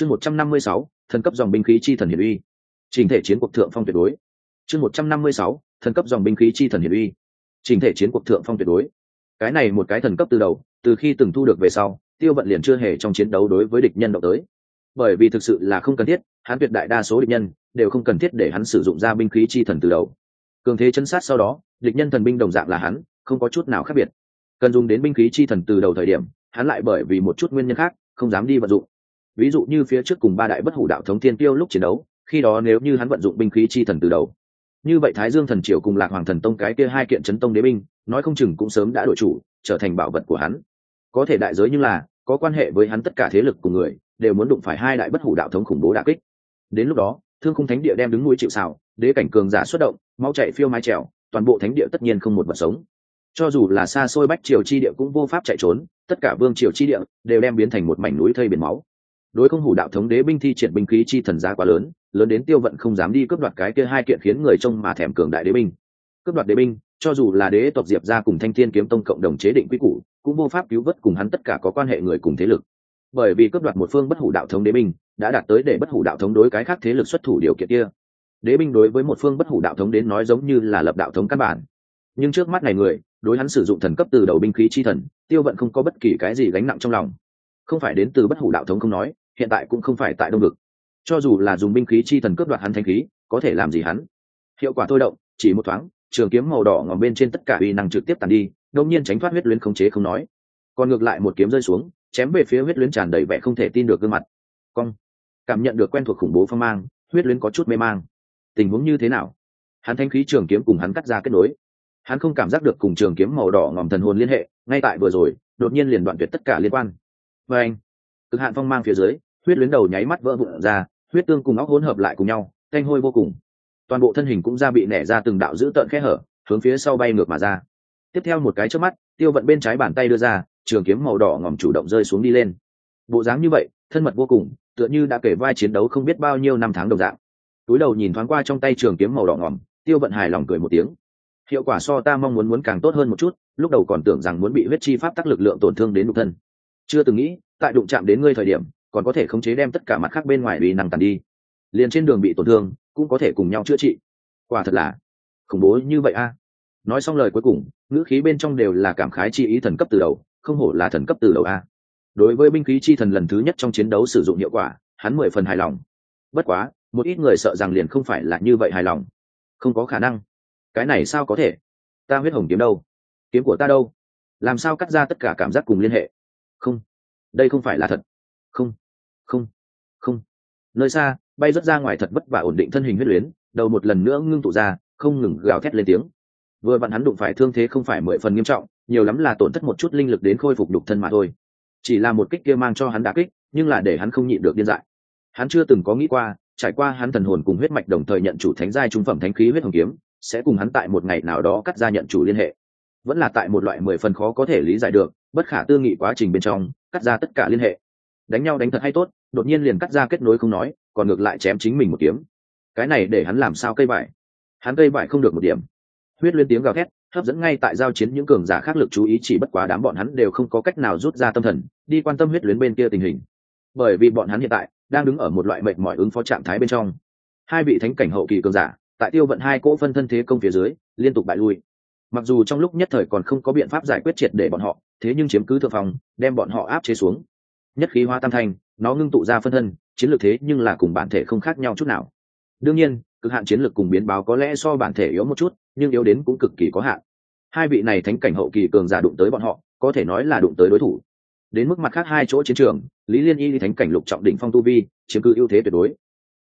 chương một trăm năm mươi sáu, thần cấp dòng binh khí chi thần hiển uy. Trình thể chiến cuộc thượng phong tuyệt đối. Chương một trăm năm mươi sáu, thần cấp dòng binh khí chi thần hiển uy. Trình thể chiến cuộc thượng phong tuyệt đối. Cái này một cái thần cấp từ đầu, từ khi từng thu được về sau, tiêu vận liền chưa hề trong chiến đấu đối với địch nhân động tới. Bởi vì thực sự là không cần thiết, hắn tuyệt đại đa số địch nhân đều không cần thiết để hắn sử dụng ra binh khí chi thần từ đầu. Cường thế chân sát sau đó, địch nhân thần binh đồng dạng là hắn, không có chút nào khác biệt. Cần dùng đến binh khí chi thần từ đầu thời điểm, hắn lại bởi vì một chút nguyên nhân khác, không dám đi vận dụng ví dụ như phía trước cùng ba đại bất hủ đạo thống thiên tiêu lúc chiến đấu, khi đó nếu như hắn vận dụng binh khí chi thần từ đầu. Như vậy thái dương thần triều cùng lạc hoàng thần tông cái kia hai kiện chấn tông đế binh, nói không chừng cũng sớm đã đổi chủ, trở thành bảo vật của hắn. Có thể đại giới như là, có quan hệ với hắn tất cả thế lực cùng người, đều muốn đụng phải hai đại bất hủ đạo thống khủng bố đà kích. Đến lúc đó, thương khung thánh địa đem đứng núi chịu xào đế cảnh cường giả xuất động, mau chạy phiêu mái trèo, toàn bộ thánh địa tất nhiên không một vật sống. Cho dù là xa xôi bách triều chi địa cũng vô pháp chạy trốn, tất cả vương triều chi địa đều đem biến thành một mảnh núi thây biển máu đối không hủ đạo thống đế binh thi triển binh khí chi thần giá quá lớn lớn đến tiêu vận không dám đi cướp đoạt cái kia hai kiện khiến người trông mà thèm cường đại đế binh. Cướp đoạt đế binh, cho dù là đế tộc diệp ra cùng thanh thiên kiếm tông cộng đồng chế định quy củ, cũng vô pháp cứu vớt cùng hắn tất cả có quan hệ người cùng thế lực. Bởi vì cướp đoạt một phương bất hủ đạo thống đế binh, đã đạt tới để bất hủ đạo thống đối cái khác thế lực xuất thủ điều kiện kia. Đế binh đối với một phương bất hủ đạo thống đến nói giống như là lập đạo thống căn bản. Nhưng trước mắt này người, đối hắn sử dụng thần cấp từ đầu binh khí chi thần, tiêu vận không có bất kỳ cái gì gánh nặng trong lòng. Không phải đến từ bất hủ đạo thống không nói hiện tại cũng không phải tại đông ngực cho dù là dùng binh khí chi thần cướp đoạt hắn thanh khí, có thể làm gì hắn? Hiệu quả thôi động, chỉ một thoáng, trường kiếm màu đỏ ngòm bên trên tất cả uy năng trực tiếp tàn đi đông nhiên tránh thoát huyết luyến khống chế không nói. Còn ngược lại một kiếm rơi xuống, chém về phía huyết luyến tràn đầy vẻ không thể tin được gương mặt. Cong. Cảm nhận được quen thuộc khủng bố phong mang, huyết luyến có chút mê mang. Tình huống như thế nào? Hắn thanh khí trường kiếm cùng hắn cắt ra kết nối. Hắn không cảm giác được cùng trường kiếm màu đỏ ngòm thần hồn liên hệ, ngay tại vừa rồi, đột nhiên liền đoạn tuyệt tất cả liên quan. Và anh, cực hạn phong mang phía dưới huyết luyến đầu nháy mắt vỡ vụn ra, huyết tương cùng óc hỗn hợp lại cùng nhau thanh hôi vô cùng. Toàn bộ thân hình cũng ra bị nẻ ra từng đạo giữ tợn khe hở, hướng phía sau bay ngược mà ra. Tiếp theo một cái trước mắt, tiêu vận bên trái bàn tay đưa ra, trường kiếm màu đỏ ngòm chủ động rơi xuống đi lên. Bộ dáng như vậy, thân mật vô cùng, tựa như đã kể vai chiến đấu không biết bao nhiêu năm tháng đồng dạng. Túi đầu nhìn thoáng qua trong tay trường kiếm màu đỏ ngòm, tiêu vận hài lòng cười một tiếng. Hiệu quả so ta mong muốn muốn càng tốt hơn một chút, lúc đầu còn tưởng rằng muốn bị huyết chi pháp tắc lực lượng tổn thương đến nhục thân. Chưa từng nghĩ, tại đụng chạm đến ngươi thời điểm còn có thể khống chế đem tất cả mặt khác bên ngoài uy năng tàn đi. Liền trên đường bị tổn thương, cũng có thể cùng nhau chữa trị. Quả thật là khủng bố như vậy a. Nói xong lời cuối cùng, ngữ khí bên trong đều là cảm khái chi ý thần cấp từ đầu, không hổ là thần cấp từ đầu a. Đối với binh khí chi thần lần thứ nhất trong chiến đấu sử dụng hiệu quả, hắn mười phần hài lòng. Bất quá, một ít người sợ rằng liền không phải là như vậy hài lòng. Không có khả năng. Cái này sao có thể? Ta huyết hồng kiếm đâu? Kiếm của ta đâu? Làm sao cắt ra tất cả cảm giác cùng liên hệ? Không. Đây không phải là thật. Không không không. Nơi xa, bay rớt ra ngoài thật vất vả ổn định thân hình huyết luyến, đầu một lần nữa ngưng tụ ra, không ngừng gào thét lên tiếng. Vừa vặn hắn đụng phải thương thế không phải mười phần nghiêm trọng, nhiều lắm là tổn thất một chút linh lực đến khôi phục đục thân mà thôi. Chỉ là một kích kia mang cho hắn đà kích, nhưng là để hắn không nhịn được điên dại. Hắn chưa từng có nghĩ qua, trải qua hắn thần hồn cùng huyết mạch đồng thời nhận chủ thánh giai trung phẩm thánh khí huyết hồng kiếm, sẽ cùng hắn tại một ngày nào đó cắt ra nhận chủ liên hệ. Vẫn là tại một loại mười phần khó có thể lý giải được, bất khả tư nghị quá trình bên trong, cắt ra tất cả liên hệ. Đánh nhau đánh thật hay tốt đột nhiên liền cắt ra kết nối không nói, còn ngược lại chém chính mình một kiếm. Cái này để hắn làm sao cây vải? Hắn cây vải không được một điểm. Huyết liên tiếng gào thét, hấp dẫn ngay tại giao chiến những cường giả khác lực chú ý chỉ bất quá đám bọn hắn đều không có cách nào rút ra tâm thần, đi quan tâm huyết luyến bên kia tình hình. Bởi vì bọn hắn hiện tại đang đứng ở một loại mệnh mọi ứng phó trạng thái bên trong. Hai vị thánh cảnh hậu kỳ cường giả, tại tiêu vận hai cỗ phân thân thế công phía dưới, liên tục bại lui. Mặc dù trong lúc nhất thời còn không có biện pháp giải quyết triệt để bọn họ, thế nhưng chiếm cứ thượng phòng đem bọn họ áp chế xuống. Nhất khí hoa tam thanh nó ngưng tụ ra phân thân, chiến lược thế nhưng là cùng bản thể không khác nhau chút nào. Đương nhiên, cực hạn chiến lược cùng biến báo có lẽ so bản thể yếu một chút, nhưng yếu đến cũng cực kỳ có hạn. Hai vị này thánh cảnh hậu kỳ cường giả đụng tới bọn họ, có thể nói là đụng tới đối thủ. Đến mức mặt khác hai chỗ chiến trường, lý liên y thánh cảnh lục trọng đỉnh phong tu vi, chiếm cứ ưu thế tuyệt đối.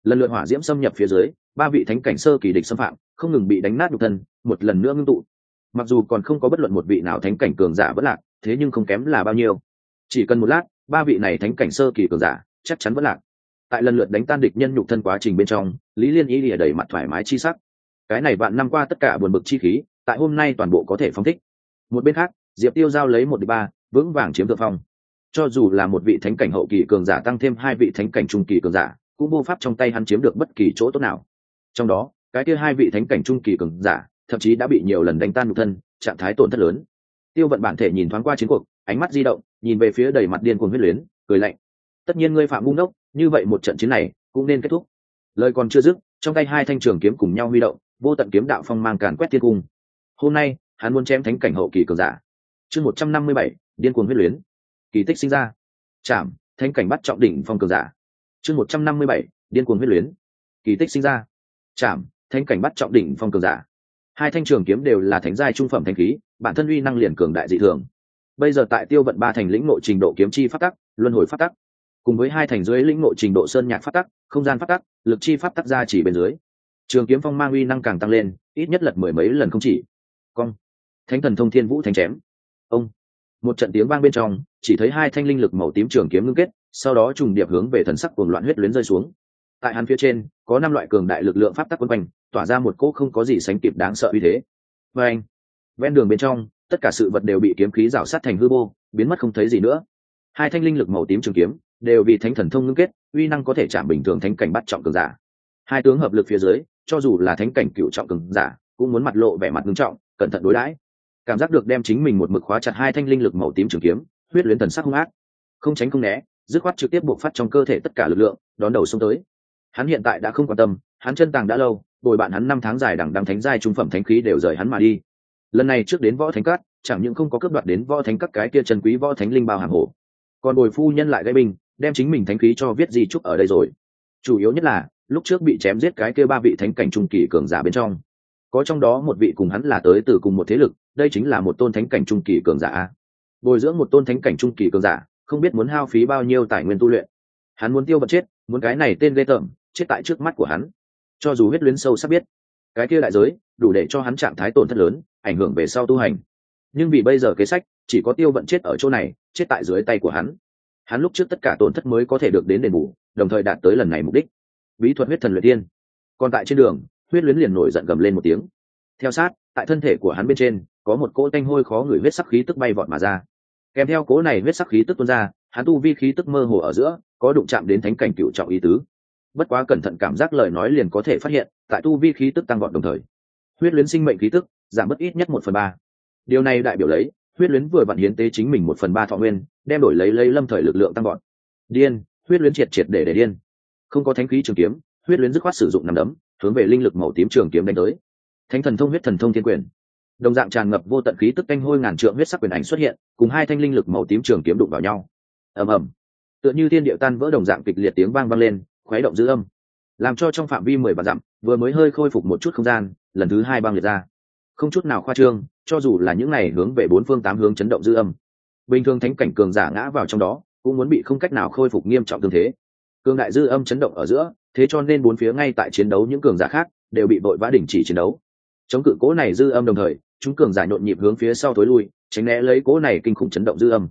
Lần lượt hỏa diễm xâm nhập phía dưới, ba vị thánh cảnh sơ kỳ địch xâm phạm, không ngừng bị đánh nát nhục thân, một lần nữa ngưng tụ. Mặc dù còn không có bất luận một vị nào thánh cảnh cường giả vẫn lạc, thế nhưng không kém là bao nhiêu. Chỉ cần một lát ba vị này thánh cảnh sơ kỳ cường giả, chắc chắn vẫn lạc. Tại lần lượt đánh tan địch nhân nhục thân quá trình bên trong, lý liên ý lìa đầy mặt thoải mái chi sắc. Cái này vạn năm qua tất cả buồn bực chi khí, tại hôm nay toàn bộ có thể phóng thích. Một bên khác, diệp tiêu giao lấy một đi ba, vững vàng chiếm thượng phong. Cho dù là một vị thánh cảnh hậu kỳ cường giả tăng thêm hai vị thánh cảnh trung kỳ cường giả, cũng vô pháp trong tay hắn chiếm được bất kỳ chỗ tốt nào. Trong đó, cái kia hai vị thánh cảnh trung kỳ cường giả, thậm chí đã bị nhiều lần đánh tan nhục thân, trạng thái tổn thất lớn. Tiêu vận bản thể nhìn thoáng qua chiến cuộc, ánh mắt di động nhìn về phía đầy mặt điên cuồng huyết luyến, cười lạnh. Tất nhiên ngươi phạm ngu ngốc, như vậy một trận chiến này cũng nên kết thúc. Lời còn chưa dứt, trong tay hai thanh trường kiếm cùng nhau huy động, vô tận kiếm đạo phong mang càn quét thiên cung. Hôm nay, hắn muốn chém thánh cảnh hậu kỳ cường giả. Chương một trăm năm mươi bảy, điên cuồng huyết luyến. Kỳ tích sinh ra. Chạm thánh cảnh bắt trọng đỉnh phong cường giả. Chương một trăm năm mươi bảy, điên cuồng huyết luyến. Kỳ tích sinh ra. Chạm thánh cảnh bắt trọng đỉnh phong cường giả. Hai thanh trường kiếm đều là thánh giai trung phẩm thanh khí, bản thân uy năng liền cường đại dị thường bây giờ tại tiêu vận ba thành lĩnh ngộ trình độ kiếm chi phát tắc, luân hồi phát tắc. Cùng với hai thành dưới lĩnh ngộ trình độ sơn nhạc phát tắc, không gian phát tắc, lực chi phát tắc ra chỉ bên dưới. Trường kiếm phong mang uy năng càng tăng lên, ít nhất lật mười mấy lần không chỉ. Cong. Thánh thần thông thiên vũ thánh chém. Ông. Một trận tiếng vang bên trong, chỉ thấy hai thanh linh lực màu tím trường kiếm ngưng kết, sau đó trùng điệp hướng về thần sắc cuồng loạn huyết luyến rơi xuống. Tại hắn phía trên, có năm loại cường đại lực lượng pháp tắc quân quanh, tỏa ra một cỗ không có gì sánh kịp đáng sợ uy thế. Và anh, ven đường bên trong tất cả sự vật đều bị kiếm khí rào sát thành hư vô, biến mất không thấy gì nữa. Hai thanh linh lực màu tím trường kiếm đều vì thánh thần thông ngưng kết, uy năng có thể chạm bình thường thánh cảnh bắt trọng cường giả. Hai tướng hợp lực phía dưới, cho dù là thánh cảnh cựu trọng cường giả, cũng muốn mặt lộ vẻ mặt ngưng trọng, cẩn thận đối đãi. Cảm giác được đem chính mình một mực khóa chặt hai thanh linh lực màu tím trường kiếm, huyết luyến thần sắc hung ác. Không tránh không né, dứt khoát trực tiếp buộc phát trong cơ thể tất cả lực lượng, đón đầu xông tới. Hắn hiện tại đã không quan tâm, hắn chân tàng đã lâu, bồi bạn hắn năm tháng dài đằng đằng thánh giai trung phẩm thánh khí đều rời hắn mà đi lần này trước đến võ thánh cát chẳng những không có cướp đoạt đến võ thánh các cái kia trần quý võ thánh linh bao hàng hổ. Còn bồi phu nhân lại gây binh, đem chính mình thánh khí cho viết di trúc ở đây rồi. Chủ yếu nhất là, lúc trước bị chém giết cái kia ba vị thánh cảnh trung kỳ cường giả bên trong. Có trong đó một vị cùng hắn là tới từ cùng một thế lực, đây chính là một tôn thánh cảnh trung kỳ cường giả. Bồi dưỡng một tôn thánh cảnh trung kỳ cường giả, không biết muốn hao phí bao nhiêu tài nguyên tu luyện. Hắn muốn tiêu vật chết, muốn cái này tên ghê tởm, chết tại trước mắt của hắn. Cho dù huyết luyến sâu sắp biết, cái kia đại giới, đủ để cho hắn trạng thái tổn thất lớn ảnh hưởng về sau tu hành. Nhưng vì bây giờ kế sách, chỉ có tiêu vận chết ở chỗ này, chết tại dưới tay của hắn. Hắn lúc trước tất cả tổn thất mới có thể được đến đền bù, đồng thời đạt tới lần này mục đích. Bí thuật huyết thần luyện tiên. Còn tại trên đường, huyết luyến liền nổi giận gầm lên một tiếng. Theo sát, tại thân thể của hắn bên trên, có một cỗ tanh hôi khó ngửi huyết sắc khí tức bay vọt mà ra. Kèm theo cỗ này huyết sắc khí tức tuôn ra, hắn tu vi khí tức mơ hồ ở giữa, có đụng chạm đến thánh cảnh cựu trọng ý tứ. Bất quá cẩn thận cảm giác lời nói liền có thể phát hiện, tại tu vi khí tức tăng vọt đồng thời, huyết luyến sinh mệnh khí tức giảm mất ít nhất một phần ba. Điều này đại biểu lấy, huyết luyến vừa vặn hiến tế chính mình một phần ba thọ nguyên, đem đổi lấy lấy lâm thời lực lượng tăng gọn điên, huyết luyến triệt triệt để để điên. Không có thánh khí trường kiếm, huyết luyến dứt khoát sử dụng nằm đấm, hướng về linh lực màu tím trường kiếm đánh tới. Thánh thần thông huyết thần thông thiên quyền. Đồng dạng tràn ngập vô tận khí tức canh hôi ngàn trượng huyết sắc quyền ảnh xuất hiện, cùng hai thanh linh lực màu tím trường kiếm đụng vào nhau. Ầm ầm. Tựa như thiên địa tan vỡ đồng dạng kịch liệt tiếng vang vang lên, khuấy động dữ âm. Làm cho trong phạm vi mười vạn dặm, vừa mới hơi khôi phục một chút không gian, lần thứ hai băng liệt ra không chút nào khoa trương, cho dù là những này hướng về bốn phương tám hướng chấn động dư âm. Bình thường thánh cảnh cường giả ngã vào trong đó, cũng muốn bị không cách nào khôi phục nghiêm trọng tương thế. Cường đại dư âm chấn động ở giữa, thế cho nên bốn phía ngay tại chiến đấu những cường giả khác đều bị vội vã đình chỉ chiến đấu. Chống cự cố này dư âm đồng thời, chúng cường giả nhộn nhịp hướng phía sau tối lui, tránh né lấy cố này kinh khủng chấn động dư âm.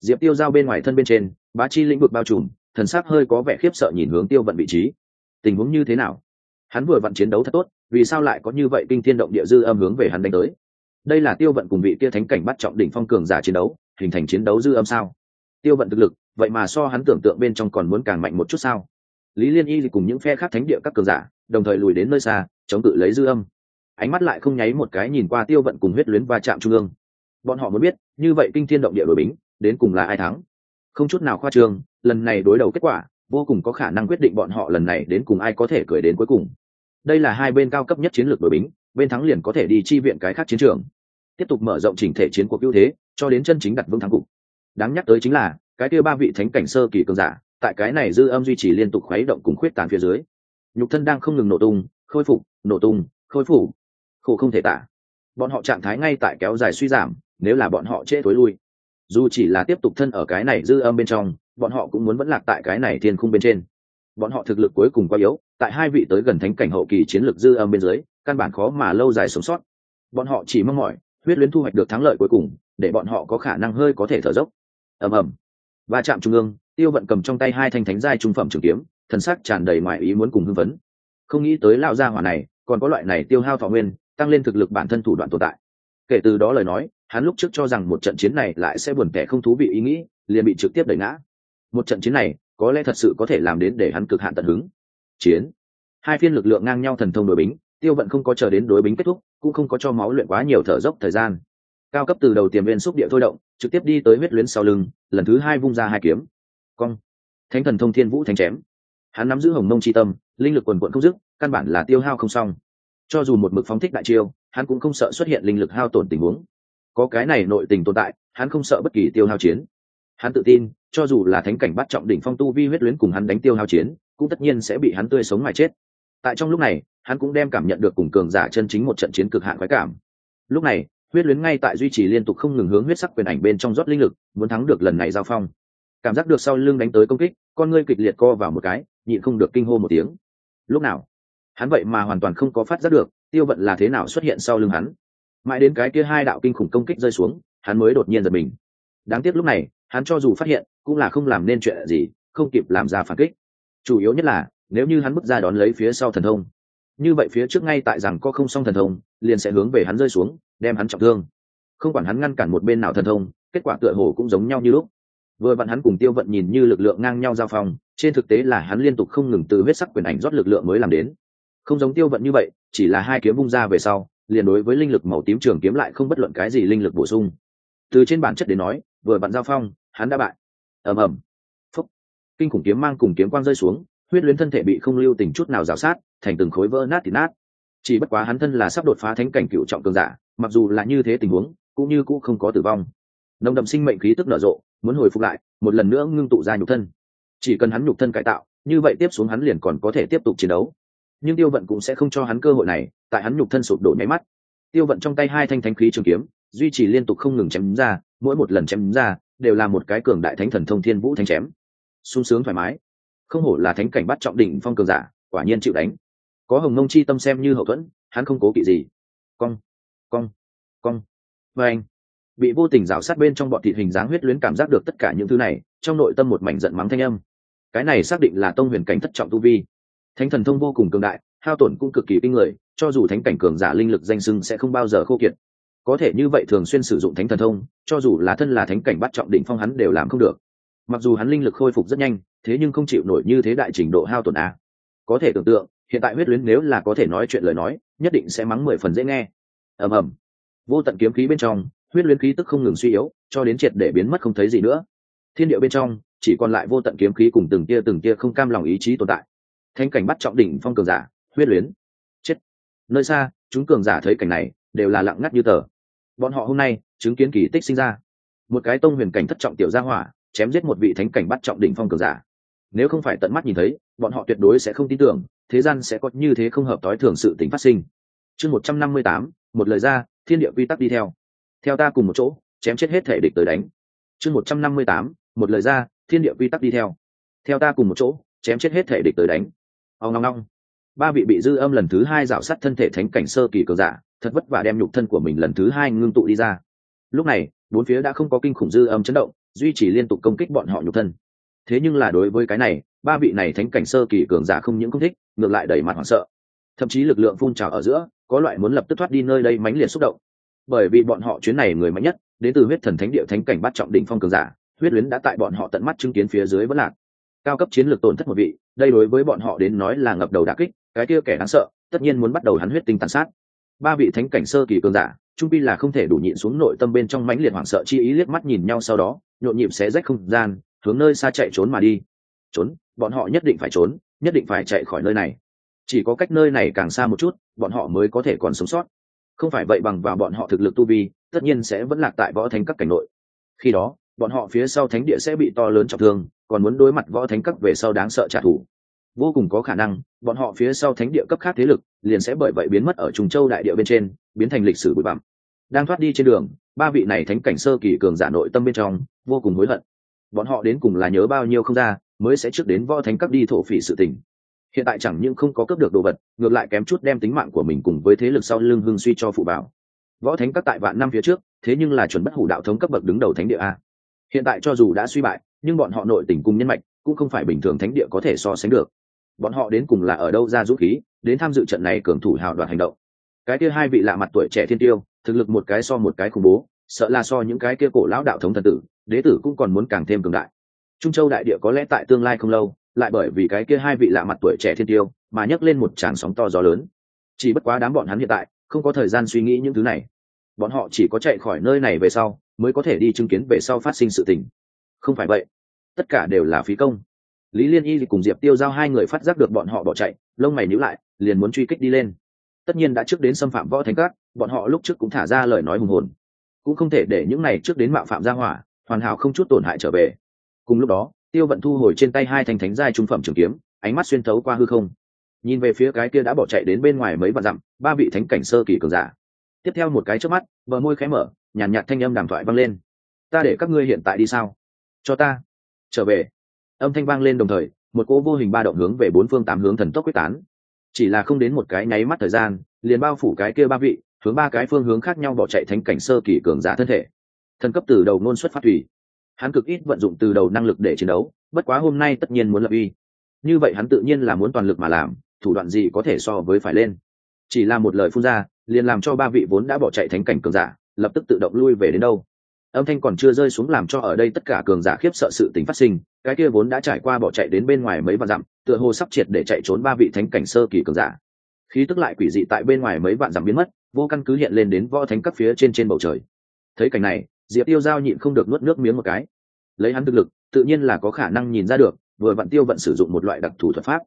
Diệp tiêu giao bên ngoài thân bên trên, bá chi lĩnh vực bao trùm, thần sắc hơi có vẻ khiếp sợ nhìn hướng tiêu vận vị trí. Tình huống như thế nào? Hắn vừa vặn chiến đấu thật tốt, vì sao lại có như vậy kinh thiên động địa dư âm hướng về hắn đánh tới? Đây là tiêu vận cùng vị kia thánh cảnh bắt trọng đỉnh phong cường giả chiến đấu, hình thành chiến đấu dư âm sao? Tiêu vận thực lực, vậy mà so hắn tưởng tượng bên trong còn muốn càng mạnh một chút sao? Lý liên y cùng những phe khác thánh địa các cường giả, đồng thời lùi đến nơi xa, chống cự lấy dư âm. Ánh mắt lại không nháy một cái nhìn qua tiêu vận cùng huyết luyến va chạm trung ương. Bọn họ muốn biết, như vậy kinh thiên động địa đổi bính, đến cùng là ai thắng? Không chút nào khoa trương, lần này đối đầu kết quả, vô cùng có khả năng quyết định bọn họ lần này đến cùng ai có thể cười đến cuối cùng đây là hai bên cao cấp nhất chiến lược đội bính, bên thắng liền có thể đi chi viện cái khác chiến trường. Tiếp tục mở rộng chỉnh thể chiến cuộc ưu thế, cho đến chân chính đặt vững thắng cục. Đáng nhắc tới chính là, cái kia ba vị thánh cảnh sơ kỳ cường giả, tại cái này dư âm duy trì liên tục khuấy động cùng khuyết tàn phía dưới. Nhục thân đang không ngừng nổ tung, khôi phục, nổ tung, khôi phục. Khổ không thể tả. Bọn họ trạng thái ngay tại kéo dài suy giảm, nếu là bọn họ trễ thối lui. Dù chỉ là tiếp tục thân ở cái này dư âm bên trong, bọn họ cũng muốn vẫn lạc tại cái này thiên khung bên trên bọn họ thực lực cuối cùng quá yếu, tại hai vị tới gần thánh cảnh hậu kỳ chiến lược dư âm bên dưới, căn bản khó mà lâu dài sống sót. Bọn họ chỉ mong mỏi, huyết luyến thu hoạch được thắng lợi cuối cùng, để bọn họ có khả năng hơi có thể thở dốc. Ầm ầm. Và chạm trung ương, tiêu vận cầm trong tay hai thanh thánh giai trung phẩm trường kiếm, thần sắc tràn đầy ngoài ý muốn cùng hưng phấn. Không nghĩ tới lão gia hỏa này, còn có loại này tiêu hao thọ nguyên, tăng lên thực lực bản thân thủ đoạn tồn tại. Kể từ đó lời nói, hắn lúc trước cho rằng một trận chiến này lại sẽ buồn tẻ không thú vị ý nghĩ, liền bị trực tiếp đẩy ngã. Một trận chiến này có lẽ thật sự có thể làm đến để hắn cực hạn tận hứng. Chiến. Hai phiên lực lượng ngang nhau thần thông đối bính, tiêu vận không có chờ đến đối bính kết thúc, cũng không có cho máu luyện quá nhiều thở dốc thời gian. Cao cấp từ đầu tiềm viên xúc địa thôi động, trực tiếp đi tới huyết luyến sau lưng, lần thứ hai vung ra hai kiếm. Cong. Thánh thần thông thiên vũ thánh chém. Hắn nắm giữ hồng mông chi tâm, linh lực quần quận không dứt, căn bản là tiêu hao không xong. Cho dù một mực phóng thích đại chiêu, hắn cũng không sợ xuất hiện linh lực hao tổn tình huống. Có cái này nội tình tồn tại, hắn không sợ bất kỳ tiêu hao chiến hắn tự tin, cho dù là thánh cảnh bắt trọng đỉnh phong tu vi huyết luyến cùng hắn đánh tiêu hao chiến, cũng tất nhiên sẽ bị hắn tươi sống mà chết. Tại trong lúc này, hắn cũng đem cảm nhận được cùng cường giả chân chính một trận chiến cực hạn khoái cảm. Lúc này, huyết luyến ngay tại duy trì liên tục không ngừng hướng huyết sắc quyền ảnh bên trong rót linh lực, muốn thắng được lần này giao phong. Cảm giác được sau lưng đánh tới công kích, con ngươi kịch liệt co vào một cái, nhịn không được kinh hô một tiếng. Lúc nào? Hắn vậy mà hoàn toàn không có phát giác được, tiêu vận là thế nào xuất hiện sau lưng hắn. Mãi đến cái kia hai đạo kinh khủng công kích rơi xuống, hắn mới đột nhiên giật mình. Đáng tiếc lúc này hắn cho dù phát hiện, cũng là không làm nên chuyện gì, không kịp làm ra phản kích. Chủ yếu nhất là, nếu như hắn bước ra đón lấy phía sau thần thông, như vậy phía trước ngay tại rằng có không xong thần thông, liền sẽ hướng về hắn rơi xuống, đem hắn trọng thương. Không quản hắn ngăn cản một bên nào thần thông, kết quả tựa hồ cũng giống nhau như lúc. Vừa vặn hắn cùng tiêu vận nhìn như lực lượng ngang nhau giao phong, trên thực tế là hắn liên tục không ngừng từ huyết sắc quyền ảnh rót lực lượng mới làm đến. Không giống tiêu vận như vậy, chỉ là hai kiếm vung ra về sau, liền đối với linh lực màu tím trường kiếm lại không bất luận cái gì linh lực bổ sung. Từ trên bản chất đến nói, vừa vặn giao phong hắn đã bại. Ầm ầm. Phúc. Kinh khủng kiếm mang cùng kiếm quang rơi xuống, huyết luyến thân thể bị không lưu tình chút nào rào sát, thành từng khối vỡ nát thì nát. Chỉ bất quá hắn thân là sắp đột phá thánh cảnh cựu trọng cường giả, mặc dù là như thế tình huống, cũng như cũng không có tử vong. Nồng đậm sinh mệnh khí tức nở rộ, muốn hồi phục lại, một lần nữa ngưng tụ ra nhục thân. Chỉ cần hắn nhục thân cải tạo, như vậy tiếp xuống hắn liền còn có thể tiếp tục chiến đấu. Nhưng tiêu vận cũng sẽ không cho hắn cơ hội này, tại hắn nhục thân sụp đổ nháy mắt. Tiêu vận trong tay hai thanh thánh khí trường kiếm, duy trì liên tục không ngừng chém ra, mỗi một lần chém ra đều là một cái cường đại thánh thần thông thiên vũ thánh chém. Sung sướng thoải mái. Không hổ là thánh cảnh bắt trọng đỉnh phong cường giả, quả nhiên chịu đánh. Có hồng mông chi tâm xem như hậu thuẫn, hắn không cố kỵ gì. Cong cong cong. Và anh, bị vô tình rào sát bên trong bọn thịt hình dáng huyết luyến cảm giác được tất cả những thứ này, trong nội tâm một mảnh giận mắng thanh âm. Cái này xác định là tông huyền cảnh thất trọng tu vi. Thánh thần thông vô cùng cường đại, hao tổn cũng cực kỳ kinh người, cho dù thánh cảnh cường giả linh lực danh sưng sẽ không bao giờ khô kiệt có thể như vậy thường xuyên sử dụng thánh thần thông, cho dù là thân là thánh cảnh bắt trọng đỉnh phong hắn đều làm không được. Mặc dù hắn linh lực khôi phục rất nhanh, thế nhưng không chịu nổi như thế đại trình độ hao tổn a. Có thể tưởng tượng, hiện tại huyết luyến nếu là có thể nói chuyện lời nói, nhất định sẽ mắng mười phần dễ nghe. Ầm ầm. Vô tận kiếm khí bên trong, huyết luyến khí tức không ngừng suy yếu, cho đến triệt để biến mất không thấy gì nữa. Thiên địa bên trong, chỉ còn lại vô tận kiếm khí cùng từng tia từng tia không cam lòng ý chí tồn tại. Thanh cảnh bắt trọng đỉnh phong cường giả, huyết luyến. Chết. Nơi xa, chúng cường giả thấy cảnh này, đều là lặng ngắt như tờ bọn họ hôm nay, chứng kiến kỳ tích sinh ra. Một cái tông huyền cảnh thất trọng tiểu gia hỏa, chém giết một vị thánh cảnh bắt trọng đỉnh phong cường giả. Nếu không phải tận mắt nhìn thấy, bọn họ tuyệt đối sẽ không tin tưởng, thế gian sẽ có như thế không hợp tối thường sự tình phát sinh. Chương một trăm năm mươi tám, một lời ra, thiên địa quy tắc đi theo. Theo ta cùng một chỗ, chém chết hết thể địch tới đánh. Chương một trăm năm mươi tám, một lời ra, thiên địa quy tắc đi theo. Theo ta cùng một chỗ, chém chết hết thể địch tới đánh. Ông long long ba vị bị dư âm lần thứ hai rào sắt thân thể thánh cảnh sơ kỳ cường giả thật vất vả đem nhục thân của mình lần thứ hai ngưng tụ đi ra. Lúc này, bốn phía đã không có kinh khủng dư âm chấn động, duy trì liên tục công kích bọn họ nhục thân. Thế nhưng là đối với cái này, ba vị này thánh cảnh sơ kỳ cường giả không những không thích, ngược lại đẩy mặt hoảng sợ. Thậm chí lực lượng phun trào ở giữa, có loại muốn lập tức thoát đi nơi đây mãnh liệt xúc động. Bởi vì bọn họ chuyến này người mạnh nhất, đến từ huyết thần thánh địa thánh cảnh bắt trọng đỉnh phong cường giả, huyết luyến đã tại bọn họ tận mắt chứng kiến phía dưới vẫn lạc. Cao cấp chiến lược tổn thất một vị, đây đối với bọn họ đến nói là ngập đầu đà kích, cái kia kẻ đáng sợ, tất nhiên muốn bắt đầu hắn huyết tinh tàn sát ba vị thánh cảnh sơ kỳ cường giả, trung pi là không thể đủ nhịn xuống nội tâm bên trong mãnh liệt hoảng sợ chi ý liếc mắt nhìn nhau sau đó, nhộn nhịp xé rách không gian, hướng nơi xa chạy trốn mà đi. Trốn? Bọn họ nhất định phải trốn, nhất định phải chạy khỏi nơi này. Chỉ có cách nơi này càng xa một chút, bọn họ mới có thể còn sống sót. Không phải vậy bằng vào bọn họ thực lực tu vi, tất nhiên sẽ vẫn lạc tại võ thánh các cảnh nội. Khi đó, bọn họ phía sau thánh địa sẽ bị to lớn trọng thương, còn muốn đối mặt võ thánh các về sau đáng sợ trả thù vô cùng có khả năng, bọn họ phía sau thánh địa cấp khác thế lực liền sẽ bởi vậy biến mất ở trùng châu đại địa bên trên, biến thành lịch sử bụi bặm. Đang thoát đi trên đường, ba vị này thánh cảnh sơ kỳ cường giả nội tâm bên trong vô cùng hối hận. Bọn họ đến cùng là nhớ bao nhiêu không ra, mới sẽ trước đến võ thánh cấp đi thổ phỉ sự tình. Hiện tại chẳng những không có cướp được đồ vật, ngược lại kém chút đem tính mạng của mình cùng với thế lực sau lưng hương suy cho phụ bảo. Võ thánh các tại vạn năm phía trước, thế nhưng là chuẩn bất hủ đạo thống cấp bậc đứng đầu thánh địa a. Hiện tại cho dù đã suy bại, nhưng bọn họ nội tình cùng nhân mạch cũng không phải bình thường thánh địa có thể so sánh được bọn họ đến cùng là ở đâu ra dũng khí, đến tham dự trận này cường thủ hào đoạt hành động. Cái kia hai vị lạ mặt tuổi trẻ thiên tiêu, thực lực một cái so một cái khủng bố, sợ là so những cái kia cổ lão đạo thống thần tử, đế tử cũng còn muốn càng thêm cường đại. Trung châu đại địa có lẽ tại tương lai không lâu, lại bởi vì cái kia hai vị lạ mặt tuổi trẻ thiên tiêu, mà nhấc lên một tràng sóng to gió lớn. Chỉ bất quá đám bọn hắn hiện tại, không có thời gian suy nghĩ những thứ này. Bọn họ chỉ có chạy khỏi nơi này về sau, mới có thể đi chứng kiến về sau phát sinh sự tình. Không phải vậy, tất cả đều là phí công lý liên y cùng diệp tiêu giao hai người phát giác được bọn họ bỏ chạy lông mày níu lại liền muốn truy kích đi lên. Tất nhiên đã trước đến xâm phạm võ thành các bọn họ lúc trước cũng thả ra lời nói hùng hồn. Cũng không thể để những này trước đến mạo phạm ra hỏa hoàn hảo không chút tổn hại trở về. Cùng lúc đó tiêu vận thu hồi trên tay hai thành thánh giai trung phẩm trường kiếm ánh mắt xuyên thấu qua hư không. Nhìn về phía cái kia đã bỏ chạy đến bên ngoài mấy vạn dặm ba vị thánh cảnh sơ kỳ cường giả. Tiếp theo một cái trước mắt bờ môi khẽ mở nhàn nhạt, nhạt thanh âm đàm thoại vang lên. Ta để các ngươi hiện tại đi sao? Cho ta trở về âm thanh vang lên đồng thời, một cỗ vô hình ba động hướng về bốn phương tám hướng thần tốc quyết tán. Chỉ là không đến một cái nháy mắt thời gian, liền bao phủ cái kia ba vị, hướng ba cái phương hướng khác nhau bỏ chạy thánh cảnh sơ kỳ cường giả thân thể. Thần cấp từ đầu ngôn xuất phát thủy. Hắn cực ít vận dụng từ đầu năng lực để chiến đấu, bất quá hôm nay tất nhiên muốn lập uy. Như vậy hắn tự nhiên là muốn toàn lực mà làm, thủ đoạn gì có thể so với phải lên. Chỉ là một lời phun ra, liền làm cho ba vị vốn đã bỏ chạy thánh cảnh cường giả, lập tức tự động lui về đến đâu âm thanh còn chưa rơi xuống làm cho ở đây tất cả cường giả khiếp sợ sự tình phát sinh, cái kia vốn đã trải qua bỏ chạy đến bên ngoài mấy vạn dặm, tựa hồ sắp triệt để chạy trốn ba vị thánh cảnh sơ kỳ cường giả. Khí tức lại quỷ dị tại bên ngoài mấy vạn dặm biến mất, vô căn cứ hiện lên đến võ thánh các phía trên trên bầu trời. Thấy cảnh này, diệp tiêu giao nhịn không được nuốt nước miếng một cái. Lấy hắn thực lực, tự nhiên là có khả năng nhìn ra được, vừa vặn tiêu vận sử dụng một loại đặc thù thuật pháp.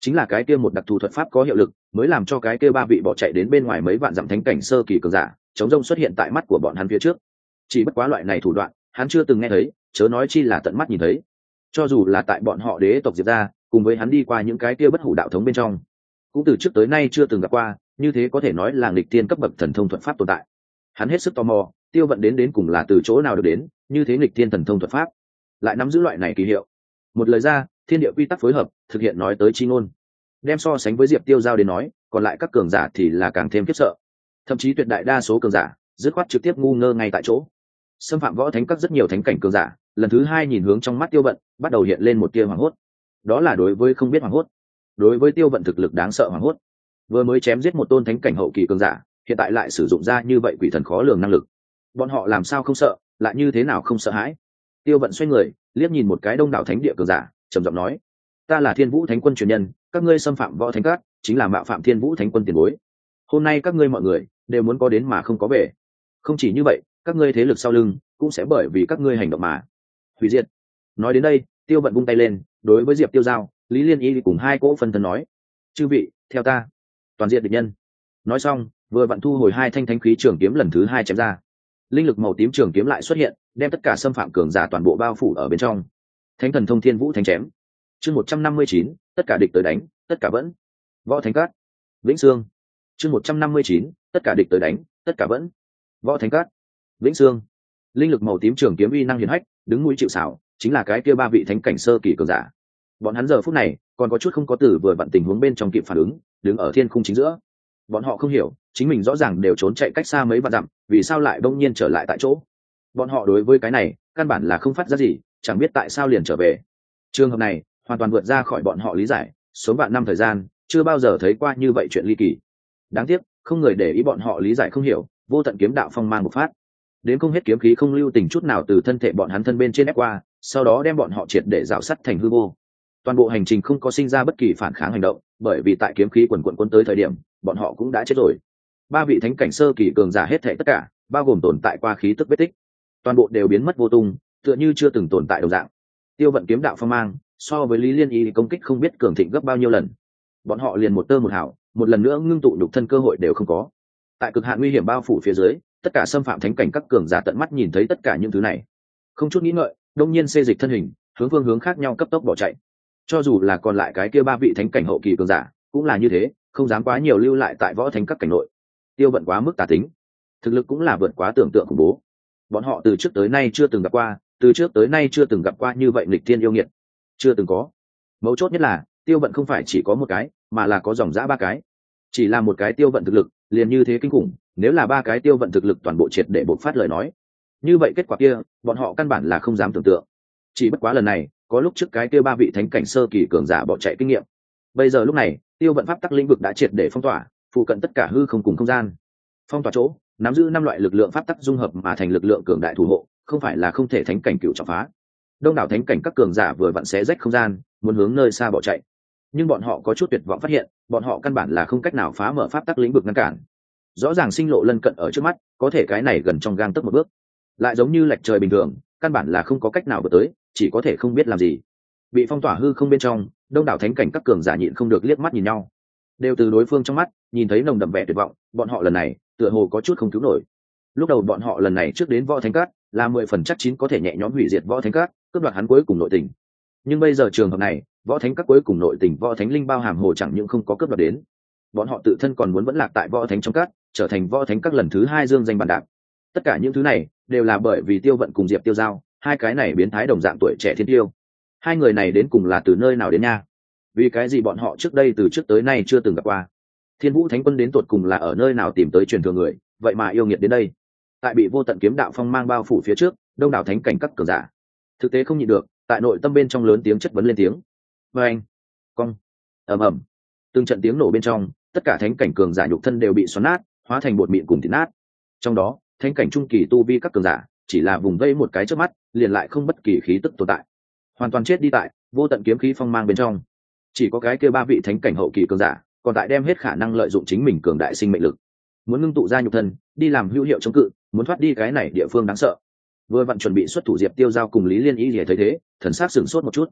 Chính là cái kia một đặc thù thuật pháp có hiệu lực, mới làm cho cái kia ba vị bỏ chạy đến bên ngoài mấy vạn dặm thánh cảnh sơ kỳ cường giả, chống rông xuất hiện tại mắt của bọn hắn phía trước chỉ bất quá loại này thủ đoạn, hắn chưa từng nghe thấy, chớ nói chi là tận mắt nhìn thấy. Cho dù là tại bọn họ đế tộc diệp ra cùng với hắn đi qua những cái kia bất hủ đạo thống bên trong, cũng từ trước tới nay chưa từng gặp qua, như thế có thể nói là nghịch tiên cấp bậc thần thông thuật pháp tồn tại. Hắn hết sức tò mò, tiêu vận đến đến cùng là từ chỗ nào được đến, như thế nghịch tiên thần thông thuật pháp. Lại nắm giữ loại này kỳ hiệu. Một lời ra, thiên địa quy tắc phối hợp, thực hiện nói tới chi ngôn. Đem so sánh với diệp tiêu giao đến nói, còn lại các cường giả thì là càng thêm khiếp sợ. Thậm chí tuyệt đại đa số cường giả, dứt khoát trực tiếp ngu ngơ ngay tại chỗ xâm phạm võ thánh các rất nhiều thánh cảnh cường giả, lần thứ hai nhìn hướng trong mắt tiêu vận, bắt đầu hiện lên một tia hoảng hốt. Đó là đối với không biết hoảng hốt. Đối với tiêu vận thực lực đáng sợ hoảng hốt. Vừa mới chém giết một tôn thánh cảnh hậu kỳ cường giả, hiện tại lại sử dụng ra như vậy quỷ thần khó lường năng lực. Bọn họ làm sao không sợ, lại như thế nào không sợ hãi? Tiêu vận xoay người, liếc nhìn một cái đông đảo thánh địa cường giả, trầm giọng nói, ta là thiên vũ thánh quân truyền nhân, các ngươi xâm phạm võ thánh cát chính là mạo phạm thiên vũ thánh quân tiền bối. Hôm nay các ngươi mọi người đều muốn có đến mà không có về. Không chỉ như vậy các ngươi thế lực sau lưng cũng sẽ bởi vì các ngươi hành động mà hủy diệt. Nói đến đây, tiêu vận vung tay lên, đối với diệp tiêu giao, lý liên y cùng hai cỗ phân thân nói, chư vị, theo ta. Toàn diện địch nhân. Nói xong, vừa vặn thu hồi hai thanh thánh khí trường kiếm lần thứ hai chém ra. Linh lực màu tím trường kiếm lại xuất hiện, đem tất cả xâm phạm cường giả toàn bộ bao phủ ở bên trong. Thánh thần thông thiên vũ thánh chém. Chương một trăm năm mươi chín, tất cả địch tới đánh, tất cả vẫn. Võ thánh cát. Vĩnh sương. Chương một trăm năm mươi chín, tất cả địch tới đánh, tất cả vẫn. Võ thánh cát vĩnh sương. Linh lực màu tím trường kiếm uy năng hiển hách, đứng mũi chịu xảo chính là cái kia ba vị thánh cảnh sơ kỳ cường giả. Bọn hắn giờ phút này, còn có chút không có tử vừa vặn tình huống bên trong kịp phản ứng, đứng ở thiên khung chính giữa. Bọn họ không hiểu, chính mình rõ ràng đều trốn chạy cách xa mấy vạn dặm, vì sao lại bỗng nhiên trở lại tại chỗ? Bọn họ đối với cái này, căn bản là không phát ra gì, chẳng biết tại sao liền trở về. Trường hợp này, hoàn toàn vượt ra khỏi bọn họ lý giải, sống vạn năm thời gian, chưa bao giờ thấy qua như vậy chuyện ly kỳ. Đáng tiếc, không người để ý bọn họ lý giải không hiểu, vô tận kiếm đạo phong mang một phát đến không hết kiếm khí không lưu tình chút nào từ thân thể bọn hắn thân bên trên ép qua, sau đó đem bọn họ triệt để rào sắt thành hư vô. Toàn bộ hành trình không có sinh ra bất kỳ phản kháng hành động, bởi vì tại kiếm khí quần quận quân tới thời điểm, bọn họ cũng đã chết rồi. Ba vị thánh cảnh sơ kỳ cường giả hết thể tất cả, bao gồm tồn tại qua khí tức vết tích, toàn bộ đều biến mất vô tung, tựa như chưa từng tồn tại đồng dạng. Tiêu vận kiếm đạo phong mang, so với lý liên y công kích không biết cường thịnh gấp bao nhiêu lần. Bọn họ liền một tơ một hảo một lần nữa ngưng tụ nhục thân cơ hội đều không có. Tại cực hạn nguy hiểm bao phủ phía dưới tất cả xâm phạm thánh cảnh các cường giả tận mắt nhìn thấy tất cả những thứ này. Không chút nghĩ ngợi, đông nhiên xê dịch thân hình, hướng phương hướng khác nhau cấp tốc bỏ chạy. Cho dù là còn lại cái kia ba vị thánh cảnh hậu kỳ cường giả, cũng là như thế, không dám quá nhiều lưu lại tại võ thánh các cảnh nội. Tiêu vận quá mức tà tính. Thực lực cũng là vượt quá tưởng tượng khủng bố. Bọn họ từ trước tới nay chưa từng gặp qua, từ trước tới nay chưa từng gặp qua như vậy lịch thiên yêu nghiệt. Chưa từng có. Mấu chốt nhất là, tiêu vận không phải chỉ có một cái, mà là có dòng giã ba cái. Chỉ là một cái tiêu vận thực lực, liền như thế kinh khủng nếu là ba cái tiêu vận thực lực toàn bộ triệt để bộc phát lời nói, như vậy kết quả kia, bọn họ căn bản là không dám tưởng tượng. Chỉ bất quá lần này, có lúc trước cái tiêu ba vị thánh cảnh sơ kỳ cường giả bỏ chạy kinh nghiệm. Bây giờ lúc này, tiêu vận pháp tắc lĩnh vực đã triệt để phong tỏa, phụ cận tất cả hư không cùng không gian. Phong tỏa chỗ, nắm giữ năm loại lực lượng pháp tắc dung hợp mà thành lực lượng cường đại thủ hộ, không phải là không thể thánh cảnh cựu trọng phá. Đông đảo thánh cảnh các cường giả vừa vặn xé rách không gian, muốn hướng nơi xa bỏ chạy. Nhưng bọn họ có chút tuyệt vọng phát hiện, bọn họ căn bản là không cách nào phá mở pháp tắc lĩnh vực ngăn cản rõ ràng sinh lộ lân cận ở trước mắt, có thể cái này gần trong gang tấc một bước. Lại giống như lệch trời bình thường, căn bản là không có cách nào vượt tới, chỉ có thể không biết làm gì. Bị phong tỏa hư không bên trong, đông đảo thánh cảnh các cường giả nhịn không được liếc mắt nhìn nhau. Đều từ đối phương trong mắt, nhìn thấy nồng đậm vẻ tuyệt vọng, bọn họ lần này, tựa hồ có chút không cứu nổi. Lúc đầu bọn họ lần này trước đến võ thánh cát là mười phần chắc chín có thể nhẹ nhõm hủy diệt võ thánh cát cướp đoạt hắn cuối cùng nội tình. Nhưng bây giờ trường hợp này, võ thánh các cuối cùng nội tình võ thánh linh bao hàm hồ chẳng những không có cướp đoạt đến. Bọn họ tự thân còn muốn vẫn lạc tại võ thánh trong cát trở thành võ thánh các lần thứ hai dương danh bàn đạp. Tất cả những thứ này đều là bởi vì tiêu vận cùng diệp tiêu giao, hai cái này biến thái đồng dạng tuổi trẻ thiên tiêu. Hai người này đến cùng là từ nơi nào đến nha? Vì cái gì bọn họ trước đây từ trước tới nay chưa từng gặp qua? Thiên vũ thánh quân đến tột cùng là ở nơi nào tìm tới truyền thừa người, vậy mà yêu nghiệt đến đây? Tại bị vô tận kiếm đạo phong mang bao phủ phía trước, đông đảo thánh cảnh các cường giả. Thực tế không nhịn được, tại nội tâm bên trong lớn tiếng chất vấn lên tiếng. Vê anh, cong, ầm ầm. Từng trận tiếng nổ bên trong, tất cả thánh cảnh cường giả nhục thân đều bị xoắn nát hóa thành bột mịn cùng thịt nát. Trong đó, thánh cảnh trung kỳ tu vi các cường giả, chỉ là vùng vây một cái trước mắt, liền lại không bất kỳ khí tức tồn tại. Hoàn toàn chết đi tại, vô tận kiếm khí phong mang bên trong. Chỉ có cái kia ba vị thánh cảnh hậu kỳ cường giả, còn tại đem hết khả năng lợi dụng chính mình cường đại sinh mệnh lực. Muốn ngưng tụ ra nhục thân, đi làm hữu hiệu chống cự, muốn thoát đi cái này địa phương đáng sợ. Vừa vặn chuẩn bị xuất thủ diệp tiêu giao cùng lý liên ý để thấy thế, thần s á c sửng sốt một chút.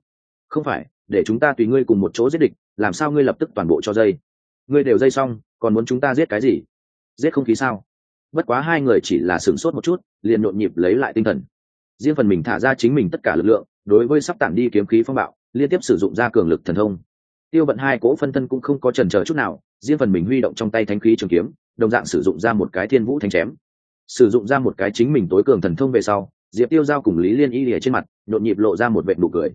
Không phải, để chúng ta tùy ngươi cùng một chỗ giết địch, làm sao ngươi lập tức toàn bộ cho dây? Ngươi đều dây xong, còn muốn chúng ta giết cái gì? Giết không khí sao? Bất quá hai người chỉ là sửng sốt một chút, liền nhộn nhịp lấy lại tinh thần. Riêng phần mình thả ra chính mình tất cả lực lượng, đối với sắp tản đi kiếm khí phong bạo, liên tiếp sử dụng ra cường lực thần thông. Tiêu vận hai cỗ phân thân cũng không có trần chờ chút nào, riêng phần mình huy động trong tay thánh khí trường kiếm, đồng dạng sử dụng ra một cái thiên vũ thánh chém. Sử dụng ra một cái chính mình tối cường thần thông về sau, diệp tiêu giao cùng lý liên y lìa trên mặt, nhộn nhịp lộ ra một vệ nụ cười.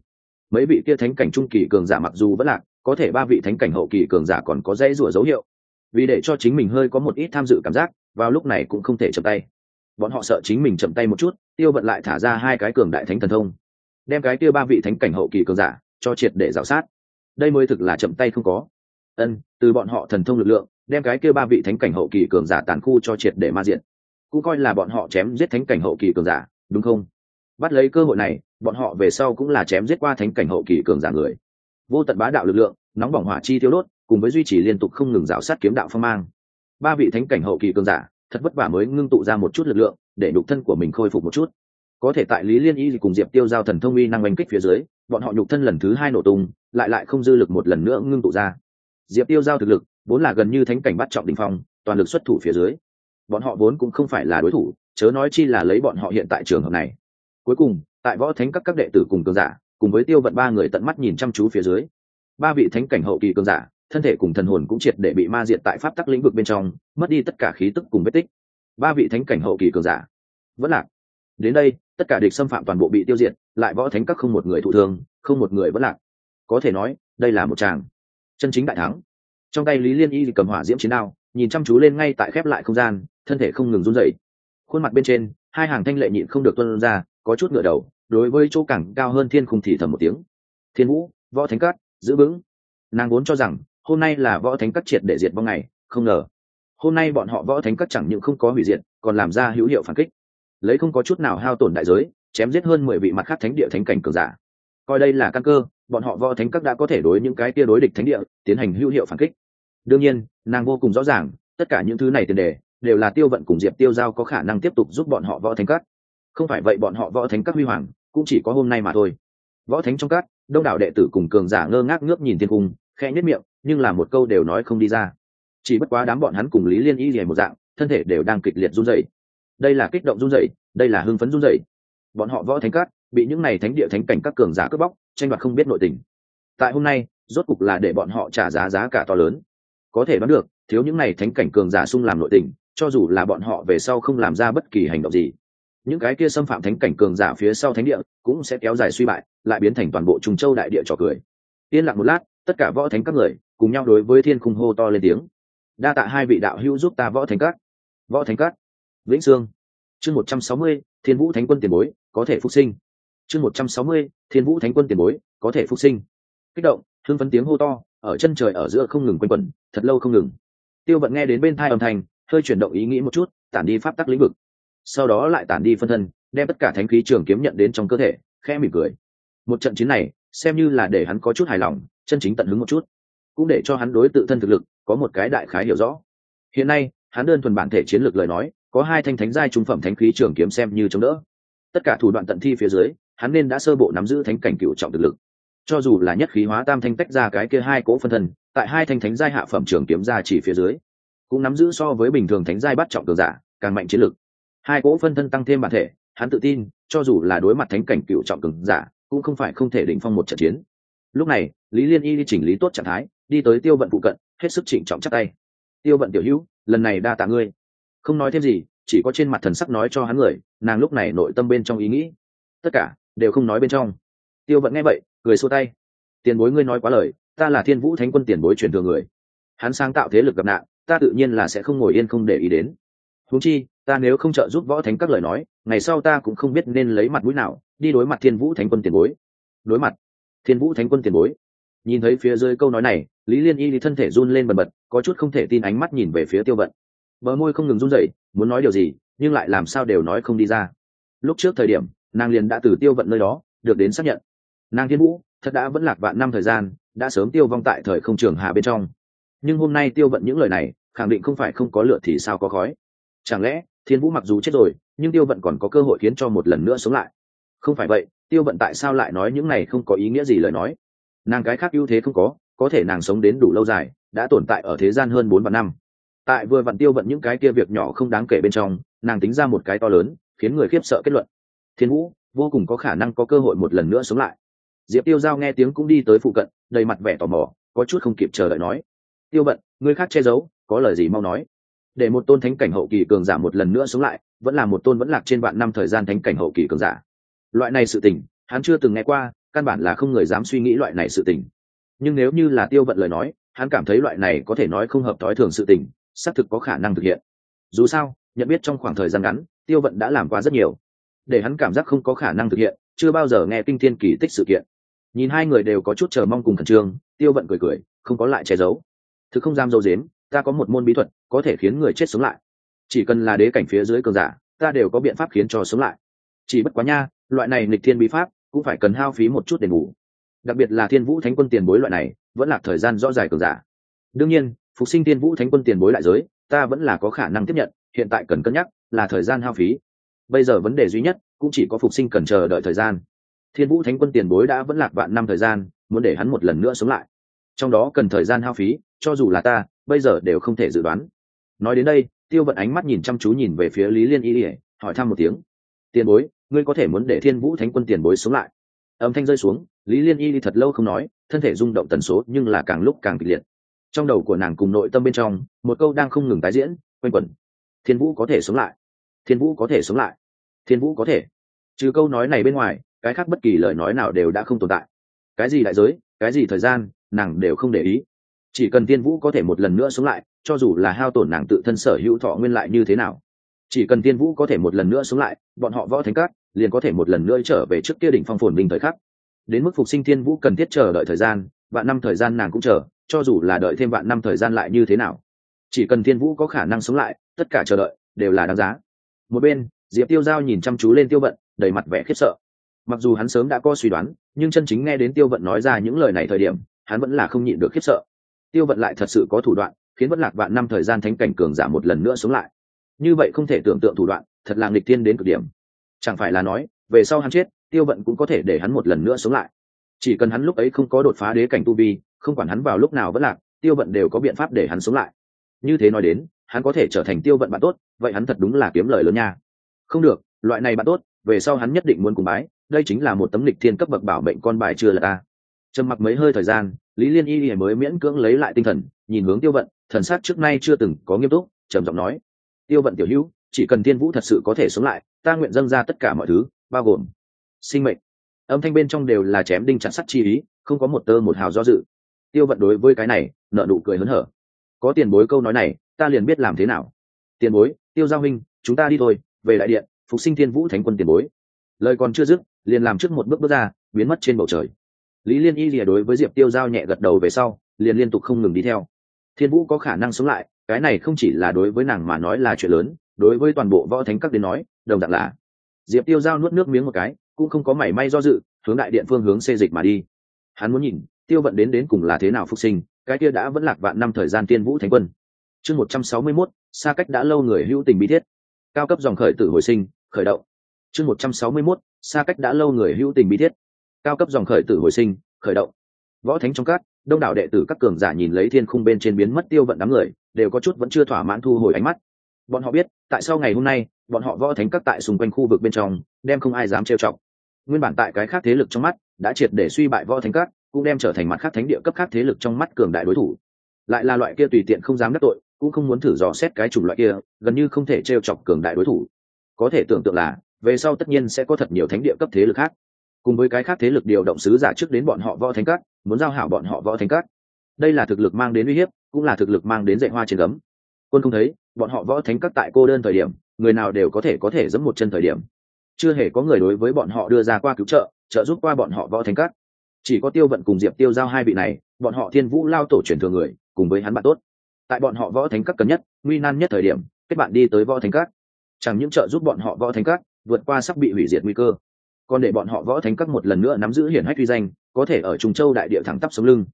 Mấy vị kia thánh cảnh trung kỳ cường giả mặc dù vẫn lạc, có thể ba vị thánh cảnh hậu kỳ cường giả còn có dãy rủa dấu hiệu vì để cho chính mình hơi có một ít tham dự cảm giác, vào lúc này cũng không thể chậm tay. Bọn họ sợ chính mình chậm tay một chút, tiêu vận lại thả ra hai cái cường đại thánh thần thông, đem cái kia ba vị thánh cảnh hậu kỳ cường giả cho triệt để rào sát. Đây mới thực là chậm tay không có. Ân, từ bọn họ thần thông lực lượng, đem cái kia ba vị thánh cảnh hậu kỳ cường giả tàn khu cho triệt để ma diện. Cũng coi là bọn họ chém giết thánh cảnh hậu kỳ cường giả, đúng không? Bắt lấy cơ hội này, bọn họ về sau cũng là chém giết qua thánh cảnh hậu kỳ cường giả người. Vô tận bá đạo lực lượng, nóng bỏng hỏa chi tiêu đốt cùng với duy trì liên tục không ngừng rào sát kiếm đạo phong mang. Ba vị thánh cảnh hậu kỳ cường giả, thật vất vả mới ngưng tụ ra một chút lực lượng, để nhục thân của mình khôi phục một chút. Có thể tại lý liên y cùng diệp tiêu giao thần thông uy năng oanh kích phía dưới, bọn họ nhục thân lần thứ hai nổ tung, lại lại không dư lực một lần nữa ngưng tụ ra. Diệp tiêu giao thực lực, vốn là gần như thánh cảnh bắt trọng đình phong, toàn lực xuất thủ phía dưới. Bọn họ vốn cũng không phải là đối thủ, chớ nói chi là lấy bọn họ hiện tại trường hợp này. Cuối cùng, tại võ thánh các các đệ tử cùng cường giả, cùng với tiêu vận ba người tận mắt nhìn chăm chú phía dưới, ba vị thánh cảnh hậu kỳ cường giả thân thể cùng thần hồn cũng triệt để bị ma diệt tại pháp tắc lĩnh vực bên trong, mất đi tất cả khí tức cùng vết tích. Ba vị thánh cảnh hậu kỳ cường giả. Vẫn lạc. Đến đây, tất cả địch xâm phạm toàn bộ bị tiêu diệt, lại võ thánh các không một người thụ thương, không một người vẫn lạc. Có thể nói, đây là một tràng chân chính đại thắng. Trong tay lý liên y cầm hỏa diễm chiến đao, nhìn chăm chú lên ngay tại khép lại không gian, thân thể không ngừng run rẩy. Khuôn mặt bên trên, hai hàng thanh lệ nhịn không được tuân ra, có chút ngựa đầu, đối với chỗ cảng cao hơn thiên khung thì thầm một tiếng. Thiên vũ, võ thánh cát giữ vững. Nàng vốn cho rằng hôm nay là võ thánh cắt triệt để diệt vong ngày, không ngờ. Hôm nay bọn họ võ thánh cắt chẳng những không có hủy diệt, còn làm ra hữu hiệu phản kích. Lấy không có chút nào hao tổn đại giới, chém giết hơn mười vị mặt khác thánh địa thánh cảnh cường giả. Coi đây là căn cơ, bọn họ võ thánh các đã có thể đối những cái tia đối địch thánh địa tiến hành hữu hiệu phản kích. Đương nhiên, nàng vô cùng rõ ràng, tất cả những thứ này tiền đề đều là tiêu vận cùng diệp tiêu giao có khả năng tiếp tục giúp bọn họ võ thánh các. Không phải vậy bọn họ võ thánh các huy hoàng cũng chỉ có hôm nay mà thôi. Võ thánh trong các, đông đảo đệ tử cùng cường giả ngơ ngác ngước nhìn thiên cung khe nhất miệng nhưng là một câu đều nói không đi ra. Chỉ bất quá đám bọn hắn cùng lý liên y dày một dạng, thân thể đều đang kịch liệt run rẩy. Đây là kích động run rẩy, đây là hưng phấn run rẩy. Bọn họ võ thánh cát, bị những này thánh địa thánh cảnh các cường giả cướp bóc, tranh đoạt không biết nội tình. Tại hôm nay, rốt cục là để bọn họ trả giá giá cả to lớn. Có thể đoán được, thiếu những này thánh cảnh cường giả sung làm nội tình, cho dù là bọn họ về sau không làm ra bất kỳ hành động gì. Những cái kia xâm phạm thánh cảnh cường giả phía sau thánh địa cũng sẽ kéo dài suy bại, lại biến thành toàn bộ trùng châu đại địa trò cười. Yên lặng một lát, tất cả võ thánh các người cùng nhau đối với thiên khung hô to lên tiếng. Đa tạ hai vị đạo hữu giúp ta võ thánh cát. võ thánh cát. vĩnh sương. Chương một trăm sáu mươi, thiên vũ thánh quân tiền bối, có thể phục sinh. Chương một trăm sáu mươi, thiên vũ thánh quân tiền bối, có thể phục sinh. Kích động, hưng phấn tiếng hô to, ở chân trời ở giữa không ngừng quanh quẩn, thật lâu không ngừng. Tiêu vận nghe đến bên thai âm thanh, hơi chuyển động ý nghĩ một chút, tản đi pháp tắc lĩnh vực. Sau đó lại tản đi phân thân, đem tất cả thánh khí trường kiếm nhận đến trong cơ thể, khẽ mỉm cười. Một trận chiến này, xem như là để hắn có chút hài lòng, chân chính tận hứng một chút cũng để cho hắn đối tự thân thực lực có một cái đại khái hiểu rõ. Hiện nay, hắn đơn thuần bản thể chiến lược lời nói, có hai thanh thánh giai trung phẩm thánh khí trường kiếm xem như chống đỡ. Tất cả thủ đoạn tận thi phía dưới, hắn nên đã sơ bộ nắm giữ thánh cảnh cựu trọng thực lực. Cho dù là nhất khí hóa tam thanh tách ra cái kia hai cỗ phân thân, tại hai thanh thánh giai hạ phẩm trường kiếm ra chỉ phía dưới, cũng nắm giữ so với bình thường thánh giai bắt trọng cường giả, càng mạnh chiến lực hai cỗ phân thân tăng thêm bản thể, hắn tự tin, cho dù là đối mặt thánh cảnh cựu trọng cường giả, cũng không phải không thể định phong một trận chiến. Lúc này, lý liên y đi chỉnh lý tốt trạng thái đi tới tiêu vận phụ cận, hết sức chỉnh trọng chắc tay. Tiêu vận tiểu hữu, lần này đa tạ ngươi. Không nói thêm gì, chỉ có trên mặt thần sắc nói cho hắn người, nàng lúc này nội tâm bên trong ý nghĩ. Tất cả đều không nói bên trong. Tiêu vận nghe vậy, cười xua tay. Tiền bối ngươi nói quá lời, ta là thiên vũ thánh quân tiền bối truyền thừa người. Hắn sáng tạo thế lực gặp nạn, ta tự nhiên là sẽ không ngồi yên không để ý đến. Huống chi, ta nếu không trợ giúp võ thánh các lời nói, ngày sau ta cũng không biết nên lấy mặt mũi nào, đi đối mặt thiên vũ thánh quân tiền bối. Đối mặt thiên vũ thánh quân tiền bối nhìn thấy phía dưới câu nói này, lý liên y thì thân thể run lên bần bật, có chút không thể tin ánh mắt nhìn về phía tiêu vận. Bờ môi không ngừng run rẩy, muốn nói điều gì, nhưng lại làm sao đều nói không đi ra. Lúc trước thời điểm, nàng liền đã từ tiêu vận nơi đó, được đến xác nhận. Nàng thiên vũ, thật đã vẫn lạc vạn năm thời gian, đã sớm tiêu vong tại thời không trường hạ bên trong. Nhưng hôm nay tiêu vận những lời này, khẳng định không phải không có lửa thì sao có khói. Chẳng lẽ, thiên vũ mặc dù chết rồi, nhưng tiêu vận còn có cơ hội khiến cho một lần nữa sống lại? Không phải vậy, tiêu vận tại sao lại nói những này không có ý nghĩa gì lời nói? Nàng cái khác ưu thế không có có thể nàng sống đến đủ lâu dài, đã tồn tại ở thế gian hơn bốn vạn năm. Tại vừa vặn tiêu vận những cái kia việc nhỏ không đáng kể bên trong, nàng tính ra một cái to lớn, khiến người khiếp sợ kết luận. Thiên vũ, vô cùng có khả năng có cơ hội một lần nữa sống lại. Diệp tiêu giao nghe tiếng cũng đi tới phụ cận, đầy mặt vẻ tò mò, có chút không kịp chờ đợi nói. Tiêu vận, người khác che giấu, có lời gì mau nói. Để một tôn thánh cảnh hậu kỳ cường giả một lần nữa sống lại, vẫn là một tôn vẫn lạc trên vạn năm thời gian thánh cảnh hậu kỳ cường giả. Loại này sự tình, hắn chưa từng nghe qua căn bản là không người dám suy nghĩ loại này sự tình. Nhưng nếu như là tiêu vận lời nói, hắn cảm thấy loại này có thể nói không hợp thói thường sự tình, xác thực có khả năng thực hiện. Dù sao, nhận biết trong khoảng thời gian ngắn, tiêu vận đã làm quá rất nhiều. Để hắn cảm giác không có khả năng thực hiện, chưa bao giờ nghe kinh thiên kỳ tích sự kiện. Nhìn hai người đều có chút chờ mong cùng khẩn trương, tiêu vận cười cười, không có lại che giấu. Thực không dám dâu dếm, ta có một môn bí thuật, có thể khiến người chết sống lại. Chỉ cần là đế cảnh phía dưới cường giả, ta đều có biện pháp khiến cho sống lại. Chỉ bất quá nha, loại này nghịch thiên bí pháp cũng phải cần hao phí một chút đền bù đặc biệt là thiên vũ thánh quân tiền bối loại này, vẫn là thời gian rõ dài cường giả. Đương nhiên, phục sinh thiên vũ thánh quân tiền bối lại giới, ta vẫn là có khả năng tiếp nhận, hiện tại cần cân nhắc, là thời gian hao phí. Bây giờ vấn đề duy nhất, cũng chỉ có phục sinh cần chờ đợi thời gian. Thiên vũ thánh quân tiền bối đã vẫn lạc vạn năm thời gian, muốn để hắn một lần nữa sống lại. Trong đó cần thời gian hao phí, cho dù là ta, bây giờ đều không thể dự đoán. Nói đến đây, tiêu vận ánh mắt nhìn chăm chú nhìn về phía lý liên y ỉa hỏi thăm một tiếng. Tiền bối ngươi có thể muốn để thiên vũ thánh quân tiền bối sống lại âm thanh rơi xuống lý liên y đi thật lâu không nói thân thể rung động tần số nhưng là càng lúc càng kịch liệt trong đầu của nàng cùng nội tâm bên trong một câu đang không ngừng tái diễn quanh quẩn thiên vũ có thể sống lại thiên vũ có thể sống lại thiên vũ có thể trừ câu nói này bên ngoài cái khác bất kỳ lời nói nào đều đã không tồn tại cái gì đại giới cái gì thời gian nàng đều không để ý chỉ cần thiên vũ có thể một lần nữa sống lại cho dù là hao tổn nàng tự thân sở hữu thọ nguyên lại như thế nào chỉ cần thiên vũ có thể một lần nữa sống lại bọn họ võ thánh cát liền có thể một lần nữa trở về trước kia đỉnh phong phồn bình thời khắc. Đến mức phục sinh thiên vũ cần thiết chờ đợi thời gian, vạn năm thời gian nàng cũng chờ, cho dù là đợi thêm vạn năm thời gian lại như thế nào. Chỉ cần thiên vũ có khả năng sống lại, tất cả chờ đợi đều là đáng giá. Một bên, diệp tiêu giao nhìn chăm chú lên tiêu vận, đầy mặt vẻ khiếp sợ. Mặc dù hắn sớm đã có suy đoán, nhưng chân chính nghe đến tiêu vận nói ra những lời này thời điểm, hắn vẫn là không nhịn được khiếp sợ. Tiêu vận lại thật sự có thủ đoạn, khiến vẫn lạc vạn năm thời gian thánh cảnh cường giả một lần nữa sống lại. Như vậy không thể tưởng tượng thủ đoạn, thật là nghịch thiên đến cực điểm chẳng phải là nói, về sau hắn chết, tiêu vận cũng có thể để hắn một lần nữa sống lại. Chỉ cần hắn lúc ấy không có đột phá đế cảnh tu vi, không quản hắn vào lúc nào vẫn lạc, tiêu vận đều có biện pháp để hắn sống lại. Như thế nói đến, hắn có thể trở thành tiêu vận bạn tốt, vậy hắn thật đúng là kiếm lời lớn nha. Không được, loại này bạn tốt, về sau hắn nhất định muốn cùng bái, đây chính là một tấm lịch thiên cấp bậc bảo mệnh con bài chưa là ta. Trầm mặc mấy hơi thời gian, lý liên y mới miễn cưỡng lấy lại tinh thần, nhìn hướng tiêu vận, thần sát trước nay chưa từng có nghiêm túc, trầm giọng nói, tiêu vận tiểu hữu, chỉ cần thiên vũ thật sự có thể sống lại ta nguyện dâng ra tất cả mọi thứ, bao gồm sinh mệnh. Âm thanh bên trong đều là chém đinh chặt sắt chi ý, không có một tơ một hào do dự. Tiêu vận đối với cái này nợ nụ cười hớn hở. Có tiền bối câu nói này, ta liền biết làm thế nào. Tiền bối, tiêu giao huynh, chúng ta đi thôi, về đại điện, phục sinh thiên vũ thánh quân tiền bối. Lời còn chưa dứt, liền làm trước một bước bước ra, biến mất trên bầu trời. Lý liên y lìa đối với diệp tiêu giao nhẹ gật đầu về sau, liền liên tục không ngừng đi theo. Thiên vũ có khả năng sống lại, cái này không chỉ là đối với nàng mà nói là chuyện lớn, đối với toàn bộ võ thánh các đến nói đồng dạng là, diệp tiêu giao nuốt nước miếng một cái, cũng không có mảy may do dự, hướng đại điện phương hướng xê dịch mà đi. Hắn muốn nhìn, tiêu vận đến đến cùng là thế nào phục sinh, cái kia đã vẫn lạc vạn năm thời gian tiên vũ thánh quân. Chương một trăm sáu mươi mốt, xa cách đã lâu người hữu tình bí thiết. Cao cấp dòng khởi tử hồi sinh, khởi động. Chương một trăm sáu mươi mốt, xa cách đã lâu người hữu tình bí thiết. Cao cấp dòng khởi tử hồi sinh, khởi động. Võ thánh trong các, đông đảo đệ tử các cường giả nhìn lấy thiên khung bên trên biến mất tiêu vận đám người, đều có chút vẫn chưa thỏa mãn thu hồi ánh mắt. Bọn họ biết, tại sao ngày hôm nay bọn họ võ thánh các tại xung quanh khu vực bên trong, đem không ai dám trêu chọc. Nguyên bản tại cái khác thế lực trong mắt, đã triệt để suy bại võ thánh các, cũng đem trở thành mặt khác thánh địa cấp khác thế lực trong mắt cường đại đối thủ. Lại là loại kia tùy tiện không dám đắc tội, cũng không muốn thử dò xét cái chủng loại kia, gần như không thể t r e o chọc cường đại đối thủ. Có thể tưởng tượng là, về sau tất nhiên sẽ có thật nhiều thánh địa cấp thế lực khác. Cùng với cái khác thế lực điều động sứ giả trước đến bọn họ võ thánh các, muốn giao hảo bọn họ võ thánh các. Đây là thực lực mang đến uy hiếp, cũng là thực lực mang đến dạy hoa trên gấm. Quân không thấy, bọn họ võ thánh các tại cô đơn thời điểm người nào đều có thể có thể giẫm một chân thời điểm. Chưa hề có người đối với bọn họ đưa ra qua cứu trợ trợ giúp qua bọn họ võ thánh cát. chỉ có tiêu vận cùng diệp tiêu giao hai vị này, bọn họ thiên vũ lao tổ truyền thừa người, cùng với hắn bạn tốt. Tại bọn họ võ thánh các cần nhất, nguy nan nhất thời điểm, kết bạn đi tới võ thánh các. Chẳng những trợ giúp bọn họ võ thánh các, vượt qua sắp bị hủy diệt nguy cơ, còn để bọn họ võ thánh các một lần nữa nắm giữ hiển hách uy danh, có thể ở trung châu đại địa thẳng tắp sống lưng.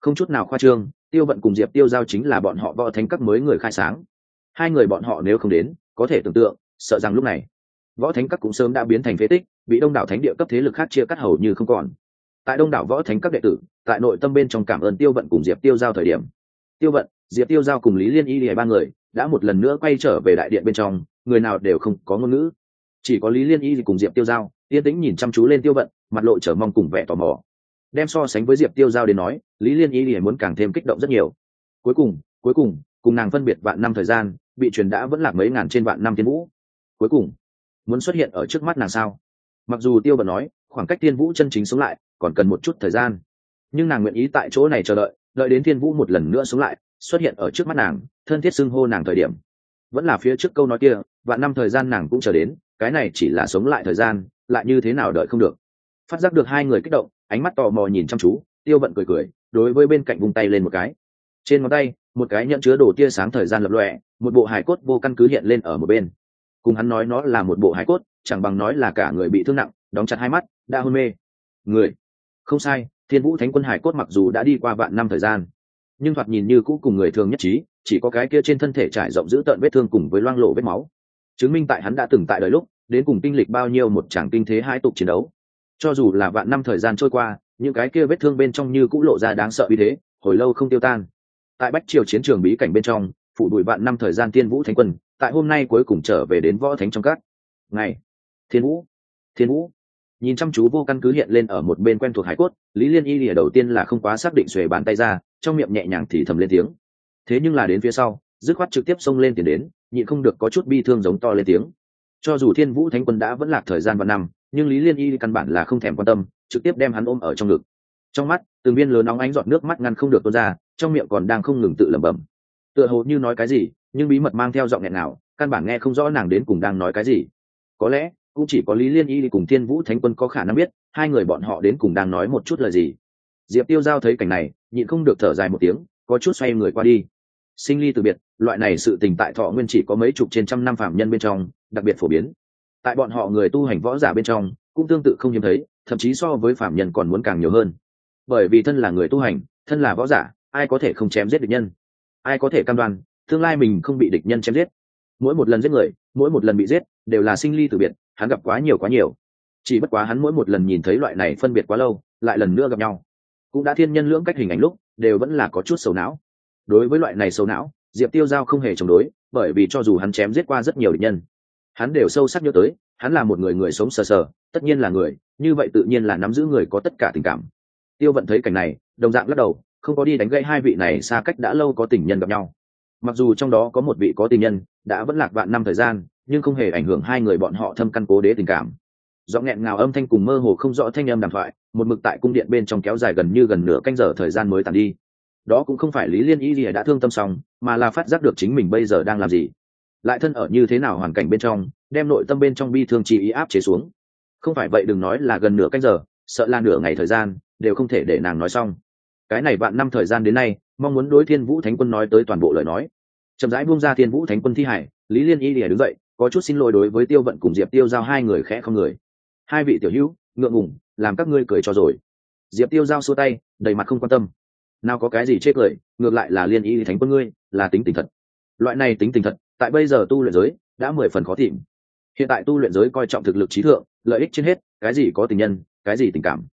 Không chút nào khoa trương, tiêu vận cùng diệp tiêu giao chính là bọn họ võ thánh các mới người khai sáng. Hai người bọn họ nếu không đến có thể tưởng tượng, sợ rằng lúc này, võ thánh các cũng sớm đã biến thành phế tích, bị đông đảo thánh địa cấp thế lực khác chia cắt hầu như không còn. Tại đông đảo võ thánh các đệ tử, tại nội tâm bên trong cảm ơn tiêu vận cùng diệp tiêu giao thời điểm. Tiêu vận, diệp tiêu giao cùng lý liên y lìa ba người đã một lần nữa quay trở về đại điện bên trong, người nào đều không có ngôn ngữ. Chỉ có lý liên y cùng diệp tiêu giao, yên tĩnh nhìn chăm chú lên tiêu vận, mặt lộ trở mong cùng vẻ tò mò. Đem so sánh với diệp tiêu giao đến nói, lý liên y lìa muốn càng thêm kích động rất nhiều. Cuối cùng cuối cùng cùng nàng phân biệt vạn năm thời gian bị truyền đã vẫn là mấy ngàn trên vạn năm tiên vũ. Cuối cùng, muốn xuất hiện ở trước mắt nàng sao? Mặc dù tiêu bật nói, khoảng cách tiên vũ chân chính sống lại, còn cần một chút thời gian. Nhưng nàng nguyện ý tại chỗ này chờ đợi đợi đến thiên vũ một lần nữa sống lại, xuất hiện ở trước mắt nàng, thân thiết xưng hô nàng thời điểm. Vẫn là phía trước câu nói kia và năm thời gian nàng cũng chờ đến, cái này chỉ là sống lại thời gian, lại như thế nào đợi không được. Phát giác được hai người kích động, ánh mắt tò mò nhìn chăm chú, tiêu bận cười cười, đối với bên cạnh vung tay lên một cái. Trên ngón tay một cái nhận chứa đồ tia sáng thời gian lập lòe, một bộ hài cốt vô căn cứ hiện lên ở một bên. Cùng hắn nói nó là một bộ hải cốt, chẳng bằng nói là cả người bị thương nặng, đóng chặt hai mắt, đã hôn mê. Người? Không sai, thiên vũ thánh quân hải cốt mặc dù đã đi qua vạn năm thời gian, nhưng thoạt nhìn như cũ cùng người thường nhất trí, chỉ có cái kia trên thân thể trải rộng giữ tợn vết thương cùng với loang lộ vết máu. Chứng minh tại hắn đã từng tại đời lúc, đến cùng kinh lịch bao nhiêu một tràng kinh thế hai tục chiến đấu. Cho dù là vạn năm thời gian trôi qua, những cái kia vết thương bên trong như cũ lộ ra đáng sợ như thế, hồi lâu không tiêu tan tại bách triều chiến trường bí cảnh bên trong, phụ đùi vạn năm thời gian tiên vũ thánh quân, tại hôm nay cuối cùng trở về đến võ thánh trong các. Ngày, thiên vũ thiên vũ. Nhìn chăm chú vô căn cứ hiện lên ở một bên quen thuộc hải cốt, lý liên y lìa đầu tiên là không quá xác định xuề bàn tay ra, trong miệng nhẹ nhàng thì thầm lên tiếng. Thế nhưng là đến phía sau, dứt khoát trực tiếp xông lên tiền đến, nhịn không được có chút bi thương giống to lên tiếng. Cho dù thiên vũ thánh quân đã vẫn lạc thời gian và năm, nhưng lý liên y căn bản là không thèm quan tâm, trực tiếp đem hắn ôm ở trong ngực. Trong mắt, từng viên lớn nóng ánh giọt nước mắt ngăn không được tuôn ra trong miệng còn đang không ngừng tự lẩm bẩm. Tựa hồ như nói cái gì, nhưng bí mật mang theo giọng nghẹn nào căn bản nghe không rõ nàng đến cùng đang nói cái gì. Có lẽ, cũng chỉ có lý liên y cùng thiên vũ thánh quân có khả năng biết, hai người bọn họ đến cùng đang nói một chút lời gì. Diệp tiêu giao thấy cảnh này, nhịn không được thở dài một tiếng, có chút xoay người qua đi. Sinh ly từ biệt, loại này sự tình tại thọ nguyên chỉ có mấy chục trên trăm năm phạm nhân bên trong, đặc biệt phổ biến. Tại bọn họ người tu hành võ giả bên trong, cũng tương tự không hiếm thấy, thậm chí so với phạm nhân còn muốn càng nhiều hơn. Bởi vì thân là người tu hành, thân là võ giả ai có thể không chém giết địch nhân? Ai có thể cam đoan, tương lai mình không bị địch nhân chém giết? Mỗi một lần giết người, mỗi một lần bị giết, đều là sinh ly từ biệt, hắn gặp quá nhiều quá nhiều. Chỉ bất quá hắn mỗi một lần nhìn thấy loại này phân biệt quá lâu, lại lần nữa gặp nhau. Cũng đã thiên nhân lưỡng cách hình ảnh lúc, đều vẫn là có chút sầu não. Đối với loại này sầu não, diệp tiêu giao không hề chống đối, bởi vì cho dù hắn chém giết qua rất nhiều địch nhân, hắn đều sâu sắc nhớ tới, hắn là một người người sống sờ sờ, tất nhiên là người, như vậy tự nhiên là nắm giữ người có tất cả tình cảm. Tiêu vận thấy cảnh này, đồng dạng lắc đầu không có đi đánh gãy hai vị này xa cách đã lâu có tình nhân gặp nhau. Mặc dù trong đó có một vị có tình nhân đã vẫn lạc vạn năm thời gian, nhưng không hề ảnh hưởng hai người bọn họ thâm căn cố đế tình cảm. Do nghẹn ngào âm thanh cùng mơ hồ không rõ thanh âm đàm thoại, một mực tại cung điện bên trong kéo dài gần như gần nửa canh giờ thời gian mới tàn đi. Đó cũng không phải lý liên ý gì đã thương tâm xong, mà là phát giác được chính mình bây giờ đang làm gì. Lại thân ở như thế nào hoàn cảnh bên trong, đem nội tâm bên trong bi thương chi ý áp chế xuống. Không phải vậy đừng nói là gần nửa canh giờ, sợ là nửa ngày thời gian, đều không thể để nàng nói xong cái này bạn năm thời gian đến nay, mong muốn đối thiên vũ thánh quân nói tới toàn bộ lời nói. Chậm rãi buông ra thiên vũ thánh quân thi hải, lý liên y lìa đứng dậy, có chút xin lỗi đối với tiêu vận cùng diệp tiêu giao hai người khẽ không người. Hai vị tiểu hữu, ngượng ngùng, làm các ngươi cười cho rồi. Diệp tiêu giao xua tay, đầy mặt không quan tâm. Nào có cái gì chê cười, ngược lại là liên y thánh quân ngươi, là tính tình thật. Loại này tính tình thật, tại bây giờ tu luyện giới, đã mười phần khó tìm. Hiện tại tu luyện giới coi trọng thực lực trí thượng, lợi ích trên hết, cái gì có tình nhân, cái gì tình cảm.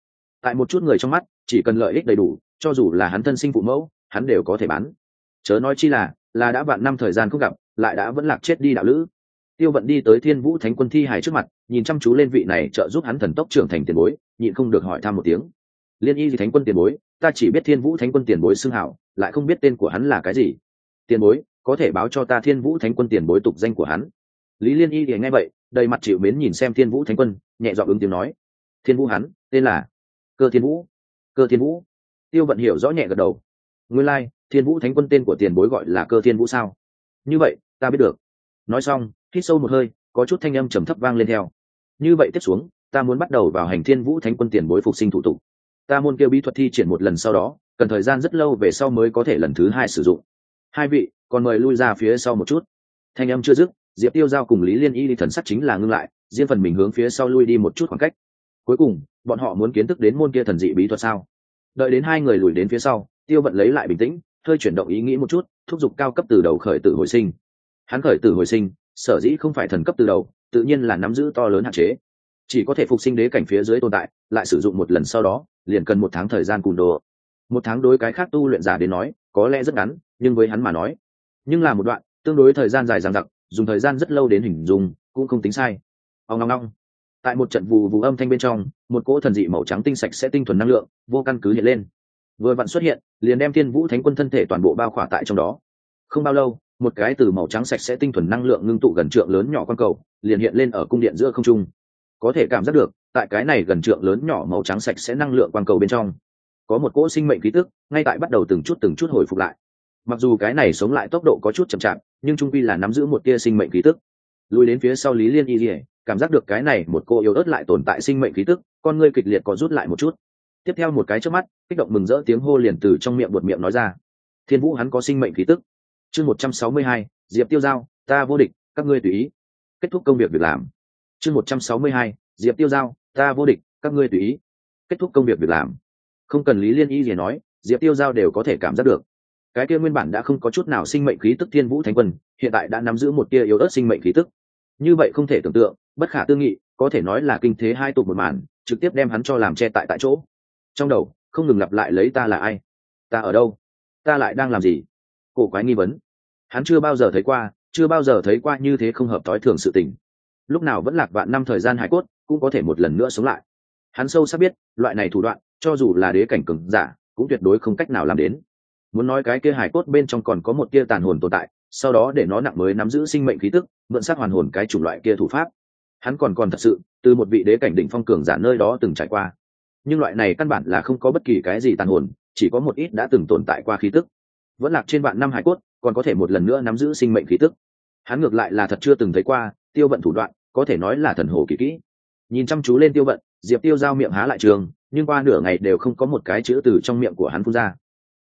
Tại một chút người trong mắt, chỉ cần lợi ích đầy đủ cho dù là hắn thân sinh phụ mẫu, hắn đều có thể bán. Chớ nói chi là là đã vạn năm thời gian không gặp, lại đã vẫn lạc chết đi đạo lữ. Tiêu vận đi tới thiên vũ thánh quân thi hài trước mặt, nhìn chăm chú lên vị này trợ giúp hắn thần tốc trưởng thành tiền bối, nhịn không được hỏi thăm một tiếng. Liên y gì thánh quân tiền bối, ta chỉ biết thiên vũ thánh quân tiền bối xưng hảo, lại không biết tên của hắn là cái gì. Tiền bối, có thể báo cho ta thiên vũ thánh quân tiền bối tục danh của hắn. Lý liên y thì nghe vậy, đầy mặt chịu mến nhìn xem thiên vũ thánh quân, nhẹ dọn ứng tiếng nói. Thiên vũ hắn, tên là cơ thiên vũ. Cơ thiên vũ tiêu vận hiểu rõ nhẹ gật đầu. Nguyên lai、like, thiên vũ thánh quân tên của tiền bối gọi là cơ thiên vũ sao? Như vậy ta biết được. Nói xong hít sâu một hơi có chút thanh âm trầm thấp vang lên theo. Như vậy tiếp xuống ta muốn bắt đầu vào hành thiên vũ thánh quân tiền bối phục sinh thủ tục. Ta môn kêu bí thuật thi triển một lần sau đó cần thời gian rất lâu về sau mới có thể lần thứ hai sử dụng. Hai vị còn mời lui ra phía sau một chút. Thanh âm chưa dứt diệp tiêu giao cùng lý liên y đi thần sắc chính là ngưng lại riêng phần mình hướng phía sau lui đi một chút khoảng cách. Cuối cùng bọn họ muốn kiến thức đến môn kia thần dị bí thuật sao? Đợi đến hai người lùi đến phía sau, tiêu vận lấy lại bình tĩnh, hơi chuyển động ý nghĩ một chút, thúc giục cao cấp từ đầu khởi tử hồi sinh. Hắn khởi tử hồi sinh, sở dĩ không phải thần cấp từ đầu, tự nhiên là nắm giữ to lớn hạn chế. Chỉ có thể phục sinh đế cảnh phía dưới tồn tại, lại sử dụng một lần sau đó, liền cần một tháng thời gian cùn đồ. Một tháng đối cái khác tu luyện giả đến nói, có lẽ rất ngắn, nhưng với hắn mà nói. Nhưng là một đoạn, tương đối thời gian dài dằng dặc, dùng thời gian rất lâu đến hình dung, cũng không tính sai. Ông ngong ngong tại một trận vù vù âm thanh bên trong, một cỗ thần dị màu trắng tinh sạch sẽ tinh thuần năng lượng, vô căn cứ hiện lên. Vừa vặn xuất hiện, liền đem thiên vũ thánh quân thân thể toàn bộ bao khỏa tại trong đó. Không bao lâu, một cái từ màu trắng sạch sẽ tinh thuần năng lượng ngưng tụ gần trượng lớn nhỏ quan cầu, liền hiện lên ở cung điện giữa không trung. Có thể cảm giác được, tại cái này gần trượng lớn nhỏ màu trắng sạch sẽ năng lượng quan cầu bên trong, có một cỗ sinh mệnh khí tức, ngay tại bắt đầu từng chút từng chút hồi phục lại. Mặc dù cái này sống lại tốc độ có chút chậm chạp, nhưng trung vi là nắm giữ một tia sinh mệnh khí tức. Lùi đến phía sau lý liên y dỉa cảm giác được cái này một cô yếu ớt lại tồn tại sinh mệnh khí tức, con ngươi kịch liệt có rút lại một chút. Tiếp theo một cái trước mắt, kích động mừng rỡ tiếng hô liền từ trong miệng buột miệng nói ra. Thiên vũ hắn có sinh mệnh khí tức. Chương một trăm sáu mươi hai, diệp tiêu giao, ta vô địch, các ngươi tùy ý. Kết thúc công việc việc làm. Chương một trăm sáu mươi hai, diệp tiêu giao, ta vô địch, các ngươi tùy ý. Kết thúc công việc việc làm. Không cần lý liên y gì nói, diệp tiêu giao đều có thể cảm giác được. Cái kia nguyên bản đã không có chút nào sinh mệnh khí tức thiên vũ thánh quân, hiện tại đã nắm giữ một tia yếu ớt sinh mệnh khí tức. Như vậy không thể tưởng tượng bất khả tư nghị, có thể nói là kinh thế hai tụ một màn, trực tiếp đem hắn cho làm che tại tại chỗ. Trong đầu, không ngừng lặp lại lấy ta là ai? Ta ở đâu? Ta lại đang làm gì? Cổ quái nghi vấn. Hắn chưa bao giờ thấy qua, chưa bao giờ thấy qua như thế không hợp thói thường sự tình. Lúc nào vẫn lạc vạn năm thời gian hải cốt, cũng có thể một lần nữa sống lại. Hắn sâu sắc biết, loại này thủ đoạn, cho dù là đế cảnh cừng giả, cũng tuyệt đối không cách nào làm đến. Muốn nói cái kia hải cốt bên trong còn có một kia tàn hồn tồn tại, sau đó để nó nặng mới nắm giữ sinh mệnh khí tức, mượn sát hoàn hồn cái chủng loại kia thủ pháp hắn còn còn thật sự, từ một vị đế cảnh đỉnh phong cường giả nơi đó từng trải qua. Nhưng loại này căn bản là không có bất kỳ cái gì tàn hồn, chỉ có một ít đã từng tồn tại qua khí tức. Vẫn lạc trên vạn năm hải cốt, còn có thể một lần nữa nắm giữ sinh mệnh khí tức. Hắn ngược lại là thật chưa từng thấy qua, tiêu vận thủ đoạn, có thể nói là thần hồ kỳ kỹ. Nhìn chăm chú lên tiêu vận, diệp tiêu giao miệng há lại trường, nhưng qua nửa ngày đều không có một cái chữ từ trong miệng của hắn phun ra.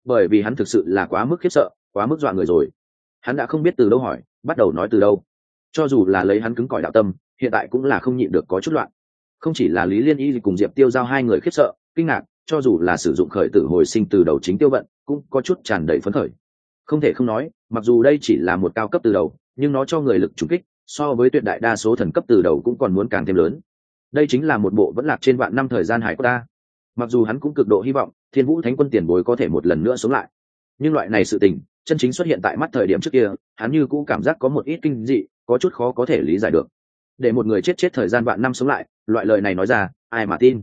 Bởi vì hắn thực sự là quá mức khiếp sợ, quá mức dọa người rồi. Hắn đã không biết từ đâu hỏi, bắt đầu nói từ đâu. Cho dù là lấy hắn cứng cỏi đạo tâm hiện tại cũng là không nhịn được có chút loạn. Không chỉ là lý liên y cùng diệp tiêu giao hai người khiếp sợ, kinh ngạc, cho dù là sử dụng khởi tử hồi sinh từ đầu chính tiêu vận, cũng có chút tràn đầy phấn khởi. Không thể không nói, mặc dù đây chỉ là một cao cấp từ đầu, nhưng nó cho người lực trùng kích, so với tuyệt đại đa số thần cấp từ đầu cũng còn muốn càng thêm lớn. Đây chính là một bộ vẫn lạc trên vạn năm thời gian hải quốc ta. Mặc dù hắn cũng cực độ hy vọng, thiên vũ thánh quân tiền bối có thể một lần nữa sống lại. Nhưng loại này sự tình, chân chính xuất hiện tại mắt thời điểm trước kia, hắn như cũng cảm giác có một ít kinh dị, có chút khó có thể lý giải được để một người chết chết thời gian vạn năm sống lại, loại lời này nói ra, ai mà tin?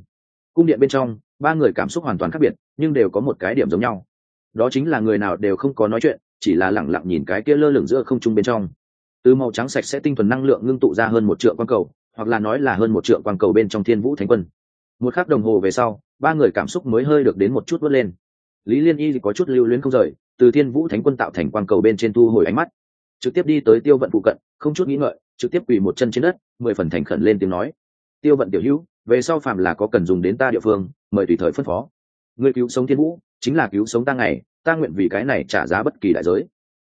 Cung điện bên trong, ba người cảm xúc hoàn toàn khác biệt, nhưng đều có một cái điểm giống nhau. Đó chính là người nào đều không có nói chuyện, chỉ là lẳng lặng nhìn cái kia lơ lửng giữa không trung bên trong. Từ màu trắng sạch sẽ tinh thuần năng lượng ngưng tụ ra hơn một triệu quang cầu, hoặc là nói là hơn một triệu quang cầu bên trong thiên vũ thánh quân. Một khắc đồng hồ về sau, ba người cảm xúc mới hơi được đến một chút vớt lên. Lý liên y có chút lưu luyến không rời, từ thiên vũ thánh quân tạo thành quang cầu bên trên thu hồi ánh mắt, trực tiếp đi tới tiêu vận phụ cận, không chút nghĩ ngợi trực tiếp quỳ một chân trên đất, mười phần thành khẩn lên tiếng nói. Tiêu vận tiểu hữu, về sau phạm là có cần dùng đến ta địa phương, mời tùy thời phân phó. Người cứu sống thiên vũ, chính là cứu sống ta ngày, ta nguyện vì cái này trả giá bất kỳ đại giới.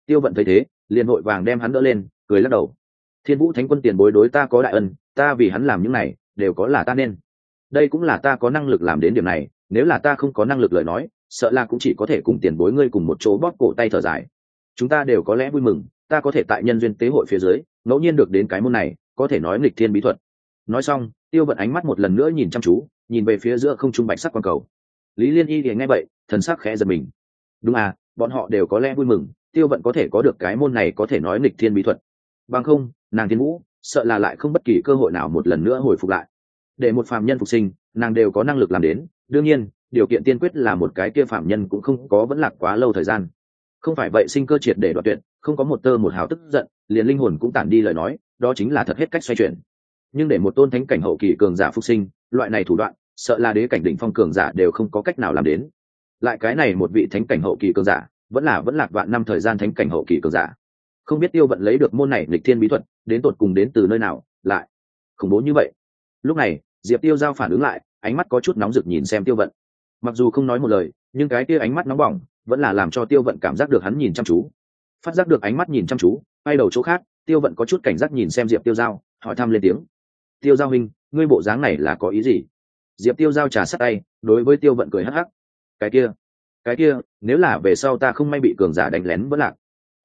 Tiêu vận thấy thế, liền hội vàng đem hắn đỡ lên, cười lắc đầu. Thiên vũ thánh quân tiền bối đối ta có đại ân, ta vì hắn làm những này, đều có là ta nên. Đây cũng là ta có năng lực làm đến điểm này, nếu là ta không có năng lực lời nói, sợ là cũng chỉ có thể cùng tiền bối ngươi cùng một chỗ bóp cổ tay thở dài. Chúng ta đều có lẽ vui mừng, ta có thể tại nhân duyên tế hội phía dưới ngẫu nhiên được đến cái môn này, có thể nói nghịch thiên bí thuật. Nói xong, tiêu vận ánh mắt một lần nữa nhìn chăm chú, nhìn về phía giữa không trung bạch sắc quang cầu. Lý liên y thì nghe vậy, thần sắc khẽ giật mình. Đúng à bọn họ đều có lẽ vui mừng, tiêu vận có thể có được cái môn này có thể nói nghịch thiên bí thuật. Bằng không, nàng thiên vũ, sợ là lại không bất kỳ cơ hội nào một lần nữa hồi phục lại. Để một phạm nhân phục sinh, nàng đều có năng lực làm đến. Đương nhiên, điều kiện tiên quyết là một cái kia phạm nhân cũng không có vẫn lạc quá lâu thời gian. Không phải vậy sinh cơ triệt để đoạt tuyệt không có một tơ một hào tức giận, liền linh hồn cũng tản đi lời nói, đó chính là thật hết cách xoay chuyển. Nhưng để một tôn thánh cảnh hậu kỳ cường giả phục sinh, loại này thủ đoạn, sợ là đế cảnh đỉnh phong cường giả đều không có cách nào làm đến. Lại cái này một vị thánh cảnh hậu kỳ cường giả, vẫn là vẫn lạc vạn năm thời gian thánh cảnh hậu kỳ cường giả. Không biết tiêu vận lấy được môn này lịch thiên bí thuật, đến tột cùng đến từ nơi nào, lại khủng bố như vậy. Lúc này, diệp tiêu giao phản ứng lại, ánh mắt có chút nóng rực nhìn xem tiêu vận. Mặc dù không nói một lời, nhưng cái tia ánh mắt nóng bỏng, vẫn là làm cho tiêu vận cảm giác được hắn nhìn chăm chú phát giác được ánh mắt nhìn chăm chú bay đầu chỗ khác, tiêu vận có chút cảnh giác nhìn xem diệp tiêu giao, hỏi thăm lên tiếng. Tiêu giao huynh, ngươi bộ dáng này là có ý gì? Diệp tiêu giao trà sát tay, đối với tiêu vận cười hắc hắc. Cái kia cái kia, nếu là về sau ta không may bị cường giả đánh lén vẫn lạc,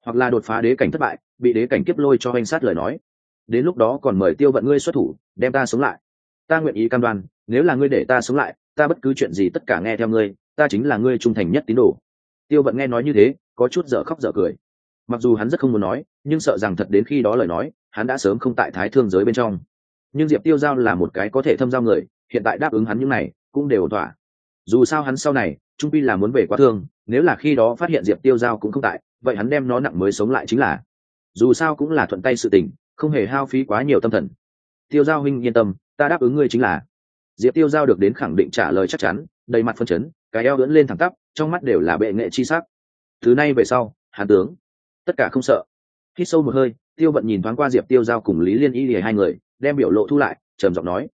hoặc là đột phá đế cảnh thất bại, bị đế cảnh kiếp lôi cho anh sát lời nói, đến lúc đó còn mời tiêu vận ngươi xuất thủ, đem ta sống lại. Ta nguyện ý cam đoan, nếu là ngươi để ta sống lại, ta bất cứ chuyện gì tất cả nghe theo ngươi, ta chính là ngươi trung thành nhất tín đồ. Tiêu vận nghe nói như thế, có chút dở khóc dở cười mặc dù hắn rất không muốn nói, nhưng sợ rằng thật đến khi đó lời nói, hắn đã sớm không tại thái thương giới bên trong. Nhưng diệp tiêu giao là một cái có thể thâm giao người, hiện tại đáp ứng hắn những này, cũng đều thỏa. Dù sao hắn sau này, trung pi là muốn về quá thương, nếu là khi đó phát hiện diệp tiêu giao cũng không tại, vậy hắn đem nó nặng mới sống lại chính là. Dù sao cũng là thuận tay sự tình, không hề hao phí quá nhiều tâm thần. Tiêu giao huynh yên tâm, ta đáp ứng ngươi chính là. Diệp tiêu giao được đến khẳng định trả lời chắc chắn, đầy mặt phân chấn, cái eo lưỡn lên thẳng tắp, trong mắt đều là bệ nghệ chi sắc. Thứ này về sau hàn tướng tất cả không sợ. Hít sâu một hơi, tiêu vận nhìn thoáng qua diệp tiêu giao cùng lý liên y lìa hai người, đem biểu lộ thu lại, trầm giọng nói,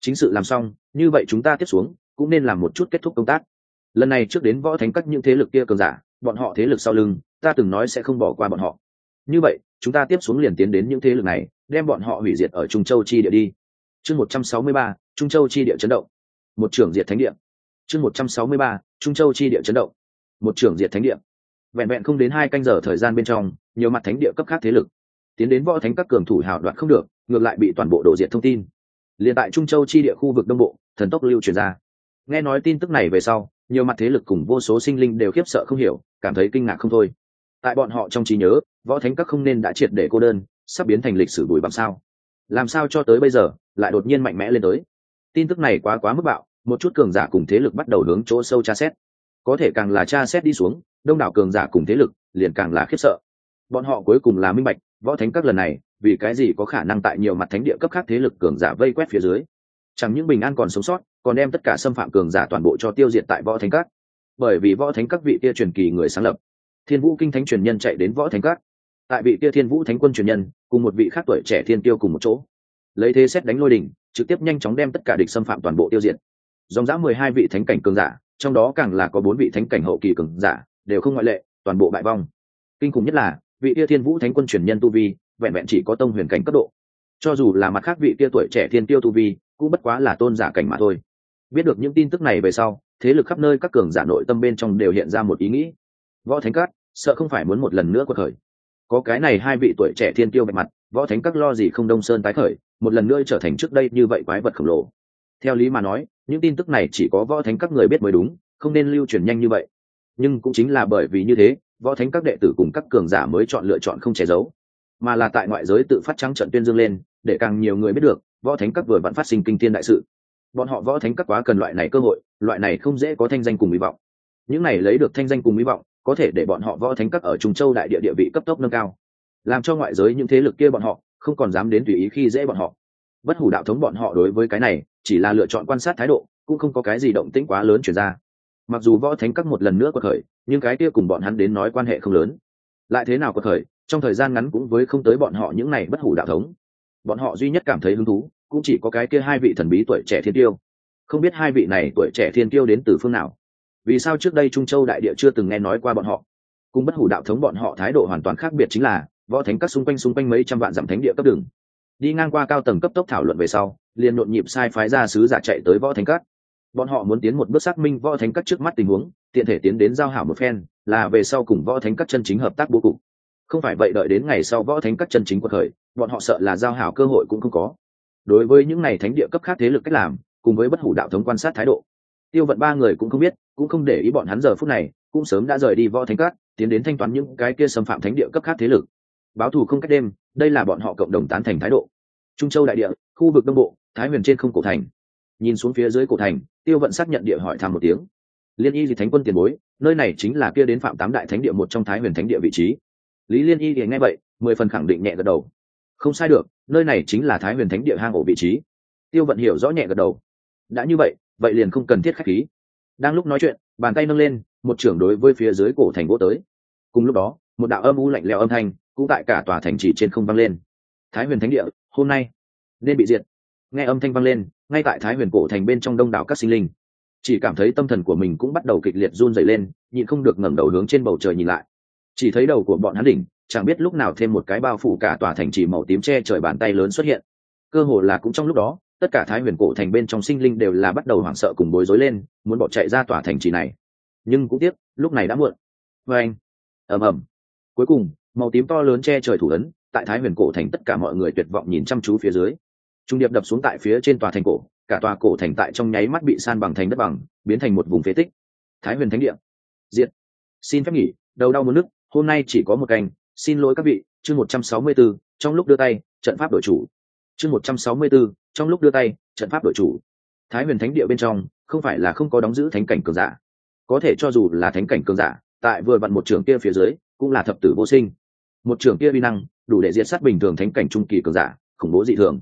chính sự làm xong, như vậy chúng ta tiếp xuống cũng nên làm một chút kết thúc công tác. Lần này trước đến võ thánh các những thế lực kia cường giả, bọn họ thế lực sau lưng, ta từng nói sẽ không bỏ qua bọn họ. Như vậy, chúng ta tiếp xuống liền tiến đến những thế lực này, đem bọn họ hủy diệt ở trung châu chi địa đi. Chương một trăm sáu mươi ba, trung châu chi địa chấn động. Một trưởng diệt thánh địa. Chương một trăm sáu mươi ba, trung châu chi địa chấn động. Một trưởng diệt thánh địa vẹn vẹn không đến hai canh giờ thời gian bên trong, nhiều mặt thánh địa cấp khác thế lực, tiến đến võ thánh các cường thủ hào đoạn không được, ngược lại bị toàn bộ đổ diệt thông tin. Liền tại trung châu chi địa khu vực đông bộ, thần tốc lưu truyền ra. Nghe nói tin tức này về sau, nhiều mặt thế lực cùng vô số sinh linh đều khiếp sợ không hiểu, cảm thấy kinh ngạc không thôi. Tại bọn họ trong trí nhớ, võ thánh các không nên đã triệt để cô đơn, sắp biến thành lịch sử bùi bằng sao. Làm sao cho tới bây giờ, lại đột nhiên mạnh mẽ lên tới. Tin tức này quá quá mức bạo, một chút cường giả cùng thế lực bắt đầu hướng chỗ sâu tra xét có thể càng là tra xét đi xuống, đông đảo cường giả cùng thế lực liền càng là khiếp sợ. Bọn họ cuối cùng là minh bạch, võ thánh các lần này, vì cái gì có khả năng tại nhiều mặt thánh địa cấp khác thế lực cường giả vây quét phía dưới? Chẳng những bình an còn sống sót, còn đem tất cả xâm phạm cường giả toàn bộ cho tiêu diệt tại võ thánh các. Bởi vì võ thánh các vị kia truyền kỳ người sáng lập, thiên vũ kinh thánh truyền nhân chạy đến võ thánh các. Tại vị kia thiên vũ thánh quân truyền nhân, cùng một vị khác tuổi trẻ thiên tiêu cùng một chỗ. Lấy thế xét đánh lôi đỉnh, trực tiếp nhanh chóng đem tất cả địch xâm phạm toàn bộ tiêu diệt. Dòng dã mười hai vị thánh cảnh cường giả trong đó càng là có bốn vị thánh cảnh hậu kỳ cường giả, đều không ngoại lệ, toàn bộ bại vong. Kinh khủng nhất là, vị tia thiên vũ thánh quân truyền nhân tu vi, vẹn vẹn chỉ có tông huyền cảnh cấp độ. Cho dù là mặt khác vị kia tuổi trẻ thiên tiêu tu vi, cũng bất quá là tôn giả cảnh mà thôi. Biết được những tin tức này về sau, thế lực khắp nơi các cường giả nội tâm bên trong đều hiện ra một ý nghĩ. Võ thánh cát sợ không phải muốn một lần nữa cuộc khởi. Có cái này hai vị tuổi trẻ thiên tiêu bạch mặt, võ thánh các lo gì không đông sơn tái khởi, một lần nữa trở thành trước đây như vậy quái vật khổng lồ. Theo lý mà nói những tin tức này chỉ có võ thánh các người biết mới đúng, không nên lưu truyền nhanh như vậy. Nhưng cũng chính là bởi vì như thế, võ thánh các đệ tử cùng các cường giả mới chọn lựa chọn không che giấu. Mà là tại ngoại giới tự phát trắng trận tuyên dương lên, để càng nhiều người biết được, võ thánh các vừa vẫn phát sinh kinh thiên đại sự. Bọn họ võ thánh các quá cần loại này cơ hội, loại này không dễ có thanh danh cùng hy vọng. Những này lấy được thanh danh cùng hy vọng, có thể để bọn họ võ thánh các ở trung châu đại địa địa vị cấp tốc nâng cao. Làm cho ngoại giới những thế lực kia bọn họ, không còn dám đến tùy ý khi dễ bọn họ. Bất hủ đạo thống bọn họ đối với cái này chỉ là lựa chọn quan sát thái độ, cũng không có cái gì động tĩnh quá lớn chuyển ra. Mặc dù võ thánh các một lần nữa có khởi, nhưng cái kia cùng bọn hắn đến nói quan hệ không lớn. Lại thế nào có khởi, trong thời gian ngắn cũng với không tới bọn họ những này bất hủ đạo thống. Bọn họ duy nhất cảm thấy hứng thú, cũng chỉ có cái kia hai vị thần bí tuổi trẻ thiên tiêu. Không biết hai vị này tuổi trẻ thiên tiêu đến từ phương nào. Vì sao trước đây trung châu đại địa chưa từng nghe nói qua bọn họ? Cùng bất hủ đạo thống bọn họ thái độ hoàn toàn khác biệt chính là, võ thánh các xung quanh xung quanh mấy trăm vạn dặm thánh địa cấp đường. Đi ngang qua cao tầng cấp tốc thảo luận về sau liền nhộn nhịp sai phái ra sứ giả chạy tới võ thánh cát bọn họ muốn tiến một bước xác minh võ thánh cát trước mắt tình huống, tiện thể tiến đến giao hảo một phen, là về sau cùng võ thánh cát chân chính hợp tác bố cục. Không phải vậy đợi đến ngày sau võ thánh cát chân chính cuộc khởi, bọn họ sợ là giao hảo cơ hội cũng không có. Đối với những ngày thánh địa cấp khác thế lực cách làm, cùng với bất hủ đạo thống quan sát thái độ, tiêu vận ba người cũng không biết, cũng không để ý bọn hắn giờ phút này, cũng sớm đã rời đi võ thánh cát tiến đến thanh toán những cái kia xâm phạm thánh địa cấp khác thế lực. Báo thù không cách đêm, đây là bọn họ cộng đồng tán thành thái độ trung châu đại địa, khu vực đông bộ, thái huyền trên không cổ thành. Nhìn xuống phía dưới cổ thành, tiêu vận xác nhận địa hỏi thăm một tiếng. Liên y thì thánh quân tiền bối, nơi này chính là kia đến phạm tám đại thánh địa một trong thái huyền thánh địa vị trí. Lý liên y thì nghe vậy, mười phần khẳng định nhẹ gật đầu. Không sai được, nơi này chính là thái huyền thánh địa hang ổ vị trí. Tiêu vận hiểu rõ nhẹ gật đầu. Đã như vậy vậy liền không cần thiết khách khí. Đang lúc nói chuyện, bàn tay nâng lên, một trưởng đối với phía dưới cổ thành gỗ tới. Cùng lúc đó, một đạo âm u lạnh lẽo âm thanh cũng tại cả tòa thành chỉ trên không vang lên. Thái huyền thánh địa hôm nay nên bị diệt. Nghe âm thanh vang lên, ngay tại thái huyền cổ thành bên trong đông đảo các sinh linh. Chỉ cảm thấy tâm thần của mình cũng bắt đầu kịch liệt run dày lên, nhịn không được ngẩng đầu hướng trên bầu trời nhìn lại. Chỉ thấy đầu của bọn hắn đỉnh, chẳng biết lúc nào thêm một cái bao phủ cả tòa thành chỉ màu tím che trời bàn tay lớn xuất hiện. Cơ hồ là cũng trong lúc đó, tất cả thái huyền cổ thành bên trong sinh linh đều là bắt đầu hoảng sợ cùng bối rối lên, muốn bỏ chạy ra tòa thành trì này. Nhưng cũng tiếc, lúc này đã muộn. Vê anh, ầm ầm. Cuối cùng, màu tím to lớn che trời thủ ấn tại thái huyền cổ thành tất cả mọi người tuyệt vọng nhìn chăm chú phía dưới. Trung điệp đập xuống tại phía trên tòa thành cổ cả tòa cổ thành tại trong nháy mắt bị san bằng thành đất bằng biến thành một vùng phế tích. Thái huyền thánh địa. Diện xin phép nghỉ đầu đau muốn nước hôm nay chỉ có một canh xin lỗi các vị chương một trăm sáu mươi 164, trong lúc đưa tay trận pháp đổi chủ. Chương một trăm sáu mươi 164, trong lúc đưa tay trận pháp đổi chủ. Thái huyền thánh địa bên trong không phải là không có đóng giữ thánh cảnh cường giả. Có thể cho dù là thánh cảnh cường giả tại vừa vặn một trường kia phía dưới cũng là thập tử vô sinh một trường kia vi năng, đủ để diệt sát bình thường thánh cảnh trung kỳ cường giả, khủng bố dị thường.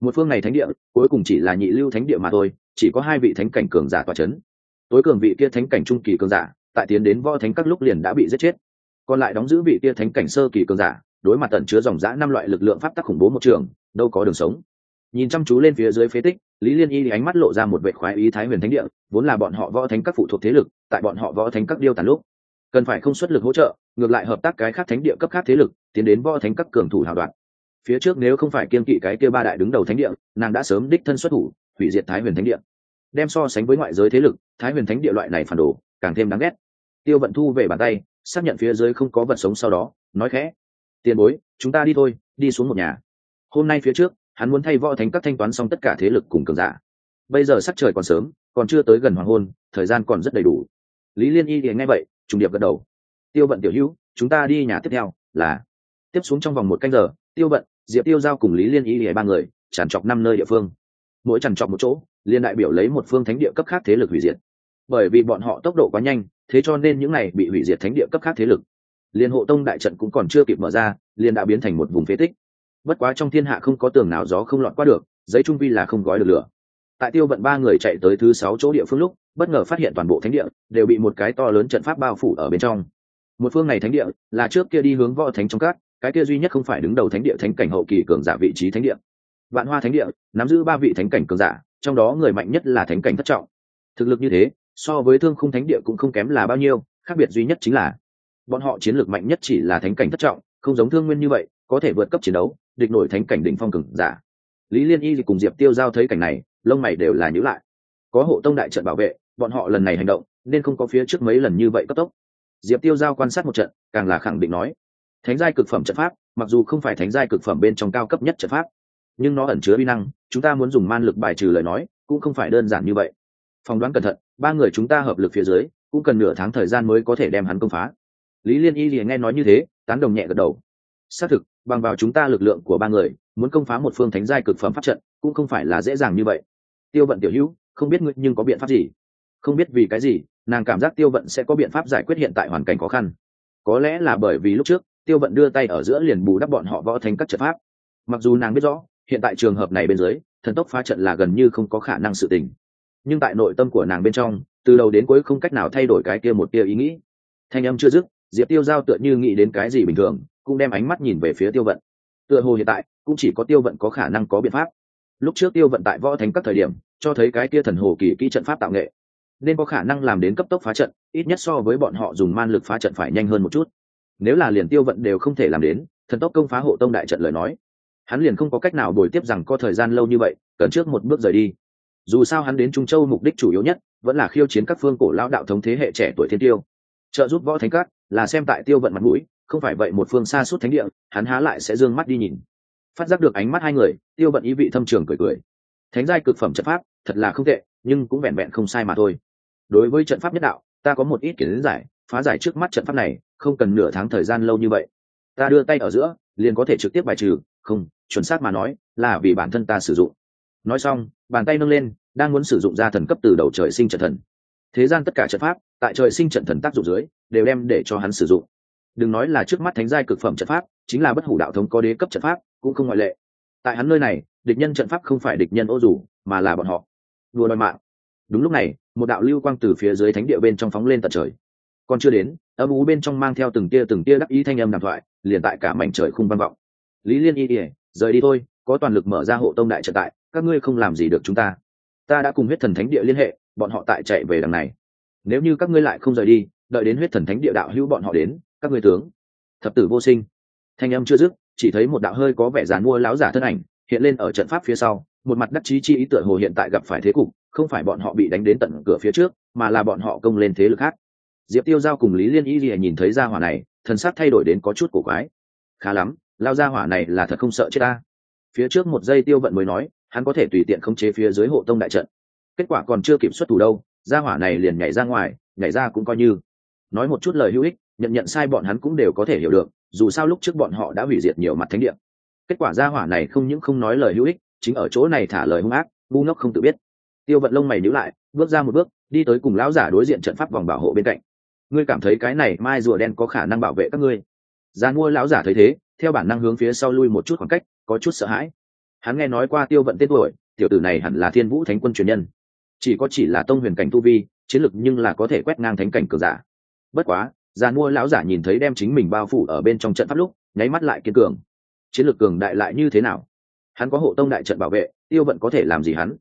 Một phương này thánh địa, cuối cùng chỉ là nhị lưu thánh địa mà thôi, chỉ có hai vị thánh cảnh cường giả tòa c h ấ n tối cường vị kia thánh cảnh trung kỳ cường giả, tại tiến đến võ thánh các lúc liền đã bị giết chết. Còn lại đóng giữ vị kia thánh cảnh sơ kỳ cường giả, đối mặt tận chứa dòng giã năm loại lực lượng pháp tắc khủng bố một trường, đâu có đường sống. Nhìn chăm chú lên phía dưới phế tích, lý liên y ánh mắt lộ ra một vệ khoái ý thái huyền thánh địa, vốn là bọn họ võ thánh các phụ thuộc thế lực, tại bọn họ võ thánh các điêu tàn lúc cần phải không xuất lực hỗ trợ, ngược lại hợp tác cái khác thánh địa cấp khác thế lực, tiến đến võ thánh các cường thủ hào đoạn phía trước nếu không phải kiên kỵ cái kia ba đại đứng đầu thánh địa, nàng đã sớm đích thân xuất thủ, hủy diệt thái huyền thánh địa. Đem so sánh với ngoại giới thế lực, thái huyền thánh địa loại này phản đồ, càng thêm đáng ghét. Tiêu vận thu về bàn tay, xác nhận phía dưới không có vật sống sau đó, nói khẽ, tiền bối, chúng ta đi thôi, đi xuống một nhà. Hôm nay phía trước, hắn muốn thay võ thánh các thanh toán xong tất cả thế lực cùng cường giả. Bây giờ sắc trời còn sớm, còn chưa tới gần hoàng hôn, thời gian còn rất đầy đủ. Lý liên y thì nghe vậy trùng điệp gật đầu. Tiêu vận tiểu hữu, chúng ta đi nhà tiếp theo, là, tiếp xuống trong vòng một canh giờ, tiêu vận, diệp tiêu giao cùng lý liên y lìa ba người, tràn trọc năm nơi địa phương. Mỗi tràn trọc một chỗ, liên đại biểu lấy một phương thánh địa cấp khác thế lực hủy diệt. Bởi vì bọn họ tốc độ quá nhanh, thế cho nên những này bị hủy diệt thánh địa cấp khác thế lực. Liên hộ tông đại trận cũng còn chưa kịp mở ra liên đã biến thành một vùng phế tích. Bất quá trong thiên hạ không có tường nào gió không lọt qua được, giấy trung vi là không gói được lửa tại tiêu vận ba người chạy tới thứ sáu chỗ địa phương lúc, bất ngờ phát hiện toàn bộ thánh địa đều bị một cái to lớn trận pháp bao phủ ở bên trong. Một phương này thánh địa là trước kia đi hướng võ thánh trong cát cái kia duy nhất không phải đứng đầu thánh địa thánh cảnh hậu kỳ cường giả vị trí thánh địa. Vạn hoa thánh địa, nắm giữ ba vị thánh cảnh cường giả, trong đó người mạnh nhất là thánh cảnh thất trọng. Thực lực như thế, so với thương khung thánh địa cũng không kém là bao nhiêu, khác biệt duy nhất chính là bọn họ chiến lược mạnh nhất chỉ là thánh cảnh thất trọng, không giống thương nguyên như vậy, có thể vượt cấp chiến đấu, địch nổi thánh cảnh đỉnh phong cường giả. Lý liên y cùng diệp tiêu giao thấy cảnh này lông mày đều là nhữ lại. Có hộ tông đại trận bảo vệ, bọn họ lần này hành động, nên không có phía trước mấy lần như vậy cấp tốc. Diệp tiêu giao quan sát một trận, càng là khẳng định nói, thánh giai cực phẩm trận pháp, mặc dù không phải thánh giai cực phẩm bên trong cao cấp nhất trận pháp, nhưng nó ẩn chứa vi năng, chúng ta muốn dùng man lực bài trừ lời nói, cũng không phải đơn giản như vậy. Phỏng đoán cẩn thận, ba người chúng ta hợp lực phía dưới, cũng cần nửa tháng thời gian mới có thể đem hắn công phá. Lý liên y thì nghe nói như thế, tán đồng nhẹ gật đầu. Xác thực, bằng vào chúng ta lực lượng của ba người, muốn công phá một phương thánh giai cực phẩm pháp trận, cũng không phải là dễ dàng như vậy tiêu vận tiểu hữu, không biết ngươi nhưng có biện pháp gì? Không biết vì cái gì, nàng cảm giác tiêu vận sẽ có biện pháp giải quyết hiện tại hoàn cảnh khó khăn. Có lẽ là bởi vì lúc trước, tiêu vận đưa tay ở giữa liền bù đắp bọn họ võ thành các trận pháp. Mặc dù nàng biết rõ, hiện tại trường hợp này bên dưới, thần tốc phá trận là gần như không có khả năng sự tình. Nhưng tại nội tâm của nàng bên trong, từ đầu đến cuối không cách nào thay đổi cái kia một tia ý nghĩ. Thanh âm chưa dứt, diệp tiêu giao tựa như nghĩ đến cái gì bình thường, cũng đem ánh mắt nhìn về phía tiêu vận. Tựa hồ hiện tại, cũng chỉ có tiêu vận có khả năng có biện pháp lúc trước tiêu vận tại võ thành các thời điểm, cho thấy cái kia thần hồ kỳ kỹ trận pháp tạo nghệ, nên có khả năng làm đến cấp tốc phá trận, ít nhất so với bọn họ dùng man lực phá trận phải nhanh hơn một chút. Nếu là liền tiêu vận đều không thể làm đến, thần tốc công phá hộ tông đại trận lời nói, hắn liền không có cách nào bồi tiếp rằng có thời gian lâu như vậy, cần trước một bước rời đi. Dù sao hắn đến trung châu mục đích chủ yếu nhất, vẫn là khiêu chiến các phương cổ lão đạo thống thế hệ trẻ tuổi thiên tiêu. Trợ giúp võ thánh cát là xem tại tiêu vận mặt mũi, không phải vậy một phương xa suốt thánh địa, hắn há lại sẽ d ư ơ n g mắt đi nhìn phát giác được ánh mắt hai người, tiêu bận ý vị thâm trường cười cười. Thánh giai cực phẩm trận pháp, thật là không tệ, nhưng cũng vẹn vẹn không sai mà thôi. Đối với trận pháp nhất đạo, ta có một ít kiến giải, phá giải trước mắt trận pháp này, không cần nửa tháng thời gian lâu như vậy. Ta đưa tay ở giữa, liền có thể trực tiếp bài trừ, không, chuẩn xác mà nói, là vì bản thân ta sử dụng. Nói xong, bàn tay nâng lên, đang muốn sử dụng ra thần cấp từ đầu trời sinh trận thần. Thế gian tất cả trận pháp, tại trời sinh trận thần tác dụng dưới, đều đem để cho hắn sử dụng. Đừng nói là trước mắt thánh giai cực phẩm trận pháp, chính là bất hủ đạo thống có đế cấp trận pháp cũng không ngoại lệ. Tại hắn nơi này, địch nhân trận pháp không phải địch nhân ô dù mà là bọn họ. Đùa đòi mạng. Đúng lúc này, một đạo lưu quang từ phía dưới thánh địa bên trong phóng lên tận trời. Còn chưa đến, âm ú bên trong mang theo từng tia từng tia đắc ý thanh âm đàm thoại, liền tại cả mảnh trời không văn vọng. Lý liên y ỉa rời đi thôi, có toàn lực mở ra hộ tông đại trận tại, các ngươi không làm gì được chúng ta. Ta đã cùng huyết thần thánh địa liên hệ, bọn họ tại chạy về đằng này. Nếu như các ngươi lại không rời đi, đợi đến huyết thần thánh địa đạo hữu bọn họ đến, các ngươi tướng, thập tử vô sinh. Thanh âm chưa dứt chỉ thấy một đạo hơi có vẻ dàn mua láo giả thân ảnh hiện lên ở trận pháp phía sau, một mặt đắc chí chi ý tựa hồ hiện tại gặp phải thế cục, không phải bọn họ bị đánh đến tận cửa phía trước, mà là bọn họ công lên thế lực khác. Diệp tiêu giao cùng lý liên y lìa nhìn thấy gia hỏa này, thần sắc thay đổi đến có chút cổ quái. Khá lắm lao gia hỏa này là thật không sợ chết ta. Phía trước một giây tiêu vận mới nói, hắn có thể tùy tiện khống chế phía dưới hộ tông đại trận. Kết quả còn chưa kiểm soát thủ đâu, gia hỏa này liền nhảy ra ngoài, nhảy ra cũng coi như. Nói một chút lời hữu ích, nhận nhận sai bọn hắn cũng đều có thể hiểu được dù sao lúc trước bọn họ đã hủy diệt nhiều mặt thánh địa. Kết quả gia hỏa này không những không nói lời hữu ích, chính ở chỗ này thả lời hung ác, ngu ngốc không tự biết. Tiêu vận lông mày nhíu lại, bước ra một bước, đi tới cùng lão giả đối diện trận pháp vòng bảo hộ bên cạnh. Ngươi cảm thấy cái này mai rùa đen có khả năng bảo vệ các ngươi? Gian mua lão giả thấy thế, theo bản năng hướng phía sau lui một chút khoảng cách, có chút sợ hãi. Hắn nghe nói qua tiêu vận tên tuổi, tiểu tử này hẳn là thiên vũ thánh quân truyền nhân. Chỉ có chỉ là tông huyền cảnh tu vi, chiến lực nhưng là có thể quét ngang thánh cảnh cường giả. Bất quá gian mua lão giả nhìn thấy đem chính mình bao phủ ở bên trong trận pháp lúc, nháy mắt lại kiên cường. Chiến lược cường đại lại như thế nào? Hắn có hộ tông đại trận bảo vệ, tiêu vận có thể làm gì hắn?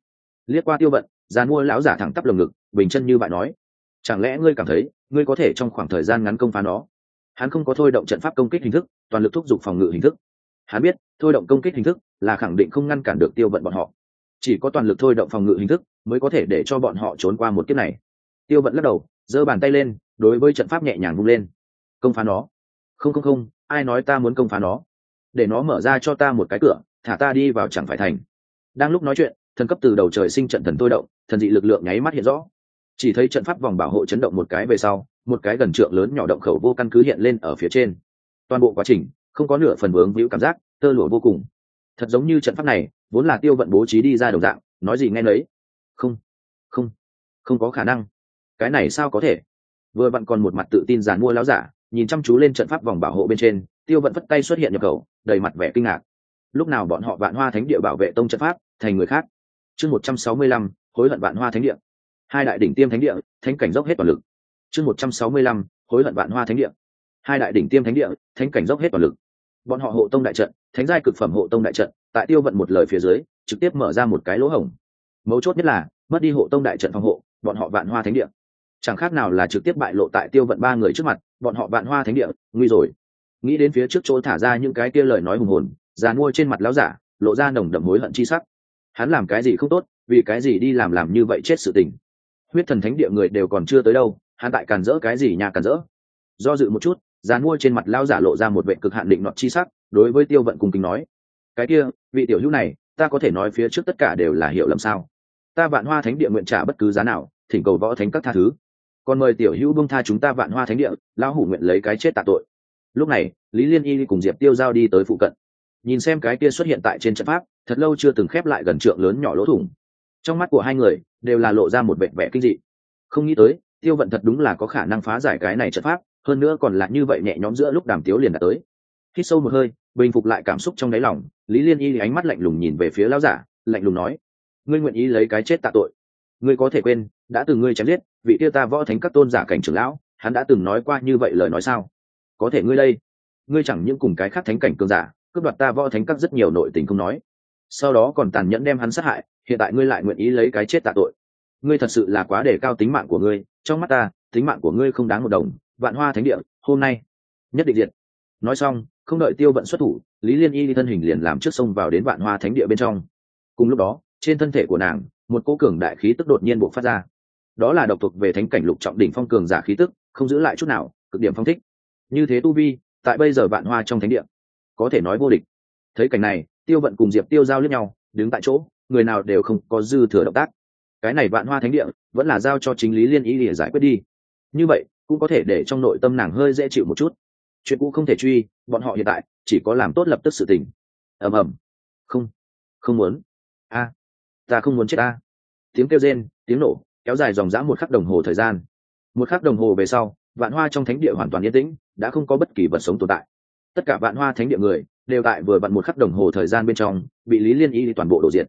Liếc qua tiêu vận gian mua lão giả thẳng tắp lồng ngực, bình chân như bạn nói, chẳng lẽ ngươi cảm thấy, ngươi có thể trong khoảng thời gian ngắn công phá nó? Hắn không có thôi động trận pháp công kích hình thức, toàn lực thúc giục phòng ngự hình thức. Hắn biết, thôi động công kích hình thức là khẳng định không ngăn cản được tiêu vận bọn họ. Chỉ có toàn lực thôi động phòng ngự hình thức mới có thể để cho bọn họ trốn qua một kiếp này. Tiêu vận lắc đầu, giơ bàn tay lên đối với trận pháp nhẹ nhàng vung lên. Công phá nó. Không không không, ai nói ta muốn công phá nó? Để nó mở ra cho ta một cái cửa, thả ta đi vào chẳng phải thành. Đang lúc nói chuyện, thần cấp từ đầu trời sinh trận thần tôi động, thần dị lực lượng nháy mắt hiện rõ. Chỉ thấy trận pháp vòng bảo hộ chấn động một cái về sau, một cái gần trượng lớn nhỏ động khẩu vô căn cứ hiện lên ở phía trên. Toàn bộ quá trình, không có nửa phần vướng víu cảm giác, tơ lụa vô cùng. Thật giống như trận pháp này, vốn là tiêu vận bố trí đi ra đồng dạng, nói gì nghe nấy. Không không không có khả năng. Cái này sao có thể? Vừa vặn còn một mặt tự tin giàn mua láo giả, nhìn chăm chú lên trận pháp vòng bảo hộ bên trên, tiêu vận vất tay xuất hiện nhập khẩu, đầy mặt vẻ kinh ngạc. Lúc nào bọn họ vạn hoa thánh địa bảo vệ tông trận pháp, thành người khác? Chương một trăm sáu mươi lăm, hối hận vạn hoa thánh địa. Hai đại đỉnh tiêm thánh địa, thánh cảnh dốc hết toàn lực. Chương một trăm sáu mươi lăm, hối hận vạn hoa thánh địa. Hai đại đỉnh tiêm thánh địa, thánh cảnh dốc hết toàn lực. Bọn họ hộ tông đại trận, thánh giai cực phẩm hộ tông đại trận, tại tiêu vận một lời phía dưới, trực tiếp mở ra một cái lỗ hổng. Mấu chốt nhất là, mất đi hộ tông đại trận phòng hộ, bọn họ vạn hoa thánh địa chẳng khác nào là trực tiếp bại lộ tại tiêu vận ba người trước mặt, bọn họ vạn hoa thánh địa, nguy rồi. Nghĩ đến phía trước chỗ thả ra những cái kia lời nói hùng hồn, già mua trên mặt láo giả, lộ ra nồng đậm hối hận chi sắc. Hắn làm cái gì không tốt, vì cái gì đi làm làm như vậy chết sự tình. Huyết thần thánh địa người đều còn chưa tới đâu, hắn tại càn rỡ cái gì nhà càn rỡ do dự một chút, già mua trên mặt lao giả lộ ra một vệ cực hạn định nọt chi sắc, đối với tiêu vận cùng kính nói. Cái kia, vị tiểu hữu này, ta có thể nói phía trước tất cả đều là hiểu lầm sao? Ta vạn hoa thánh địa nguyện trả bất cứ giá nào, thỉnh cầu võ thánh các tha thứ còn mời tiểu hữu bông tha chúng ta vạn hoa thánh địa, lão hủ nguyện lấy cái chết tạ tội. Lúc này, lý liên y cùng diệp tiêu giao đi tới phụ cận. Nhìn xem cái kia xuất hiện tại trên trận pháp, thật lâu chưa từng khép lại gần trượng lớn nhỏ lỗ thủng. Trong mắt của hai người, đều là lộ ra một vẻ vẻ kinh dị. Không nghĩ tới, tiêu vận thật đúng là có khả năng phá giải cái này trận pháp, hơn nữa còn là như vậy nhẹ nhõm giữa lúc đàm tiếu liền đã tới. Hít sâu một hơi, bình phục lại cảm xúc trong đáy lòng, lý liên y ánh mắt lạnh lùng nhìn về phía lão giả, lạnh lùng nói, ngươi nguyện ý lấy cái chết tạ tội? Ngươi có thể quên, đã từng ngươi chém giết, vị tiêu ta võ thánh các tôn giả cảnh trưởng lão, hắn đã từng nói qua như vậy lời nói sao? Có thể ngươi đây, ngươi chẳng những cùng cái khác thánh cảnh cường giả, cướp đoạt ta võ thánh các rất nhiều nội tình không nói. Sau đó còn tàn nhẫn đem hắn sát hại, hiện tại ngươi lại nguyện ý lấy cái chết tạ tội. Ngươi thật sự là quá để cao tính mạng của ngươi, trong mắt ta, tính mạng của ngươi không đáng một đồng, vạn hoa thánh địa, hôm nay. Nhất định diệt. Nói xong, không đợi tiêu vận xuất thủ, lý liên y thân hình liền làm trước sông vào đến vạn hoa thánh địa bên trong. Cùng lúc đó, trên thân thể của nàng một cô cường đại khí tức đột nhiên buộc phát ra. Đó là độc thuộc về thánh cảnh lục trọng đỉnh phong cường giả khí tức, không giữ lại chút nào, cực điểm phong thích. Như thế tu vi, tại bây giờ vạn hoa trong thánh địa, có thể nói vô địch. Thấy cảnh này, tiêu vận cùng diệp tiêu giao lẫn nhau, đứng tại chỗ, người nào đều không có dư thừa động tác. Cái này vạn hoa thánh địa, vẫn là giao cho chính lý liên ý để giải quyết đi. Như vậy, cũng có thể để trong nội tâm nàng hơi dễ chịu một chút. Chuyện cũ không thể truy, bọn họ hiện tại, chỉ có làm tốt lập tức sự tình. Ầm ầm. Không không muốn. A ta không muốn chết a tiếng kêu rên, tiếng nổ, kéo dài dòng dã một khắc đồng hồ thời gian. Một khắc đồng hồ về sau, vạn hoa trong thánh địa hoàn toàn yên tĩnh, đã không có bất kỳ vật sống tồn tại. Tất cả vạn hoa thánh địa người, đều tại vừa vặn một khắc đồng hồ thời gian bên trong, bị lý liên y toàn bộ đổ diệt.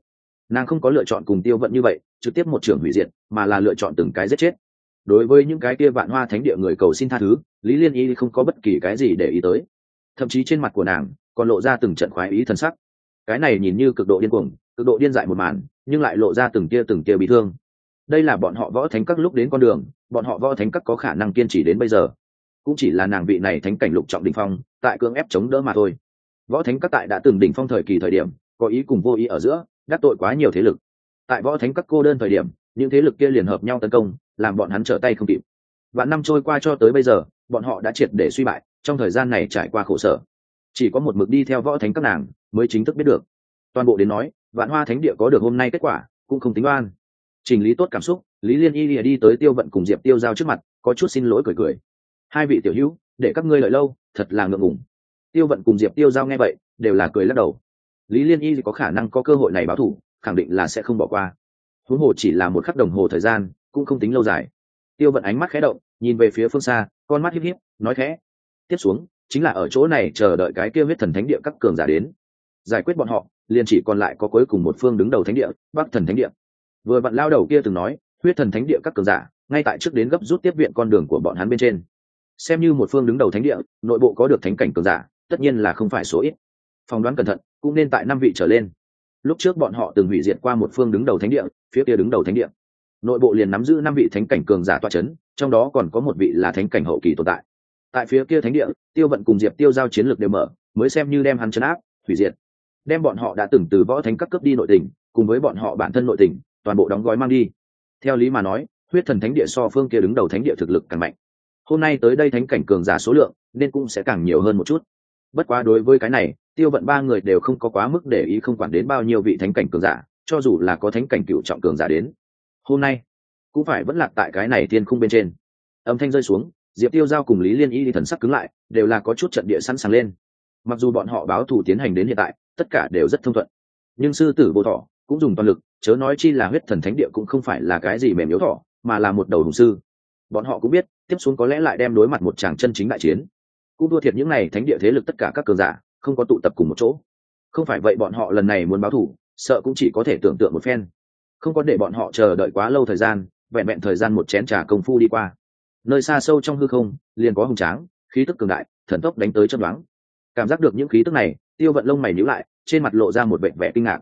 Nàng không có lựa chọn cùng tiêu vận như vậy, trực tiếp một trưởng hủy diệt, mà là lựa chọn từng cái giết chết. Đối với những cái kia vạn hoa thánh địa người cầu xin tha thứ, lý liên y không có bất kỳ cái gì để ý tới. Thậm chí trên mặt của nàng, còn lộ ra từng trận khoái ý thân sắc. Cái này nhìn như cực độ điên cuồng cực độ điên dại một màn, nhưng lại lộ ra từng tia từng tia bị thương. Đây là bọn họ võ thánh các lúc đến con đường, bọn họ võ thánh các có khả năng kiên trì đến bây giờ. Cũng chỉ là nàng vị này thánh cảnh lục trọng đỉnh phong, tại cưỡng ép chống đỡ mà thôi. Võ thánh các tại đã từng đỉnh phong thời kỳ thời điểm, có ý cùng vô ý ở giữa, đắc tội quá nhiều thế lực. Tại võ thánh các cô đơn thời điểm, những thế lực kia liền hợp nhau tấn công, làm bọn hắn trở tay không kịp. Và năm trôi qua cho tới bây giờ, bọn họ đã triệt để suy bại, trong thời gian này trải qua khổ sở. Chỉ có một mực đi theo võ thánh các nàng mới chính thức biết được. Toàn bộ đến nói vạn hoa thánh địa có được hôm nay kết quả, cũng không tính oan. Chỉnh lý tốt cảm xúc, lý liên y lìa đi tới tiêu vận cùng diệp tiêu giao trước mặt, có chút xin lỗi cười cười. Hai vị tiểu hữu, để các ngươi lợi lâu, thật là ngượng ngùng. Tiêu vận cùng diệp tiêu giao nghe vậy, đều là cười lắc đầu. Lý liên y có khả năng có cơ hội này báo thủ, khẳng định là sẽ không bỏ qua. Huống hồ chỉ là một khắc đồng hồ thời gian, cũng không tính lâu dài. Tiêu vận ánh mắt khẽ động, nhìn về phía phương xa, con mắt híp híp, nói khẽ. Tiếp xuống, chính là ở chỗ này chờ đợi cái kia huyết thần thánh địa các cường giả đến. Giải quyết bọn họ liền chỉ còn lại có cuối cùng một phương đứng đầu thánh địa, bắc thần thánh địa. Vừa vặn lao đầu kia từng nói, huyết thần thánh địa các cường giả, ngay tại trước đến gấp rút tiếp viện con đường của bọn hắn bên trên. Xem như một phương đứng đầu thánh địa, nội bộ có được thánh cảnh cường giả, tất nhiên là không phải số ít. Phỏng đoán cẩn thận, cũng nên tại năm vị trở lên. Lúc trước bọn họ từng hủy diệt qua một phương đứng đầu thánh địa, phía kia đứng đầu thánh địa. Nội bộ liền nắm giữ năm vị thánh cảnh cường giả toa c h ấ n trong đó còn có một vị là thánh cảnh hậu kỳ tồn tại. Tại phía kia thánh địa, tiêu vận cùng diệp tiêu giao chiến lược đều mở, mới xem như đem hắn chấn áp, hủy diệt đem bọn họ đã từng từ võ thánh các cấp đi nội tình, cùng với bọn họ bản thân nội tình, toàn bộ đóng gói mang đi. Theo lý mà nói, huyết thần thánh địa so phương kia đứng đầu thánh địa thực lực càng mạnh. Hôm nay tới đây thánh cảnh cường giả số lượng, nên cũng sẽ càng nhiều hơn một chút. Bất quá đối với cái này, tiêu vận ba người đều không có quá mức để ý không quản đến bao nhiêu vị thánh cảnh cường giả, cho dù là có thánh cảnh cựu trọng cường giả đến. Hôm nay, cũng phải vẫn lạc tại cái này tiên khung bên trên. Âm thanh rơi xuống, diệp tiêu giao cùng lý liên y thần sắc cứng lại, đều là có chút trận địa sẵn sàng lên. Mặc dù bọn họ báo thù tiến hành đến hiện tại tất cả đều rất thông thuận. Nhưng sư tử vô thọ cũng dùng toàn lực chớ nói chi là huyết thần thánh địa cũng không phải là cái gì mềm yếu thọ mà là một đầu hùng sư. Bọn họ cũng biết tiếp xuống có lẽ lại đem đối mặt một chàng chân chính đại chiến. Cũng thua thiệt những n à y thánh địa thế lực tất cả các cường giả không có tụ tập cùng một chỗ. Không phải vậy bọn họ lần này muốn báo thù, sợ cũng chỉ có thể tưởng tượng một phen. Không có để bọn họ chờ đợi quá lâu thời gian vẹn vẹn thời gian một chén trà công phu đi qua. Nơi xa sâu trong hư không liền có hùng tráng khí tức cường đại thần tốc đánh tới chân đoán cảm giác được những khí tức này tiêu vận lông mày nhíu lại, trên mặt lộ ra một vẻ vẻ kinh ngạc.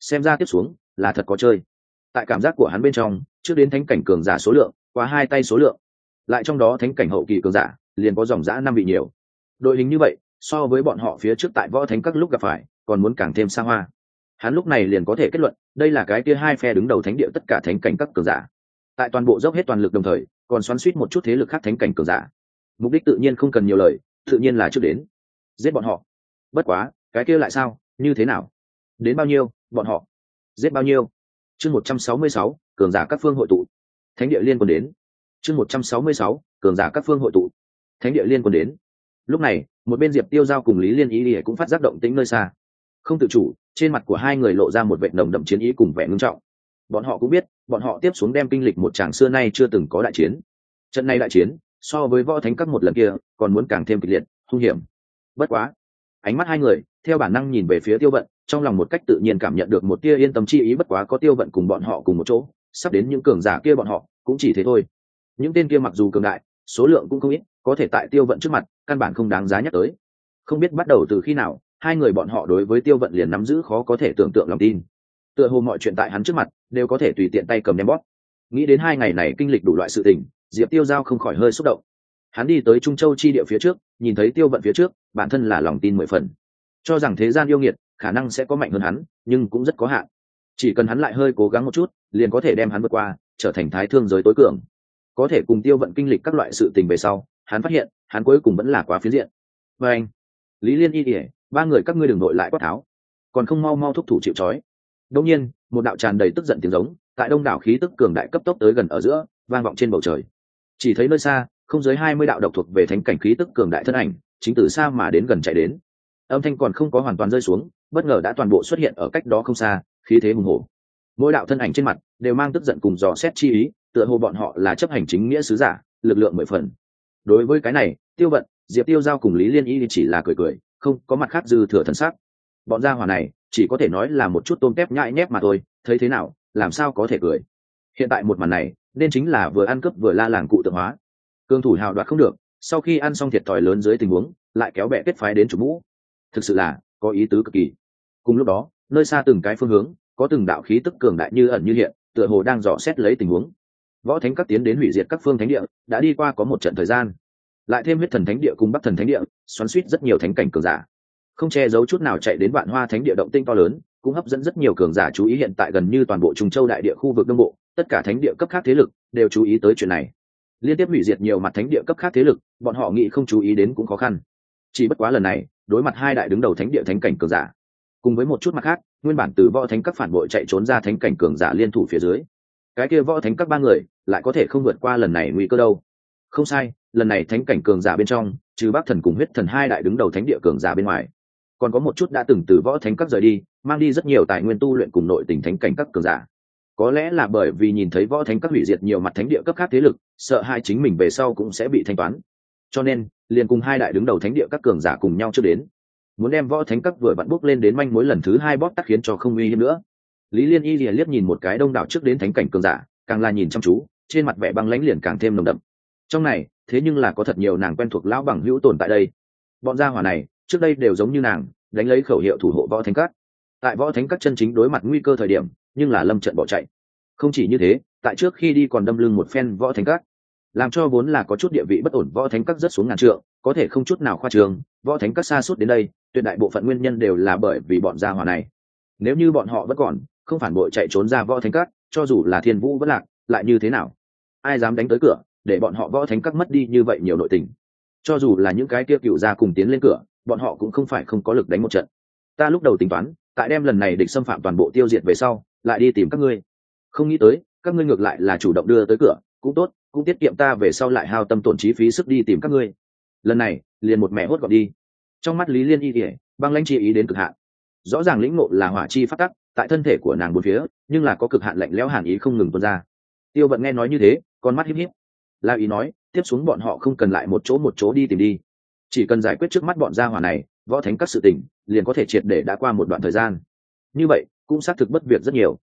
Xem ra tiếp xuống là thật có chơi. Tại cảm giác của hắn bên trong, trước đến thánh cảnh cường giả số lượng qua hai tay số lượng. Lại trong đó thánh cảnh hậu kỳ cường giả, liền có dòng giã năm vị nhiều. Đội hình như vậy, so với bọn họ phía trước tại võ thánh các lúc gặp phải, còn muốn càng thêm xa hoa. Hắn lúc này liền có thể kết luận, đây là cái kia hai phe đứng đầu thánh địa tất cả thánh cảnh các cường giả. Tại toàn bộ dốc hết toàn lực đồng thời, còn xoắn suýt một chút thế lực khác thánh cảnh cường giả. Mục đích tự nhiên không cần nhiều lời, tự nhiên là trước đến. Giết bọn họ bất quá, cái kia lại sao? Như thế nào? Đến bao nhiêu? Bọn họ giết bao nhiêu? Chương một trăm sáu mươi sáu, cường giả các phương hội tụ. Thánh địa liên còn đến. Chương một trăm sáu mươi sáu, cường giả các phương hội tụ. Thánh địa liên còn đến. Lúc này, một bên diệp tiêu giao cùng lý liên ý ỉa cũng phát giác động tĩnh nơi xa. Không tự chủ, trên mặt của hai người lộ ra một vệ nồng đậm chiến ý cùng vẻ ngưng trọng. Bọn họ cũng biết, bọn họ tiếp xuống đem kinh lịch một tràng xưa nay chưa từng có đại chiến. Trận này đại chiến, so với võ thánh các một lần kia, còn muốn càng thêm kịch liệt, hung hiểm. Bất quá ánh mắt hai người, theo bản năng nhìn về phía tiêu vận, trong lòng một cách tự nhiên cảm nhận được một tia yên tâm chi ý bất quá có tiêu vận cùng bọn họ cùng một chỗ, sắp đến những cường giả kia bọn họ, cũng chỉ thế thôi. Những tên kia mặc dù cường đại, số lượng cũng không ít, có thể tại tiêu vận trước mặt, căn bản không đáng giá nhắc tới. Không biết bắt đầu từ khi nào, hai người bọn họ đối với tiêu vận liền nắm giữ khó có thể tưởng tượng lòng tin. Tựa hồ mọi chuyện tại hắn trước mặt, đều có thể tùy tiện tay cầm đem bóp. Nghĩ đến hai ngày này kinh lịch đủ loại sự tình, diệp tiêu giao không khỏi hơi xúc động hắn đi tới trung châu chi địa phía trước, nhìn thấy tiêu vận phía trước, bản thân là lòng tin mười phần. Cho rằng thế gian yêu nghiệt, khả năng sẽ có mạnh hơn hắn, nhưng cũng rất có hạn. Chỉ cần hắn lại hơi cố gắng một chút, liền có thể đem hắn vượt qua, trở thành thái thương giới tối cường. Có thể cùng tiêu vận kinh lịch các loại sự tình về sau, hắn phát hiện, hắn cuối cùng vẫn là quá phiến diện. Và anh, lý liên y ỉa ba người các ngươi đừng nội lại quát tháo. Còn không mau mau thúc thủ chịu trói. Đông nhiên, một đạo tràn đầy tức giận tiếng giống, tại đông đảo khí tức cường đại cấp tốc tới gần ở giữa, vang vọng trên bầu trời. Chỉ thấy nơi xa không dưới hai mươi đạo độc thuộc về thánh cảnh khí tức cường đại thân ảnh, chính từ xa mà đến gần chạy đến. Âm thanh còn không có hoàn toàn rơi xuống, bất ngờ đã toàn bộ xuất hiện ở cách đó không xa, khí thế hùng hổ. Mỗi đạo thân ảnh trên mặt đều mang tức giận cùng dò xét chi ý, tựa hồ bọn họ là chấp hành chính nghĩa sứ giả, lực lượng mười phần. Đối với cái này, tiêu vận, diệp tiêu giao cùng lý liên y chỉ là cười cười, không có mặt khác dư thừa thần sắc. Bọn gia hỏa này, chỉ có thể nói là một chút tôm tép nhãi nhép mà thôi, thấy thế nào, làm sao có thể cười. Hiện tại một màn này, nên chính là vừa ăn cướp vừa la làng cụ tượng hóa cương thủ hào đoạt không được, sau khi ăn xong thiệt thòi lớn dưới tình huống, lại kéo bẹ kết phái đến chủ mũ. Thực sự là, có ý tứ cực kỳ. Cùng lúc đó, nơi xa từng cái phương hướng, có từng đạo khí tức cường đại như ẩn như hiện, tựa hồ đang dò xét lấy tình huống. Võ thánh các tiến đến hủy diệt các phương thánh địa, đã đi qua có một trận thời gian. Lại thêm huyết thần thánh địa cùng bắc thần thánh địa, xoắn suýt rất nhiều thánh cảnh cường giả. Không che giấu chút nào chạy đến vạn hoa thánh địa động tinh to lớn, cũng hấp dẫn rất nhiều cường giả chú ý hiện tại gần như toàn bộ trung châu đại địa khu vực đông bộ, tất cả thánh địa cấp khác thế lực đều chú ý tới chuyện này liên tiếp hủy diệt nhiều mặt thánh địa cấp khác thế lực, bọn họ nghĩ không chú ý đến cũng khó khăn. Chỉ bất quá lần này, đối mặt hai đại đứng đầu thánh địa thánh cảnh cường giả, cùng với một chút mặt khác, nguyên bản từ võ thánh các phản bội chạy trốn ra thánh cảnh cường giả liên thủ phía dưới, cái kia võ thánh các ba người lại có thể không vượt qua lần này nguy cơ đâu. Không sai, lần này thánh cảnh cường giả bên trong, trừ bác thần cùng huyết thần hai đại đứng đầu thánh địa cường giả bên ngoài, còn có một chút đã từng từ võ thánh các rời đi, mang đi rất nhiều tài nguyên tu luyện cùng nội tình thánh cảnh các cường giả có lẽ là bởi vì nhìn thấy võ thánh các hủy diệt nhiều mặt thánh địa cấp khác thế lực, sợ hai chính mình về sau cũng sẽ bị thanh toán. Cho nên, liền cùng hai đại đứng đầu thánh địa các cường giả cùng nhau trước đến. Muốn đem võ thánh các vừa vặn bốc lên đến manh mối lần thứ hai bóp tắc khiến cho không uy hiếp nữa. Lý liên y liền liếc nhìn một cái đông đảo trước đến thánh cảnh cường giả, càng là nhìn chăm chú, trên mặt vẻ băng lãnh liền càng thêm nồng đậm. Trong này, thế nhưng là có thật nhiều nàng quen thuộc lão bằng hữu tồn tại đây. Bọn gia hỏa này, trước đây đều giống như nàng, đánh lấy khẩu hiệu thủ hộ võ thánh các. Tại võ thánh các chân chính đối mặt nguy cơ thời điểm nhưng là lâm trận bỏ chạy. Không chỉ như thế, tại trước khi đi còn đâm lưng một phen võ thánh các. Làm cho vốn là có chút địa vị bất ổn, võ thánh các rất xuống ngàn trượng, có thể không chút nào khoa trường, võ thánh các xa suốt đến đây, tuyệt đại bộ phận nguyên nhân đều là bởi vì bọn gia hỏa này. Nếu như bọn họ vẫn còn, không phản bội chạy trốn ra võ thánh các, cho dù là thiên vũ vẫn lạc, lại như thế nào? Ai dám đánh tới cửa, để bọn họ võ thánh các mất đi như vậy nhiều nội tình? Cho dù là những cái kia cựu gia cùng tiến lên cửa, bọn họ cũng không phải không có lực đánh một trận. Ta lúc đầu tính toán, tại đem lần này địch xâm phạm toàn bộ tiêu diệt về sau lại đi tìm các ngươi. Không nghĩ tới, các ngươi ngược lại là chủ động đưa tới cửa, cũng tốt, cũng tiết kiệm ta về sau lại hao tâm tổn chi phí sức đi tìm các ngươi. Lần này, liền một mẹ hốt gọn đi. Trong mắt lý liên y kể băng lãnh chi ý đến cực hạn. Rõ ràng lĩnh ngộ là hỏa chi phát tắc, tại thân thể của nàng bốn phía, nhưng là có cực hạn lạnh lẽo hàn ý không ngừng tuôn ra. Tiêu vận nghe nói như thế, con mắt híp híp. La ý nói, tiếp xuống bọn họ không cần lại một chỗ một chỗ đi tìm đi. Chỉ cần giải quyết trước mắt bọn gia hỏa này, võ thánh các sự tình, liền có thể triệt để đã qua một đoạn thời gian. Như vậy cũng xác thực bất việc rất nhiều.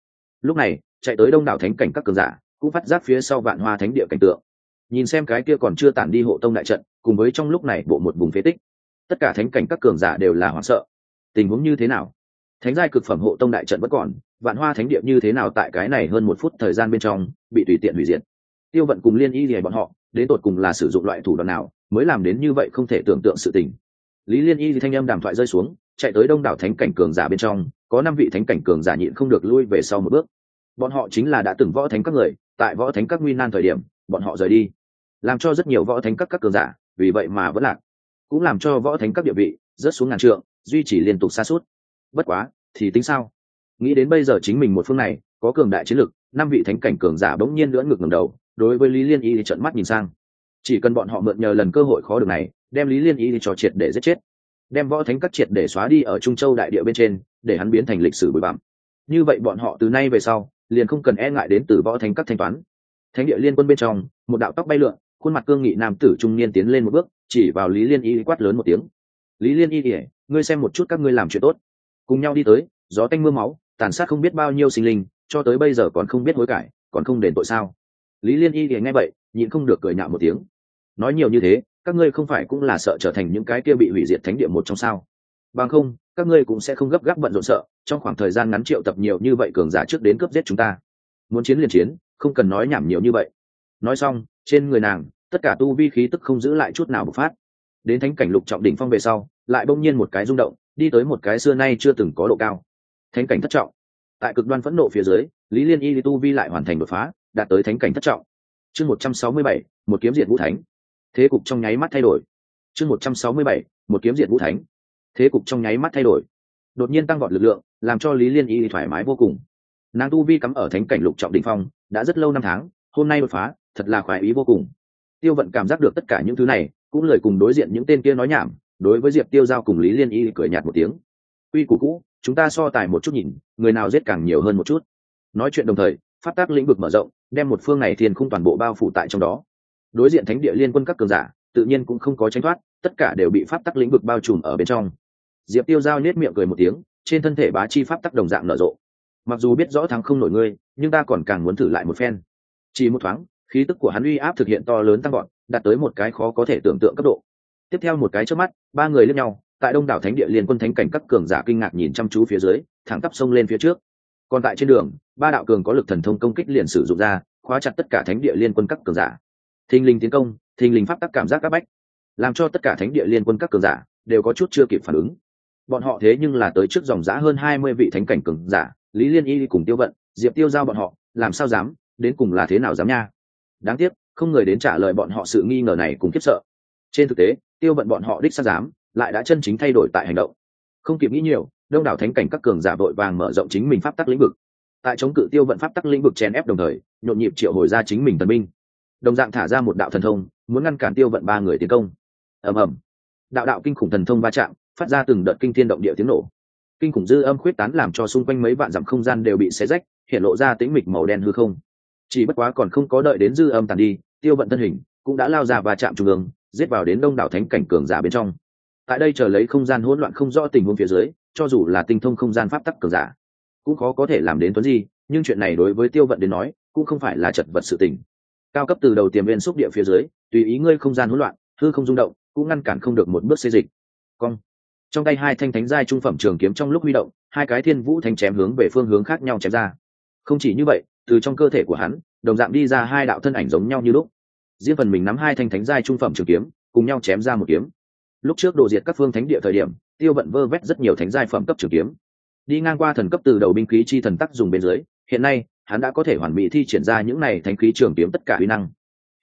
Lúc này, chạy tới đông đảo thánh cảnh các cường giả, cũng phát giác phía sau vạn hoa thánh địa cảnh tượng. Nhìn xem cái kia còn chưa tản đi hộ tông đại trận, cùng với trong lúc này bộ một vùng phế tích, tất cả thánh cảnh các cường giả đều là hoảng sợ. Tình huống như thế nào? Thánh giai cực phẩm hộ tông đại trận vẫn còn, vạn hoa thánh địa như thế nào tại cái này hơn một phút thời gian bên trong bị tùy tiện hủy diệt? Tiêu vận cùng liên y lìa bọn họ, đến tột cùng là sử dụng loại thủ đoạn nào mới làm đến như vậy không thể tưởng tượng sự tình? Lý liên y thì thanh âm đàm thoại rơi xuống chạy tới đông đảo thánh cảnh cường giả bên trong, có năm vị thánh cảnh cường giả nhịn không được lui về sau một bước. Bọn họ chính là đã từng võ thánh các người, tại võ thánh các nguy nan thời điểm, bọn họ rời đi. Làm cho rất nhiều võ thánh các các cường giả, vì vậy mà vẫn lạc. Cũng làm cho võ thánh các địa vị rớt xuống ngàn trượng, duy trì liên tục xa suốt bất quá, thì tính sao? Nghĩ đến bây giờ chính mình một phương này, có cường đại chiến lực, năm vị thánh cảnh cường giả bỗng nhiên lưỡn ngực ngầm đầu, đối với lý liên y thì trận mắt nhìn sang. Chỉ cần bọn họ mượn nhờ lần cơ hội khó được này, đem lý liên y thì trò triệt để giết chết đem võ thánh các triệt để xóa đi ở trung châu đại địa bên trên, để hắn biến thành lịch sử bụi bặm. Như vậy bọn họ từ nay về sau, liền không cần e ngại đến từ võ thánh các thanh toán. Thánh địa liên quân bên trong, một đạo tóc bay lượn, khuôn mặt cương nghị nam tử trung niên tiến lên một bước, chỉ vào lý liên y quát lớn một tiếng. Lý liên y ỉa ngươi xem một chút các ngươi làm chuyện tốt. Cùng nhau đi tới, gió tanh mưa máu, tàn sát không biết bao nhiêu sinh linh, cho tới bây giờ còn không biết hối cải, còn không đền tội sao? Lý liên y ỉa nghe vậy, nhịn không được cười nhạo một tiếng. Nói nhiều như thế các ngươi không phải cũng là sợ trở thành những cái kia bị hủy diệt thánh địa một trong sao? Bằng không, các ngươi cũng sẽ không gấp gáp bận rộn sợ, trong khoảng thời gian ngắn triệu tập nhiều như vậy cường giả trước đến cướp giết chúng ta. Muốn chiến liền chiến, không cần nói nhảm nhiều như vậy. Nói xong, trên người nàng, tất cả tu vi khí tức không giữ lại chút nào bộc phát. Đến thánh cảnh lục trọng đỉnh phong về sau, lại bỗng nhiên một cái rung động, đi tới một cái xưa nay chưa từng có độ cao. Thánh cảnh thất trọng. Tại cực đoan phẫn nộ phía dưới, lý liên y tu vi lại hoàn thành đột phá, đạt tới thánh cảnh thất trọng. Chương một trăm sáu mươi bảy, một kiếm diện vũ thánh thế cục trong nháy mắt thay đổi. Chương một trăm sáu mươi bảy, một kiếm diệt vũ thánh. Thế cục trong nháy mắt thay đổi. Đột nhiên tăng vọt lực lượng, làm cho lý liên y thoải mái vô cùng. Nàng tu vi cắm ở thánh cảnh lục trọng đ ỉ n h phong, đã rất lâu năm tháng, hôm nay đột phá, thật là khoái ý vô cùng. Tiêu vận cảm giác được tất cả những thứ này, cũng lời cùng đối diện những tên kia nói nhảm, đối với diệp tiêu giao cùng lý liên y cười nhạt một tiếng. Quy củ cũ, chúng ta so tài một chút nhìn, người nào giết càng nhiều hơn một chút. Nói chuyện đồng thời phát tác lĩnh vực mở rộng, đem một phương này thiên không toàn bộ bao phủ tại trong đó đối diện thánh địa liên quân các cường giả, tự nhiên cũng không có tránh thoát, tất cả đều bị pháp tắc lĩnh vực bao trùm ở bên trong. Diệp tiêu giao nết miệng cười một tiếng, trên thân thể bá chi pháp tắc đồng dạng nở rộ. Mặc dù biết rõ thắng không nổi ngươi, nhưng ta còn càng muốn thử lại một phen. Chỉ một thoáng, khí tức của hắn uy áp thực hiện to lớn tăng gọn đạt tới một cái khó có thể tưởng tượng cấp độ. Tiếp theo một cái trước mắt, ba người lên nhau, tại đông đảo thánh địa liên quân thánh cảnh các cường giả kinh ngạc nhìn chăm chú phía dưới, thẳng tắp sông lên phía trước. Còn tại trên đường, ba đạo cường có lực thần thông công kích liền sử dụng ra, khóa chặt tất cả thánh địa liên quân các cường giả thình linh tiến công, thình linh pháp tắc cảm giác các bách, làm cho tất cả thánh địa liên quân các cường giả đều có chút chưa kịp phản ứng. Bọn họ thế nhưng là tới trước dòng giã hơn hai mươi vị thánh cảnh cường giả, lý liên y cùng tiêu vận, diệp tiêu giao bọn họ, làm sao dám, đến cùng là thế nào dám nha? Đáng tiếc, không người đến trả lời bọn họ sự nghi ngờ này cùng kiếp sợ. Trên thực tế, tiêu vận bọn họ đích xác dám, lại đã chân chính thay đổi tại hành động. Không kịp nghĩ nhiều, đông đảo thánh cảnh các cường giả vội vàng mở rộng chính mình pháp tắc lĩnh vực. Tại chống cự tiêu vận pháp tắc lĩnh vực chèn ép đồng thời, nhộn nhịp triệu hồi ra chính mình tần minh đồng dạng thả ra một đạo thần thông, muốn ngăn cản tiêu vận ba người tiến công. Ầm ầm. Đạo đạo kinh khủng thần thông va chạm, phát ra từng đợt kinh thiên động địa tiếng nổ. Kinh khủng dư âm khuyết tán làm cho xung quanh mấy vạn dặm không gian đều bị xé rách, hiện lộ ra tĩnh mịch màu đen hư không. Chỉ bất quá còn không có đợi đến dư âm tàn đi, tiêu vận thân hình cũng đã lao ra và chạm trung ương, giết vào đến đông đảo thánh cảnh cường giả bên trong. Tại đây chờ lấy không gian hỗn loạn không rõ tình huống phía dưới, cho dù là tinh thông không gian pháp tắc cường giả, cũng khó có thể làm đến tuấn gì nhưng chuyện này đối với tiêu vận đến nói, cũng không phải là chật vật sự tình cao cấp từ đầu tiềm viên xúc địa phía dưới, tùy ý ngươi không gian hỗn loạn thư không rung động, cũng ngăn cản không được một bước xê dịch. Cong. Trong tay hai thanh thánh giai trung phẩm trường kiếm trong lúc huy động, hai cái thiên vũ thanh chém hướng về phương hướng khác nhau chém ra. Không chỉ như vậy, từ trong cơ thể của hắn, đồng dạng đi ra hai đạo thân ảnh giống nhau như lúc. Riêng phần mình nắm hai thanh thánh giai trung phẩm trường kiếm, cùng nhau chém ra một kiếm. Lúc trước đồ diệt các phương thánh địa thời điểm, tiêu vận vơ vét rất nhiều thánh giai phẩm cấp trường kiếm. Đi ngang qua thần cấp từ đầu binh khí chi thần tắc dùng bên dưới, hiện nay hắn đã có thể hoàn mỹ thi triển ra những này thánh khí trường kiếm tất cả uy năng.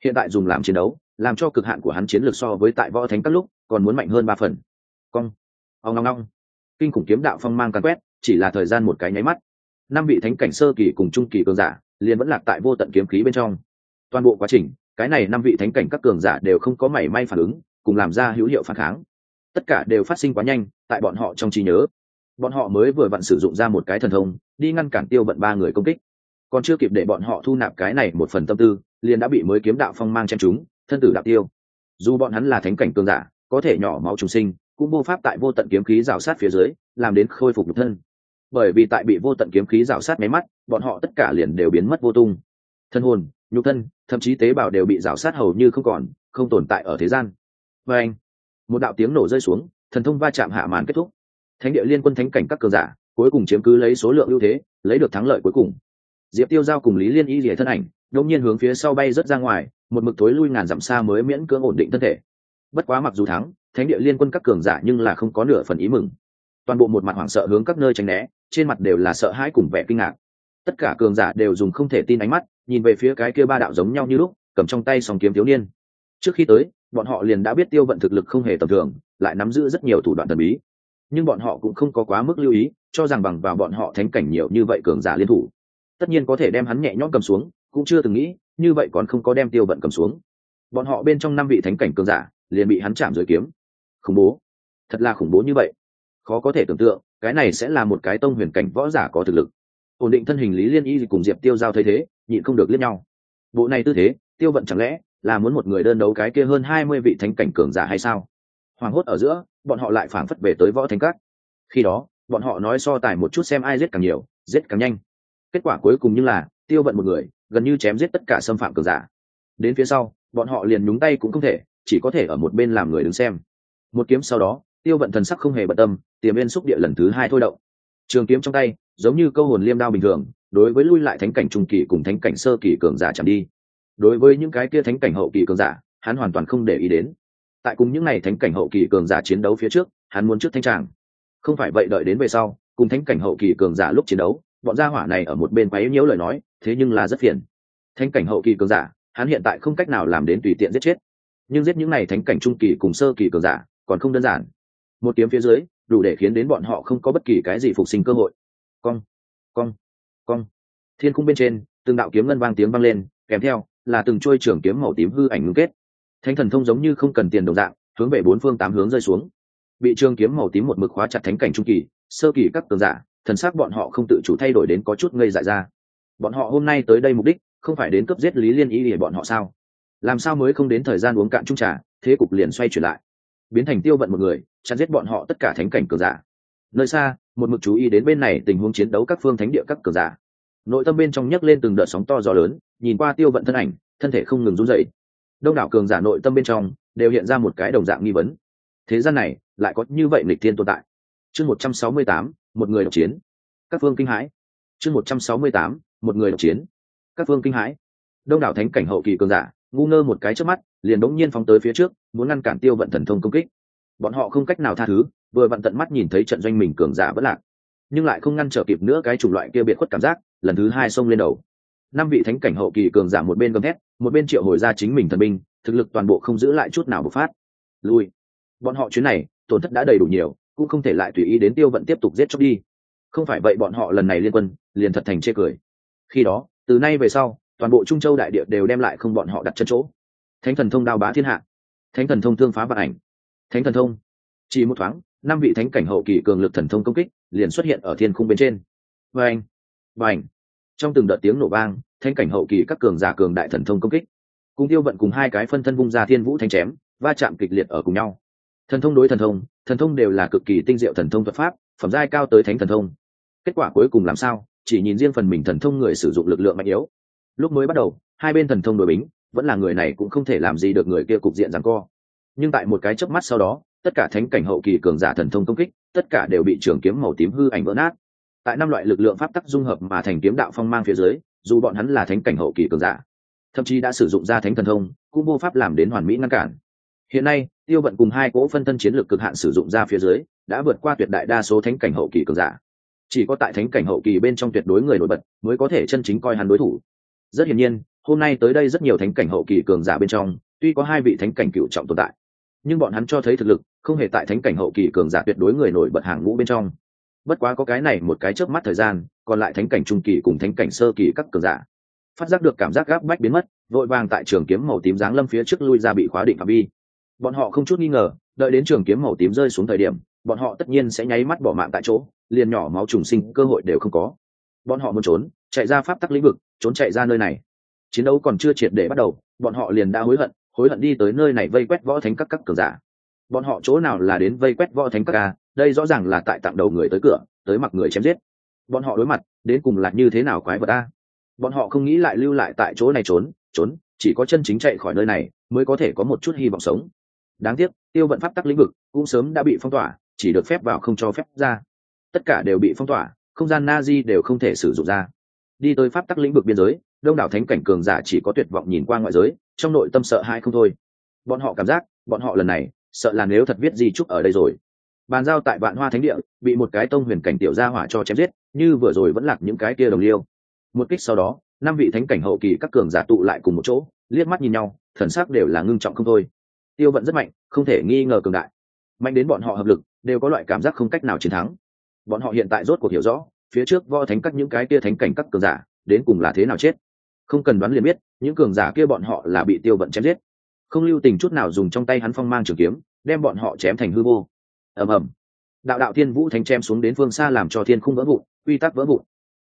Hiện tại dùng làm chiến đấu, làm cho cực hạn của hắn chiến lược so với tại võ thánh các lúc, còn muốn mạnh hơn ba phần. Cong ông long long kinh khủng kiếm đạo phong mang càn quét, chỉ là thời gian một cái nháy mắt. Năm vị thánh cảnh sơ kỳ cùng trung kỳ cường giả, liền vẫn lạc tại vô tận kiếm khí bên trong. Toàn bộ quá trình, cái này năm vị thánh cảnh các cường giả đều không có mảy may phản ứng, cùng làm ra hữu hiệu phản kháng. Tất cả đều phát sinh quá nhanh, tại bọn họ trong trí nhớ. Bọn họ mới vừa vặn sử dụng ra một cái thần thông, đi ngăn cản tiêu vận ba người công kích còn chưa kịp để bọn họ thu nạp cái này một phần tâm tư, liền đã bị mới kiếm đạo phong mang chém chúng thân tử đạo tiêu. Dù bọn hắn là thánh cảnh cường giả, có thể nhỏ máu trùng sinh, cũng vô pháp tại vô tận kiếm khí rào sát phía dưới, làm đến khôi phục nhục thân. Bởi vì tại bị vô tận kiếm khí rào sát máy mắt, bọn họ tất cả liền đều biến mất vô tung. Thân hồn, nhục thân, thậm chí tế bào đều bị rào sát hầu như không còn, không tồn tại ở thế gian. Và anh, một đạo tiếng nổ rơi xuống, thần thông va chạm hạ màn kết thúc. Thánh địa liên quân thánh cảnh các cường giả, cuối cùng chiếm cứ lấy số lượng ưu thế, lấy được thắng lợi cuối cùng diệp tiêu giao cùng lý liên y rỉa thân ảnh đông nhiên hướng phía sau bay rớt ra ngoài, một mực thối lui ngàn dặm xa mới miễn cưỡng ổn định thân thể. Bất quá mặc dù thắng, thánh địa liên quân các cường giả nhưng là không có nửa phần ý mừng. Toàn bộ một mặt hoảng sợ hướng các nơi tránh né, trên mặt đều là sợ hãi cùng vẻ kinh ngạc. Tất cả cường giả đều dùng không thể tin ánh mắt, nhìn về phía cái kia ba đạo giống nhau như lúc, cầm trong tay song kiếm thiếu niên. Trước khi tới, bọn họ liền đã biết tiêu vận thực lực không hề tầm thường, lại nắm giữ rất nhiều thủ đoạn thần bí. Nhưng bọn họ cũng không có quá mức lưu ý, cho rằng bằng vào bọn họ thánh cảnh nhiều như vậy cường giả liên thủ tất nhiên có thể đem hắn nhẹ nhõm cầm xuống, cũng chưa từng nghĩ, như vậy còn không có đem tiêu vận cầm xuống. Bọn họ bên trong năm vị thánh cảnh cường giả, liền bị hắn chạm rồi kiếm. Khủng bố. Thật là khủng bố như vậy. Khó có thể tưởng tượng, cái này sẽ là một cái tông huyền cảnh võ giả có thực lực. Ổn định thân hình lý liên y cùng diệp tiêu giao thay thế, nhịn không được liếc nhau. Bộ này tư thế, tiêu vận chẳng lẽ là muốn một người đơn đấu cái kia hơn hai mươi vị thánh cảnh cường giả hay sao? Hoàng hốt ở giữa, bọn họ lại phảng phất về tới võ thánh các. Khi đó, bọn họ nói so tài một chút xem ai giết càng nhiều, giết càng nhanh kết quả cuối cùng như là, tiêu vận một người, gần như chém giết tất cả xâm phạm cường giả. Đến phía sau, bọn họ liền nhúng tay cũng không thể, chỉ có thể ở một bên làm người đứng xem. Một kiếm sau đó, tiêu vận thần sắc không hề bận tâm, tiềm viên xúc địa lần thứ hai thôi động. Trường kiếm trong tay, giống như câu hồn liêm đao bình thường, đối với lui lại thánh cảnh trung kỳ cùng thánh cảnh sơ kỳ cường giả chạm đi. Đối với những cái kia thánh cảnh hậu kỳ cường giả, hắn hoàn toàn không để ý đến. Tại cùng những n à y thánh cảnh hậu kỳ cường giả chiến đấu phía trước, hắn muốn trước thanh tràng. Không phải vậy đợi đến về sau, cùng thánh cảnh hậu kỳ cường giả lúc chiến đấu bọn gia hỏa này ở một bên quấy nhiễu lời nói, thế nhưng là rất phiền. Thánh cảnh hậu kỳ cường giả, hắn hiện tại không cách nào làm đến tùy tiện giết chết. Nhưng giết những này thánh cảnh trung kỳ cùng sơ kỳ cường giả, còn không đơn giản. Một kiếm phía dưới, đủ để khiến đến bọn họ không có bất kỳ cái gì phục sinh cơ hội. Cong cong cong. Thiên cung bên trên, từng đạo kiếm ngân vang tiếng vang lên, kèm theo là từng trôi trường kiếm màu tím hư ảnh ngưng kết. Thánh thần thông giống như không cần tiền đồng dạng, hướng về bốn phương tám hướng rơi xuống. Bị trường kiếm màu tím một mực khóa chặt thánh cảnh trung kỳ, sơ kỳ các cường giả thần sắc bọn họ không tự chủ thay đổi đến có chút ngây dại ra. Bọn họ hôm nay tới đây mục đích, không phải đến cấp giết lý liên ý để bọn họ sao? Làm sao mới không đến thời gian uống cạn trung trà, thế cục liền xoay chuyển lại. Biến thành tiêu vận một người, chặn giết bọn họ tất cả thánh cảnh cường giả. Nơi xa, một mực chú ý đến bên này tình huống chiến đấu các phương thánh địa các cường giả. Nội tâm bên trong nhấc lên từng đợt sóng to gió lớn, nhìn qua tiêu vận thân ảnh, thân thể không ngừng run dậy đông đảo cường giả nội tâm bên trong, đều hiện ra một cái đồng dạng nghi vấn. Thế gian này, lại có như vậy lịch thiên tồn tại. Chương một trăm sáu mươi tám một người độc chiến. Các phương kinh hãi. Chương một trăm sáu mươi tám, một người độc chiến. Các phương kinh hãi. Đông đảo thánh cảnh hậu kỳ cường giả, ngu ngơ một cái trước mắt, liền đống nhiên phóng tới phía trước, muốn ngăn cản tiêu vận thần thông công kích. Bọn họ không cách nào tha thứ, vừa vặn tận mắt nhìn thấy trận doanh mình cường giả bất lạc. Nhưng lại không ngăn trở kịp nữa cái chủng loại kia biệt khuất cảm giác, lần thứ hai xông lên đầu. Năm vị thánh cảnh hậu kỳ cường giả một bên gầm thét, một bên triệu hồi ra chính mình thần binh, thực lực toàn bộ không giữ lại chút nào bộc phát. Lui. Bọn họ chuyến này, tổn thất đã đầy đủ nhiều cũng không thể lại tùy ý đến tiêu vận tiếp tục giết chóc đi. Không phải vậy bọn họ lần này liên quân, liền thật thành chê cười. Khi đó, từ nay về sau, toàn bộ trung châu đại địa đều đem lại không bọn họ đặt chân chỗ. Thánh thần thông đao bá thiên hạ. Thánh thần thông thương phá vạn ảnh. Thánh thần thông. Chỉ một thoáng, năm vị thánh cảnh hậu kỳ cường lực thần thông công kích, liền xuất hiện ở thiên khung bên trên. Và anh và ảnh trong từng đợt tiếng nổ vang, thánh cảnh hậu kỳ các cường giả cường đại thần thông công kích. Cùng tiêu vận cùng hai cái phân thân vung ra thiên vũ thanh chém, va chạm kịch liệt ở cùng nhau thần thông đối thần thông thần thông đều là cực kỳ tinh diệu thần thông thuật pháp, phẩm giai cao tới thánh thần thông. Kết quả cuối cùng làm sao? Chỉ nhìn riêng phần mình thần thông người sử dụng lực lượng mạnh yếu. Lúc mới bắt đầu, hai bên thần thông đội bính, vẫn là người này cũng không thể làm gì được người kia cục diện rằng co. Nhưng tại một cái chớp mắt sau đó, tất cả thánh cảnh hậu kỳ cường giả thần thông công kích, tất cả đều bị trường kiếm màu tím hư ảnh vỡ nát. Tại năm loại lực lượng pháp tắc dung hợp mà thành kiếm đạo phong mang phía dưới, dù bọn hắn là thánh cảnh hậu kỳ cường giả, thậm chí đã sử dụng ra thánh thần thông, cũng vô pháp làm đến hoàn mỹ ngăn cản. Hiện nay tiêu vận cùng hai cỗ phân thân chiến lược cực hạn sử dụng ra phía dưới, đã vượt qua tuyệt đại đa số thánh cảnh hậu kỳ cường giả. Chỉ có tại thánh cảnh hậu kỳ bên trong tuyệt đối người nổi bật mới có thể chân chính coi hắn đối thủ. Rất hiển nhiên, hôm nay tới đây rất nhiều thánh cảnh hậu kỳ cường giả bên trong, tuy có hai vị thánh cảnh cựu trọng tồn tại, nhưng bọn hắn cho thấy thực lực không hề tại thánh cảnh hậu kỳ cường giả tuyệt đối người nổi bật hàng ngũ bên trong. Bất quá có cái này một cái chớp mắt thời gian, còn lại thánh cảnh trung kỳ cùng thánh cảnh sơ kỳ các cường giả, phát giác được cảm giác gáp bách biến mất, vội vàng tại trường kiếm màu tím giáng lâm phía trước lui ra bị khóa định phạm vi bọn họ không chút nghi ngờ, đợi đến trường kiếm màu tím rơi xuống thời điểm, bọn họ tất nhiên sẽ nháy mắt bỏ mạng tại chỗ, liền nhỏ máu trùng sinh cơ hội đều không có. Bọn họ muốn trốn, chạy ra pháp tắc lĩnh vực, trốn chạy ra nơi này. Chiến đấu còn chưa triệt để bắt đầu, bọn họ liền đã hối hận hối hận đi tới nơi này vây quét võ thánh các các cường giả. Bọn họ chỗ nào là đến vây quét võ thánh các ca đây rõ ràng là tại tặng đầu người tới cửa, tới mặc người chém giết. Bọn họ đối mặt, đến cùng là như thế nào quái vật a? Bọn họ không nghĩ lại lưu lại tại chỗ này trốn trốn, chỉ có chân chính chạy khỏi nơi này, mới có thể có một chút hy vọng sống đáng tiếc, tiêu vận pháp tắc lĩnh vực cũng sớm đã bị phong tỏa, chỉ được phép vào không cho phép ra. Tất cả đều bị phong tỏa, không gian na di đều không thể sử dụng ra. Đi tới pháp tắc lĩnh vực biên giới, đông đảo thánh cảnh cường giả chỉ có tuyệt vọng nhìn qua ngoại giới, trong nội tâm sợ hai không thôi. Bọn họ cảm giác, bọn họ lần này, sợ là nếu thật viết gì trúc ở đây rồi. Bàn giao tại vạn hoa thánh địa, bị một cái tông huyền cảnh tiểu gia hỏa cho chém giết, như vừa rồi vẫn lạc những cái kia đồng liêu. Một kích sau đó, năm vị thánh cảnh hậu kỳ các cường giả tụ lại cùng một chỗ, liếc mắt nhìn nhau, thần sắc đều là ngưng trọng không thôi tiêu vận rất mạnh, không thể nghi ngờ cường đại. Mạnh đến bọn họ hợp lực, đều có loại cảm giác không cách nào chiến thắng. Bọn họ hiện tại rốt cuộc hiểu rõ, phía trước võ thánh các những cái kia thánh cảnh các cường giả, đến cùng là thế nào chết. Không cần đoán liền biết, những cường giả kia bọn họ là bị tiêu vận chém giết. Không lưu tình chút nào dùng trong tay hắn phong mang trường kiếm, đem bọn họ chém thành hư vô. Ầm ầm. Đạo đạo thiên vũ thánh chém xuống đến phương xa làm cho thiên khung vỡ vụn, quy tắc vỡ vụn.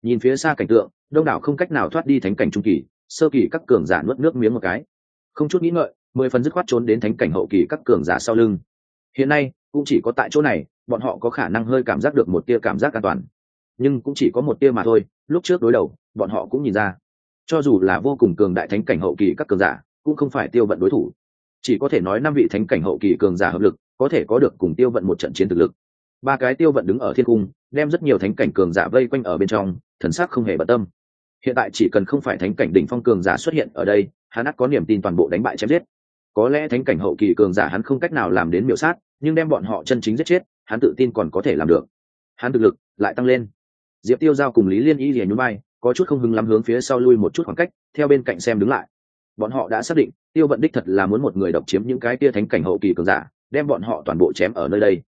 Nhìn phía xa cảnh tượng, đông đảo không cách nào thoát đi thánh cảnh trung kỳ, sơ kỳ các cường giả nuốt nước miếng một cái. Không chút nghĩ ngợi mười phần dứt khoát trốn đến thánh cảnh hậu kỳ các cường giả sau lưng. Hiện nay, cũng chỉ có tại chỗ này, bọn họ có khả năng hơi cảm giác được một tia cảm giác an toàn. Nhưng cũng chỉ có một tia mà thôi, lúc trước đối đầu, bọn họ cũng nhìn ra. Cho dù là vô cùng cường đại thánh cảnh hậu kỳ các cường giả, cũng không phải tiêu vận đối thủ. Chỉ có thể nói năm vị thánh cảnh hậu kỳ cường giả hợp lực, có thể có được cùng tiêu vận một trận chiến thực lực. Ba cái tiêu vận đứng ở thiên cung, đem rất nhiều thánh cảnh cường giả vây quanh ở bên trong, thần sắc không hề bận tâm. Hiện tại chỉ cần không phải thánh cảnh đỉnh phong cường giả xuất hiện ở đây hắn ắt có niềm tin toàn bộ đánh bại chém giết có lẽ thánh cảnh hậu kỳ cường giả hắn không cách nào làm đến miểu sát, nhưng đem bọn họ chân chính giết chết, hắn tự tin còn có thể làm được. Hắn thực lực lại tăng lên. Diệp tiêu giao cùng lý liên y liền nhún bay có chút không hứng lắm hướng phía sau lui một chút khoảng cách, theo bên cạnh xem đứng lại. Bọn họ đã xác định, tiêu vận đích thật là muốn một người độc chiếm những cái kia thánh cảnh hậu kỳ cường giả, đem bọn họ toàn bộ chém ở nơi đây.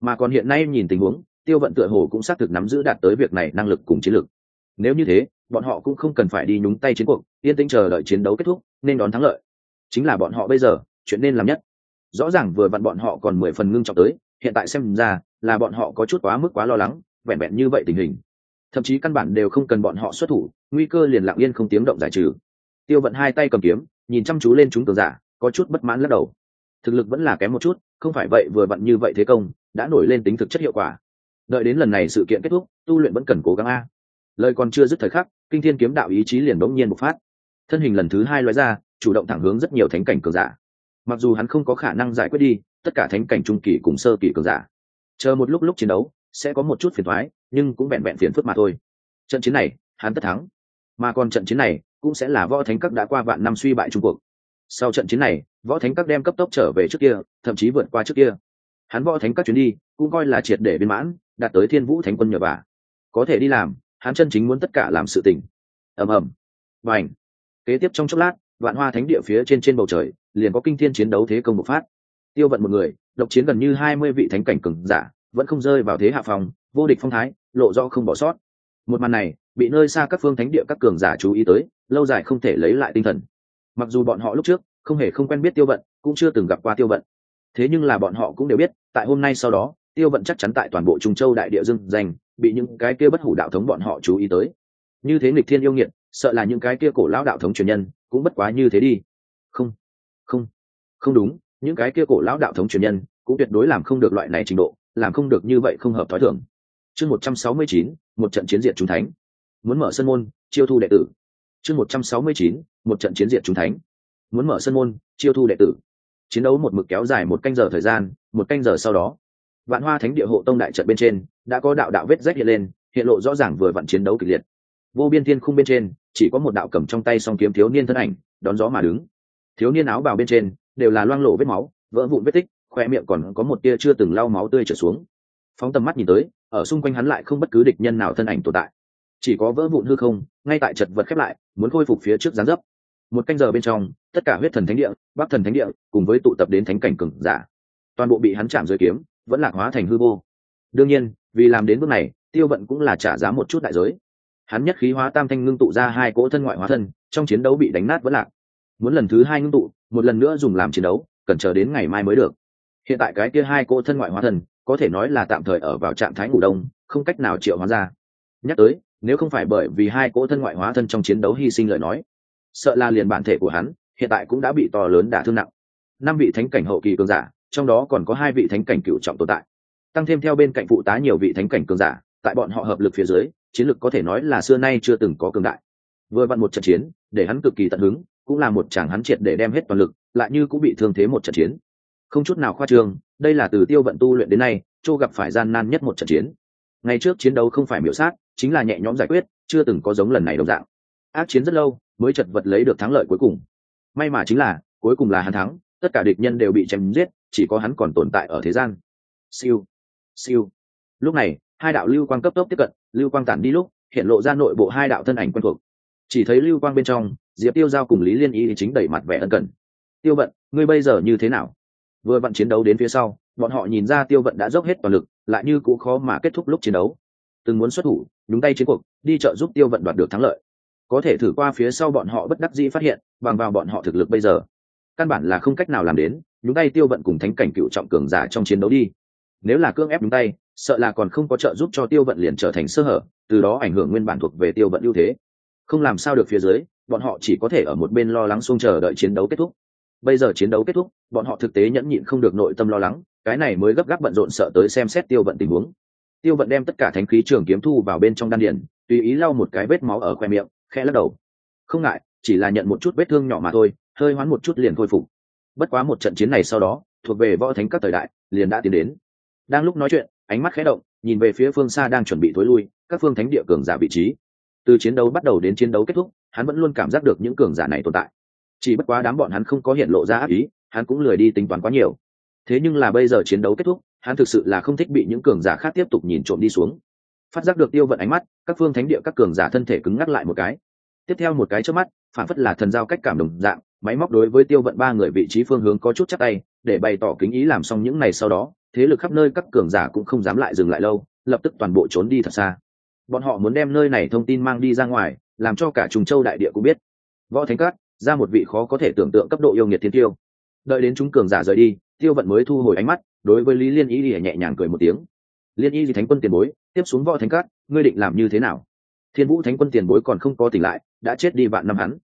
Mà còn hiện nay nhìn tình huống, tiêu vận tựa hồ cũng xác thực nắm giữ đạt tới việc này năng lực cùng chiến lược. Nếu như thế, bọn họ cũng không cần phải đi nhúng tay chiến cuộc, yên tĩnh chờ đợi chiến đấu kết thúc, nên đón thắng lợi chính là bọn họ bây giờ, chuyện nên làm nhất. Rõ ràng vừa vặn bọn họ còn mười phần ngưng trọng tới, hiện tại xem ra là bọn họ có chút quá mức quá lo lắng vẻn vẹn như vậy tình hình. Thậm chí căn bản đều không cần bọn họ xuất thủ, nguy cơ liền lặng yên không tiếng động giải trừ. Tiêu vận hai tay cầm kiếm, nhìn chăm chú lên chúng cường giả, có chút bất mãn lắc đầu. Thực lực vẫn là kém một chút, không phải vậy vừa vặn như vậy thế công, đã nổi lên tính thực chất hiệu quả. Đợi đến lần này sự kiện kết thúc, tu luyện vẫn cần cố gắng a. Lời còn chưa dứt thời khắc, kinh thiên kiếm đạo ý chí liền bỗng nhiên bộc phát. Thân hình lần thứ hai loại ra chủ động thẳng hướng rất nhiều thánh cảnh cường giả. Mặc dù hắn không có khả năng giải quyết đi tất cả thánh cảnh trung kỳ cùng sơ kỳ cường giả. Chờ một lúc lúc chiến đấu, sẽ có một chút phiền thoái nhưng cũng vẹn vẹn phiền phức mà thôi. Trận chiến này, hắn tất thắng. Mà còn trận chiến này, cũng sẽ là võ thánh các đã qua vạn năm suy bại trung cuộc. Sau trận chiến này, võ thánh các đem cấp tốc trở về trước kia, thậm chí vượt qua trước kia. Hắn võ thánh các chuyến đi, cũng coi là triệt để viên mãn, đạt tới thiên vũ thánh quân nhờ bà có thể đi làm, hắn chân chính muốn tất cả làm sự tình. Ầm ầm. Và ảnh kế tiếp trong chốc lát vạn hoa thánh địa phía trên trên bầu trời, liền có kinh thiên chiến đấu thế công bộc phát. Tiêu vận một người, độc chiến gần như hai mươi vị thánh cảnh cường giả, vẫn không rơi vào thế hạ phòng vô địch phong thái, lộ do không bỏ sót. Một màn này, bị nơi xa các phương thánh địa các cường giả chú ý tới, lâu dài không thể lấy lại tinh thần. Mặc dù bọn họ lúc trước, không hề không quen biết tiêu vận, cũng chưa từng gặp qua tiêu vận. Thế nhưng là bọn họ cũng đều biết, tại hôm nay sau đó, tiêu vận chắc chắn tại toàn bộ trung châu đại địa dương dành bị những cái kia bất hủ đạo thống bọn họ chú ý tới. Như thế nghịch thiên yêu nghiệt, sợ là những cái kia cổ lão đạo thống truyền nhân cũng bất quá như thế đi. Không không không đúng, những cái kia cổ lão đạo thống truyền nhân cũng tuyệt đối làm không được loại này trình độ, làm không được như vậy không hợp thói thường. Chương một trăm sáu mươi chín, một trận chiến diệt trung thánh. Muốn mở sân môn, chiêu thu đệ tử. Chương một trăm sáu mươi chín, một trận chiến diệt trung thánh. Muốn mở sân môn, chiêu thu đệ tử. Chiến đấu một mực kéo dài một canh giờ thời gian, một canh giờ sau đó, vạn hoa thánh địa hộ tông đại trận bên trên đã có đạo đạo vết rách hiện lên, hiện lộ rõ ràng vừa vặn chiến đấu kịch liệt. Vô biên thiên khung bên trên chỉ có một đạo cầm trong tay song kiếm thiếu niên thân ảnh, đón gió mà đứng. Thiếu niên áo bào bên trên, đều là loang lộ vết máu, vỡ vụn vết tích, khoe miệng còn có một tia chưa từng lau máu tươi trở xuống. Phóng tầm mắt nhìn tới, ở xung quanh hắn lại không bất cứ địch nhân nào thân ảnh tồn tại. Chỉ có vỡ vụn hư không, ngay tại chật vật khép lại, muốn khôi phục phía trước gián dấp. Một canh giờ bên trong, tất cả huyết thần thánh địa bắc thần thánh địa, cùng với tụ tập đến thánh cảnh cừng giả. Toàn bộ bị hắn chạm dưới kiếm, vẫn lạc hóa thành hư vô. Đương nhiên, vì làm đến bước này, tiêu vận cũng là trả giá một chút đại giới hắn nhất khí hóa tam thanh ngưng tụ ra hai cỗ thân ngoại hóa thân, trong chiến đấu bị đánh nát vẫn lạc. Muốn lần thứ hai ngưng tụ, một lần nữa dùng làm chiến đấu, cần chờ đến ngày mai mới được. Hiện tại cái kia hai cỗ thân ngoại hóa thân, có thể nói là tạm thời ở vào trạng thái ngủ đông, không cách nào triệu hóa ra. Nhắc tới, nếu không phải bởi vì hai cỗ thân ngoại hóa thân trong chiến đấu hy sinh lời nói, sợ là liền bản thể của hắn, hiện tại cũng đã bị to lớn đả thương nặng. Năm vị thánh cảnh hậu kỳ cường giả, trong đó còn có hai vị thánh cảnh cựu trọng tồn tại. Tăng thêm theo bên cạnh phụ tá nhiều vị thánh cảnh cường giả, tại bọn họ hợp lực phía dưới chiến lực có thể nói là xưa nay chưa từng có cường đại. Vừa vặn một trận chiến, để hắn cực kỳ tận hứng, cũng là một chàng hắn triệt để đem hết toàn lực, lại như cũng bị thương thế một trận chiến. Không chút nào khoa trương, đây là từ tiêu vận tu luyện đến nay, châu gặp phải gian nan nhất một trận chiến. Ngày trước chiến đấu không phải miểu sát, chính là nhẹ nhõm giải quyết, chưa từng có giống lần này đồng dạng. Ác chiến rất lâu, mới chật vật lấy được thắng lợi cuối cùng. May mà chính là, cuối cùng là hắn thắng, tất cả địch nhân đều bị chém giết, chỉ có hắn còn tồn tại ở thế gian. Siêu. Siêu. Lúc này, hai đạo lưu quang cấp tốc tiếp cận lưu quang tản đi lúc, hiện lộ ra nội bộ hai đạo thân ảnh quen thuộc. Chỉ thấy lưu quang bên trong, diệp tiêu giao cùng lý liên y chính đẩy mặt vẻ ân cần. Tiêu vận, ngươi bây giờ như thế nào? Vừa vận chiến đấu đến phía sau, bọn họ nhìn ra tiêu vận đã dốc hết toàn lực, lại như cũng khó mà kết thúc lúc chiến đấu. Từng muốn xuất thủ, nhúng tay chiến cuộc, đi trợ giúp tiêu vận đoạt được thắng lợi. Có thể thử qua phía sau bọn họ bất đắc dĩ phát hiện, bằng vào bọn họ thực lực bây giờ, căn bản là không cách nào làm đến, nhúng tay tiêu vận cùng thánh cảnh cựu trọng cường giả trong chiến đấu đi nếu là cưỡng ép đúng tay, sợ là còn không có trợ giúp cho tiêu vận liền trở thành sơ hở, từ đó ảnh hưởng nguyên bản thuộc về tiêu vận ưu thế. Không làm sao được phía dưới, bọn họ chỉ có thể ở một bên lo lắng xung chờ đợi chiến đấu kết thúc. Bây giờ chiến đấu kết thúc, bọn họ thực tế nhẫn nhịn không được nội tâm lo lắng, cái này mới gấp gáp bận rộn sợ tới xem xét tiêu vận tình huống. Tiêu vận đem tất cả thánh khí trường kiếm thu vào bên trong đan điền, tùy ý lau một cái vết máu ở khoe miệng, khẽ lắc đầu. Không ngại, chỉ là nhận một chút vết thương nhỏ mà thôi, hơi hoán một chút liền khôi phục. Bất quá một trận chiến này sau đó, thuộc về võ thánh các thời đại, liền đã tiến đến đang lúc nói chuyện, ánh mắt khẽ động, nhìn về phía phương xa đang chuẩn bị thối lui, các phương thánh địa cường giả vị trí. Từ chiến đấu bắt đầu đến chiến đấu kết thúc, hắn vẫn luôn cảm giác được những cường giả này tồn tại. Chỉ bất quá đám bọn hắn không có hiện lộ ra ác ý, hắn cũng lười đi tính toán quá nhiều. Thế nhưng là bây giờ chiến đấu kết thúc, hắn thực sự là không thích bị những cường giả khác tiếp tục nhìn trộm đi xuống. Phát giác được tiêu vận ánh mắt, các phương thánh địa các cường giả thân thể cứng ngắc lại một cái. Tiếp theo một cái trước mắt, phản phất là thần giao cách cảm đồng dạng, máy móc đối với tiêu vận ba người vị trí phương hướng có chút chắc tay, để bày tỏ kính ý làm xong những này sau đó thế lực khắp nơi các cường giả cũng không dám lại dừng lại lâu, lập tức toàn bộ trốn đi thật xa. Bọn họ muốn đem nơi này thông tin mang đi ra ngoài, làm cho cả trùng châu đại địa cũng biết. Võ thánh cát, ra một vị khó có thể tưởng tượng cấp độ yêu nghiệt thiên tiêu. Đợi đến chúng cường giả rời đi, tiêu vận mới thu hồi ánh mắt, đối với lý liên y thì nhẹ nhàng cười một tiếng. Liên y thì thánh quân tiền bối, tiếp xuống võ thánh cát, ngươi định làm như thế nào? Thiên vũ thánh quân tiền bối còn không có tỉnh lại, đã chết đi vạn năm hắn.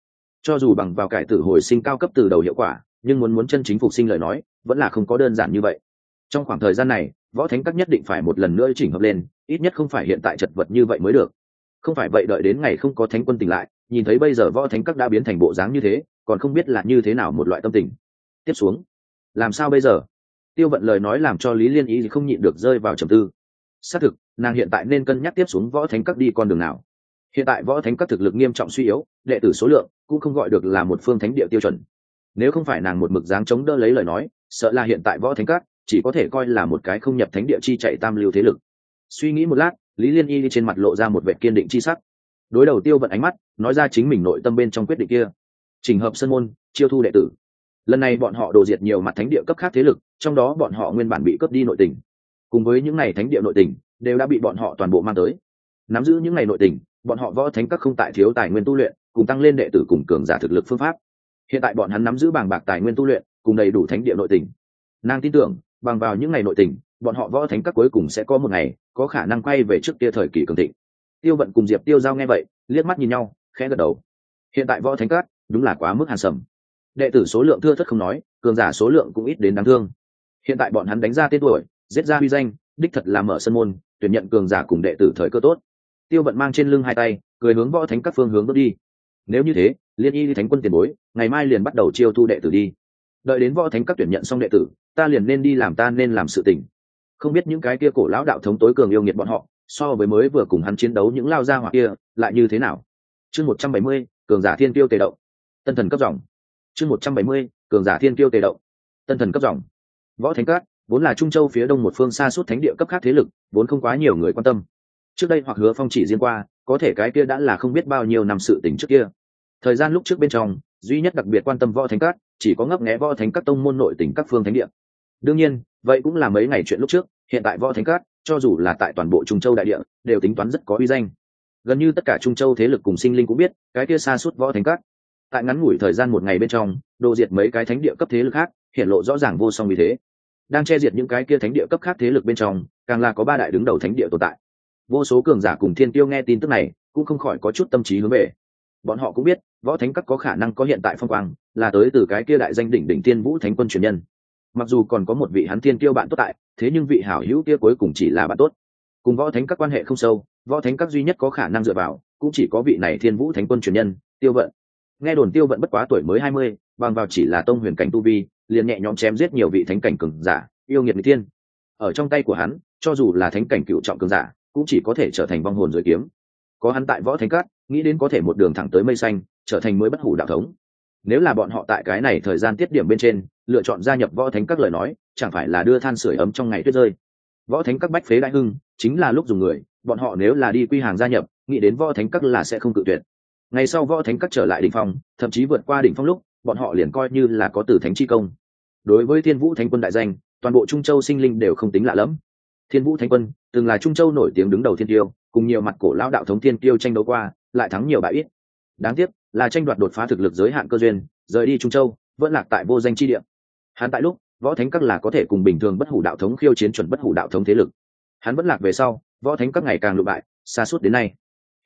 Cho dù bằng vào cải tử hồi sinh cao cấp từ đầu hiệu quả, nhưng muốn muốn chân chính phục sinh lời nói, vẫn là không có đơn giản như vậy trong khoảng thời gian này, võ thánh các nhất định phải một lần nữa chỉnh hợp lên, ít nhất không phải hiện tại chật vật như vậy mới được. Không phải vậy đợi đến ngày không có thánh quân tỉnh lại, nhìn thấy bây giờ võ thánh các đã biến thành bộ dáng như thế, còn không biết là như thế nào một loại tâm tình. Tiếp xuống, làm sao bây giờ? Tiêu vận lời nói làm cho lý liên ý không nhịn được rơi vào trầm tư. Xác thực, nàng hiện tại nên cân nhắc tiếp xuống võ thánh các đi con đường nào. Hiện tại võ thánh các thực lực nghiêm trọng suy yếu, đệ tử số lượng cũng không gọi được là một phương thánh địa tiêu chuẩn. Nếu không phải nàng một mực dáng chống đỡ lấy lời nói, sợ là hiện tại võ thánh các chỉ có thể coi là một cái không nhập thánh địa chi chạy tam lưu thế lực. Suy nghĩ một lát, lý liên y trên mặt lộ ra một vệ kiên định chi sắc. Đối đầu tiêu vận ánh mắt, nói ra chính mình nội tâm bên trong quyết định kia. Trình hợp sân môn, chiêu thu đệ tử. Lần này bọn họ đồ diệt nhiều mặt thánh địa cấp khác thế lực, trong đó bọn họ nguyên bản bị cướp đi nội tình. Cùng với những n à y thánh địa nội tình, đều đã bị bọn họ toàn bộ mang tới. Nắm giữ những n à y nội tình, bọn họ võ thánh các không tại thiếu tài nguyên tu luyện, cùng tăng lên đệ tử cùng cường giả thực lực phương pháp. Hiện tại bọn hắn nắm giữ bảng bạc tài nguyên tu luyện, cùng đầy đủ thánh địa nội tình. Nàng tin tưởng bằng vào những ngày nội tình, bọn họ võ thánh các cuối cùng sẽ có một ngày, có khả năng quay về trước kia thời kỳ cường thịnh. Tiêu vận cùng diệp tiêu giao nghe vậy, liếc mắt nhìn nhau, khẽ gật đầu. Hiện tại võ thánh các, đúng là quá mức hàn sầm. Đệ tử số lượng thưa thất không nói, cường giả số lượng cũng ít đến đáng thương. Hiện tại bọn hắn đánh ra tên tuổi, giết ra huy danh, đích thật là mở sân môn, tuyển nhận cường giả cùng đệ tử thời cơ tốt. Tiêu vận mang trên lưng hai tay, cười hướng võ thánh các phương hướng bước đi. Nếu như thế, liên y thánh quân tiền bối, ngày mai liền bắt đầu chiêu thu đệ tử đi đợi đến võ thánh các tuyển nhận xong đệ tử, ta liền nên đi làm ta nên làm sự tình. Không biết những cái kia cổ lão đạo thống tối cường yêu nghiệt bọn họ, so với mới vừa cùng hắn chiến đấu những lao gia hỏa kia, lại như thế nào? Chương một trăm bảy mươi, cường giả thiên tiêu tề động. Tân thần cấp dòng. Chương một trăm bảy mươi, cường giả thiên tiêu tề động. Tân thần cấp dòng. Võ thánh cát vốn là trung châu phía đông một phương xa suốt thánh địa cấp khác thế lực, vốn không quá nhiều người quan tâm. Trước đây hoặc hứa phong chỉ riêng qua, có thể cái kia đã là không biết bao nhiêu năm sự tình trước kia. Thời gian lúc trước bên trong, duy nhất đặc biệt quan tâm võ thánh cát chỉ có ngấp nghé võ thánh các tông môn nội tỉnh các phương thánh địa. Đương nhiên vậy cũng là mấy ngày chuyện lúc trước hiện tại võ thánh các, cho dù là tại toàn bộ trung châu đại địa đều tính toán rất có uy danh. Gần như tất cả trung châu thế lực cùng sinh linh cũng biết cái kia xa suốt võ thánh các. tại ngắn ngủi thời gian một ngày bên trong đồ diệt mấy cái thánh địa cấp thế lực khác hiện lộ rõ ràng vô song vì thế. Đang che diệt những cái kia thánh địa cấp khác thế lực bên trong càng là có ba đại đứng đầu thánh địa tồn tại. Vô số cường giả cùng thiên tiêu nghe tin tức này cũng không khỏi có chút tâm trí hướng về bọn họ cũng biết, võ thánh các có khả năng có hiện tại phong quang, là tới từ cái kia đại danh đỉnh đỉnh tiên vũ thánh quân truyền nhân. Mặc dù còn có một vị hắn tiên tiêu bạn tốt tại, thế nhưng vị hảo hữu kia cuối cùng chỉ là bạn tốt. Cùng võ thánh các quan hệ không sâu, võ thánh các duy nhất có khả năng dựa vào, cũng chỉ có vị này thiên vũ thánh quân truyền nhân, tiêu vận. Nghe đồn tiêu vận bất quá tuổi mới hai mươi, bằng vào chỉ là tông huyền cảnh tu vi, liền nhẹ nhõm chém giết nhiều vị thánh cảnh cường giả, yêu nghiệt người tiên ở trong tay của hắn, cho dù là thánh cảnh cựu trọng cường giả, cũng chỉ có thể trở thành vong hồn dưới kiếm. Có hắn tại võ thánh cát nghĩ đến có thể một đường thẳng tới mây xanh, trở thành mới bất hủ đạo thống. Nếu là bọn họ tại cái này thời gian tiết điểm bên trên, lựa chọn gia nhập võ thánh các lời nói, chẳng phải là đưa than sửa ấm trong ngày tuyết rơi. Võ thánh các bách phế đại hưng, chính là lúc dùng người, bọn họ nếu là đi quy hàng gia nhập, nghĩ đến võ thánh các là sẽ không cự tuyệt. Ngày sau võ thánh các trở lại đỉnh phong, thậm chí vượt qua đỉnh phong lúc, bọn họ liền coi như là có tử thánh chi công. Đối với thiên vũ thánh quân đại danh, toàn bộ trung châu sinh linh đều không tính lạ lẫm. Thiên vũ thánh quân, từng là trung châu nổi tiếng đứng đầu thiên tiêu, cùng nhiều mặt cổ lao đạo thống thiên tiêu tranh đấu qua lại thắng nhiều bại ít. Đáng tiếc, là tranh đoạt đột phá thực lực giới hạn cơ duyên, rời đi trung châu, vẫn lạc tại vô danh chi địa. Hắn tại lúc, võ thánh các là có thể cùng bình thường bất hủ đạo thống khiêu chiến chuẩn bất hủ đạo thống thế lực. Hắn vẫn lạc về sau, võ thánh các ngày càng lụ bại, xa suốt đến nay.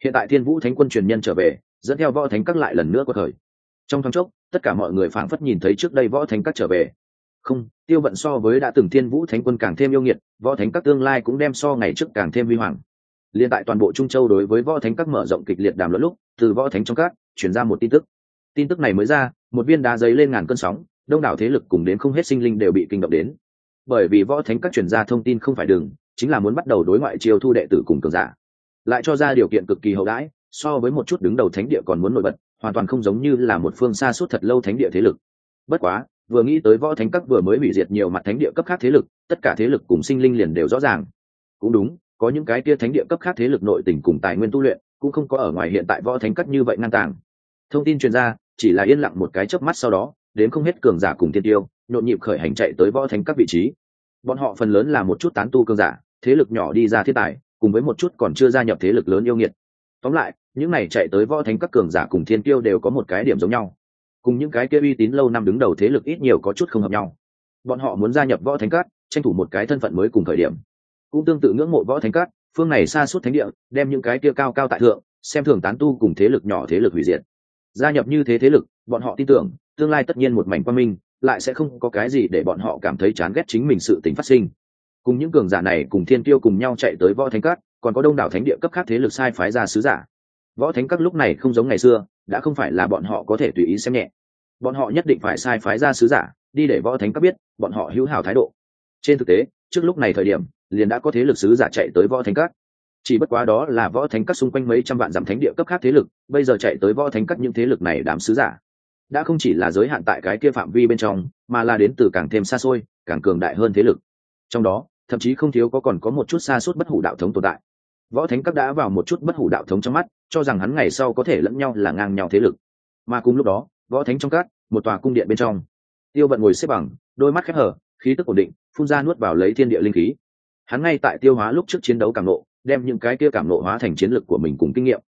Hiện tại thiên vũ thánh quân truyền nhân trở về, dẫn theo võ thánh các lại lần nữa qua thời. Trong thoáng chốc, tất cả mọi người phảng phất nhìn thấy trước đây võ thánh các trở về. Không, tiêu vận so với đã từng thiên vũ thánh quân càng thêm yêu nghiệt, võ thánh các tương lai cũng đem so ngày trước càng thêm huy hoàng liên tại toàn bộ trung châu đối với võ thánh các mở rộng kịch liệt đàm luận lúc, từ võ thánh trong các chuyển ra một tin tức. Tin tức này mới ra, một viên đá giấy lên ngàn cơn sóng, đông đảo thế lực cùng đến không hết sinh linh đều bị kinh động đến. Bởi vì võ thánh các chuyển ra thông tin không phải đường, chính là muốn bắt đầu đối ngoại chiêu thu đệ tử cùng cường giả. Lại cho ra điều kiện cực kỳ hậu đãi, so với một chút đứng đầu thánh địa còn muốn nổi bật, hoàn toàn không giống như là một phương xa suốt thật lâu thánh địa thế lực. Bất quá, vừa nghĩ tới võ thánh các vừa mới hủy diệt nhiều mặt thánh địa cấp khác thế lực, tất cả thế lực cùng sinh linh liền đều rõ ràng. Cũng đúng có những cái kia thánh địa cấp khác thế lực nội tỉnh cùng tài nguyên tu luyện, cũng không có ở ngoài hiện tại võ thánh cắt như vậy ngang tàng. Thông tin truyền ra, chỉ là yên lặng một cái chớp mắt sau đó, đến không hết cường giả cùng tiên tiêu, nhộn nhịp khởi hành chạy tới võ thánh các vị trí. Bọn họ phần lớn là một chút tán tu cường giả, thế lực nhỏ đi ra thiết tài, cùng với một chút còn chưa gia nhập thế lực lớn yêu nghiệt. Tóm lại, những này chạy tới võ thánh các cường giả cùng thiên tiêu đều có một cái điểm giống nhau. Cùng những cái kia uy tín lâu năm đứng đầu thế lực ít nhiều có chút không hợp nhau. Bọn họ muốn gia nhập võ thánh các, tranh thủ một cái thân phận mới cùng thời điểm cũng tương tự ngưỡng mộ võ thánh cát phương này xa suốt thánh địa, đem những cái kia cao cao tại thượng, xem thường tán tu cùng thế lực nhỏ thế lực hủy diệt. Gia nhập như thế thế lực, bọn họ tin tưởng, tương lai tất nhiên một mảnh quan minh, lại sẽ không có cái gì để bọn họ cảm thấy chán ghét chính mình sự tình phát sinh. Cùng những cường giả này cùng thiên tiêu cùng nhau chạy tới võ thánh cát còn có đông đảo thánh địa cấp khác thế lực sai phái ra sứ giả. Võ thánh các lúc này không giống ngày xưa, đã không phải là bọn họ có thể tùy ý xem nhẹ. Bọn họ nhất định phải sai phái ra sứ giả, đi để võ thánh các biết, bọn họ hữu hảo thái độ. Trên thực tế, trước lúc này thời điểm liền đã có thế lực sứ giả chạy tới võ thánh các. Chỉ bất quá đó là võ thánh các xung quanh mấy trăm vạn dặm thánh địa cấp khác thế lực, bây giờ chạy tới võ thánh các những thế lực này đám sứ giả. Đã không chỉ là giới hạn tại cái kia phạm vi bên trong, mà là đến từ càng thêm xa xôi, càng cường đại hơn thế lực. Trong đó, thậm chí không thiếu có còn có một chút xa suốt bất hủ đạo thống tồn tại. Võ thánh các đã vào một chút bất hủ đạo thống trong mắt, cho rằng hắn ngày sau có thể lẫn nhau là ngang nhau thế lực. Mà cùng lúc đó, võ thánh trong các, một tòa cung điện bên trong. Tiêu vận ngồi xếp bằng, đôi mắt khép hở khí tức ổn định, phun ra nuốt vào lấy thiên địa linh khí hắn ngay tại tiêu hóa lúc trước chiến đấu cảm nộ, đem những cái kia cảm nộ hóa thành chiến lược của mình cùng kinh nghiệm.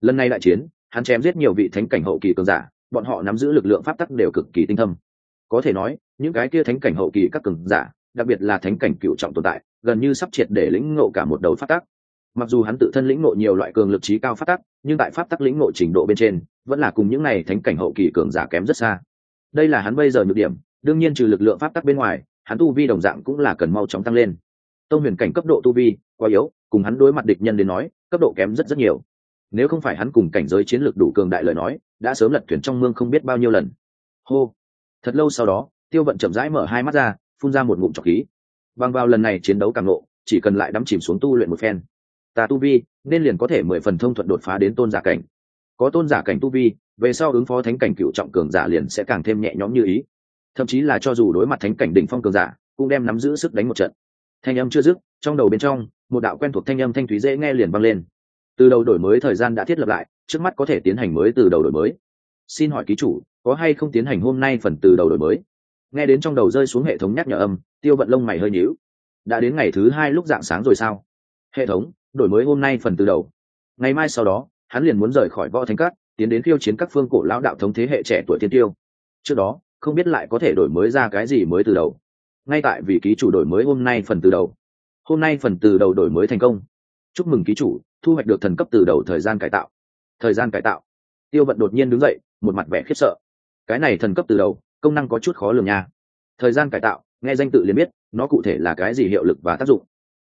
Lần này đại chiến, hắn chém giết nhiều vị thánh cảnh hậu kỳ cường giả, bọn họ nắm giữ lực lượng pháp tắc đều cực kỳ tinh thâm. Có thể nói, những cái kia thánh cảnh hậu kỳ các cường giả, đặc biệt là thánh cảnh cựu trọng tồn tại, gần như sắp triệt để lĩnh ngộ cả một đầu pháp tắc. Mặc dù hắn tự thân lĩnh ngộ nhiều loại cường lực trí cao pháp tắc, nhưng tại pháp tắc lĩnh ngộ trình độ bên trên, vẫn là cùng những này thánh cảnh hậu kỳ cường giả kém rất xa. Đây là hắn bây giờ nhược điểm, đương nhiên trừ lực lượng pháp tắc bên ngoài, hắn tu vi đồng dạng cũng là cần mau chóng tăng lên tông huyền cảnh cấp độ tu vi quá yếu, cùng hắn đối mặt địch nhân đến nói, cấp độ kém rất rất nhiều. Nếu không phải hắn cùng cảnh giới chiến lược đủ cường đại lời nói, đã sớm lật thuyền trong mương không biết bao nhiêu lần. Hô. Thật lâu sau đó, tiêu vận chậm rãi mở hai mắt ra, phun ra một ngụm trọc khí. Bằng vào lần này chiến đấu càng nộ chỉ cần lại đắm chìm xuống tu luyện một phen. Ta tu vi, nên liền có thể mười phần thông thuận đột phá đến tôn giả cảnh. Có tôn giả cảnh tu vi, về sau ứng phó thánh cảnh cựu trọng cường giả liền sẽ càng thêm nhẹ nhõm như ý. Thậm chí là cho dù đối mặt thánh cảnh đỉnh phong cường giả, cũng đem nắm giữ sức đánh một trận thanh âm chưa dứt, trong đầu bên trong, một đạo quen thuộc thanh âm thanh thúy dễ nghe liền vang lên. Từ đầu đổi mới thời gian đã thiết lập lại, trước mắt có thể tiến hành mới từ đầu đổi mới. Xin hỏi ký chủ, có hay không tiến hành hôm nay phần từ đầu đổi mới? Nghe đến trong đầu rơi xuống hệ thống nhắc nhở âm, tiêu vận lông mày hơi nhíu. Đã đến ngày thứ hai lúc dạng sáng rồi sao? Hệ thống, đổi mới hôm nay phần từ đầu. Ngày mai sau đó, hắn liền muốn rời khỏi võ thánh cát tiến đến khiêu chiến các phương cổ lão đạo thống thế hệ trẻ tuổi tiên tiêu. Trước đó, không biết lại có thể đổi mới ra cái gì mới từ đầu ngay tại vì ký chủ đổi mới hôm nay phần từ đầu. Hôm nay phần từ đầu đổi mới thành công. Chúc mừng ký chủ, thu hoạch được thần cấp từ đầu thời gian cải tạo. Thời gian cải tạo. Tiêu vận đột nhiên đứng dậy, một mặt vẻ khiếp sợ. Cái này thần cấp từ đầu, công năng có chút khó lường nha. Thời gian cải tạo, nghe danh tự liền biết, nó cụ thể là cái gì hiệu lực và tác dụng.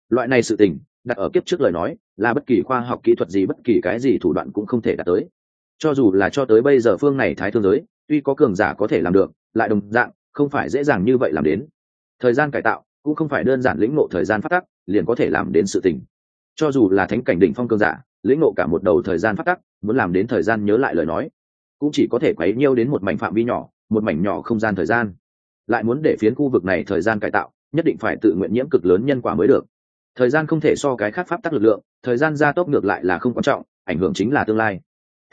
Loại này sự tình, đặt ở kiếp trước lời nói, là bất kỳ khoa học kỹ thuật gì, bất kỳ cái gì thủ đoạn cũng không thể đạt tới. Cho dù là cho tới bây giờ phương này thái thương giới, tuy có cường giả có thể làm được, lại đồng dạng, không phải dễ dàng như vậy làm đến thời gian cải tạo cũng không phải đơn giản lĩnh ngộ thời gian phát tắc, liền có thể làm đến sự tình. Cho dù là thánh cảnh đỉnh phong cường giả, lĩnh ngộ cả một đầu thời gian phát tắc, muốn làm đến thời gian nhớ lại lời nói, cũng chỉ có thể quấy nhiêu đến một mảnh phạm vi nhỏ, một mảnh nhỏ không gian thời gian. Lại muốn để phiến khu vực này thời gian cải tạo, nhất định phải tự nguyện nhiễm cực lớn nhân quả mới được. Thời gian không thể so cái khác pháp tắc lực lượng, thời gian gia tốc ngược lại là không quan trọng, ảnh hưởng chính là tương lai.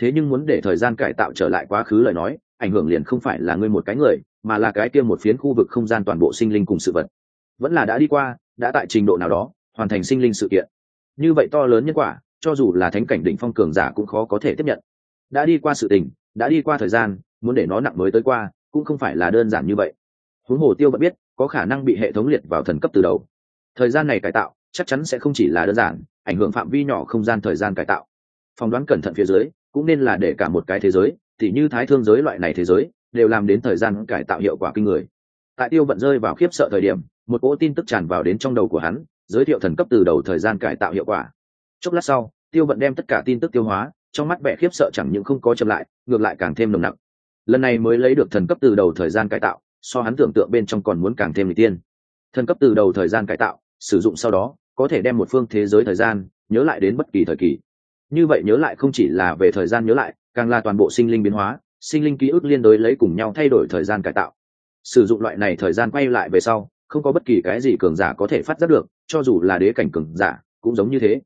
Thế nhưng muốn để thời gian cải tạo trở lại quá khứ lời nói, ảnh hưởng liền không phải là ngươi một cái người mà là cái kia một phiến khu vực không gian toàn bộ sinh linh cùng sự vật. Vẫn là đã đi qua, đã tại trình độ nào đó, hoàn thành sinh linh sự kiện. Như vậy to lớn nhân quả, cho dù là thánh cảnh đỉnh phong cường giả cũng khó có thể tiếp nhận. Đã đi qua sự tình, đã đi qua thời gian, muốn để nó nặng mới tới qua, cũng không phải là đơn giản như vậy. Huống hồ tiêu vẫn biết, có khả năng bị hệ thống liệt vào thần cấp từ đầu. Thời gian này cải tạo, chắc chắn sẽ không chỉ là đơn giản, ảnh hưởng phạm vi nhỏ không gian thời gian cải tạo. Phỏng đoán cẩn thận phía dưới, cũng nên là để cả một cái thế giới thì như thái thương giới loại này thế giới đều làm đến thời gian cải tạo hiệu quả kinh người. Tại tiêu vận rơi vào khiếp sợ thời điểm, một cỗ tin tức tràn vào đến trong đầu của hắn, giới thiệu thần cấp từ đầu thời gian cải tạo hiệu quả. Chốc lát sau, tiêu vận đem tất cả tin tức tiêu hóa, trong mắt vẻ khiếp sợ chẳng những không có chậm lại, ngược lại càng thêm nồng nặng lần này mới lấy được thần cấp từ đầu thời gian cải tạo, so hắn tưởng tượng bên trong còn muốn càng thêm n tiên. Thần cấp từ đầu thời gian cải tạo, sử dụng sau đó, có thể đem một phương thế giới thời gian nhớ lại đến bất kỳ thời kỳ. Như vậy nhớ lại không chỉ là về thời gian nhớ lại, càng là toàn bộ sinh linh biến hóa sinh linh ký ức liên đối lấy cùng nhau thay đổi thời gian cải tạo. Sử dụng loại này thời gian quay lại về sau, không có bất kỳ cái gì cường giả có thể phát giác được, cho dù là đế cảnh cường giả, cũng giống như thế.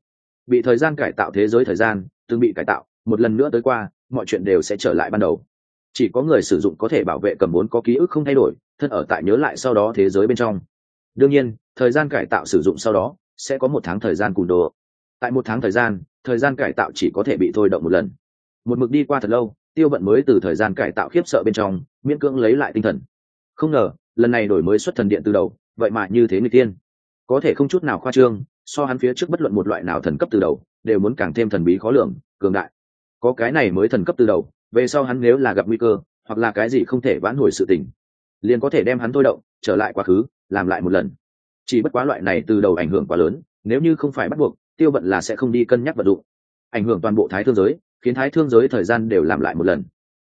Bị thời gian cải tạo thế giới thời gian, từng bị cải tạo, một lần nữa tới qua, mọi chuyện đều sẽ trở lại ban đầu. Chỉ có người sử dụng có thể bảo vệ cầm muốn có ký ức không thay đổi, thân ở tại nhớ lại sau đó thế giới bên trong. Đương nhiên, thời gian cải tạo sử dụng sau đó, sẽ có một tháng thời gian cùn đồ. Tại một tháng thời gian thời gian cải tạo chỉ có thể bị thôi động một lần. Một mực đi qua thật lâu tiêu vận mới từ thời gian cải tạo khiếp sợ bên trong, miễn cưỡng lấy lại tinh thần. Không ngờ, lần này đổi mới xuất thần điện từ đầu, vậy mà như thế người tiên có thể không chút nào khoa trương, so hắn phía trước bất luận một loại nào thần cấp từ đầu, đều muốn càng thêm thần bí khó lường, cường đại. Có cái này mới thần cấp từ đầu, về sau hắn nếu là gặp nguy cơ, hoặc là cái gì không thể vãn hồi sự tình, liền có thể đem hắn thôi động, trở lại quá khứ, làm lại một lần. Chỉ bất quá loại này từ đầu ảnh hưởng quá lớn, nếu như không phải bắt buộc, tiêu vận là sẽ không đi cân nhắc vận dụng. Ảnh hưởng toàn bộ thái thương giới khiến thái thương giới thời gian đều làm lại một lần.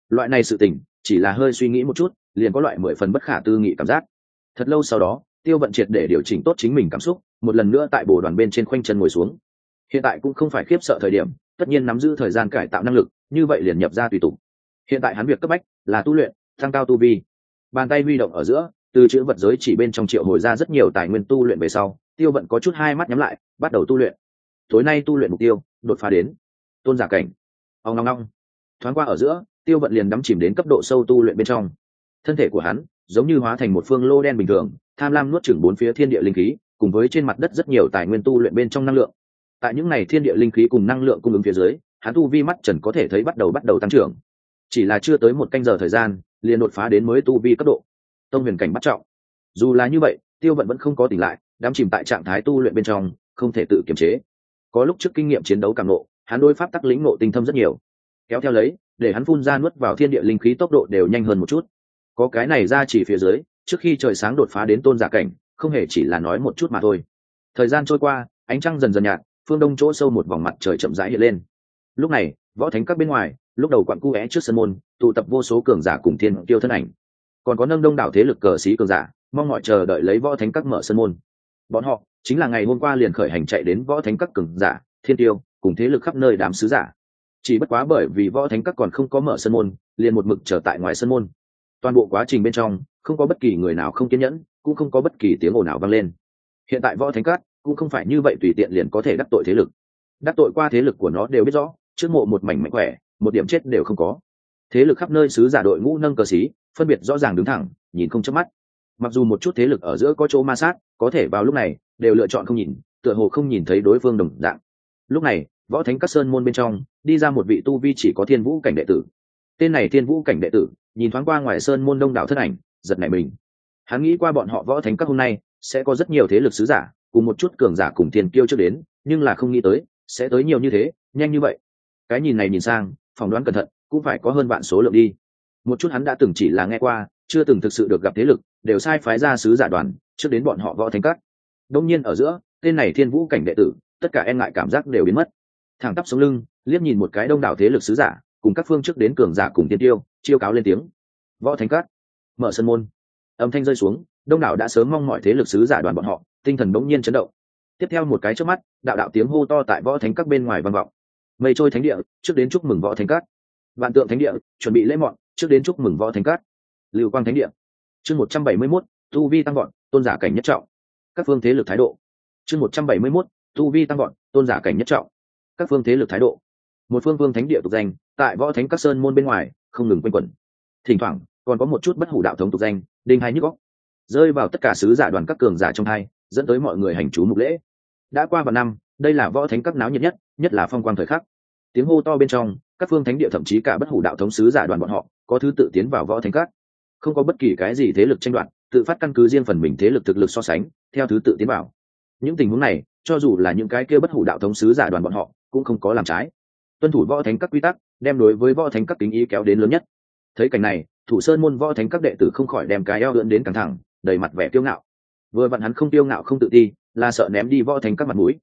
Loại này sự tình, chỉ là hơi suy nghĩ một chút, liền có loại mười phần bất khả tư nghị cảm giác. Thật lâu sau đó, tiêu vận triệt để điều chỉnh tốt chính mình cảm xúc, một lần nữa tại bồ đoàn bên trên khoanh chân ngồi xuống. Hiện tại cũng không phải khiếp sợ thời điểm, tất nhiên nắm giữ thời gian cải tạo năng lực, như vậy liền nhập ra tùy tục hiện tại hắn việc cấp bách là tu luyện, tăng cao tu vi. Bàn tay huy động ở giữa, từ chữ vật giới chỉ bên trong triệu hồi ra rất nhiều tài nguyên tu luyện về sau, tiêu vận có chút hai mắt nhắm lại, bắt đầu tu luyện. Tối nay tu luyện mục tiêu, đột phá đến tôn giả cảnh ông long long thoáng qua ở giữa, tiêu vận liền đắm chìm đến cấp độ sâu tu luyện bên trong. Thân thể của hắn giống như hóa thành một phương lô đen bình thường, tham lam nuốt chửng bốn phía thiên địa linh khí, cùng với trên mặt đất rất nhiều tài nguyên tu luyện bên trong năng lượng. Tại những này thiên địa linh khí cùng năng lượng cung ứng phía dưới, hắn tu vi mắt trần có thể thấy bắt đầu bắt đầu tăng trưởng. Chỉ là chưa tới một canh giờ thời gian, liền đột phá đến mới tu vi cấp độ. Tông huyền cảnh bắt trọng. Dù là như vậy, tiêu vận vẫn không có tỉnh lại, đắm chìm tại trạng thái tu luyện bên trong, không thể tự kiềm chế. Có lúc trước kinh nghiệm chiến đấu càng nộ hắn đôi pháp tắc lĩnh ngộ tinh thâm rất nhiều. Kéo theo lấy, để hắn phun ra nuốt vào thiên địa linh khí tốc độ đều nhanh hơn một chút. Có cái này ra chỉ phía dưới, trước khi trời sáng đột phá đến tôn giả cảnh, không hề chỉ là nói một chút mà thôi. Thời gian trôi qua, ánh trăng dần dần nhạt, phương đông chỗ sâu một vòng mặt trời chậm rãi hiện lên. Lúc này, võ thánh các bên ngoài, lúc đầu quặn cu trước sân môn, tụ tập vô số cường giả cùng thiên tiêu thân ảnh. Còn có nâng đông đảo thế lực cờ sĩ cường giả, mong mọi chờ đợi lấy võ thánh các mở sân môn. Bọn họ, chính là ngày hôm qua liền khởi hành chạy đến võ thánh các cường giả, thiên tiêu cùng thế lực khắp nơi đám sứ giả. Chỉ bất quá bởi vì võ thánh các còn không có mở sân môn, liền một mực trở tại ngoài sân môn. Toàn bộ quá trình bên trong, không có bất kỳ người nào không kiên nhẫn, cũng không có bất kỳ tiếng ồn nào vang lên. Hiện tại võ thánh các cũng không phải như vậy tùy tiện liền có thể đắc tội thế lực. Đắc tội qua thế lực của nó đều biết rõ, trước mộ một mảnh mạnh khỏe, một điểm chết đều không có. Thế lực khắp nơi sứ giả đội ngũ nâng cờ xí, phân biệt rõ ràng đứng thẳng, nhìn không chớp mắt. Mặc dù một chút thế lực ở giữa có chỗ ma sát, có thể vào lúc này, đều lựa chọn không nhìn, tựa hồ không nhìn thấy đối phương đồng dạng. Lúc này võ thánh các sơn môn bên trong, đi ra một vị tu vi chỉ có thiên vũ cảnh đệ tử. Tên này thiên vũ cảnh đệ tử, nhìn thoáng qua ngoài sơn môn đông đảo thân ảnh, giật nảy mình. Hắn nghĩ qua bọn họ võ thánh các hôm nay sẽ có rất nhiều thế lực sứ giả, cùng một chút cường giả cùng thiên kiêu trước đến, nhưng là không nghĩ tới, sẽ tới nhiều như thế, nhanh như vậy. Cái nhìn này nhìn sang, phỏng đoán cẩn thận, cũng phải có hơn vạn số lượng đi. Một chút hắn đã từng chỉ là nghe qua, chưa từng thực sự được gặp thế lực, đều sai phái ra sứ giả đoàn, trước đến bọn họ võ thánh các. Đông nhiên ở giữa, tên này thiên vũ cảnh đệ tử, tất cả e ngại cảm giác đều biến mất thẳng tắp sống lưng, liếc nhìn một cái đông đảo thế lực sứ giả, cùng các phương trước đến cường giả cùng tiên tiêu, chiêu cáo lên tiếng. Võ thánh cát, mở sân môn. Âm thanh rơi xuống, đông đảo đã sớm mong mọi thế lực sứ giả đoàn bọn họ, tinh thần bỗng nhiên chấn động. Tiếp theo một cái trước mắt, đạo đạo tiếng hô to tại võ thánh các bên ngoài vang vọng. Mây trôi thánh địa, trước đến chúc mừng võ thánh cát. Vạn tượng thánh địa, chuẩn bị lễ mọn, trước đến chúc mừng võ thánh cát. Lưu quang thánh địa. Chương một trăm bảy mươi mốt, tu vi tăng gọn tôn giả cảnh nhất trọng. Các phương thế lực thái độ. Chương một trăm bảy mươi mốt, tu vi tăng gọn tôn giả cảnh nhất trọng các phương thế lực thái độ. Một phương vương thánh địa tục danh, tại võ thánh các sơn môn bên ngoài, không ngừng quanh quẩn. Thỉnh thoảng, còn có một chút bất hủ đạo thống tục danh, đinh hai nhức góc rơi vào tất cả sứ giả đoàn các cường giả trong hai, dẫn tới mọi người hành chú mục lễ. Đã qua vào năm, đây là võ thánh các náo nhiệt nhất nhất là phong quang thời khắc. Tiếng hô to bên trong, các phương thánh địa thậm chí cả bất hủ đạo thống sứ giả đoàn bọn họ, có thứ tự tiến vào võ thánh các. Không có bất kỳ cái gì thế lực tranh đoạt, tự phát căn cứ riêng phần mình thế lực thực lực so sánh, theo thứ tự tiến vào. Những tình huống này, cho dù là những cái kia bất hủ đạo thống sứ giả đoàn bọn họ cũng không có làm trái. Tuân thủ võ thánh các quy tắc, đem đối với võ thánh các tính ý kéo đến lớn nhất. Thấy cảnh này, thủ sơn môn võ thánh các đệ tử không khỏi đem cái eo lượn đến căng thẳng, đầy mặt vẻ kiêu ngạo. Vừa vặn hắn không kiêu ngạo không tự ti, là sợ ném đi võ thánh các mặt mũi.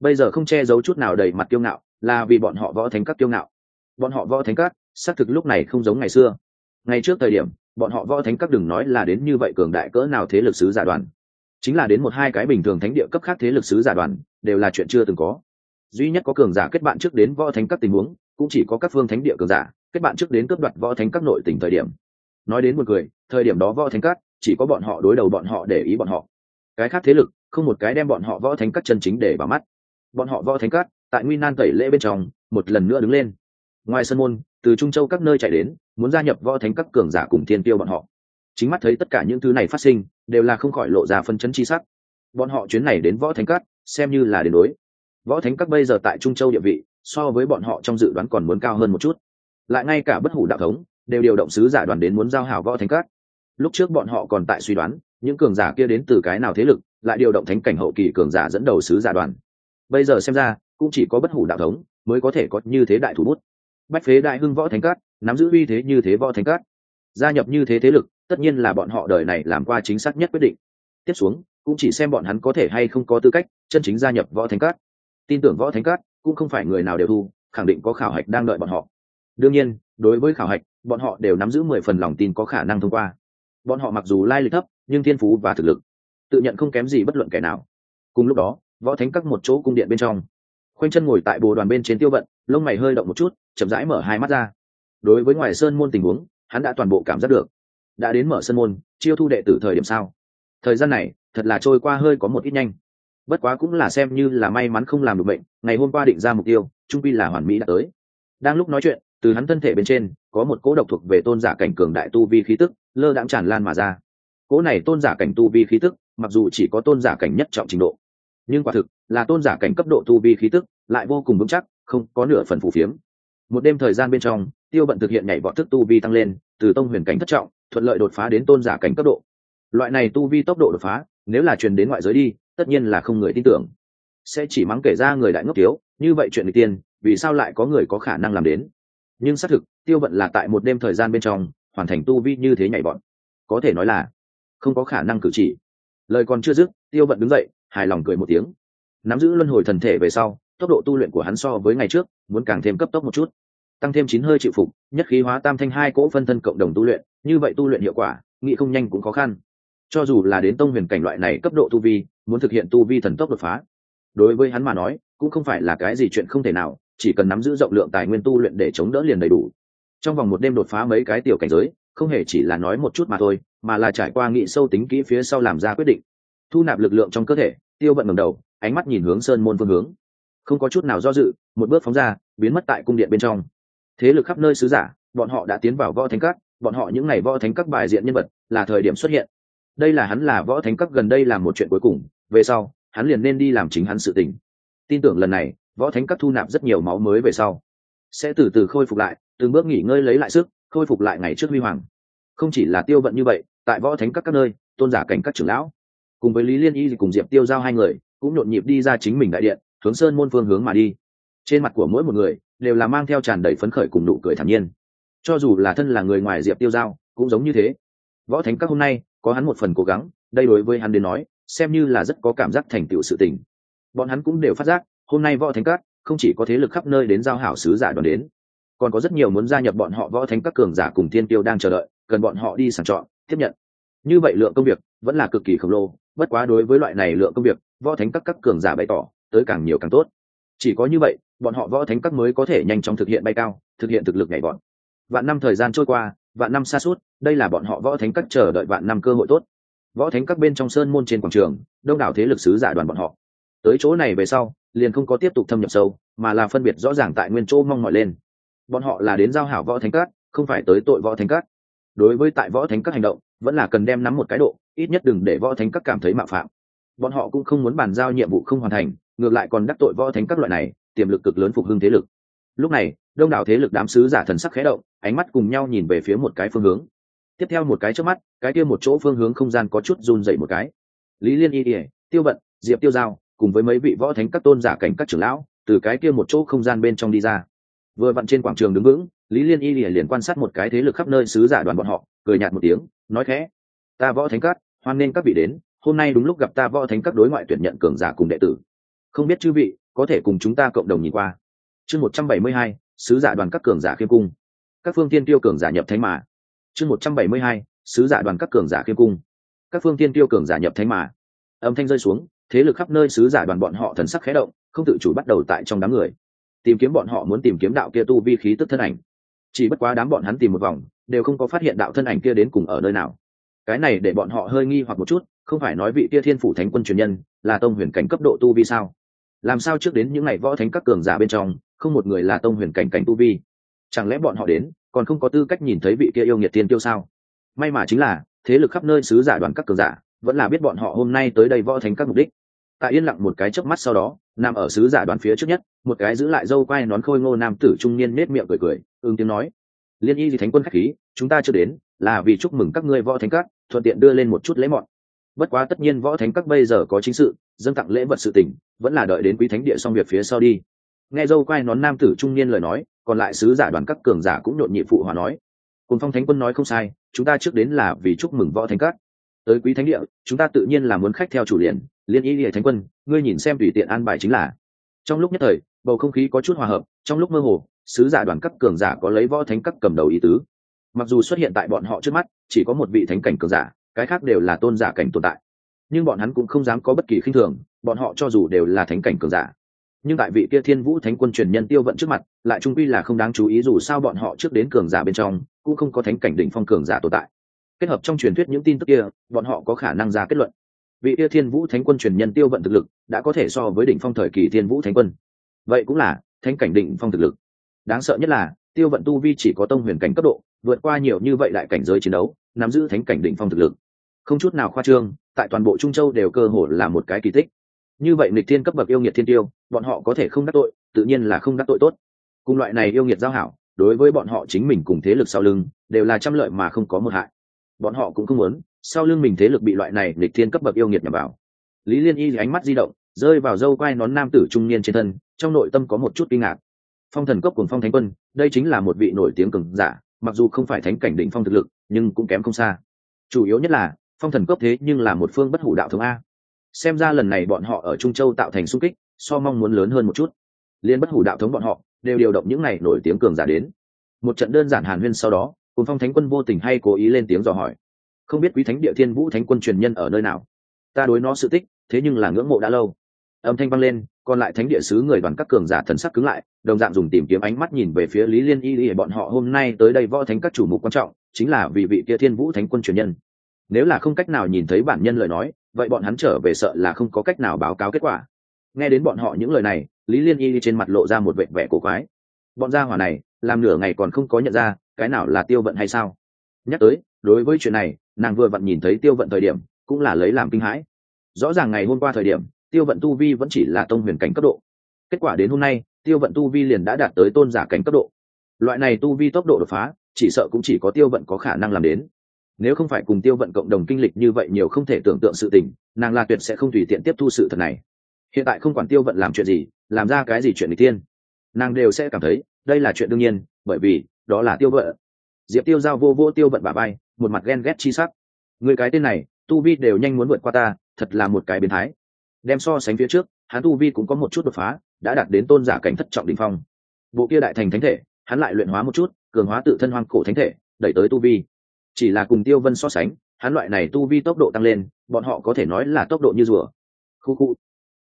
Bây giờ không che giấu chút nào đầy mặt kiêu ngạo, là vì bọn họ võ thánh các kiêu ngạo. Bọn họ võ thánh các, xác thực lúc này không giống ngày xưa. Ngày trước thời điểm, bọn họ võ thánh các đừng nói là đến như vậy cường đại cỡ nào thế lực sứ giả đoàn. Chính là đến một hai cái bình thường thánh địa cấp khác thế lực sứ giả đoàn, đều là chuyện chưa từng có duy nhất có cường giả kết bạn trước đến võ thánh các tình huống, cũng chỉ có các phương thánh địa cường giả, kết bạn trước đến cướp đoạt võ thánh các nội tỉnh thời điểm. Nói đến một người thời điểm đó võ thánh các, chỉ có bọn họ đối đầu bọn họ để ý bọn họ. Cái khác thế lực, không một cái đem bọn họ võ thánh các chân chính để vào mắt. Bọn họ võ thánh các, tại nguy nan tẩy lễ bên trong, một lần nữa đứng lên. Ngoài sân môn, từ trung châu các nơi chạy đến, muốn gia nhập võ thánh các cường giả cùng thiên tiêu bọn họ. Chính mắt thấy tất cả những thứ này phát sinh, đều là không khỏi lộ ra phân chấn chi sắc. Bọn họ chuyến này đến võ thánh các, xem như là đến đối võ thánh các bây giờ tại trung châu địa vị, so với bọn họ trong dự đoán còn muốn cao hơn một chút. Lại ngay cả bất hủ đạo thống, đều điều động sứ giả đoàn đến muốn giao hảo võ thánh các. Lúc trước bọn họ còn tại suy đoán, những cường giả kia đến từ cái nào thế lực, lại điều động thánh cảnh hậu kỳ cường giả dẫn đầu sứ giả đoàn. Bây giờ xem ra, cũng chỉ có bất hủ đạo thống mới có thể có như thế đại thủ bút. Bách phế đại hưng võ thánh cát nắm giữ uy thế như thế võ thánh cát gia nhập như thế thế lực, tất nhiên là bọn họ đời này làm qua chính xác nhất quyết định. Tiếp xuống, cũng chỉ xem bọn hắn có thể hay không có tư cách chân chính gia nhập võ thánh cát tin tưởng võ thánh cát cũng không phải người nào đều thu, khẳng định có khảo hạch đang đợi bọn họ. Đương nhiên, đối với khảo hạch, bọn họ đều nắm giữ mười phần lòng tin có khả năng thông qua. Bọn họ mặc dù lai lịch thấp, nhưng thiên phú và thực lực, tự nhận không kém gì bất luận kẻ nào. Cùng lúc đó, võ thánh các một chỗ cung điện bên trong, khoanh chân ngồi tại bồ đoàn bên trên tiêu vận, lông mày hơi động một chút, chậm rãi mở hai mắt ra. Đối với ngoài sơn môn tình huống, hắn đã toàn bộ cảm giác được. Đã đến mở sơn môn, chiêu thu đệ tử thời điểm sao? Thời gian này, thật là trôi qua hơi có một ít nhanh bất quá cũng là xem như là may mắn không làm được bệnh, ngày hôm qua định ra mục tiêu, trung pi là hoàn mỹ đã tới. Đang lúc nói chuyện, từ hắn thân thể bên trên, có một cỗ độc thuộc về tôn giả cảnh cường đại tu vi khí tức, lơ đãng tràn lan mà ra. Cỗ này tôn giả cảnh tu vi khí tức, mặc dù chỉ có tôn giả cảnh nhất trọng trình độ, nhưng quả thực là tôn giả cảnh cấp độ tu vi khí tức, lại vô cùng vững chắc, không có nửa phần phù phiếm. Một đêm thời gian bên trong, tiêu bận thực hiện nhảy vọt thức tu vi tăng lên, từ tông huyền cảnh thất trọng, thuận lợi đột phá đến tôn giả cảnh cấp độ. Loại này tu vi tốc độ đột phá, nếu là truyền đến ngoại giới đi tất nhiên là không người tin tưởng. Sẽ chỉ mắng kể ra người đại ngốc thiếu, như vậy chuyện người tiên, vì sao lại có người có khả năng làm đến? Nhưng xác thực, tiêu vận là tại một đêm thời gian bên trong, hoàn thành tu vi như thế nhảy bọn. Có thể nói là, không có khả năng cử chỉ. Lời còn chưa dứt, tiêu vận đứng dậy, hài lòng cười một tiếng. Nắm giữ luân hồi thần thể về sau, tốc độ tu luyện của hắn so với ngày trước, muốn càng thêm cấp tốc một chút. Tăng thêm chín hơi chịu phục, nhất khí hóa tam thanh hai cỗ phân thân cộng đồng tu luyện, như vậy tu luyện hiệu quả, nghĩ không nhanh cũng khó khăn. Cho dù là đến tông huyền cảnh loại này cấp độ tu vi muốn thực hiện tu vi thần tốc đột phá. Đối với hắn mà nói, cũng không phải là cái gì chuyện không thể nào, chỉ cần nắm giữ rộng lượng tài nguyên tu luyện để chống đỡ liền đầy đủ. Trong vòng một đêm đột phá mấy cái tiểu cảnh giới, không hề chỉ là nói một chút mà thôi, mà là trải qua nghị sâu tính kỹ phía sau làm ra quyết định. Thu nạp lực lượng trong cơ thể, tiêu bận ngầm đầu, ánh mắt nhìn hướng sơn môn phương hướng. Không có chút nào do dự, một bước phóng ra, biến mất tại cung điện bên trong. Thế lực khắp nơi sứ giả, bọn họ đã tiến vào võ thánh các, bọn họ những ngày võ thánh các bài diện nhân vật là thời điểm xuất hiện. Đây là hắn là võ thánh các gần đây làm một chuyện cuối cùng về sau, hắn liền nên đi làm chính hắn sự tình. Tin tưởng lần này, võ thánh các thu nạp rất nhiều máu mới về sau. Sẽ từ từ khôi phục lại, từng bước nghỉ ngơi lấy lại sức, khôi phục lại ngày trước huy hoàng. Không chỉ là tiêu vận như vậy, tại võ thánh các các nơi, tôn giả cảnh các trưởng lão, cùng với lý liên y cùng diệp tiêu giao hai người, cũng nhộn nhịp đi ra chính mình đại điện, hướng sơn môn phương hướng mà đi. Trên mặt của mỗi một người, đều là mang theo tràn đầy phấn khởi cùng nụ cười thản nhiên. Cho dù là thân là người ngoài diệp tiêu giao, cũng giống như thế. Võ thánh các hôm nay, có hắn một phần cố gắng, đây đối với hắn đến nói xem như là rất có cảm giác thành tựu sự tình. Bọn hắn cũng đều phát giác, hôm nay võ thánh các, không chỉ có thế lực khắp nơi đến giao hảo sứ giả đoàn đến, còn có rất nhiều muốn gia nhập bọn họ võ thánh các cường giả cùng thiên tiêu đang chờ đợi, cần bọn họ đi sàng chọn, tiếp nhận. Như vậy lượng công việc vẫn là cực kỳ khổng lồ, bất quá đối với loại này lượng công việc, võ thánh các các cường giả bày tỏ, tới càng nhiều càng tốt. Chỉ có như vậy, bọn họ võ thánh các mới có thể nhanh chóng thực hiện bay cao, thực hiện thực lực nhảy bọn vạn năm thời gian trôi qua, vạn năm xa suốt, đây là bọn họ võ thánh các chờ đợi vạn năm cơ hội tốt võ thánh các bên trong sơn môn trên quảng trường, đông đảo thế lực sứ giả đoàn bọn họ. Tới chỗ này về sau, liền không có tiếp tục thâm nhập sâu, mà là phân biệt rõ ràng tại nguyên chỗ mong mỏi lên. Bọn họ là đến giao hảo võ thánh các, không phải tới tội võ thánh các. Đối với tại võ thánh các hành động, vẫn là cần đem nắm một cái độ, ít nhất đừng để võ thánh các cảm thấy mạo phạm. Bọn họ cũng không muốn bàn giao nhiệm vụ không hoàn thành, ngược lại còn đắc tội võ thánh các loại này, tiềm lực cực lớn phục hưng thế lực. Lúc này, đông đảo thế lực đám sứ giả thần sắc khẽ động, ánh mắt cùng nhau nhìn về phía một cái phương hướng tiếp theo một cái trước mắt, cái kia một chỗ phương hướng không gian có chút run dậy một cái. Lý liên y ỉa tiêu vận, diệp tiêu giao, cùng với mấy vị võ thánh các tôn giả cảnh các trưởng lão, từ cái kia một chỗ không gian bên trong đi ra. Vừa vặn trên quảng trường đứng vững, lý liên y ỉa liền quan sát một cái thế lực khắp nơi sứ giả đoàn bọn họ, cười nhạt một tiếng, nói khẽ, ta võ thánh các, hoan nên các vị đến, hôm nay đúng lúc gặp ta võ thánh các đối ngoại tuyển nhận cường giả cùng đệ tử. Không biết chư vị, có thể cùng chúng ta cộng đồng nhìn qua. Chương một trăm bảy mươi hai, sứ giả đoàn các cường giả khiêm cung. Các phương tiên tiêu cường giả nhập thánh mà chương một trăm bảy mươi hai, sứ giả đoàn các cường giả khiêm cung. Các phương tiên tiêu cường giả nhập thánh mà. Âm thanh rơi xuống, thế lực khắp nơi sứ giả đoàn bọn họ thần sắc khé động, không tự chủ bắt đầu tại trong đám người. Tìm kiếm bọn họ muốn tìm kiếm đạo kia tu vi khí tức thân ảnh. Chỉ bất quá đám bọn hắn tìm một vòng, đều không có phát hiện đạo thân ảnh kia đến cùng ở nơi nào. Cái này để bọn họ hơi nghi hoặc một chút, không phải nói vị kia thiên phủ thánh quân truyền nhân là tông huyền cảnh cấp độ tu vi sao? Làm sao trước đến những ngày võ thánh các cường giả bên trong, không một người là tông huyền cảnh cảnh tu vi? Chẳng lẽ bọn họ đến còn không có tư cách nhìn thấy vị kia yêu nghiệt tiên tiêu sao? May mà chính là, thế lực khắp nơi sứ giả đoàn các cường giả, vẫn là biết bọn họ hôm nay tới đây võ thánh các mục đích. Tại yên lặng một cái chớp mắt sau đó, nằm ở sứ giả đoàn phía trước nhất, một cái giữ lại dâu quai nón khôi ngô nam tử trung niên nết miệng cười cười ương tiếng nói. Liên y gì thánh quân khách khí, chúng ta chưa đến, là vì chúc mừng các ngươi võ thánh các, thuận tiện đưa lên một chút lễ mọn. Bất quá tất nhiên võ thánh các bây giờ có chính sự, dâng tặng lễ vật sự tình, vẫn là đợi đến quý thánh địa xong việc phía sau đi. Nghe dâu quai nón nam tử trung niên lời nói còn lại sứ giả đoàn các cường giả cũng nhộn nhị phụ hòa nói. Cùng phong thánh quân nói không sai, chúng ta trước đến là vì chúc mừng võ thánh các. Tới quý thánh địa, chúng ta tự nhiên là muốn khách theo chủ liền, liên ý địa thánh quân, ngươi nhìn xem tùy tiện an bài chính là. Trong lúc nhất thời, bầu không khí có chút hòa hợp, trong lúc mơ hồ, sứ giả đoàn cấp cường giả có lấy võ thánh các cầm đầu ý tứ. Mặc dù xuất hiện tại bọn họ trước mắt, chỉ có một vị thánh cảnh cường giả, cái khác đều là tôn giả cảnh tồn tại. Nhưng bọn hắn cũng không dám có bất kỳ khinh thường, bọn họ cho dù đều là thánh cảnh cường giả nhưng tại vị kia thiên vũ thánh quân truyền nhân tiêu vận trước mặt, lại trung quy là không đáng chú ý dù sao bọn họ trước đến cường giả bên trong, cũng không có thánh cảnh đỉnh phong cường giả tồn tại. Kết hợp trong truyền thuyết những tin tức kia, bọn họ có khả năng ra kết luận. Vị kia thiên vũ thánh quân truyền nhân tiêu vận thực lực, đã có thể so với đỉnh phong thời kỳ thiên vũ thánh quân. Vậy cũng là, thánh cảnh đỉnh phong thực lực. Đáng sợ nhất là, tiêu vận tu vi chỉ có tông huyền cảnh cấp độ, vượt qua nhiều như vậy đại cảnh giới chiến đấu, nắm giữ thánh cảnh đỉnh phong thực lực. Không chút nào khoa trương, tại toàn bộ trung châu đều cơ hồ là một cái kỳ tích. Như vậy Nịch thiên cấp bậc yêu nghiệt thiên tiêu bọn họ có thể không đắc tội, tự nhiên là không đắc tội tốt. Cùng loại này yêu nghiệt giao hảo, đối với bọn họ chính mình cùng thế lực sau lưng, đều là trăm lợi mà không có một hại. Bọn họ cũng không muốn, sau lưng mình thế lực bị loại này lịch thiên cấp bậc yêu nghiệt nhằm vào. Lý liên y ánh mắt di động, rơi vào dâu quai nón nam tử trung niên trên thân, trong nội tâm có một chút kinh ngạc. Phong thần cốc cùng phong thánh quân, đây chính là một vị nổi tiếng cường giả, mặc dù không phải thánh cảnh đỉnh phong thực lực, nhưng cũng kém không xa. Chủ yếu nhất là, phong thần cốc thế nhưng là một phương bất hủ đạo thống a. Xem ra lần này bọn họ ở trung châu tạo thành xung kích so mong muốn lớn hơn một chút. Liên bất hủ đạo thống bọn họ đều điều động những này nổi tiếng cường giả đến. Một trận đơn giản hàn huyên sau đó, cùng phong thánh quân vô tình hay cố ý lên tiếng dò hỏi. Không biết quý thánh địa thiên vũ thánh quân truyền nhân ở nơi nào? Ta đối nó sự tích, thế nhưng là ngưỡng mộ đã lâu. Âm thanh vang lên, còn lại thánh địa sứ người đoàn các cường giả thần sắc cứng lại, đồng dạng dùng tìm kiếm ánh mắt nhìn về phía lý liên y y bọn họ hôm nay tới đây võ thánh các chủ mục quan trọng, chính là vì vị kia thiên vũ thánh quân truyền nhân. Nếu là không cách nào nhìn thấy bản nhân lời nói, vậy bọn hắn trở về sợ là không có cách nào báo cáo kết quả nghe đến bọn họ những lời này, lý liên y trên mặt lộ ra một vệ vẻ cổ quái. Bọn gia hỏa này, làm nửa ngày còn không có nhận ra cái nào là tiêu vận hay sao? Nhắc tới, đối với chuyện này, nàng vừa vặn nhìn thấy tiêu vận thời điểm, cũng là lấy làm kinh hãi. Rõ ràng ngày hôm qua thời điểm, tiêu vận tu vi vẫn chỉ là tông huyền cảnh cấp độ. Kết quả đến hôm nay, tiêu vận tu vi liền đã đạt tới tôn giả cảnh cấp độ. Loại này tu vi tốc độ đột phá, chỉ sợ cũng chỉ có tiêu vận có khả năng làm đến. Nếu không phải cùng tiêu vận cộng đồng kinh lịch như vậy nhiều không thể tưởng tượng sự tình, nàng là tuyệt sẽ không tùy tiện tiếp thu sự thật này hiện tại không quản tiêu vận làm chuyện gì, làm ra cái gì chuyện người tiên nàng đều sẽ cảm thấy, đây là chuyện đương nhiên, bởi vì, đó là tiêu vận. Diệp tiêu giao vô vô tiêu vận bà bay một mặt ghen ghét chi sắc. Người cái tên này, tu vi đều nhanh muốn vượt qua ta, thật là một cái biến thái. Đem so sánh phía trước, hắn tu vi cũng có một chút đột phá, đã đạt đến tôn giả cảnh thất trọng đình phong. Bộ kia đại thành thánh thể, hắn lại luyện hóa một chút, cường hóa tự thân hoang cổ thánh thể, đẩy tới tu vi. Chỉ là cùng tiêu vân so sánh, hắn loại này tu vi tốc độ tăng lên, bọn họ có thể nói là tốc độ như rùa. Khu khu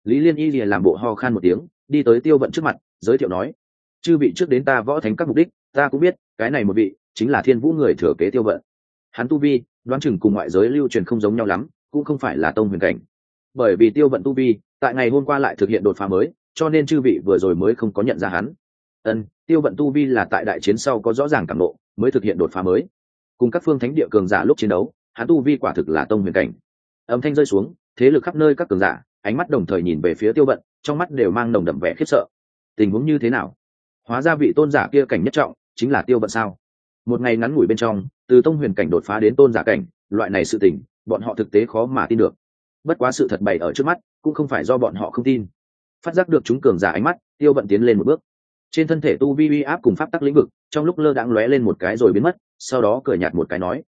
lý liên y liền làm bộ ho khan một tiếng, đi tới tiêu vận trước mặt, giới thiệu nói, chư vị trước đến ta võ thánh các mục đích, ta cũng biết, cái này một vị chính là thiên vũ người thừa kế tiêu vận. Hắn tu vi, đoán chừng cùng ngoại giới lưu truyền không giống nhau lắm, cũng không phải là tông huyền cảnh. Bởi vì tiêu vận tu vi, tại ngày hôm qua lại thực hiện đột phá mới, cho nên chư vị vừa rồi mới không có nhận ra hắn. Ân, tiêu vận tu vi là tại đại chiến sau có rõ ràng cảm nộ, mới thực hiện đột phá mới. Cùng các phương thánh địa cường giả lúc chiến đấu, hắn tu vi quả thực là tông huyền cảnh. Âm thanh rơi xuống, thế lực khắp nơi các cường giả ánh mắt đồng thời nhìn về phía tiêu vận, trong mắt đều mang nồng đậm vẻ khiếp sợ. Tình huống như thế nào? Hóa ra vị tôn giả kia cảnh nhất trọng chính là tiêu vận sao? Một ngày ngắn ngủi bên trong, từ tông huyền cảnh đột phá đến tôn giả cảnh, loại này sự tình, bọn họ thực tế khó mà tin được. Bất quá sự thật bày ở trước mắt, cũng không phải do bọn họ không tin. Phát giác được chúng cường giả ánh mắt, tiêu vận tiến lên một bước. Trên thân thể tu vi uy áp cùng pháp tắc lĩnh vực, trong lúc lơ đãng lóe lên một cái rồi biến mất, sau đó cười nhạt một cái nói,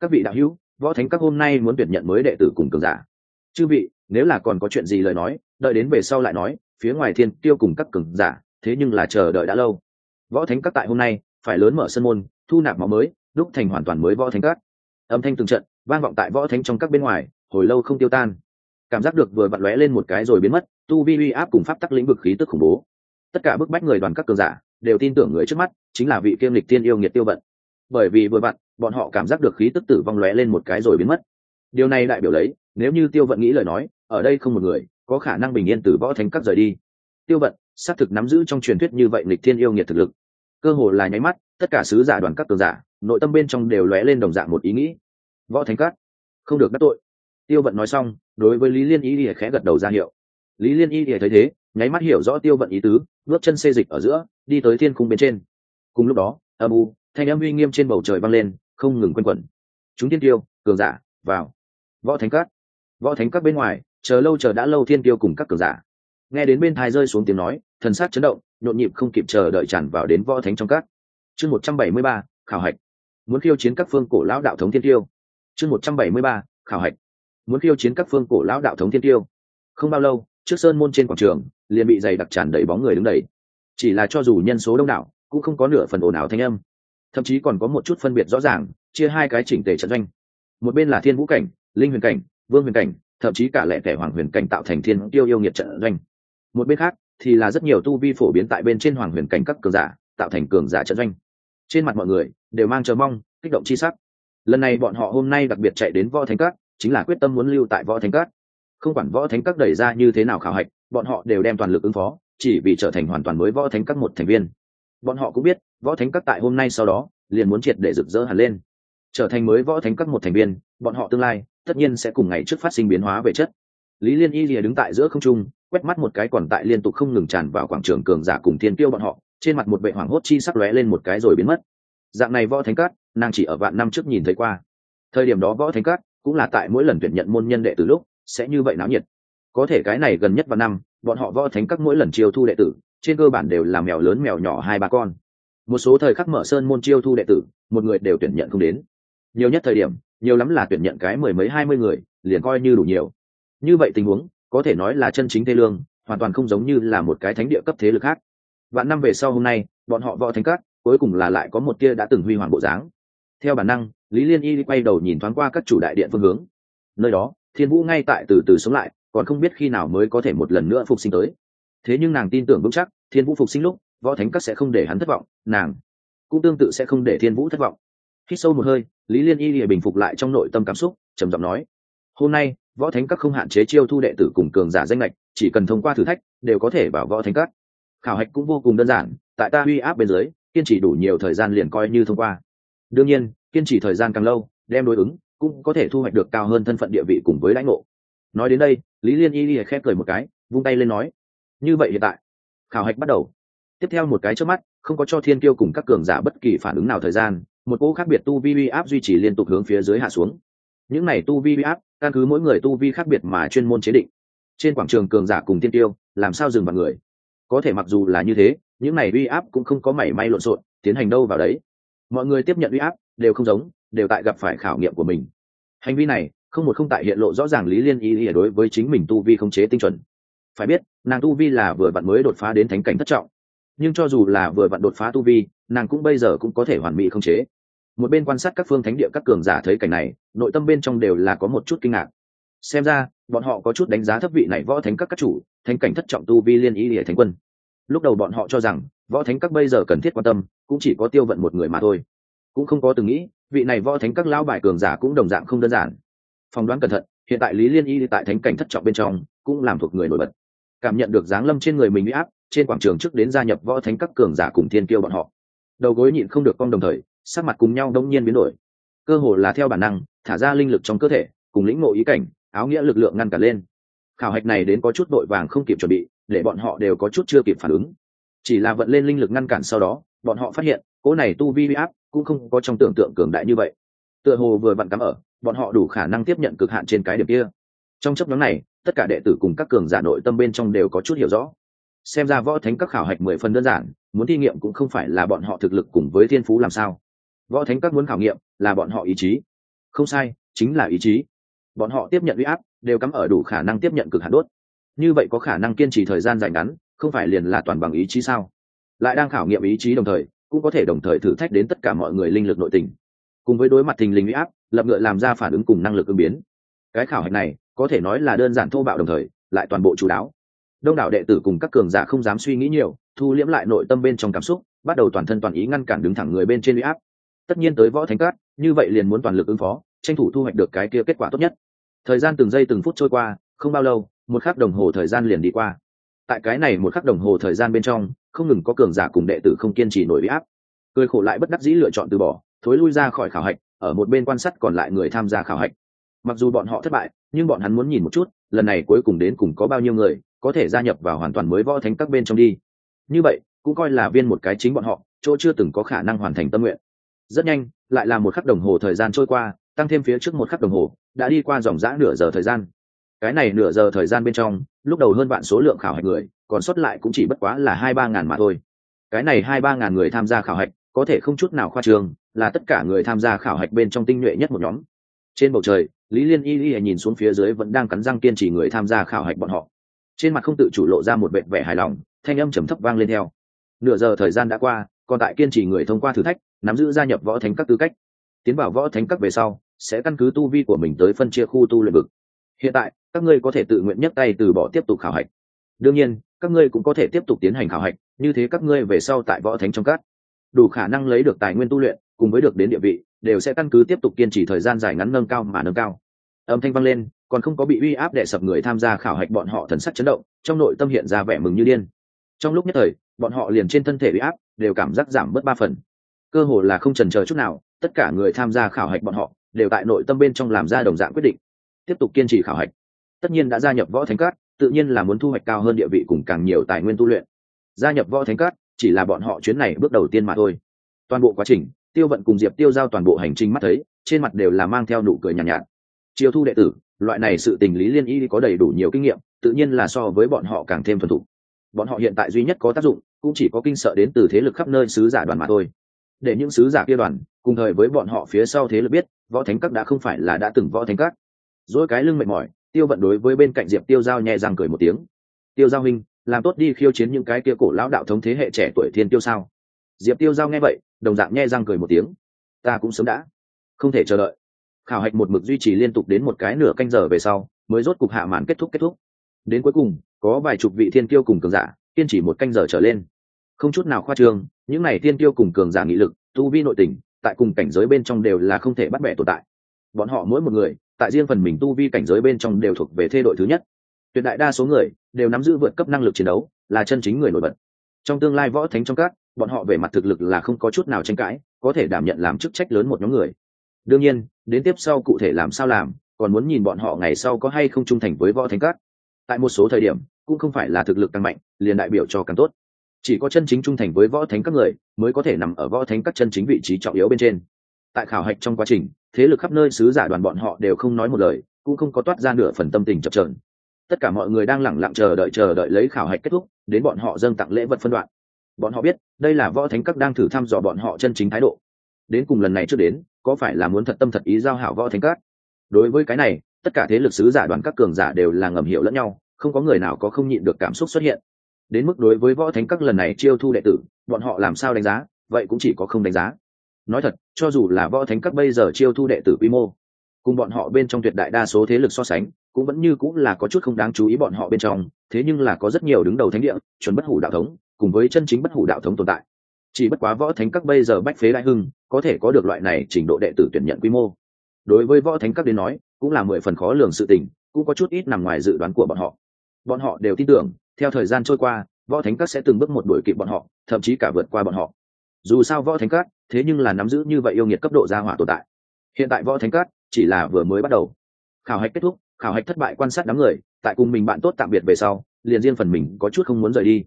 các vị đạo hữu, võ thánh các hôm nay muốn tuyển nhận mới đệ tử cùng cường giả chư vị, nếu là còn có chuyện gì lời nói, đợi đến về sau lại nói, phía ngoài thiên tiêu cùng các cường giả, thế nhưng là chờ đợi đã lâu. Võ thánh các tại hôm nay, phải lớn mở sân môn, thu nạp máu mới, đúc thành hoàn toàn mới võ thánh các. Âm thanh từng trận, vang vọng tại võ thánh trong các bên ngoài, hồi lâu không tiêu tan. Cảm giác được vừa vặn lóe lên một cái rồi biến mất, tu vi uy áp cùng pháp tắc lĩnh vực khí tức khủng bố. Tất cả bức bách người đoàn các cường giả, đều tin tưởng người trước mắt, chính là vị kiêm lịch tiên yêu nghiệt tiêu vận. Bởi vì vừa vặn, bọn họ cảm giác được khí tức tử vong lóe lên một cái rồi biến mất điều này đại biểu lấy, nếu như tiêu vận nghĩ lời nói, ở đây không một người, có khả năng bình yên từ võ thánh các rời đi. Tiêu vận, xác thực nắm giữ trong truyền thuyết như vậy lịch thiên yêu nghiệt thực lực. Cơ hồ là nháy mắt, tất cả sứ giả đoàn các tường giả, nội tâm bên trong đều lóe lên đồng dạng một ý nghĩ. Võ thánh cắt không được đắc tội. Tiêu vận nói xong, đối với lý liên ý thì khẽ gật đầu ra hiệu. Lý liên y thì thấy thế, nháy mắt hiểu rõ tiêu vận ý tứ, bước chân xê dịch ở giữa, đi tới thiên cung bên trên. Cùng lúc đó, âm u, thanh âm uy nghiêm trên bầu trời vang lên, không ngừng quanh quẩn. Chúng tiên tiêu, cường giả, vào võ thánh các. Võ thánh các bên ngoài, chờ lâu chờ đã lâu thiên tiêu cùng các cường giả. Nghe đến bên thai rơi xuống tiếng nói, thần sát chấn động, nhộn nhịp không kịp chờ đợi tràn vào đến võ thánh trong các. Chương một trăm bảy mươi ba, khảo hạch. Muốn khiêu chiến các phương cổ lão đạo thống thiên tiêu chương một trăm bảy mươi ba, khảo hạch. Muốn khiêu chiến các phương cổ lão đạo thống thiên tiêu không bao lâu, trước sơn môn trên quảng trường, liền bị dày đặc tràn đầy bóng người đứng đầy. Chỉ là cho dù nhân số đông đảo, cũng không có nửa phần ồn ào thanh âm. Thậm chí còn có một chút phân biệt rõ ràng, chia hai cái chỉnh tề trận doanh. Một bên là thiên vũ cảnh linh huyền cảnh, vương huyền cảnh, thậm chí cả lẻ tẻ hoàng huyền cảnh tạo thành thiên tiêu yêu nghiệt trận doanh. Một bên khác, thì là rất nhiều tu vi phổ biến tại bên trên hoàng huyền cảnh các cường giả, tạo thành cường giả trận doanh. Trên mặt mọi người, đều mang chờ mong, kích động chi sắc. Lần này bọn họ hôm nay đặc biệt chạy đến võ thánh các, chính là quyết tâm muốn lưu tại võ thánh các. Không quản võ thánh các đẩy ra như thế nào khảo hạch, bọn họ đều đem toàn lực ứng phó, chỉ vì trở thành hoàn toàn mới võ thánh các một thành viên. Bọn họ cũng biết, võ thánh các tại hôm nay sau đó, liền muốn triệt để rực rỡ hẳn lên. Trở thành mới võ thánh các một thành viên, bọn họ tương lai tất nhiên sẽ cùng ngày trước phát sinh biến hóa về chất. Lý liên y lìa đứng tại giữa không trung, quét mắt một cái còn tại liên tục không ngừng tràn vào quảng trường cường giả cùng thiên tiêu bọn họ, trên mặt một vệ hoảng hốt chi sắc lóe lên một cái rồi biến mất. Dạng này võ thánh cát, nàng chỉ ở vạn năm trước nhìn thấy qua. Thời điểm đó võ thánh cát cũng là tại mỗi lần tuyển nhận môn nhân đệ từ lúc sẽ như vậy náo nhiệt. Có thể cái này gần nhất vào năm, bọn họ võ thánh các mỗi lần chiêu thu đệ tử, trên cơ bản đều là mèo lớn mèo nhỏ hai ba con. Một số thời khắc mở sơn môn chiêu thu đệ tử, một người đều tuyển nhận không đến nhiều nhất thời điểm, nhiều lắm là tuyển nhận cái mười mấy hai mươi người, liền coi như đủ nhiều. Như vậy tình huống, có thể nói là chân chính tê lương, hoàn toàn không giống như là một cái thánh địa cấp thế lực khác. Vạn năm về sau hôm nay, bọn họ võ thánh các, cuối cùng là lại có một tia đã từng huy hoàng bộ dáng. Theo bản năng, lý liên y quay đầu nhìn thoáng qua các chủ đại điện phương hướng. Nơi đó, thiên vũ ngay tại từ từ sống lại, còn không biết khi nào mới có thể một lần nữa phục sinh tới. Thế nhưng nàng tin tưởng vững chắc, thiên vũ phục sinh lúc, võ thánh các sẽ không để hắn thất vọng, nàng cũng tương tự sẽ không để thiên vũ thất vọng hít sâu một hơi, lý liên y lìa bình phục lại trong nội tâm cảm xúc, trầm giọng nói, hôm nay, võ thánh các không hạn chế chiêu thu đệ tử cùng cường giả danh lệch chỉ cần thông qua thử thách, đều có thể vào võ thánh các. Khảo hạch cũng vô cùng đơn giản, tại ta uy áp bên dưới, kiên trì đủ nhiều thời gian liền coi như thông qua. Đương nhiên, kiên trì thời gian càng lâu, đem đối ứng, cũng có thể thu hoạch được cao hơn thân phận địa vị cùng với lãnh ngộ. Nói đến đây, lý liên y lìa khép cười một cái, vung tay lên nói, như vậy hiện tại, khảo hạch bắt đầu. Tiếp theo một cái trước mắt, không có cho thiên kiêu cùng các cường giả bất kỳ phản ứng nào thời gian một cỗ khác biệt tu vi uy áp duy trì liên tục hướng phía dưới hạ xuống. Những này tu vi uy áp, căn cứ mỗi người tu vi khác biệt mà chuyên môn chế định. Trên quảng trường cường giả cùng tiên tiêu, làm sao dừng vào người? Có thể mặc dù là như thế, những này uy áp cũng không có mảy may lộn xộn, tiến hành đâu vào đấy. Mọi người tiếp nhận uy áp, đều không giống, đều tại gặp phải khảo nghiệm của mình. Hành vi này, không một không tại hiện lộ rõ ràng lý liên ý ý đối với chính mình tu vi không chế tinh chuẩn. Phải biết, nàng tu vi là vừa vặn mới đột phá đến thánh cảnh thất trọng. Nhưng cho dù là vừa vặn đột phá tu vi nàng cũng bây giờ cũng có thể hoàn mỹ không chế. Một bên quan sát các phương thánh địa các cường giả thấy cảnh này, nội tâm bên trong đều là có một chút kinh ngạc. Xem ra, bọn họ có chút đánh giá thấp vị này võ thánh các các chủ, thánh cảnh thất trọng tu vi liên ý địa thánh quân. Lúc đầu bọn họ cho rằng, võ thánh các bây giờ cần thiết quan tâm, cũng chỉ có tiêu vận một người mà thôi. Cũng không có từng nghĩ, vị này võ thánh các lão bài cường giả cũng đồng dạng không đơn giản. Phỏng đoán cẩn thận, hiện tại lý liên y tại thánh cảnh thất trọng bên trong, cũng làm thuộc người nổi bật. Cảm nhận được dáng lâm trên người mình bị áp, trên quảng trường trước đến gia nhập võ thánh các cường giả cùng thiên kiêu bọn họ đầu gối nhịn không được cong đồng thời, sắc mặt cùng nhau đông nhiên biến đổi. Cơ hồ là theo bản năng, thả ra linh lực trong cơ thể, cùng lĩnh ngộ ý cảnh, áo nghĩa lực lượng ngăn cản lên. Khảo hạch này đến có chút vội vàng không kịp chuẩn bị, để bọn họ đều có chút chưa kịp phản ứng. Chỉ là vận lên linh lực ngăn cản sau đó, bọn họ phát hiện, cỗ này tu vi áp cũng không có trong tưởng tượng cường đại như vậy. Tựa hồ vừa vặn cắm ở, bọn họ đủ khả năng tiếp nhận cực hạn trên cái điểm kia. Trong chấp nhóm này, tất cả đệ tử cùng các cường giả nội tâm bên trong đều có chút hiểu rõ xem ra võ thánh các khảo hạch mười phần đơn giản, muốn thi nghiệm cũng không phải là bọn họ thực lực cùng với thiên phú làm sao. Võ thánh các muốn khảo nghiệm là bọn họ ý chí. Không sai, chính là ý chí. Bọn họ tiếp nhận uy áp, đều cắm ở đủ khả năng tiếp nhận cực hạn đốt. Như vậy có khả năng kiên trì thời gian dài ngắn, không phải liền là toàn bằng ý chí sao? Lại đang khảo nghiệm ý chí đồng thời, cũng có thể đồng thời thử thách đến tất cả mọi người linh lực nội tình. Cùng với đối mặt thình lình uy áp, lập ngựa làm ra phản ứng cùng năng lực ứng biến. Cái khảo hạch này, có thể nói là đơn giản thô bạo đồng thời, lại toàn bộ chú đáo đông đảo đệ tử cùng các cường giả không dám suy nghĩ nhiều, thu liễm lại nội tâm bên trong cảm xúc, bắt đầu toàn thân toàn ý ngăn cản đứng thẳng người bên trên huy áp. Tất nhiên tới võ thánh cát, như vậy liền muốn toàn lực ứng phó, tranh thủ thu hoạch được cái kia kết quả tốt nhất. Thời gian từng giây từng phút trôi qua, không bao lâu, một khắc đồng hồ thời gian liền đi qua. Tại cái này một khắc đồng hồ thời gian bên trong, không ngừng có cường giả cùng đệ tử không kiên trì nổi bị áp. Cười khổ lại bất đắc dĩ lựa chọn từ bỏ, thối lui ra khỏi khảo hạch, ở một bên quan sát còn lại người tham gia khảo hạch. Mặc dù bọn họ thất bại, nhưng bọn hắn muốn nhìn một chút, lần này cuối cùng đến cùng có bao nhiêu người có thể gia nhập vào hoàn toàn mới võ thánh các bên trong đi. Như vậy, cũng coi là viên một cái chính bọn họ, chỗ chưa từng có khả năng hoàn thành tâm nguyện. Rất nhanh, lại là một khắc đồng hồ thời gian trôi qua, tăng thêm phía trước một khắc đồng hồ, đã đi qua dòng dã nửa giờ thời gian. Cái này nửa giờ thời gian bên trong, lúc đầu hơn vạn số lượng khảo hạch người, còn sót lại cũng chỉ bất quá là hai ba ngàn mà thôi. Cái này hai ba ngàn người tham gia khảo hạch, có thể không chút nào khoa trương, là tất cả người tham gia khảo hạch bên trong tinh nhuệ nhất một nhóm. Trên bầu trời, lý liên y y nhìn xuống phía dưới vẫn đang cắn răng kiên trì người tham gia khảo hạch bọn họ trên mặt không tự chủ lộ ra một vẻ vẻ hài lòng, thanh âm trầm thấp vang lên theo. Nửa giờ thời gian đã qua, còn tại kiên trì người thông qua thử thách, nắm giữ gia nhập võ thánh các tư cách. Tiến vào võ thánh các về sau, sẽ căn cứ tu vi của mình tới phân chia khu tu luyện vực. Hiện tại, các ngươi có thể tự nguyện nhấc tay từ bỏ tiếp tục khảo hạch. Đương nhiên, các ngươi cũng có thể tiếp tục tiến hành khảo hạch, như thế các ngươi về sau tại võ thánh trong các. Đủ khả năng lấy được tài nguyên tu luyện, cùng với được đến địa vị, đều sẽ căn cứ tiếp tục kiên trì thời gian dài ngắn nâng cao mà nâng cao. Âm thanh vang lên còn không có bị uy áp đè sập người tham gia khảo hạch bọn họ thần sắc chấn động trong nội tâm hiện ra vẻ mừng như điên. Trong lúc nhất thời bọn họ liền trên thân thể uy áp đều cảm giác giảm bớt ba phần. Cơ hồ là không trần chờ chút nào tất cả người tham gia khảo hạch bọn họ đều tại nội tâm bên trong làm ra đồng dạng quyết định. Tiếp tục kiên trì khảo hạch. Tất nhiên đã gia nhập võ thánh cát tự nhiên là muốn thu hoạch cao hơn địa vị cùng càng nhiều tài nguyên tu luyện. Gia nhập võ thánh cát chỉ là bọn họ chuyến này bước đầu tiên mà thôi. Toàn bộ quá trình tiêu vận cùng diệp tiêu giao toàn bộ hành trình mắt thấy trên mặt đều là mang theo nụ cười nhàn nhạt, nhạt. Chiêu thu đệ tử loại này sự tình lý liên y có đầy đủ nhiều kinh nghiệm, tự nhiên là so với bọn họ càng thêm thuần thục. Bọn họ hiện tại duy nhất có tác dụng, cũng chỉ có kinh sợ đến từ thế lực khắp nơi sứ giả đoàn mà thôi. Để những sứ giả kia đoàn, cùng thời với bọn họ phía sau thế lực biết, võ thánh các đã không phải là đã từng võ thánh các. Dỗi cái lưng mệt mỏi, tiêu vận đối với bên cạnh diệp tiêu giao nhẹ răng cười một tiếng. Tiêu giao huynh, làm tốt đi khiêu chiến những cái kia cổ lão đạo thống thế hệ trẻ tuổi thiên tiêu sao? Diệp tiêu giao nghe vậy, đồng dạng nhẹ răng cười một tiếng. Ta cũng sớm đã, không thể chờ đợi khảo hạch một mực duy trì liên tục đến một cái nửa canh giờ về sau, mới rốt cục hạ màn kết thúc kết thúc. Đến cuối cùng, có vài chục vị thiên tiêu cùng cường giả, kiên trì một canh giờ trở lên. Không chút nào khoa trương, những này thiên tiêu cùng cường giả nghị lực, tu vi nội tình, tại cùng cảnh giới bên trong đều là không thể bắt bẻ tồn tại. Bọn họ mỗi một người, tại riêng phần mình tu vi cảnh giới bên trong đều thuộc về thê đội thứ nhất. Tuyệt đại đa số người, đều nắm giữ vượt cấp năng lực chiến đấu, là chân chính người nổi bật. Trong tương lai võ thánh trong các, bọn họ về mặt thực lực là không có chút nào tranh cãi, có thể đảm nhận làm chức trách lớn một nhóm người. Đương nhiên đến tiếp sau cụ thể làm sao làm, còn muốn nhìn bọn họ ngày sau có hay không trung thành với võ thánh các. Tại một số thời điểm, cũng không phải là thực lực càng mạnh, liền đại biểu cho càng tốt. Chỉ có chân chính trung thành với võ thánh các người, mới có thể nằm ở võ thánh các chân chính vị trí trọng yếu bên trên. Tại khảo hạch trong quá trình, thế lực khắp nơi sứ giả đoàn bọn họ đều không nói một lời, cũng không có toát ra nửa phần tâm tình chập trờn tất cả mọi người đang lẳng lặng chờ đợi chờ đợi lấy khảo hạch kết thúc, đến bọn họ dâng tặng lễ vật phân đoạn. Bọn họ biết, đây là võ thánh các đang thử thăm dò bọn họ chân chính thái độ. Đến cùng lần này trước đến có phải là muốn thật tâm thật ý giao hảo võ thánh cát đối với cái này, tất cả thế lực sứ giả đoàn các cường giả đều là ngầm hiểu lẫn nhau, không có người nào có không nhịn được cảm xúc xuất hiện. Đến mức đối với võ thánh các lần này chiêu thu đệ tử, bọn họ làm sao đánh giá, vậy cũng chỉ có không đánh giá. Nói thật, cho dù là võ thánh các bây giờ chiêu thu đệ tử quy mô, cùng bọn họ bên trong tuyệt đại đa số thế lực so sánh, cũng vẫn như cũng là có chút không đáng chú ý bọn họ bên trong, thế nhưng là có rất nhiều đứng đầu thánh địa, chuẩn bất hủ đạo thống, cùng với chân chính bất hủ đạo thống tồn tại. Chỉ bất quá võ thánh các bây giờ bách phế đại hưng có thể có được loại này trình độ đệ tử tuyển nhận quy mô. Đối với võ thánh các đến nói, cũng là mười phần khó lường sự tình, cũng có chút ít nằm ngoài dự đoán của bọn họ. Bọn họ đều tin tưởng, theo thời gian trôi qua, võ thánh các sẽ từng bước một đuổi kịp bọn họ, thậm chí cả vượt qua bọn họ. Dù sao võ thánh các, thế nhưng là nắm giữ như vậy yêu nghiệt cấp độ gia hỏa tồn tại. Hiện tại võ thánh các chỉ là vừa mới bắt đầu. Khảo hạch kết thúc, khảo hạch thất bại quan sát đám người, tại cùng mình bạn tốt tạm biệt về sau, liền riêng phần mình có chút không muốn rời đi.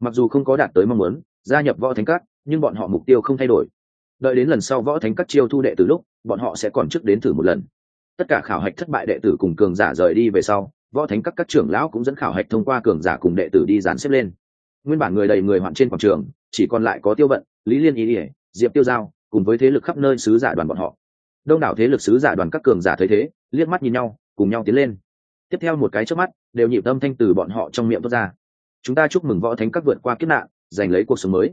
Mặc dù không có đạt tới mong muốn, gia nhập võ thánh các, nhưng bọn họ mục tiêu không thay đổi đợi đến lần sau võ thánh các chiêu thu đệ từ lúc, bọn họ sẽ còn trước đến thử một lần. Tất cả khảo hạch thất bại đệ tử cùng cường giả rời đi về sau, võ thánh các các trưởng lão cũng dẫn khảo hạch thông qua cường giả cùng đệ tử đi dàn xếp lên. Nguyên bản người đầy người hoạn trên quảng trường, chỉ còn lại có tiêu vận, lý liên ý ỉa, diệp tiêu giao, cùng với thế lực khắp nơi sứ giả đoàn bọn họ. Đông đảo thế lực sứ giả đoàn các cường giả thấy thế, liếc mắt nhìn nhau, cùng nhau tiến lên. Tiếp theo một cái trước mắt, đều nhịp tâm thanh từ bọn họ trong miệng thoát ra. Chúng ta chúc mừng võ thánh các vượt qua kiếp nạn, giành lấy cuộc sống mới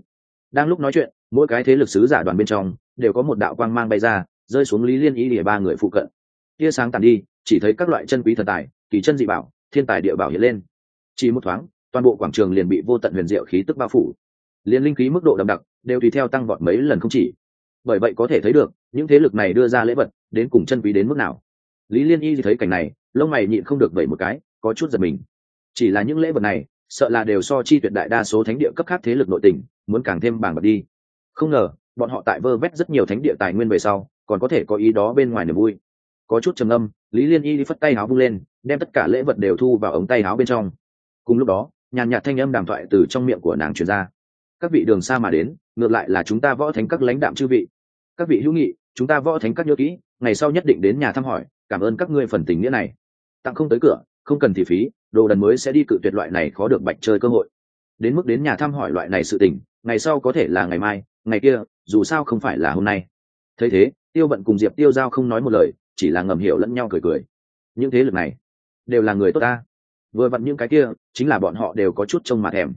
đang lúc nói chuyện, mỗi cái thế lực sứ giả đoàn bên trong đều có một đạo quang mang bay ra, rơi xuống lý liên ý địa ba người phụ cận. Tia sáng tàn đi, chỉ thấy các loại chân quý thần tài, kỳ chân dị bảo, thiên tài địa bảo hiện lên. Chỉ một thoáng, toàn bộ quảng trường liền bị vô tận huyền diệu khí tức bao phủ. Liền linh khí mức độ đậm đặc đều tùy theo tăng vọt mấy lần không chỉ. Bởi vậy có thể thấy được, những thế lực này đưa ra lễ vật đến cùng chân quý đến mức nào. Lý liên y thấy cảnh này, lông mày nhịn không được vậy một cái, có chút giật mình. Chỉ là những lễ vật này, sợ là đều so chi tuyệt đại đa số thánh địa cấp khác thế lực nội tình muốn càng thêm bàng bật đi. Không ngờ, bọn họ tại vơ vét rất nhiều thánh địa tài nguyên về sau, còn có thể có ý đó bên ngoài niềm vui. Có chút trầm âm lý liên y đi phất tay áo vung lên, đem tất cả lễ vật đều thu vào ống tay áo bên trong. Cùng lúc đó, nhàn nhạt thanh âm đàm thoại từ trong miệng của nàng truyền ra. Các vị đường xa mà đến, ngược lại là chúng ta võ thánh các lãnh đạm chư vị. Các vị hữu nghị, chúng ta võ thánh các nhớ kỹ, ngày sau nhất định đến nhà thăm hỏi, cảm ơn các ngươi phần tình nghĩa này. Tặng không tới cửa, không cần thì phí, đồ đần mới sẽ đi cự tuyệt loại này khó được bạch chơi cơ hội đến mức đến nhà thăm hỏi loại này sự tình, ngày sau có thể là ngày mai, ngày kia, dù sao không phải là hôm nay. Thấy thế, tiêu vận cùng diệp tiêu giao không nói một lời, chỉ là ngầm hiểu lẫn nhau cười cười. Những thế lực này, đều là người tốt ta. Vừa vặn những cái kia, chính là bọn họ đều có chút trông mà thèm.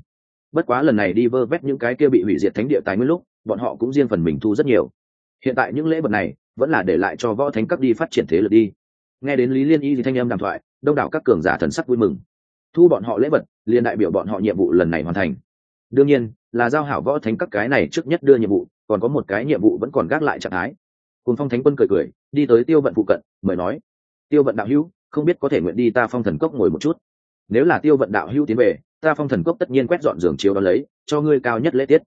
Bất quá lần này đi vơ vét những cái kia bị hủy diệt thánh địa tài nguyên lúc, bọn họ cũng riêng phần mình thu rất nhiều. Hiện tại những lễ vật này, vẫn là để lại cho võ thánh cấp đi phát triển thế lực đi. Nghe đến lý liên y thì thanh âm đàm thoại, đông đảo các cường giả thần sắc vui mừng thu bọn họ lễ vật, liền đại biểu bọn họ nhiệm vụ lần này hoàn thành. Đương nhiên, là giao hảo võ thánh các cái này trước nhất đưa nhiệm vụ, còn có một cái nhiệm vụ vẫn còn gác lại trạng thái. Cùng phong thánh quân cười cười, đi tới tiêu vận phụ cận, mời nói, tiêu vận đạo hữu, không biết có thể nguyện đi ta phong thần cốc ngồi một chút. Nếu là tiêu vận đạo hữu tiến về, ta phong thần cốc tất nhiên quét dọn giường chiếu đó lấy, cho ngươi cao nhất lễ tiết.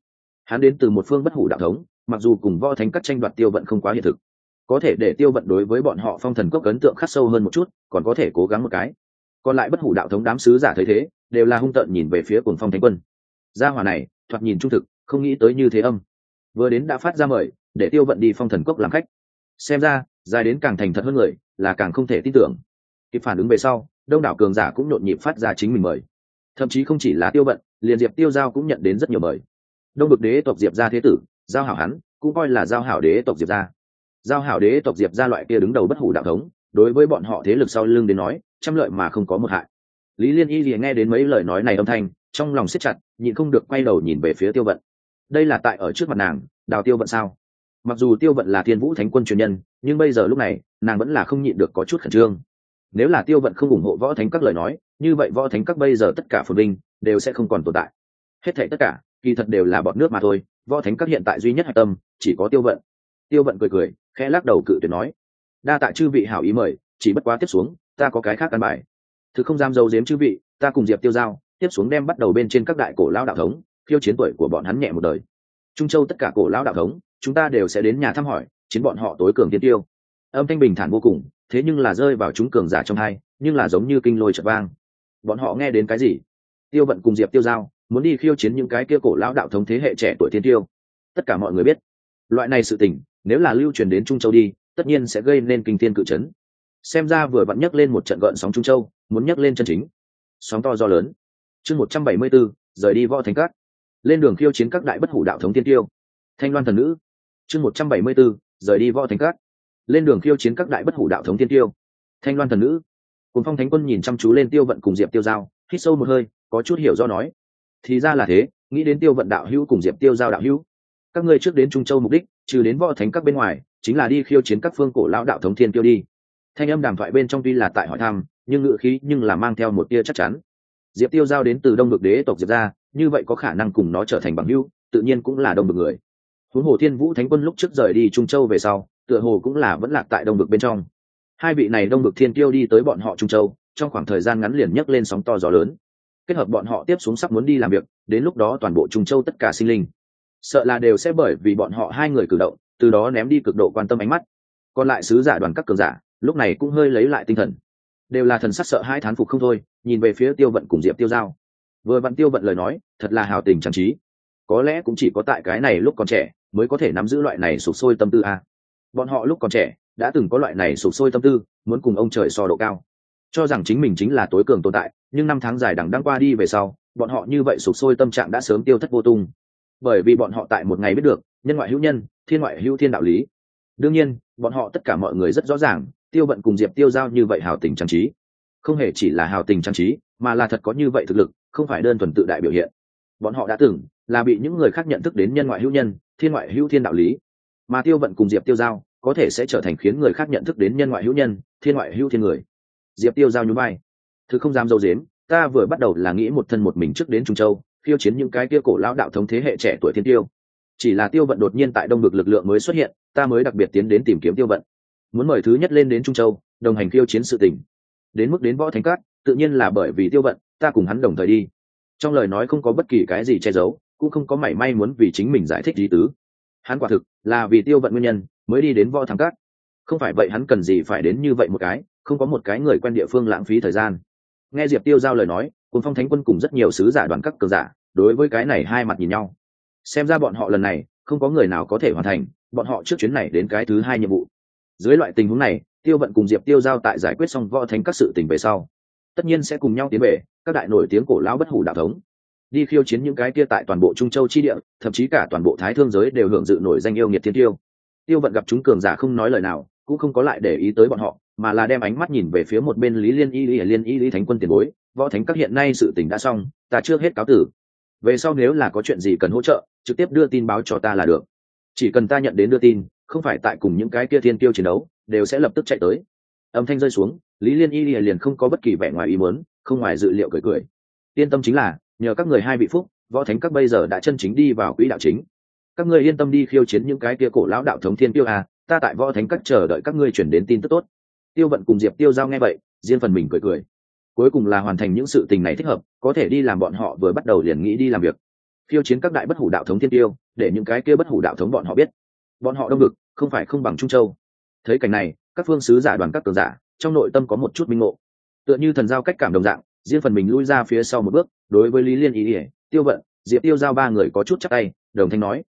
Hắn đến từ một phương bất hủ đạo thống, mặc dù cùng võ thánh các tranh đoạt tiêu vận không quá hiện thực, có thể để tiêu vận đối với bọn họ phong thần cốc ấn tượng khắc sâu hơn một chút, còn có thể cố gắng một cái còn lại bất hủ đạo thống đám sứ giả thấy thế, đều là hung tợn nhìn về phía cuồng phong thánh quân. Gia hỏa này, thoạt nhìn trung thực, không nghĩ tới như thế âm. Vừa đến đã phát ra mời, để tiêu vận đi phong thần cốc làm khách. Xem ra, dài đến càng thành thật hơn người, là càng không thể tin tưởng. Kịp phản ứng về sau, đông đảo cường giả cũng nhộn nhịp phát ra chính mình mời. Thậm chí không chỉ là tiêu vận, liền diệp tiêu giao cũng nhận đến rất nhiều mời. Đông bực đế tộc diệp gia thế tử, giao hảo hắn, cũng coi là giao hảo đế tộc diệp gia. Giao hảo đế tộc diệp gia loại kia đứng đầu bất hủ đạo thống đối với bọn họ thế lực sau lưng đến nói, trăm lợi mà không có một hại. Lý liên y thì nghe đến mấy lời nói này âm thanh, trong lòng siết chặt, nhịn không được quay đầu nhìn về phía tiêu vận. Đây là tại ở trước mặt nàng, đào tiêu vận sao? Mặc dù tiêu vận là thiên vũ thánh quân truyền nhân, nhưng bây giờ lúc này, nàng vẫn là không nhịn được có chút khẩn trương. Nếu là tiêu vận không ủng hộ võ thánh các lời nói, như vậy võ thánh các bây giờ tất cả phồn binh đều sẽ không còn tồn tại. Hết thảy tất cả, kỳ thật đều là bọn nước mà thôi. Võ thánh các hiện tại duy nhất hạch tâm, chỉ có tiêu vận. Tiêu vận cười cười, khẽ lắc đầu cự tuyệt nói đa tạ chư vị hảo ý mời, chỉ bất quá tiếp xuống, ta có cái khác căn bài. Thứ không dám dâu dếm chư vị, ta cùng diệp tiêu giao, tiếp xuống đem bắt đầu bên trên các đại cổ lao đạo thống phiêu chiến tuổi của bọn hắn nhẹ một đời. Trung châu tất cả cổ lao đạo thống, chúng ta đều sẽ đến nhà thăm hỏi, chiến bọn họ tối cường tiên tiêu. Âm thanh bình thản vô cùng, thế nhưng là rơi vào chúng cường giả trong hai, nhưng là giống như kinh lôi chợt vang. Bọn họ nghe đến cái gì? Tiêu vận cùng diệp tiêu giao, muốn đi khiêu chiến những cái kia cổ lão đạo thống thế hệ trẻ tuổi tiên tiêu. Tất cả mọi người biết, loại này sự tình, nếu là lưu truyền đến trung châu đi tất nhiên sẽ gây nên kinh thiên cự chấn. Xem ra vừa vặn nhấc lên một trận gợn sóng trung châu muốn nhấc lên chân chính. Sóng to do lớn. Chương một trăm bảy mươi 174, rời đi võ thành cát lên đường khiêu chiến các đại bất hủ đạo thống tiên tiêu. Thanh loan thần nữ. Chương một trăm bảy mươi 174, rời đi võ thành cát lên đường khiêu chiến các đại bất hủ đạo thống tiên tiêu. Thanh loan thần nữ. Cùng phong thánh quân nhìn chăm chú lên tiêu vận cùng diệp tiêu giao hít sâu một hơi có chút hiểu do nói. Thì ra là thế nghĩ đến tiêu vận đạo hữu cùng diệp tiêu giao đạo hữu các ngươi trước đến trung châu mục đích trừ đến võ thánh các bên ngoài chính là đi khiêu chiến các phương cổ lão đạo thống thiên tiêu đi. Thanh âm đàm thoại bên trong tuy là tại hỏi thăm, nhưng ngự khí nhưng là mang theo một tia chắc chắn. Diệp tiêu giao đến từ đông bực đế tộc diệp ra như vậy có khả năng cùng nó trở thành bằng hữu, tự nhiên cũng là đông bực người. Huống hồ thiên vũ thánh quân lúc trước rời đi trung châu về sau, tựa hồ cũng là vẫn lạc tại đông bực bên trong. Hai vị này đông bực thiên tiêu đi tới bọn họ trung châu, trong khoảng thời gian ngắn liền nhấc lên sóng to gió lớn. Kết hợp bọn họ tiếp xuống sắp muốn đi làm việc, đến lúc đó toàn bộ trung châu tất cả sinh linh, sợ là đều sẽ bởi vì bọn họ hai người cử động từ đó ném đi cực độ quan tâm ánh mắt. Còn lại sứ giả đoàn các cường giả, lúc này cũng hơi lấy lại tinh thần. Đều là thần sắc sợ hai thán phục không thôi, nhìn về phía tiêu vận cùng diệp tiêu giao. Vừa vặn tiêu vận lời nói, thật là hào tình trang trí. Có lẽ cũng chỉ có tại cái này lúc còn trẻ mới có thể nắm giữ loại này sụp sôi tâm tư a bọn họ lúc còn trẻ đã từng có loại này sụp sôi tâm tư, muốn cùng ông trời so độ cao. Cho rằng chính mình chính là tối cường tồn tại, nhưng năm tháng dài đằng đang qua đi về sau, bọn họ như vậy sụp sôi tâm trạng đã sớm tiêu thất vô tung bởi vì bọn họ tại một ngày biết được, nhân ngoại hữu nhân, thiên ngoại hữu thiên đạo lý. Đương nhiên, bọn họ tất cả mọi người rất rõ ràng, tiêu vận cùng diệp tiêu giao như vậy hào tình trang trí. Không hề chỉ là hào tình trang trí, mà là thật có như vậy thực lực, không phải đơn thuần tự đại biểu hiện. Bọn họ đã từng là bị những người khác nhận thức đến nhân ngoại hữu nhân, thiên ngoại hữu thiên đạo lý. Mà tiêu vận cùng diệp tiêu giao có thể sẽ trở thành khiến người khác nhận thức đến nhân ngoại hữu nhân, thiên ngoại hữu thiên người. Diệp tiêu giao nhún vai. Thứ không dám dâu dếm, ta vừa bắt đầu là nghĩ một thân một mình trước đến trung châu khiêu chiến những cái kia cổ lão đạo thống thế hệ trẻ tuổi thiên tiêu. Chỉ là tiêu vận đột nhiên tại đông vực lực lượng mới xuất hiện, ta mới đặc biệt tiến đến tìm kiếm tiêu vận. Muốn mời thứ nhất lên đến trung châu, đồng hành khiêu chiến sự tình. Đến mức đến võ thánh cát tự nhiên là bởi vì tiêu vận, ta cùng hắn đồng thời đi. Trong lời nói không có bất kỳ cái gì che giấu, cũng không có mảy may muốn vì chính mình giải thích lý tứ. Hắn quả thực là vì tiêu vận nguyên nhân, mới đi đến võ thắng cát không phải vậy hắn cần gì phải đến như vậy một cái, không có một cái người quen địa phương lãng phí thời gian. Nghe diệp tiêu giao lời nói cùng phong thánh quân cùng rất nhiều sứ giả đoàn các cường giả, đối với cái này hai mặt nhìn nhau. Xem ra bọn họ lần này, không có người nào có thể hoàn thành, bọn họ trước chuyến này đến cái thứ hai nhiệm vụ. Dưới loại tình huống này, tiêu vận cùng diệp tiêu giao tại giải quyết xong võ thánh các sự tình về sau, tất nhiên sẽ cùng nhau tiến về, các đại nổi tiếng cổ lão bất hủ đạo thống. Đi khiêu chiến những cái kia tại toàn bộ trung châu chi địa, thậm chí cả toàn bộ thái thương giới đều hưởng dự nổi danh yêu nghiệt thiên tiêu. Tiêu vận gặp chúng cường giả không nói lời nào, cũng không có lại để ý tới bọn họ mà là đem ánh mắt nhìn về phía một bên lý liên y lý à, liên y lý thánh quân tiền bối. Võ thánh các hiện nay sự tình đã xong, ta chưa hết cáo tử. Về sau nếu là có chuyện gì cần hỗ trợ, trực tiếp đưa tin báo cho ta là được. Chỉ cần ta nhận đến đưa tin, không phải tại cùng những cái kia thiên tiêu chiến đấu, đều sẽ lập tức chạy tới. Âm thanh rơi xuống, lý liên y à, liền không có bất kỳ vẻ ngoài ý muốn, không ngoài dự liệu cười cười. Yên tâm chính là, nhờ các người hai vị phúc, võ thánh các bây giờ đã chân chính đi vào quỹ đạo chính. Các ngươi yên tâm đi khiêu chiến những cái kia cổ lão đạo thống thiên tiêu à ta tại võ thánh các chờ đợi các ngươi chuyển đến tin tức tốt tiêu vận cùng diệp tiêu giao nghe vậy, riêng phần mình cười cười. Cuối cùng là hoàn thành những sự tình này thích hợp, có thể đi làm bọn họ vừa bắt đầu liền nghĩ đi làm việc. Khiêu chiến các đại bất hủ đạo thống thiên tiêu, để những cái kia bất hủ đạo thống bọn họ biết. Bọn họ đông ngực không phải không bằng trung châu. Thấy cảnh này, các phương sứ giả đoàn các cường giả, trong nội tâm có một chút minh ngộ. Tựa như thần giao cách cảm đồng dạng, riêng phần mình lui ra phía sau một bước, đối với lý liên ý ỉa tiêu vận, diệp tiêu giao ba người có chút chắc tay, đồng thanh nói.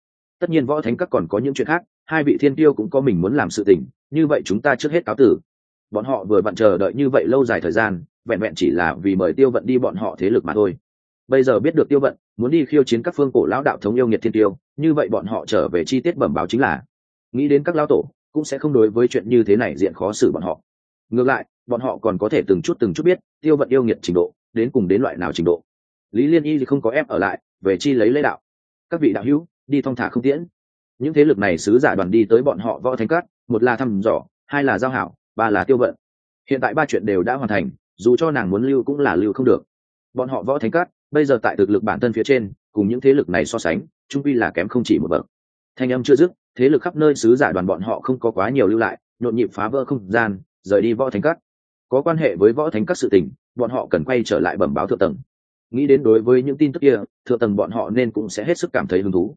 Tất nhiên võ thánh các còn có những chuyện khác, hai vị thiên tiêu cũng có mình muốn làm sự tình, như vậy chúng ta trước hết cáo tử bọn họ vừa vặn chờ đợi như vậy lâu dài thời gian, vẹn vẹn chỉ là vì mời tiêu vận đi bọn họ thế lực mà thôi. Bây giờ biết được tiêu vận, muốn đi khiêu chiến các phương cổ lão đạo thống yêu nghiệt thiên tiêu, như vậy bọn họ trở về chi tiết bẩm báo chính là, nghĩ đến các lão tổ, cũng sẽ không đối với chuyện như thế này diện khó xử bọn họ. Ngược lại, bọn họ còn có thể từng chút từng chút biết, tiêu vận yêu nghiệt trình độ, đến cùng đến loại nào trình độ. Lý liên y thì không có ép ở lại, về chi lấy lấy đạo. Các vị đạo hữu, đi thong thả không tiễn. Những thế lực này sứ giả đoàn đi tới bọn họ võ thánh cát một là thăm dò, hai là giao hảo ba là tiêu vận. Hiện tại ba chuyện đều đã hoàn thành, dù cho nàng muốn lưu cũng là lưu không được. Bọn họ võ thánh cát, bây giờ tại thực lực bản thân phía trên, cùng những thế lực này so sánh, trung quy là kém không chỉ một bậc. Thanh âm chưa dứt, thế lực khắp nơi sứ giả đoàn bọn họ không có quá nhiều lưu lại, nhộn nhịp phá vỡ không gian, rời đi võ thánh cát. Có quan hệ với võ thánh các sự tình, bọn họ cần quay trở lại bẩm báo thượng tầng. Nghĩ đến đối với những tin tức kia, thượng tầng bọn họ nên cũng sẽ hết sức cảm thấy hứng thú.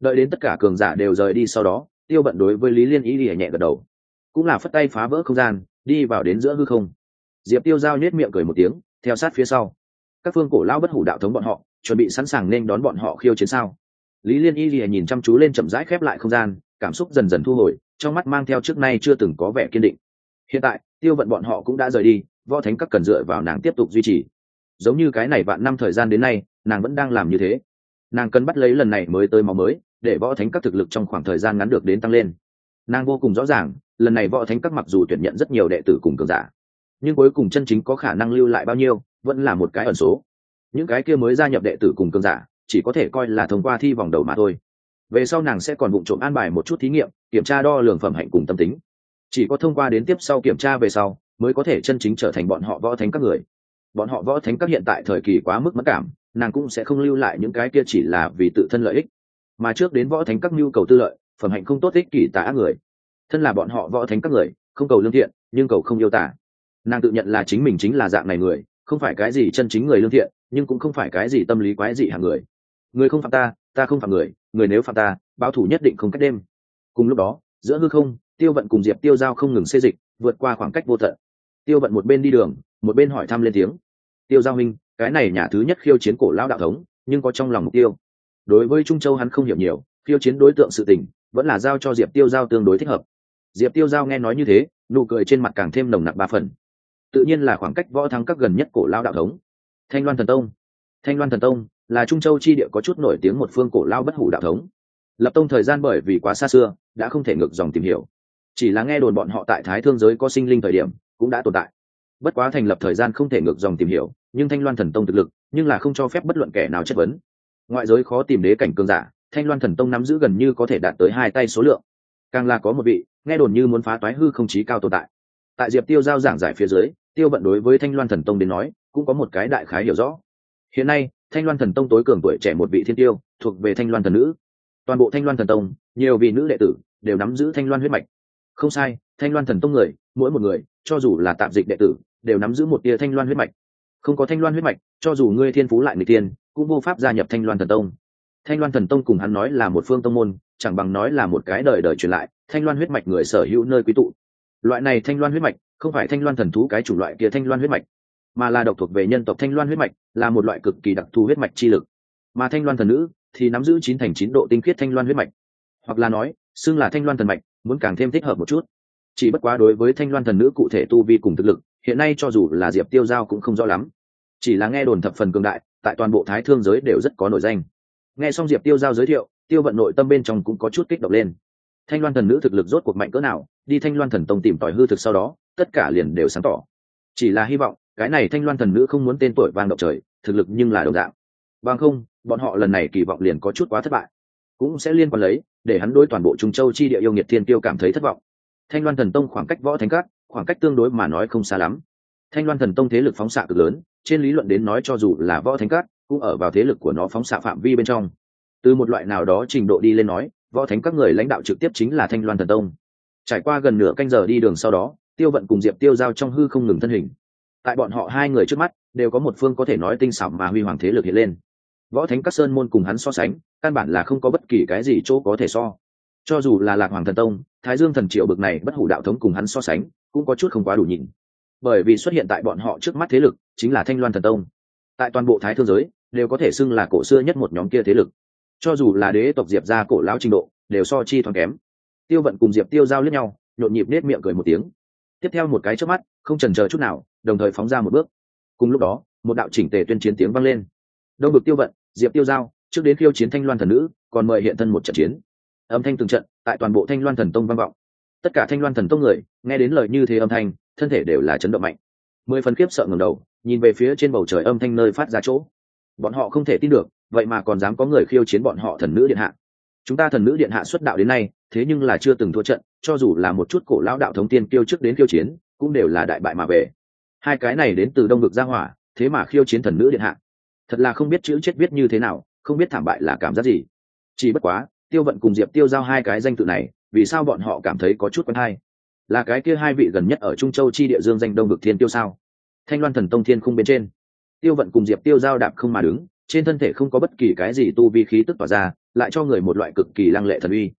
Đợi đến tất cả cường giả đều rời đi sau đó, tiêu bận đối với lý liên ý lìa nhẹ gật đầu cũng là phất tay phá vỡ không gian, đi vào đến giữa hư không. Diệp tiêu giao nhét miệng cười một tiếng, theo sát phía sau. Các phương cổ lao bất hủ đạo thống bọn họ, chuẩn bị sẵn sàng nên đón bọn họ khiêu chiến sao? Lý liên y lìa nhìn chăm chú lên chậm rãi khép lại không gian, cảm xúc dần dần thu hồi, trong mắt mang theo trước nay chưa từng có vẻ kiên định. Hiện tại, tiêu vận bọn họ cũng đã rời đi, võ thánh các cần dựa vào nàng tiếp tục duy trì. Giống như cái này vạn năm thời gian đến nay, nàng vẫn đang làm như thế. Nàng cần bắt lấy lần này mới tới máu mới, để võ thánh các thực lực trong khoảng thời gian ngắn được đến tăng lên. Nàng vô cùng rõ ràng lần này võ thánh các mặc dù tuyển nhận rất nhiều đệ tử cùng cường giả, nhưng cuối cùng chân chính có khả năng lưu lại bao nhiêu, vẫn là một cái ẩn số. Những cái kia mới gia nhập đệ tử cùng cường giả, chỉ có thể coi là thông qua thi vòng đầu mà thôi. Về sau nàng sẽ còn vụ trộm an bài một chút thí nghiệm, kiểm tra đo lường phẩm hạnh cùng tâm tính. Chỉ có thông qua đến tiếp sau kiểm tra về sau, mới có thể chân chính trở thành bọn họ võ thánh các người. Bọn họ võ thánh các hiện tại thời kỳ quá mức mất cảm, nàng cũng sẽ không lưu lại những cái kia chỉ là vì tự thân lợi ích. Mà trước đến võ thánh các nhu cầu tư lợi, phẩm hạnh không tốt ích kỷ tà ác người thân là bọn họ võ thánh các người, không cầu lương thiện, nhưng cầu không yêu tả nàng tự nhận là chính mình chính là dạng này người, không phải cái gì chân chính người lương thiện, nhưng cũng không phải cái gì tâm lý quái dị hàng người. Người không phạm ta ta không phạm người người nếu phạm ta, báo thủ nhất định không cách đêm. Cùng lúc đó, giữa hư không, tiêu vận cùng diệp tiêu giao không ngừng xê dịch, vượt qua khoảng cách vô tận. Tiêu vận một bên đi đường, một bên hỏi thăm lên tiếng. Tiêu giao minh cái này nhà thứ nhất khiêu chiến cổ lao đạo thống, nhưng có trong lòng mục tiêu? Đối với trung châu hắn không hiểu nhiều, khiêu chiến đối tượng sự tình, vẫn là giao cho diệp tiêu giao tương đối thích hợp diệp tiêu giao nghe nói như thế, nụ cười trên mặt càng thêm nồng nặc ba phần. Tự nhiên là khoảng cách võ thắng các gần nhất cổ lao đạo thống. Thanh loan thần tông. Thanh loan thần tông là trung châu chi địa có chút nổi tiếng một phương cổ lao bất hủ đạo thống. Lập tông thời gian bởi vì quá xa xưa, đã không thể ngược dòng tìm hiểu. Chỉ là nghe đồn bọn họ tại thái thương giới có sinh linh thời điểm, cũng đã tồn tại. Bất quá thành lập thời gian không thể ngược dòng tìm hiểu, nhưng thanh loan thần tông thực lực, nhưng là không cho phép bất luận kẻ nào chất vấn. Ngoại giới khó tìm đế cảnh cường giả, thanh loan thần tông nắm giữ gần như có thể đạt tới hai tay số lượng. Càng là có một vị nghe đồn như muốn phá toái hư không chí cao tồn tại tại diệp tiêu giao giảng giải phía dưới tiêu vận đối với thanh loan thần tông đến nói cũng có một cái đại khái hiểu rõ hiện nay thanh loan thần tông tối cường tuổi trẻ một vị thiên tiêu thuộc về thanh loan thần nữ toàn bộ thanh loan thần tông nhiều vị nữ đệ tử đều nắm giữ thanh loan huyết mạch không sai thanh loan thần tông người mỗi một người cho dù là tạm dịch đệ tử đều nắm giữ một tia thanh loan huyết mạch không có thanh loan huyết mạch cho dù ngươi thiên phú lại người tiên cũng vô pháp gia nhập thanh loan thần tông thanh loan thần tông cùng hắn nói là một phương tông môn chẳng bằng nói là một cái đời đời truyền lại thanh loan huyết mạch người sở hữu nơi quý tụ. Loại này thanh loan huyết mạch không phải thanh loan thần thú cái chủng loại kia thanh loan huyết mạch, mà là độc thuộc về nhân tộc thanh loan huyết mạch, là một loại cực kỳ đặc thù huyết mạch chi lực. Mà thanh loan thần nữ thì nắm giữ chín thành chín độ tinh khiết thanh loan huyết mạch, hoặc là nói, xưng là thanh loan thần mạch, muốn càng thêm thích hợp một chút. Chỉ bất quá đối với thanh loan thần nữ cụ thể tu vi cùng thực lực, hiện nay cho dù là diệp tiêu giao cũng không rõ lắm. Chỉ là nghe đồn thập phần cường đại, tại toàn bộ thái thương giới đều rất có nổi danh. Nghe xong diệp tiêu giao giới thiệu, tiêu vận nội tâm bên trong cũng có chút kích động lên thanh loan thần nữ thực lực rốt cuộc mạnh cỡ nào đi thanh loan thần tông tìm tòi hư thực sau đó tất cả liền đều sáng tỏ. Chỉ là hy vọng cái này thanh loan thần nữ không muốn tên tuổi vang động trời thực lực nhưng là đồng dạng. Vâng không bọn họ lần này kỳ vọng liền có chút quá thất bại. Cũng sẽ liên quan lấy để hắn đối toàn bộ trung châu chi địa yêu nghiệt thiên tiêu cảm thấy thất vọng. Thanh loan thần tông khoảng cách võ thánh cát, khoảng cách tương đối mà nói không xa lắm. Thanh loan thần tông thế lực phóng xạ cực lớn trên lý luận đến nói cho dù là võ thánh cát cũng ở vào thế lực của nó phóng xạ phạm vi bên trong. Từ một loại nào đó trình độ đi lên nói võ thánh các người lãnh đạo trực tiếp chính là thanh loan thần tông. Trải qua gần nửa canh giờ đi đường sau đó, tiêu vận cùng diệp tiêu giao trong hư không ngừng thân hình. Tại bọn họ hai người trước mắt, đều có một phương có thể nói tinh xảo mà huy hoàng thế lực hiện lên. Võ thánh các sơn môn cùng hắn so sánh, căn bản là không có bất kỳ cái gì chỗ có thể so. Cho dù là lạc hoàng thần tông, thái dương thần triệu bực này bất hủ đạo thống cùng hắn so sánh, cũng có chút không quá đủ nhìn. Bởi vì xuất hiện tại bọn họ trước mắt thế lực, chính là thanh loan thần tông. Tại toàn bộ thái thương giới, đều có thể xưng là cổ xưa nhất một nhóm kia thế lực cho dù là đế tộc diệp ra cổ lão trình độ, đều so chi thoáng kém. Tiêu vận cùng diệp tiêu giao lướt nhau, nhộn nhịp nết miệng cười một tiếng. Tiếp theo một cái trước mắt, không trần chờ chút nào, đồng thời phóng ra một bước. Cùng lúc đó, một đạo chỉnh tề tuyên chiến tiếng vang lên. Đông bực tiêu vận, diệp tiêu giao, trước đến khiêu chiến thanh loan thần nữ, còn mời hiện thân một trận chiến. Âm thanh từng trận, tại toàn bộ thanh loan thần tông vang vọng. Tất cả thanh loan thần tông người, nghe đến lời như thế âm thanh, thân thể đều là chấn động mạnh. Mười phần kiếp sợ ngầm đầu, nhìn về phía trên bầu trời âm thanh nơi phát ra chỗ bọn họ không thể tin được, vậy mà còn dám có người khiêu chiến bọn họ thần nữ điện hạ. Chúng ta thần nữ điện hạ xuất đạo đến nay, thế nhưng là chưa từng thua trận, cho dù là một chút cổ lão đạo thống tiên kiêu trước đến khiêu chiến, cũng đều là đại bại mà về. Hai cái này đến từ đông ngực gia hỏa, thế mà khiêu chiến thần nữ điện hạ. Thật là không biết chữ chết viết như thế nào, không biết thảm bại là cảm giác gì. Chỉ bất quá, tiêu vận cùng diệp tiêu giao hai cái danh tự này, vì sao bọn họ cảm thấy có chút quen hay? Là cái kia hai vị gần nhất ở trung châu chi địa dương danh đông ngực thiên tiêu sao? Thanh loan thần tông thiên khung bên trên tiêu vận cùng diệp tiêu giao đạp không mà đứng, trên thân thể không có bất kỳ cái gì tu vi khí tức tỏa ra, lại cho người một loại cực kỳ lăng lệ thần uy.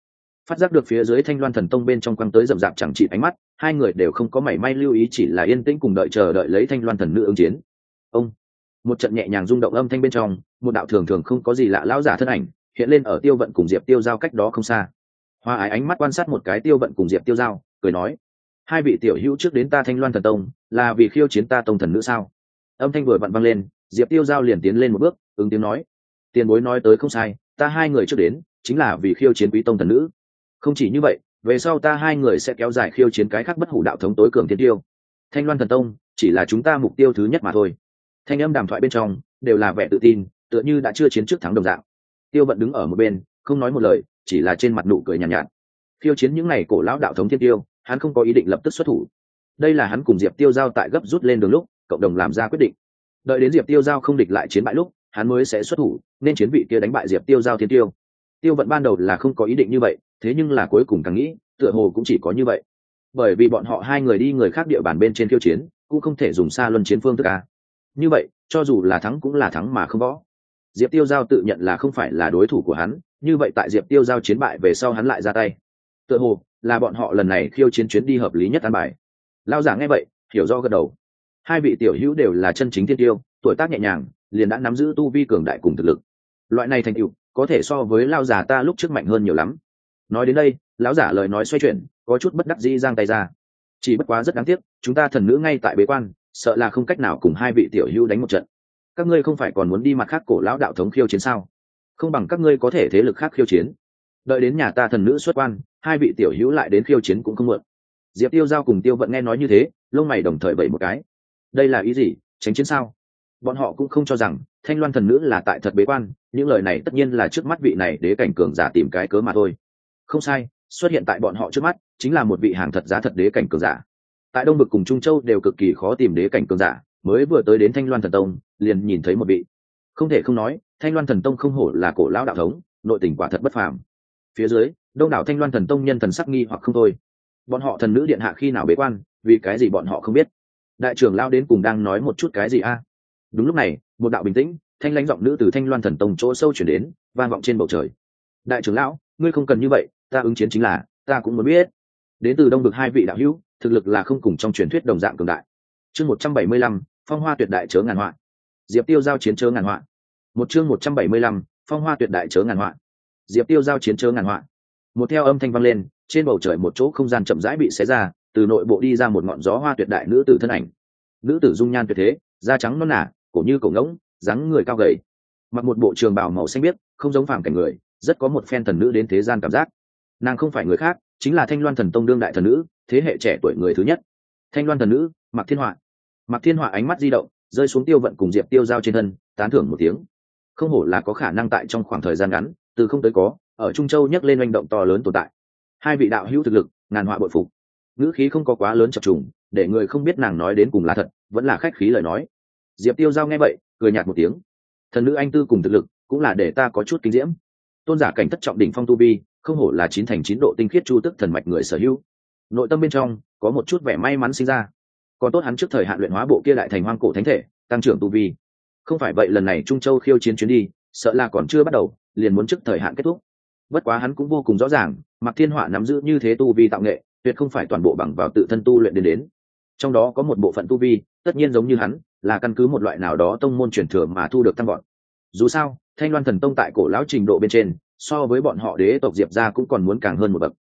Phát giác được phía dưới thanh loan thần tông bên trong quăng tới rậm rạp chẳng trị ánh mắt, hai người đều không có mảy may lưu ý chỉ là yên tĩnh cùng đợi chờ đợi lấy thanh loan thần nữ ứng chiến. Ông, một trận nhẹ nhàng rung động âm thanh bên trong, một đạo thường thường không có gì lạ lão giả thân ảnh hiện lên ở tiêu vận cùng diệp tiêu giao cách đó không xa. Hoa ái ánh mắt quan sát một cái tiêu vận cùng diệp tiêu giao, cười nói, hai vị tiểu hữu trước đến ta thanh loan thần tông, là vì khiêu chiến ta tông thần nữ sao? Âm thanh vừa vặn văng lên diệp tiêu giao liền tiến lên một bước ứng tiếng nói. Tiền bối nói tới không sai ta hai người trước đến chính là vì khiêu chiến quý tông thần nữ. Không chỉ như vậy về sau ta hai người sẽ kéo dài khiêu chiến cái khác bất hủ đạo thống tối cường thiên tiêu. Thanh loan thần tông chỉ là chúng ta mục tiêu thứ nhất mà thôi. Thanh âm đàm thoại bên trong đều là vẻ tự tin tựa như đã chưa chiến trước thắng đồng dạng. Tiêu vận đứng ở một bên không nói một lời chỉ là trên mặt nụ cười nhàn nhạt, nhạt. Khiêu chiến những ngày cổ lão đạo thống thiên tiêu hắn không có ý định lập tức xuất thủ. Đây là hắn cùng diệp tiêu giao tại gấp rút lên đường lúc cộng đồng làm ra quyết định. Đợi đến diệp tiêu giao không địch lại chiến bại lúc, hắn mới sẽ xuất thủ, nên chiến vị kia đánh bại diệp tiêu giao thiên tiêu. Tiêu vận ban đầu là không có ý định như vậy, thế nhưng là cuối cùng càng nghĩ, tựa hồ cũng chỉ có như vậy. Bởi vì bọn họ hai người đi người khác địa bàn bên trên Tiêu chiến, cũng không thể dùng xa luân chiến phương thức à? như vậy, cho dù là thắng cũng là thắng mà không võ. Diệp tiêu giao tự nhận là không phải là đối thủ của hắn, như vậy tại diệp tiêu giao chiến bại về sau hắn lại ra tay. Tựa hồ, là bọn họ lần này khiêu chiến chuyến đi hợp lý nhất an bài. Lao giả nghe vậy, hiểu do gật đầu hai vị tiểu hữu đều là chân chính thiên tiêu, tuổi tác nhẹ nhàng, liền đã nắm giữ tu vi cường đại cùng thực lực. Loại này thành tựu, có thể so với lao giả ta lúc trước mạnh hơn nhiều lắm. Nói đến đây, lão giả lời nói xoay chuyển, có chút bất đắc dĩ giang tay ra. Chỉ bất quá rất đáng tiếc, chúng ta thần nữ ngay tại bế quan, sợ là không cách nào cùng hai vị tiểu hữu đánh một trận. Các ngươi không phải còn muốn đi mặt khác cổ lão đạo thống khiêu chiến sao? Không bằng các ngươi có thể thế lực khác khiêu chiến. Đợi đến nhà ta thần nữ xuất quan, hai vị tiểu hữu lại đến khiêu chiến cũng không mượn diệp tiêu giao cùng tiêu vận nghe nói như thế, lông mày đồng thời bẩy một cái đây là ý gì, tránh chiến sao? Bọn họ cũng không cho rằng thanh loan thần nữ là tại thật bế quan, những lời này tất nhiên là trước mắt vị này đế cảnh cường giả tìm cái cớ mà thôi. Không sai, xuất hiện tại bọn họ trước mắt chính là một vị hàng thật giá thật đế cảnh cường giả. Tại đông bực cùng trung châu đều cực kỳ khó tìm đế cảnh cường giả, mới vừa tới đến thanh loan thần tông, liền nhìn thấy một vị. Không thể không nói, thanh loan thần tông không hổ là cổ lão đạo thống, nội tình quả thật bất phàm. Phía dưới, đông đảo thanh loan thần tông nhân thần sắc nghi hoặc không thôi. Bọn họ thần nữ điện hạ khi nào bế quan, vì cái gì bọn họ không biết? Đại trưởng lao đến cùng đang nói một chút cái gì a? Đúng lúc này, một đạo bình tĩnh, thanh lãnh giọng nữ từ thanh loan thần tông chỗ sâu chuyển đến, vang vọng trên bầu trời. Đại trưởng lão, ngươi không cần như vậy, ta ứng chiến chính là, ta cũng muốn biết. Đến từ đông vực hai vị đạo hữu, thực lực là không cùng trong truyền thuyết đồng dạng cường đại. Chương một trăm bảy mươi lăm, phong hoa tuyệt đại chớ ngàn hoạn. Diệp tiêu giao chiến chớ ngàn hoạn. Một chương một trăm bảy mươi lăm, phong hoa tuyệt đại chớ ngàn hoạn. Diệp tiêu giao chiến chớ ngàn hoạn. Một theo âm thanh vang lên, trên bầu trời một chỗ không gian chậm rãi bị xé ra từ nội bộ đi ra một ngọn gió hoa tuyệt đại nữ tử thân ảnh. Nữ tử dung nhan tuyệt thế, da trắng non nả cổ như cổ ngỗng, dáng người cao gầy. Mặc một bộ trường bào màu xanh biếc, không giống phàm cảnh người, rất có một phen thần nữ đến thế gian cảm giác. Nàng không phải người khác, chính là thanh loan thần tông đương đại thần nữ, thế hệ trẻ tuổi người thứ nhất. Thanh loan thần nữ mặc thiên họa. Mặc thiên họa ánh mắt di động, rơi xuống tiêu vận cùng diệp tiêu giao trên thân, tán thưởng một tiếng. Không hổ là có khả năng tại trong khoảng thời gian ngắn, từ không tới có, ở trung châu nhắc lên manh động to lớn tồn tại. Hai vị đạo hữu thực lực, ngàn họa bội phục ngữ khí không có quá lớn chập trùng, để người không biết nàng nói đến cùng là thật, vẫn là khách khí lời nói. Diệp tiêu giao nghe vậy, cười nhạt một tiếng. Thần nữ anh tư cùng thực lực, cũng là để ta có chút kinh diễm. Tôn giả cảnh thất trọng đỉnh phong tu vi, không hổ là chín thành chín độ tinh khiết chu tức thần mạch người sở hữu. Nội tâm bên trong, có một chút vẻ may mắn sinh ra. Còn tốt hắn trước thời hạn luyện hóa bộ kia lại thành hoang cổ thánh thể, tăng trưởng tu vi. Không phải vậy lần này trung châu khiêu chiến chuyến đi, sợ là còn chưa bắt đầu, liền muốn trước thời hạn kết thúc. Bất quá hắn cũng vô cùng rõ ràng mặc thiên họa nắm giữ như thế tu vi tạo nghệ tuyệt không phải toàn bộ bằng vào tự thân tu luyện đến đến. Trong đó có một bộ phận tu vi, tất nhiên giống như hắn, là căn cứ một loại nào đó tông môn truyền thừa mà thu được tăng bọn. dù sao, thanh loan thần tông tại cổ lão trình độ bên trên, so với bọn họ đế tộc diệp ra cũng còn muốn càng hơn một bậc.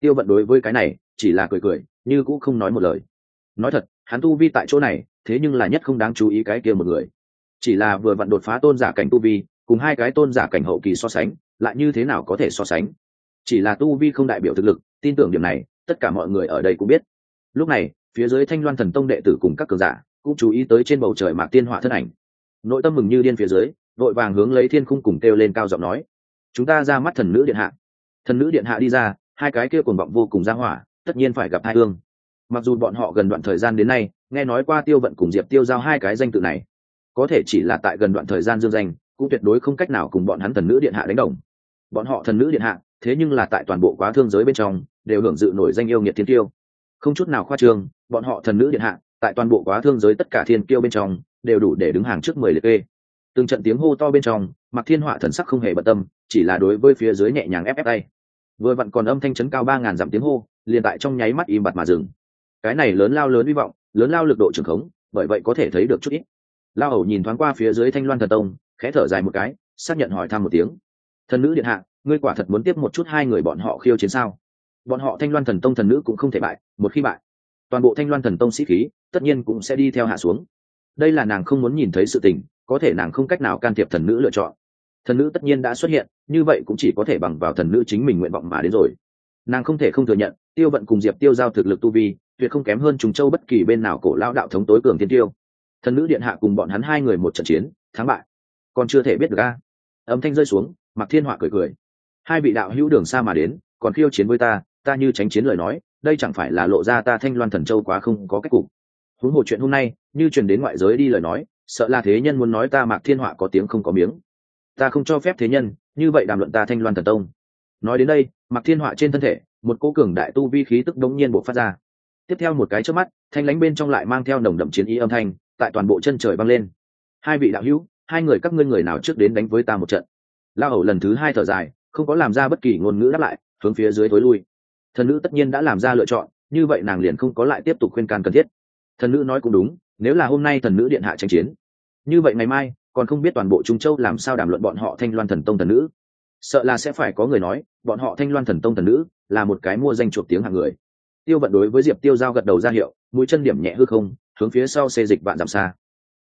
Tiêu vận đối với cái này, chỉ là cười cười, như cũng không nói một lời. Nói thật, hắn tu vi tại chỗ này, thế nhưng là nhất không đáng chú ý cái kia một người. Chỉ là vừa vặn đột phá tôn giả cảnh tu vi, cùng hai cái tôn giả cảnh hậu kỳ so sánh, lại như thế nào có thể so sánh? Chỉ là tu vi không đại biểu thực lực, tin tưởng điểm này tất cả mọi người ở đây cũng biết. Lúc này, phía dưới thanh loan thần tông đệ tử cùng các cường giả cũng chú ý tới trên bầu trời mạc tiên họa thân ảnh. Nội tâm mừng như điên phía dưới, vội vàng hướng lấy thiên khung cùng kêu lên cao giọng nói, chúng ta ra mắt thần nữ điện hạ. Thần nữ điện hạ đi ra, hai cái kia cuồng vọng vô cùng ra hỏa, tất nhiên phải gặp hai hương. Mặc dù bọn họ gần đoạn thời gian đến nay, nghe nói qua tiêu vận cùng diệp tiêu giao hai cái danh tự này, có thể chỉ là tại gần đoạn thời gian dương danh, cũng tuyệt đối không cách nào cùng bọn hắn thần nữ điện hạ đánh đồng. Bọn họ thần nữ điện hạ thế nhưng là tại toàn bộ quá thương giới bên trong, đều hưởng dự nổi danh yêu nghiệt thiên tiêu không chút nào khoa trương, bọn họ thần nữ điện hạ, tại toàn bộ quá thương giới tất cả thiên kiêu bên trong, đều đủ để đứng hàng trước mười liệt kê. Từng trận tiếng hô to bên trong mặc thiên họa thần sắc không hề bận tâm, chỉ là đối với phía dưới nhẹ nhàng ép ép tay. Vừa vặn còn âm thanh chấn cao ba ngàn dặm tiếng hô, liền tại trong nháy mắt im bặt mà dừng. Cái này lớn lao lớn hy vọng, lớn lao lực độ trưởng khống, bởi vậy có thể thấy được chút ít. Lao hầu nhìn thoáng qua phía dưới thanh loan thần tông, khẽ thở dài một cái, xác nhận hỏi thăm một tiếng. Thần nữ điện hạ ngươi quả thật muốn tiếp một chút hai người bọn họ khiêu chiến sao? Bọn họ thanh loan thần tông thần nữ cũng không thể bại, một khi bại, toàn bộ thanh loan thần tông sĩ khí, tất nhiên cũng sẽ đi theo hạ xuống. Đây là nàng không muốn nhìn thấy sự tình, có thể nàng không cách nào can thiệp thần nữ lựa chọn. Thần nữ tất nhiên đã xuất hiện, như vậy cũng chỉ có thể bằng vào thần nữ chính mình nguyện vọng mà đến rồi. Nàng không thể không thừa nhận, tiêu vận cùng diệp tiêu giao thực lực tu vi, tuyệt không kém hơn trùng châu bất kỳ bên nào cổ lao đạo thống tối cường tiên tiêu. Thần nữ điện hạ cùng bọn hắn hai người một trận chiến, thắng bại. Còn chưa thể biết được a. Âm thanh rơi xuống mặc thiên họa cười cười hai vị đạo hữu đường xa mà đến, còn khiêu chiến với ta ta như tránh chiến lời nói, đây chẳng phải là lộ ra ta thanh loan thần châu quá không có cách cục. Huống hồ chuyện hôm nay, như truyền đến ngoại giới đi lời nói, sợ là thế nhân muốn nói ta mạc thiên họa có tiếng không có miếng. Ta không cho phép thế nhân, như vậy đàm luận ta thanh loan thần tông. Nói đến đây, mạc thiên họa trên thân thể, một cố cường đại tu vi khí tức đống nhiên buộc phát ra. Tiếp theo một cái trước mắt, thanh lánh bên trong lại mang theo nồng đậm chiến ý âm thanh, tại toàn bộ chân trời băng lên. Hai vị đạo hữu, hai người các ngươi người nào trước đến đánh với ta một trận? La hầu lần thứ hai thở dài không có làm ra bất kỳ ngôn ngữ đáp lại, hướng phía dưới thối lui. Thần nữ tất nhiên đã làm ra lựa chọn, như vậy nàng liền không có lại tiếp tục khuyên can cần thiết. Thần nữ nói cũng đúng, nếu là hôm nay thần nữ điện hạ tranh chiến, như vậy ngày mai, còn không biết toàn bộ trung châu làm sao đàm luận bọn họ thanh loan thần tông thần nữ. Sợ là sẽ phải có người nói, bọn họ thanh loan thần tông thần nữ là một cái mua danh chuộc tiếng hàng người. Tiêu vận đối với diệp tiêu giao gật đầu ra hiệu, mũi chân điểm nhẹ hư không, hướng phía sau xê dịch vạn dặm xa.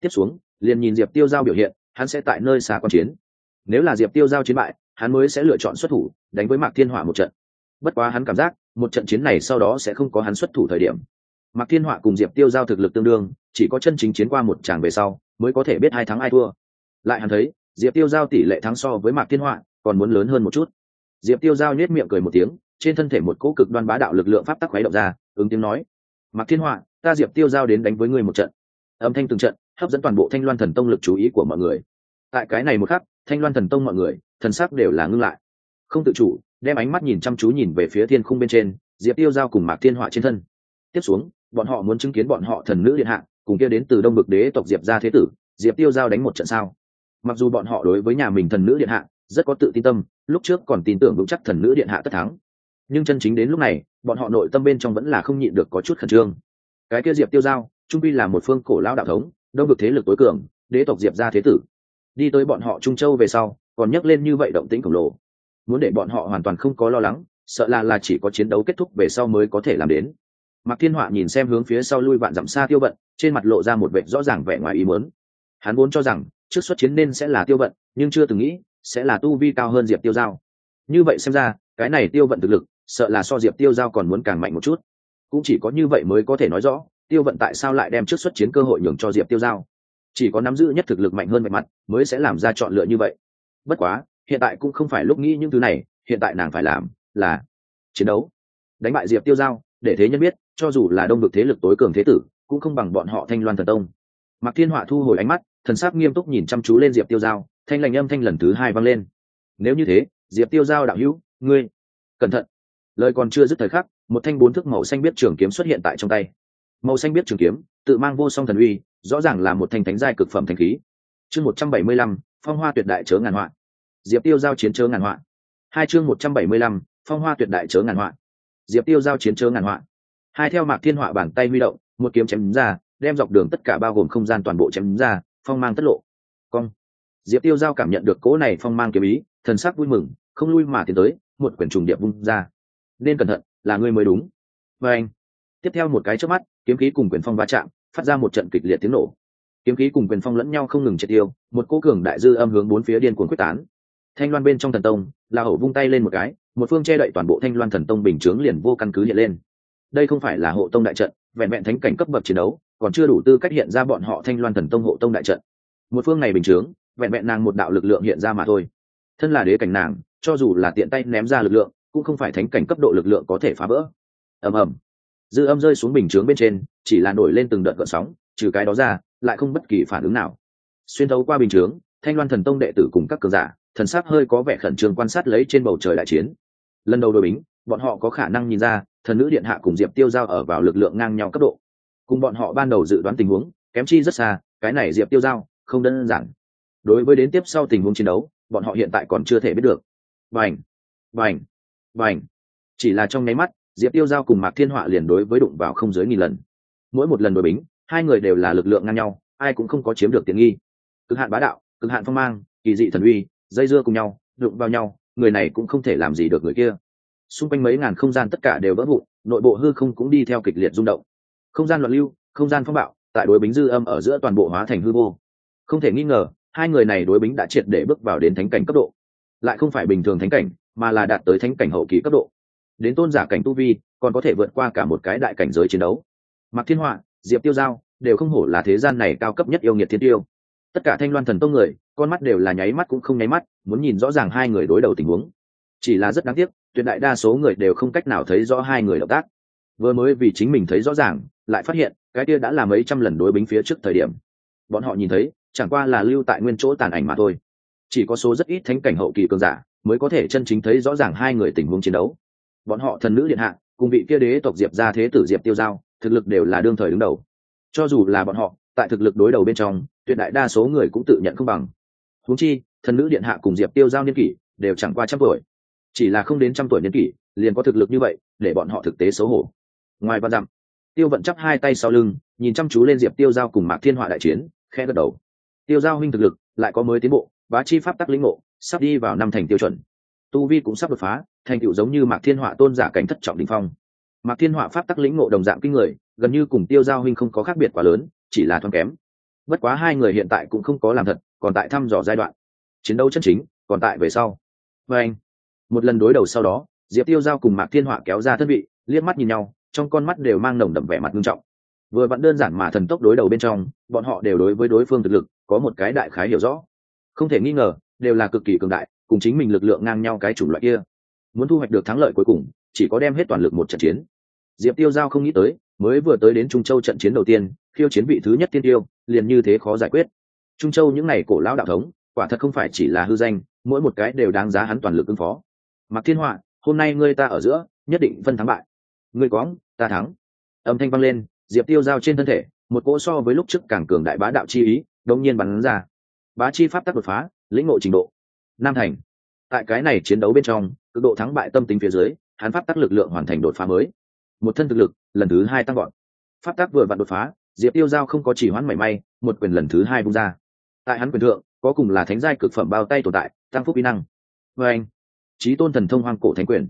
Tiếp xuống, liền nhìn diệp tiêu giao biểu hiện, hắn sẽ tại nơi xa quan chiến. Nếu là diệp tiêu giao chiến bại hắn mới sẽ lựa chọn xuất thủ, đánh với mạc thiên hỏa một trận. Bất quá hắn cảm giác, một trận chiến này sau đó sẽ không có hắn xuất thủ thời điểm. Mạc thiên họa cùng diệp tiêu giao thực lực tương đương, chỉ có chân chính chiến qua một tràng về sau, mới có thể biết hai thắng ai thua. Lại hắn thấy, diệp tiêu giao tỷ lệ thắng so với mạc thiên họa còn muốn lớn hơn một chút. Diệp tiêu giao nhét miệng cười một tiếng, trên thân thể một cỗ cực đoan bá đạo lực lượng pháp tắc khuấy động ra, ứng tiếng nói, mạc thiên họa ta diệp tiêu giao đến đánh với ngươi một trận. Âm thanh từng trận, hấp dẫn toàn bộ thanh loan thần tông lực chú ý của mọi người. Tại cái này một khắc, thanh loan thần tông mọi người thần sắc đều là ngưng lại. Không tự chủ, đem ánh mắt nhìn chăm chú nhìn về phía thiên khung bên trên, diệp tiêu giao cùng mạc thiên họa trên thân. Tiếp xuống, bọn họ muốn chứng kiến bọn họ thần nữ điện hạ, cùng kia đến từ đông bực đế tộc diệp ra thế tử, diệp tiêu giao đánh một trận sao? Mặc dù bọn họ đối với nhà mình thần nữ điện hạ rất có tự tin tâm, lúc trước còn tin tưởng vững chắc thần nữ điện hạ tất thắng. Nhưng chân chính đến lúc này, bọn họ nội tâm bên trong vẫn là không nhịn được có chút khẩn trương. Cái kia diệp tiêu giao, trung pi là một phương cổ lao đạo thống, đông Bực thế lực tối cường, đế tộc diệp ra thế tử. Đi tới bọn họ trung châu về sau còn nhắc lên như vậy động tĩnh khổng lồ. Muốn để bọn họ hoàn toàn không có lo lắng, sợ là là chỉ có chiến đấu kết thúc về sau mới có thể làm đến. Mạc thiên họa nhìn xem hướng phía sau lui vạn dặm xa tiêu bận trên mặt lộ ra một vệ rõ ràng vẻ ngoài ý muốn. Hắn vốn cho rằng, trước xuất chiến nên sẽ là tiêu vận, nhưng chưa từng nghĩ, sẽ là tu vi cao hơn diệp tiêu giao. Như vậy xem ra, cái này tiêu vận thực lực, sợ là so diệp tiêu giao còn muốn càng mạnh một chút. Cũng chỉ có như vậy mới có thể nói rõ, tiêu vận tại sao lại đem trước xuất chiến cơ hội nhường cho diệp tiêu giao. Chỉ có nắm giữ nhất thực lực mạnh hơn mạnh mặt, mới sẽ làm ra chọn lựa như vậy bất quá, hiện tại cũng không phải lúc nghĩ những thứ này, hiện tại nàng phải làm là chiến đấu. Đánh bại diệp tiêu giao, để thế nhân biết, cho dù là đông vực thế lực tối cường thế tử, cũng không bằng bọn họ thanh loan thần tông. Mạc thiên họa thu hồi ánh mắt, thần sắc nghiêm túc nhìn chăm chú lên diệp tiêu giao, thanh lành âm thanh lần thứ hai vang lên. Nếu như thế, diệp tiêu giao đạo hữu, ngươi, cẩn thận. Lời còn chưa dứt thời khắc, một thanh bốn thước màu xanh biết trường kiếm xuất hiện tại trong tay. Màu xanh biết trường kiếm, tự mang vô song thần uy, rõ ràng là một thanh thánh giai cực phẩm thanh khí. Chương một trăm bảy mươi lăm phong hoa tuyệt đại chớ ngàn họa. Diệp tiêu giao chiến chớ ngàn họa. Hai chương một trăm bảy mươi lăm, phong hoa tuyệt đại chớ ngàn họa. Diệp tiêu giao chiến chớ ngàn họa. Hai theo mạc thiên họa bàn tay huy động, một kiếm chém ra, đem dọc đường tất cả bao gồm không gian toàn bộ chém ra, phong mang tất lộ. Cong. Diệp tiêu giao cảm nhận được cỗ này phong mang kiếm ý, thần sắc vui mừng, không lui mà tiến tới, một quyển trùng điệp vung ra. Nên cẩn thận, là ngươi mới đúng. Và anh. Tiếp theo một cái trước mắt, kiếm khí cùng quyền phong va chạm, phát ra một trận kịch liệt tiếng nổ kiếm khí cùng quyền phong lẫn nhau không ngừng triệt tiêu, một cô cường đại dư âm hướng bốn phía điên cuồng quyết tán. Thanh loan bên trong thần tông là hổ vung tay lên một cái, một phương che đậy toàn bộ thanh loan thần tông bình chướng liền vô căn cứ hiện lên. Đây không phải là hộ tông đại trận, vẹn vẹn thánh cảnh cấp bậc chiến đấu, còn chưa đủ tư cách hiện ra bọn họ thanh loan thần tông hộ tông đại trận. Một phương này bình chướng, vẹn vẹn nàng một đạo lực lượng hiện ra mà thôi. Thân là đế cảnh nàng, cho dù là tiện tay ném ra lực lượng, cũng không phải thánh cảnh cấp độ lực lượng có thể phá vỡ. Ầm ầm. Dư âm rơi xuống bình chướng bên trên, chỉ là nổi lên từng đợt gợn sóng trừ cái đó ra, lại không bất kỳ phản ứng nào. Xuyên thấu qua bình chướng, thanh loan thần tông đệ tử cùng các cường giả, thần sắc hơi có vẻ khẩn trương quan sát lấy trên bầu trời đại chiến. Lần đầu đội bính, bọn họ có khả năng nhìn ra, thần nữ điện hạ cùng diệp tiêu giao ở vào lực lượng ngang nhau cấp độ. Cùng bọn họ ban đầu dự đoán tình huống, kém chi rất xa, cái này diệp tiêu giao, không đơn giản. Đối với đến tiếp sau tình huống chiến đấu, bọn họ hiện tại còn chưa thể biết được. Vành vành vành chỉ là trong nháy mắt, diệp tiêu giao cùng mạc thiên họa liền đối với đụng vào không dưới nghìn lần. Mỗi một lần đội bính hai người đều là lực lượng ngang nhau, ai cũng không có chiếm được tiện nghi. Cực hạn bá đạo, cực hạn phong mang, kỳ dị thần uy, dây dưa cùng nhau, đụng vào nhau, người này cũng không thể làm gì được người kia. Xung quanh mấy ngàn không gian tất cả đều vỡ vụn, nội bộ hư không cũng đi theo kịch liệt rung động. Không gian loạn lưu, không gian phong bạo, tại đối bính dư âm ở giữa toàn bộ hóa thành hư vô. Không thể nghi ngờ, hai người này đối bính đã triệt để bước vào đến thánh cảnh cấp độ. Lại không phải bình thường thánh cảnh, mà là đạt tới thánh cảnh hậu kỳ cấp độ. Đến tôn giả cảnh tu vi, còn có thể vượt qua cả một cái đại cảnh giới chiến đấu. Mặc thiên họa diệp tiêu giao, đều không hổ là thế gian này cao cấp nhất yêu nghiệt thiên tiêu. Tất cả thanh loan thần tông người, con mắt đều là nháy mắt cũng không nháy mắt, muốn nhìn rõ ràng hai người đối đầu tình huống. Chỉ là rất đáng tiếc, tuyệt đại đa số người đều không cách nào thấy rõ hai người động tác. Vừa mới vì chính mình thấy rõ ràng, lại phát hiện, cái kia đã là mấy trăm lần đối bính phía trước thời điểm. Bọn họ nhìn thấy, chẳng qua là lưu tại nguyên chỗ tàn ảnh mà thôi. Chỉ có số rất ít thánh cảnh hậu kỳ cường giả, mới có thể chân chính thấy rõ ràng hai người tình huống chiến đấu. Bọn họ thần nữ điện hạ, cùng vị kia đế tộc diệp ra thế tử diệp tiêu giao thực lực đều là đương thời đứng đầu. Cho dù là bọn họ, tại thực lực đối đầu bên trong, tuyệt đại đa số người cũng tự nhận không bằng. Huống chi, thần nữ điện hạ cùng diệp tiêu giao niên kỷ, đều chẳng qua trăm tuổi. Chỉ là không đến trăm tuổi niên kỷ, liền có thực lực như vậy, để bọn họ thực tế xấu hổ. Ngoài văn dặm, tiêu vận chắp hai tay sau lưng, nhìn chăm chú lên diệp tiêu giao cùng mạc thiên họa đại chiến khe gật đầu. Tiêu giao huynh thực lực, lại có mới tiến bộ và chi pháp tắc lĩnh ngộ, sắp đi vào năm thành tiêu chuẩn. Tu vi cũng sắp đột phá, thành tựu giống như mạc thiên họa tôn giả cảnh thất trọng đình phong mạc thiên họa pháp tắc lĩnh ngộ đồng dạng kinh người, gần như cùng tiêu giao huynh không có khác biệt quá lớn, chỉ là thoáng kém. Bất quá hai người hiện tại cũng không có làm thật, còn tại thăm dò giai đoạn. Chiến đấu chân chính, còn tại về sau. Và anh, một lần đối đầu sau đó, diệp tiêu giao cùng mạc thiên họa kéo ra thân vị, liếc mắt nhìn nhau, trong con mắt đều mang nồng đậm vẻ mặt nghiêm trọng. Vừa vặn đơn giản mà thần tốc đối đầu bên trong, bọn họ đều đối với đối phương thực lực, có một cái đại khái hiểu rõ. Không thể nghi ngờ, đều là cực kỳ cường đại, cùng chính mình lực lượng ngang nhau cái chủng loại kia. Muốn thu hoạch được thắng lợi cuối cùng, chỉ có đem hết toàn lực một trận chiến diệp tiêu giao không nghĩ tới, mới vừa tới đến trung châu trận chiến đầu tiên, khiêu chiến vị thứ nhất tiên tiêu, liền như thế khó giải quyết. Trung châu những ngày cổ lão đạo thống, quả thật không phải chỉ là hư danh, mỗi một cái đều đáng giá hắn toàn lực ứng phó. Mặc thiên họa, hôm nay ngươi ta ở giữa, nhất định phân thắng bại. Ngươi có ta thắng. Âm thanh vang lên, diệp tiêu giao trên thân thể, một cỗ so với lúc trước càng cường đại bá đạo chi ý đông nhiên bắn ra. Bá chi pháp tắc đột phá, lĩnh ngộ trình độ. Nam thành. Tại cái này chiến đấu bên trong, cực độ thắng bại tâm tính phía dưới, hắn pháp tắc lực lượng hoàn thành đột phá mới một thân thực lực, lần thứ hai tăng gọn pháp tắc vừa vặn đột phá, diệp tiêu giao không có chỉ hoãn mảy may, một quyền lần thứ hai bung ra. Tại hắn quyền thượng, có cùng là thánh giai cực phẩm bao tay tồn tại, tăng phúc kỹ năng. Vê anh trí tôn thần thông hoang cổ thánh quyền.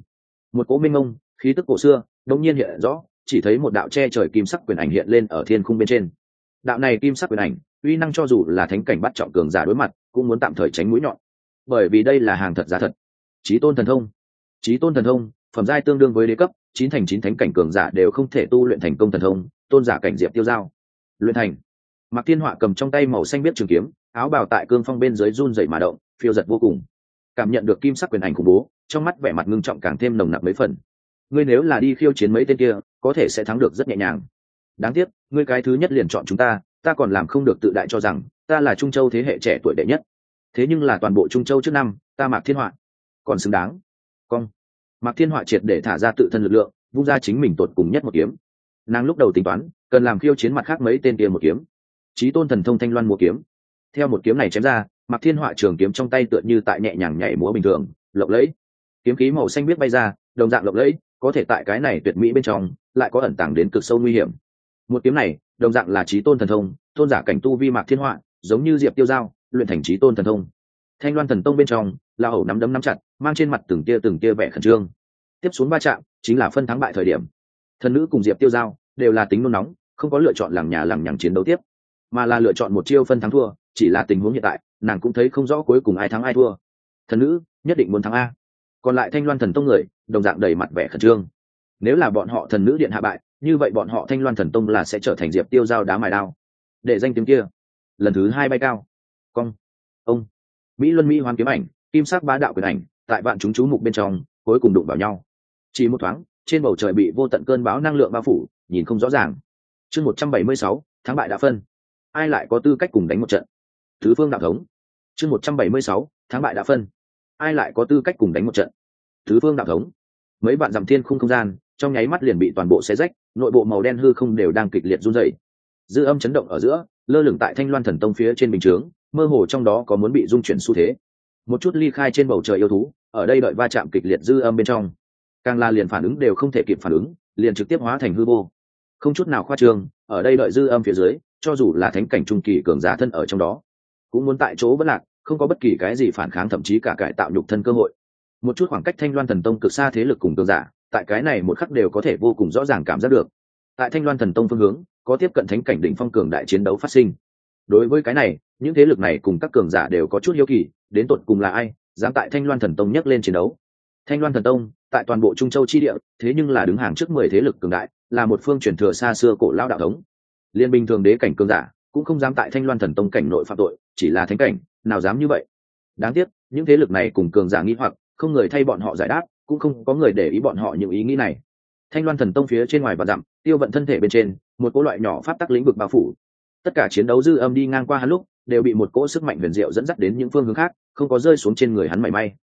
Một cỗ minh ông khí tức cổ xưa đông nhiên hiện rõ, chỉ thấy một đạo che trời kim sắc quyền ảnh hiện lên ở thiên khung bên trên. Đạo này kim sắc quyền ảnh, uy năng cho dù là thánh cảnh bắt trọng cường giả đối mặt, cũng muốn tạm thời tránh mũi nhọn. Bởi vì đây là hàng thật giá thật. Trí tôn thần thông. Trí tôn thần thông phẩm giai tương đương với đế cấp, chín thành chín thánh cảnh cường giả đều không thể tu luyện thành công thần thông, tôn giả cảnh diệp tiêu giao. Luyện thành. Mặc thiên họa cầm trong tay màu xanh biết trường kiếm, áo bào tại cương phong bên dưới run dậy mà động, phiêu giật vô cùng. Cảm nhận được kim sắc quyền ảnh khủng bố, trong mắt vẻ mặt ngưng trọng càng thêm nồng nặc mấy phần. Ngươi nếu là đi khiêu chiến mấy tên kia, có thể sẽ thắng được rất nhẹ nhàng. Đáng tiếc, ngươi cái thứ nhất liền chọn chúng ta ta còn làm không được tự đại cho rằng, ta là trung châu thế hệ trẻ tuổi đệ nhất. Thế nhưng là toàn bộ trung châu trước năm, ta mạc thiên họa. Còn xứng đáng. Cong mạc thiên họa triệt để thả ra tự thân lực lượng, vung ra chính mình tột cùng nhất một kiếm. Nàng lúc đầu tính toán, cần làm khiêu chiến mặt khác mấy tên kia một kiếm. Trí tôn thần thông thanh loan mua kiếm. Theo một kiếm này chém ra, mạc thiên họa trường kiếm trong tay tựa như tại nhẹ nhàng nhảy múa bình thường, lộng lẫy. Kiếm khí màu xanh biết bay ra, đồng dạng lộng lẫy, có thể tại cái này tuyệt mỹ bên trong, lại có ẩn tàng đến cực sâu nguy hiểm. Một kiếm này, đồng dạng là trí tôn thần thông, tôn giả cảnh tu vi mạc thiên họa, giống như diệp tiêu giao, luyện thành trí tôn thần thông. Thanh loan thần tông bên trong la hầu nắm đấm nắm chặt mang trên mặt từng tia từng tia vẻ khẩn trương. Tiếp xuống ba chạm chính là phân thắng bại thời điểm. Thần nữ cùng diệp tiêu giao đều là tính nôn nóng, không có lựa chọn làng nhà làng nhằng chiến đấu tiếp, mà là lựa chọn một chiêu phân thắng thua, chỉ là tình huống hiện tại, nàng cũng thấy không rõ cuối cùng ai thắng ai thua. Thần nữ nhất định muốn thắng a. Còn lại thanh loan thần tông người, đồng dạng đầy mặt vẻ khẩn trương. Nếu là bọn họ thần nữ điện hạ bại, như vậy bọn họ thanh loan thần tông là sẽ trở thành diệp tiêu giao đá mài đao. Để danh tiếng kia, lần thứ hai bay cao. Cong, ông. Mỹ luân mỹ hoán kiếm ảnh, kim sắc bá đạo quyền ảnh tại vạn chúng chú mục bên trong, cuối cùng đụng vào nhau. Chỉ một thoáng, trên bầu trời bị vô tận cơn bão năng lượng bao phủ, nhìn không rõ ràng. Chương một trăm bảy mươi sáu, thắng bại đã phân. Ai lại có tư cách cùng đánh một trận? Thứ phương đạo thống. Chương một trăm bảy mươi sáu, thắng bại đã phân. Ai lại có tư cách cùng đánh một trận? Thứ phương đạo thống. Mấy bạn dằm thiên khung không gian, trong nháy mắt liền bị toàn bộ xe rách, nội bộ màu đen hư không đều đang kịch liệt run dậy dư âm chấn động ở giữa, lơ lửng tại thanh loan thần tông phía trên bình chướng, mơ hồ trong đó có muốn bị dung chuyển xu thế một chút ly khai trên bầu trời yêu thú, ở đây đợi va chạm kịch liệt dư âm bên trong. Càng là liền phản ứng đều không thể kịp phản ứng, liền trực tiếp hóa thành hư vô. Không chút nào khoa trương, ở đây đợi dư âm phía dưới, cho dù là thánh cảnh trung kỳ cường giả thân ở trong đó, cũng muốn tại chỗ vẫn lạc, không có bất kỳ cái gì phản kháng thậm chí cả cải tạo nhục thân cơ hội. Một chút khoảng cách thanh loan thần tông cực xa thế lực cùng cường giả, tại cái này một khắc đều có thể vô cùng rõ ràng cảm giác được. Tại thanh loan thần tông phương hướng, có tiếp cận thánh cảnh đỉnh phong cường đại chiến đấu phát sinh. Đối với cái này, những thế lực này cùng các cường giả đều có chút hiếu kỳ đến tột cùng là ai, dám tại thanh loan thần tông nhắc lên chiến đấu. Thanh loan thần tông, tại toàn bộ trung châu chi địa, thế nhưng là đứng hàng trước mười thế lực cường đại, là một phương truyền thừa xa xưa cổ lao đạo thống. Liên bình thường đế cảnh cường giả, cũng không dám tại thanh loan thần tông cảnh nội phạm tội, chỉ là thánh cảnh, nào dám như vậy. Đáng tiếc, những thế lực này cùng cường giả nghĩ hoặc, không người thay bọn họ giải đáp, cũng không có người để ý bọn họ những ý nghĩ này. Thanh loan thần tông phía trên ngoài và dặm, tiêu vận thân thể bên trên, một cỗ loại nhỏ pháp tắc lĩnh vực bao phủ. Tất cả chiến đấu dư âm đi ngang qua hắn lúc, đều bị một cỗ sức mạnh huyền diệu dẫn dắt đến những phương hướng khác không có rơi xuống trên người hắn mảy may.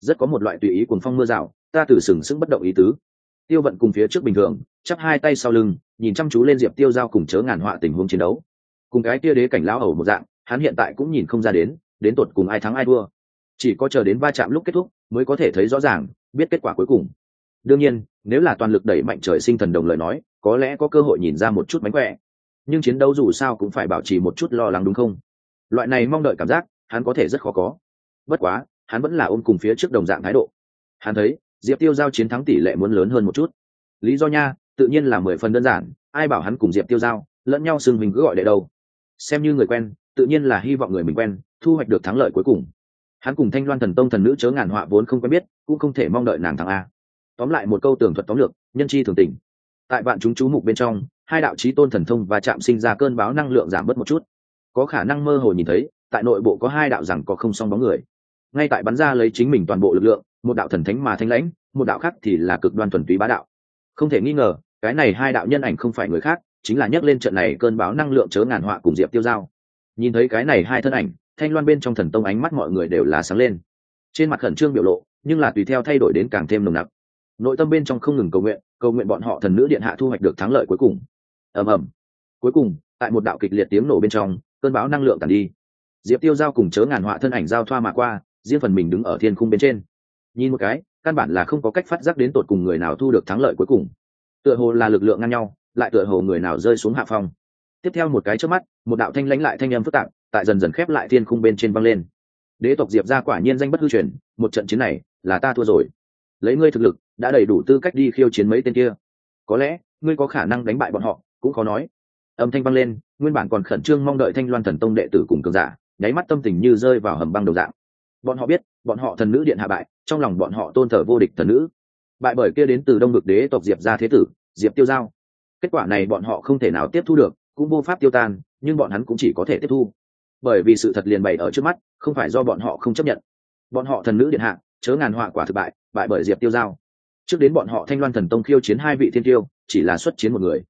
Rất có một loại tùy ý cuồng phong mưa rào, ta từ sừng sững bất động ý tứ. Tiêu vận cùng phía trước bình thường, chắp hai tay sau lưng, nhìn chăm chú lên diệp tiêu giao cùng chớ ngàn họa tình huống chiến đấu. Cùng cái tia đế cảnh lão ẩu một dạng, hắn hiện tại cũng nhìn không ra đến đến tột cùng ai thắng ai thua. Chỉ có chờ đến va chạm lúc kết thúc, mới có thể thấy rõ ràng, biết kết quả cuối cùng. Đương nhiên, nếu là toàn lực đẩy mạnh trời sinh thần đồng lời nói, có lẽ có cơ hội nhìn ra một chút mánh khỏe. Nhưng chiến đấu dù sao cũng phải bảo trì một chút lo lắng đúng không? Loại này mong đợi cảm giác, hắn có thể rất khó có bất quá, hắn vẫn là ôm cùng phía trước đồng dạng thái độ. Hắn thấy, diệp tiêu giao chiến thắng tỷ lệ muốn lớn hơn một chút. Lý do nha, tự nhiên là mười phần đơn giản, ai bảo hắn cùng diệp tiêu giao, lẫn nhau xưng mình cứ gọi đệ đâu xem như người quen, tự nhiên là hy vọng người mình quen, thu hoạch được thắng lợi cuối cùng. Hắn cùng thanh loan thần tông thần nữ chớ ngàn họa vốn không quen biết, cũng không thể mong đợi nàng thắng a. Tóm lại một câu tường thuật tóm lược, nhân chi thường tình. Tại vạn chúng chú mục bên trong, hai đạo trí tôn thần thông và chạm sinh ra cơn báo năng lượng giảm bớt một chút. Có khả năng mơ hồ nhìn thấy, tại nội bộ có hai đạo rằng có không song bóng người ngay tại bắn ra lấy chính mình toàn bộ lực lượng, một đạo thần thánh mà thanh lãnh, một đạo khác thì là cực đoan thuần túy bá đạo. Không thể nghi ngờ, cái này hai đạo nhân ảnh không phải người khác, chính là nhắc lên trận này cơn báo năng lượng chớ ngàn họa cùng diệp tiêu giao. Nhìn thấy cái này hai thân ảnh, thanh loan bên trong thần tông ánh mắt mọi người đều là sáng lên. Trên mặt khẩn trương biểu lộ, nhưng là tùy theo thay đổi đến càng thêm nồng nặc. Nội tâm bên trong không ngừng cầu nguyện cầu nguyện bọn họ thần nữ điện hạ thu hoạch được thắng lợi cuối cùng. Ầm ầm. Cuối cùng, tại một đạo kịch liệt tiếng nổ bên trong, cơn bão năng lượng tàn đi. Diệp tiêu giao cùng chớ ngàn họa thân ảnh giao thoa mà qua riêng phần mình đứng ở thiên khung bên trên. Nhìn một cái, căn bản là không có cách phát giác đến tột cùng người nào thu được thắng lợi cuối cùng. Tựa hồ là lực lượng ngang nhau, lại tựa hồ người nào rơi xuống hạ phong. Tiếp theo một cái trước mắt, một đạo thanh lãnh lại thanh âm phức tạp, tại dần dần khép lại thiên khung bên trên băng lên. Đế tộc diệp ra quả nhiên danh bất hư truyền, một trận chiến này là ta thua rồi. Lấy ngươi thực lực, đã đầy đủ tư cách đi khiêu chiến mấy tên kia. Có lẽ, ngươi có khả năng đánh bại bọn họ, cũng khó nói. Âm thanh băng lên, nguyên bản còn khẩn trương mong đợi thanh loan thần tông đệ tử cùng cường giả, nháy mắt tâm tình như rơi vào hầm băng đầu dạng bọn họ biết, bọn họ thần nữ điện hạ bại, trong lòng bọn họ tôn thờ vô địch thần nữ. Bại bởi kia đến từ đông ngực đế tộc diệp ra thế tử, diệp tiêu giao. Kết quả này bọn họ không thể nào tiếp thu được, cũng vô pháp tiêu tan, nhưng bọn hắn cũng chỉ có thể tiếp thu. Bởi vì sự thật liền bày ở trước mắt, không phải do bọn họ không chấp nhận. Bọn họ thần nữ điện hạ, chớ ngàn họa quả thực bại bại bởi diệp tiêu giao. Trước đến bọn họ thanh loan thần tông khiêu chiến hai vị thiên tiêu, chỉ là xuất chiến một người.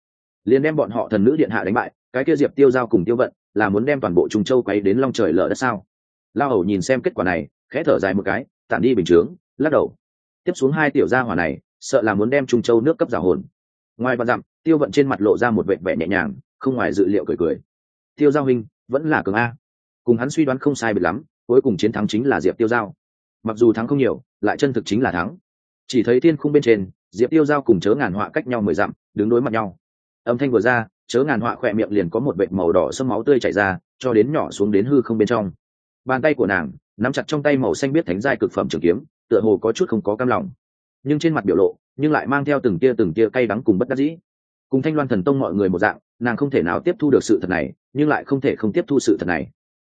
Liền đem bọn họ thần nữ điện hạ đánh bại, cái kia diệp tiêu giao cùng tiêu vận, là muốn đem toàn bộ trung châu quấy đến long trời lở đất sao? Lao hầu nhìn xem kết quả này, khẽ thở dài một cái tạm đi bình chướng, lắc đầu. Tiếp xuống hai tiểu gia hỏa này, sợ là muốn đem trung châu nước cấp giả hồn. Ngoài và dặm, tiêu vận trên mặt lộ ra một vệ vẻ nhẹ nhàng, không ngoài dự liệu cười cười. Tiêu giao hình vẫn là cường a. Cùng hắn suy đoán không sai biệt lắm, cuối cùng chiến thắng chính là diệp tiêu giao. Mặc dù thắng không nhiều, lại chân thực chính là thắng. Chỉ thấy thiên khung bên trên, diệp tiêu giao cùng chớ ngàn họa cách nhau mười dặm, đứng đối mặt nhau. Âm thanh vừa ra, chớ ngàn họa khỏe miệng liền có một vệt màu đỏ sâm máu tươi chảy ra, cho đến nhỏ xuống đến hư không bên trong bàn tay của nàng, nắm chặt trong tay màu xanh biết thánh giai cực phẩm trường kiếm, tựa hồ có chút không có cam lòng. Nhưng trên mặt biểu lộ, nhưng lại mang theo từng tia từng tia cay đắng cùng bất đắc dĩ. Cùng thanh loan thần tông mọi người một dạng, nàng không thể nào tiếp thu được sự thật này, nhưng lại không thể không tiếp thu sự thật này.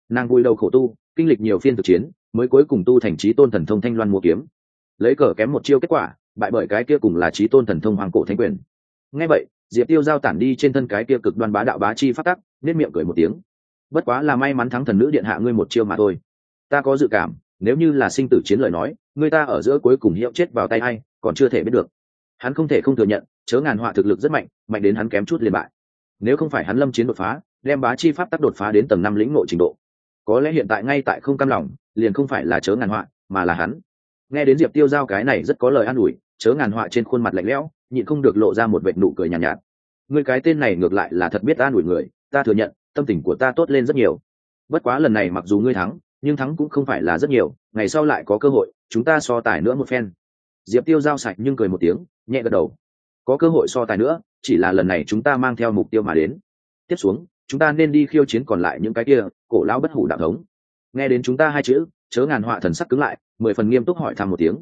Nàng vui đầu khổ tu, kinh lịch nhiều phiên thực chiến, mới cuối cùng tu thành trí tôn thần thông thanh loan mua kiếm. Lấy cờ kém một chiêu kết quả, bại bởi cái kia cùng là trí tôn thần thông hoàng cổ thanh quyền. Ngay vậy, diệp tiêu giao tản đi trên thân cái kia cực đoan bá đạo bá chi phát tắc nên miệng cười một tiếng bất quá là may mắn thắng thần nữ điện hạ ngươi một chiêu mà thôi. Ta có dự cảm nếu như là sinh tử chiến lời nói người ta ở giữa cuối cùng hiệu chết vào tay hay còn chưa thể biết được. Hắn không thể không thừa nhận chớ ngàn họa thực lực rất mạnh mạnh đến hắn kém chút liền bại. Nếu không phải hắn lâm chiến đột phá đem bá chi pháp tắc đột phá đến tầng năm lĩnh ngộ trình độ có lẽ hiện tại ngay tại không cam lòng liền không phải là chớ ngàn họa mà là hắn. Nghe đến diệp tiêu giao cái này rất có lời an ủi chớ ngàn họa trên khuôn mặt lạnh lẽo nhịn không được lộ ra một vệ nụ cười nhàn nhạt, nhạt. Người cái tên này ngược lại là thật biết an ủi người ta thừa nhận tâm tình của ta tốt lên rất nhiều. Bất quá lần này mặc dù ngươi thắng, nhưng thắng cũng không phải là rất nhiều, ngày sau lại có cơ hội, chúng ta so tài nữa một phen. Diệp tiêu giao sạch nhưng cười một tiếng, nhẹ gật đầu. Có cơ hội so tài nữa, chỉ là lần này chúng ta mang theo mục tiêu mà đến. Tiếp xuống, chúng ta nên đi khiêu chiến còn lại những cái kia, cổ lão bất hủ đạo thống. Nghe đến chúng ta hai chữ, chớ ngàn họa thần sắc cứng lại, mười phần nghiêm túc hỏi thăm một tiếng.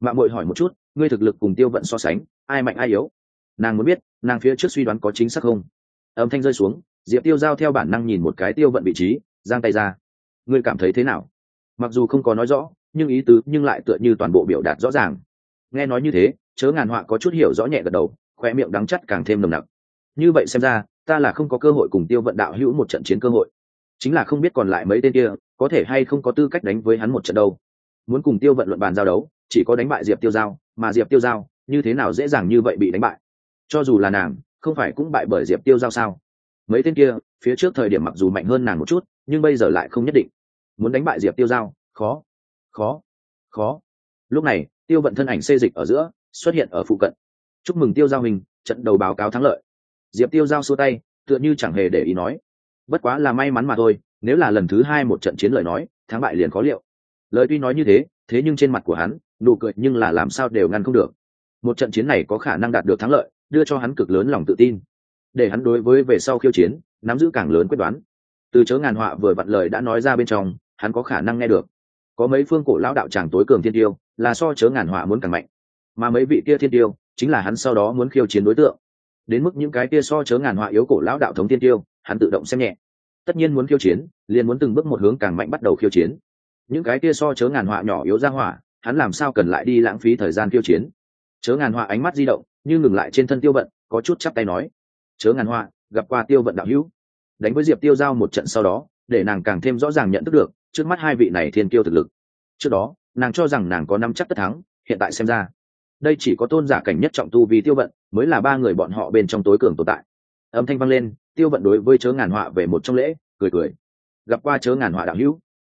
Mạng bội hỏi một chút, ngươi thực lực cùng tiêu vận so sánh, ai mạnh ai yếu? Nàng muốn biết, nàng phía trước suy đoán có chính xác không? Âm thanh rơi xuống diệp tiêu giao theo bản năng nhìn một cái tiêu vận vị trí, giang tay ra. Ngươi cảm thấy thế nào? Mặc dù không có nói rõ, nhưng ý tứ nhưng lại tựa như toàn bộ biểu đạt rõ ràng. Nghe nói như thế, chớ ngàn họa có chút hiểu rõ nhẹ gật đầu, khoe miệng đắng chắt càng thêm nồng nặc. Như vậy xem ra, ta là không có cơ hội cùng tiêu vận đạo hữu một trận chiến cơ hội. Chính là không biết còn lại mấy tên kia, có thể hay không có tư cách đánh với hắn một trận đâu. Muốn cùng tiêu vận luận bàn giao đấu, chỉ có đánh bại diệp tiêu giao, mà diệp tiêu giao, như thế nào dễ dàng như vậy bị đánh bại? Cho dù là nàng, không phải cũng bại bởi diệp tiêu giao sao? Mấy tên kia, phía trước thời điểm mặc dù mạnh hơn nàng một chút, nhưng bây giờ lại không nhất định. Muốn đánh bại diệp tiêu giao? Khó. Khó. Khó. Lúc này, tiêu vận thân ảnh xê dịch ở giữa, xuất hiện ở phụ cận. Chúc mừng tiêu giao hình trận đầu báo cáo thắng lợi. Diệp tiêu giao xua tay, tựa như chẳng hề để ý nói. Bất quá là may mắn mà thôi, nếu là lần thứ hai một trận chiến lời nói, thắng bại liền khó liệu. Lời tuy nói như thế thế nhưng trên mặt của hắn, nụ cười nhưng là làm sao đều ngăn không được. Một trận chiến này có khả năng đạt được thắng lợi, đưa cho hắn cực lớn lòng tự tin để hắn đối với về sau khiêu chiến, nắm giữ càng lớn quyết đoán. Từ chớ ngàn họa vừa vặn lời đã nói ra bên trong, hắn có khả năng nghe được. Có mấy phương cổ lão đạo tràng tối cường thiên tiêu, là so chớ ngàn họa muốn càng mạnh. Mà mấy vị kia thiên tiêu, chính là hắn sau đó muốn khiêu chiến đối tượng. Đến mức những cái kia so chớ ngàn họa yếu cổ lão đạo thống thiên tiêu, hắn tự động xem nhẹ. Tất nhiên muốn khiêu chiến, liền muốn từng bước một hướng càng mạnh bắt đầu khiêu chiến. Những cái kia so chớ ngàn họa nhỏ yếu ra hỏa, hắn làm sao cần lại đi lãng phí thời gian khiêu chiến? Chớ ngàn họa ánh mắt di động, như ngừng lại trên thân tiêu vận, có chút chắp tay nói chớ ngàn họa, gặp qua tiêu vận đạo hữu. Đánh với diệp tiêu giao một trận sau đó, để nàng càng thêm rõ ràng nhận thức được, trước mắt hai vị này thiên tiêu thực lực. Trước đó, nàng cho rằng nàng có năm chắc tất thắng, hiện tại xem ra, đây chỉ có tôn giả cảnh nhất trọng tu vì tiêu vận, mới là ba người bọn họ bên trong tối cường tồn tại. Âm thanh vang lên, tiêu vận đối với chớ ngàn họa về một trong lễ, cười cười. Gặp qua chớ ngàn họa đạo hữu.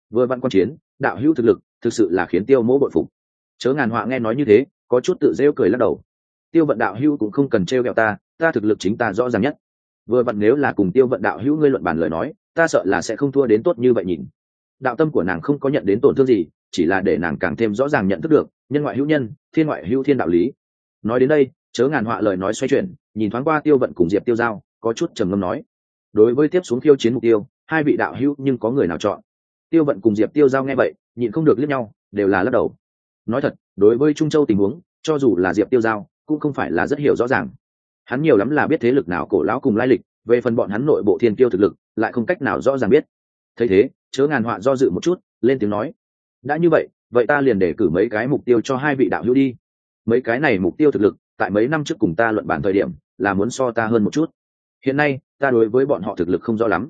Vừa văn quan chiến, đạo hữu thực lực thực sự là khiến tiêu mỗ bội phục. Chớ ngàn họa nghe nói như thế, có chút tự rêu cười lắc đầu tiêu vận đạo hữu cũng không cần trêu ghẹo ta ta thực lực chính ta rõ ràng nhất. Vừa vặn nếu là cùng tiêu vận đạo hữu ngươi luận bàn lời nói, ta sợ là sẽ không thua đến tốt như vậy nhìn. Đạo tâm của nàng không có nhận đến tổn thương gì, chỉ là để nàng càng thêm rõ ràng nhận thức được, nhân ngoại hữu nhân, thiên ngoại hữu thiên đạo lý. Nói đến đây, chớ ngàn họa lời nói xoay chuyển, nhìn thoáng qua tiêu vận cùng diệp tiêu giao, có chút trầm ngâm nói. Đối với tiếp xuống khiêu chiến mục tiêu, hai vị đạo hữu nhưng có người nào chọn? Tiêu vận cùng diệp tiêu giao nghe vậy, nhịn không được liếc nhau, đều là lắc đầu. Nói thật, đối với trung châu tình huống, cho dù là diệp tiêu giao cũng không phải là rất hiểu rõ ràng. Hắn nhiều lắm là biết thế lực nào cổ lão cùng lai lịch, về phần bọn hắn nội bộ thiên tiêu thực lực, lại không cách nào rõ ràng biết. Thấy thế, chớ ngàn họa do dự một chút, lên tiếng nói, đã như vậy vậy ta liền để cử mấy cái mục tiêu cho hai vị đạo hữu đi. Mấy cái này mục tiêu thực lực, tại mấy năm trước cùng ta luận bản thời điểm, là muốn so ta hơn một chút. Hiện nay, ta đối với bọn họ thực lực không rõ lắm.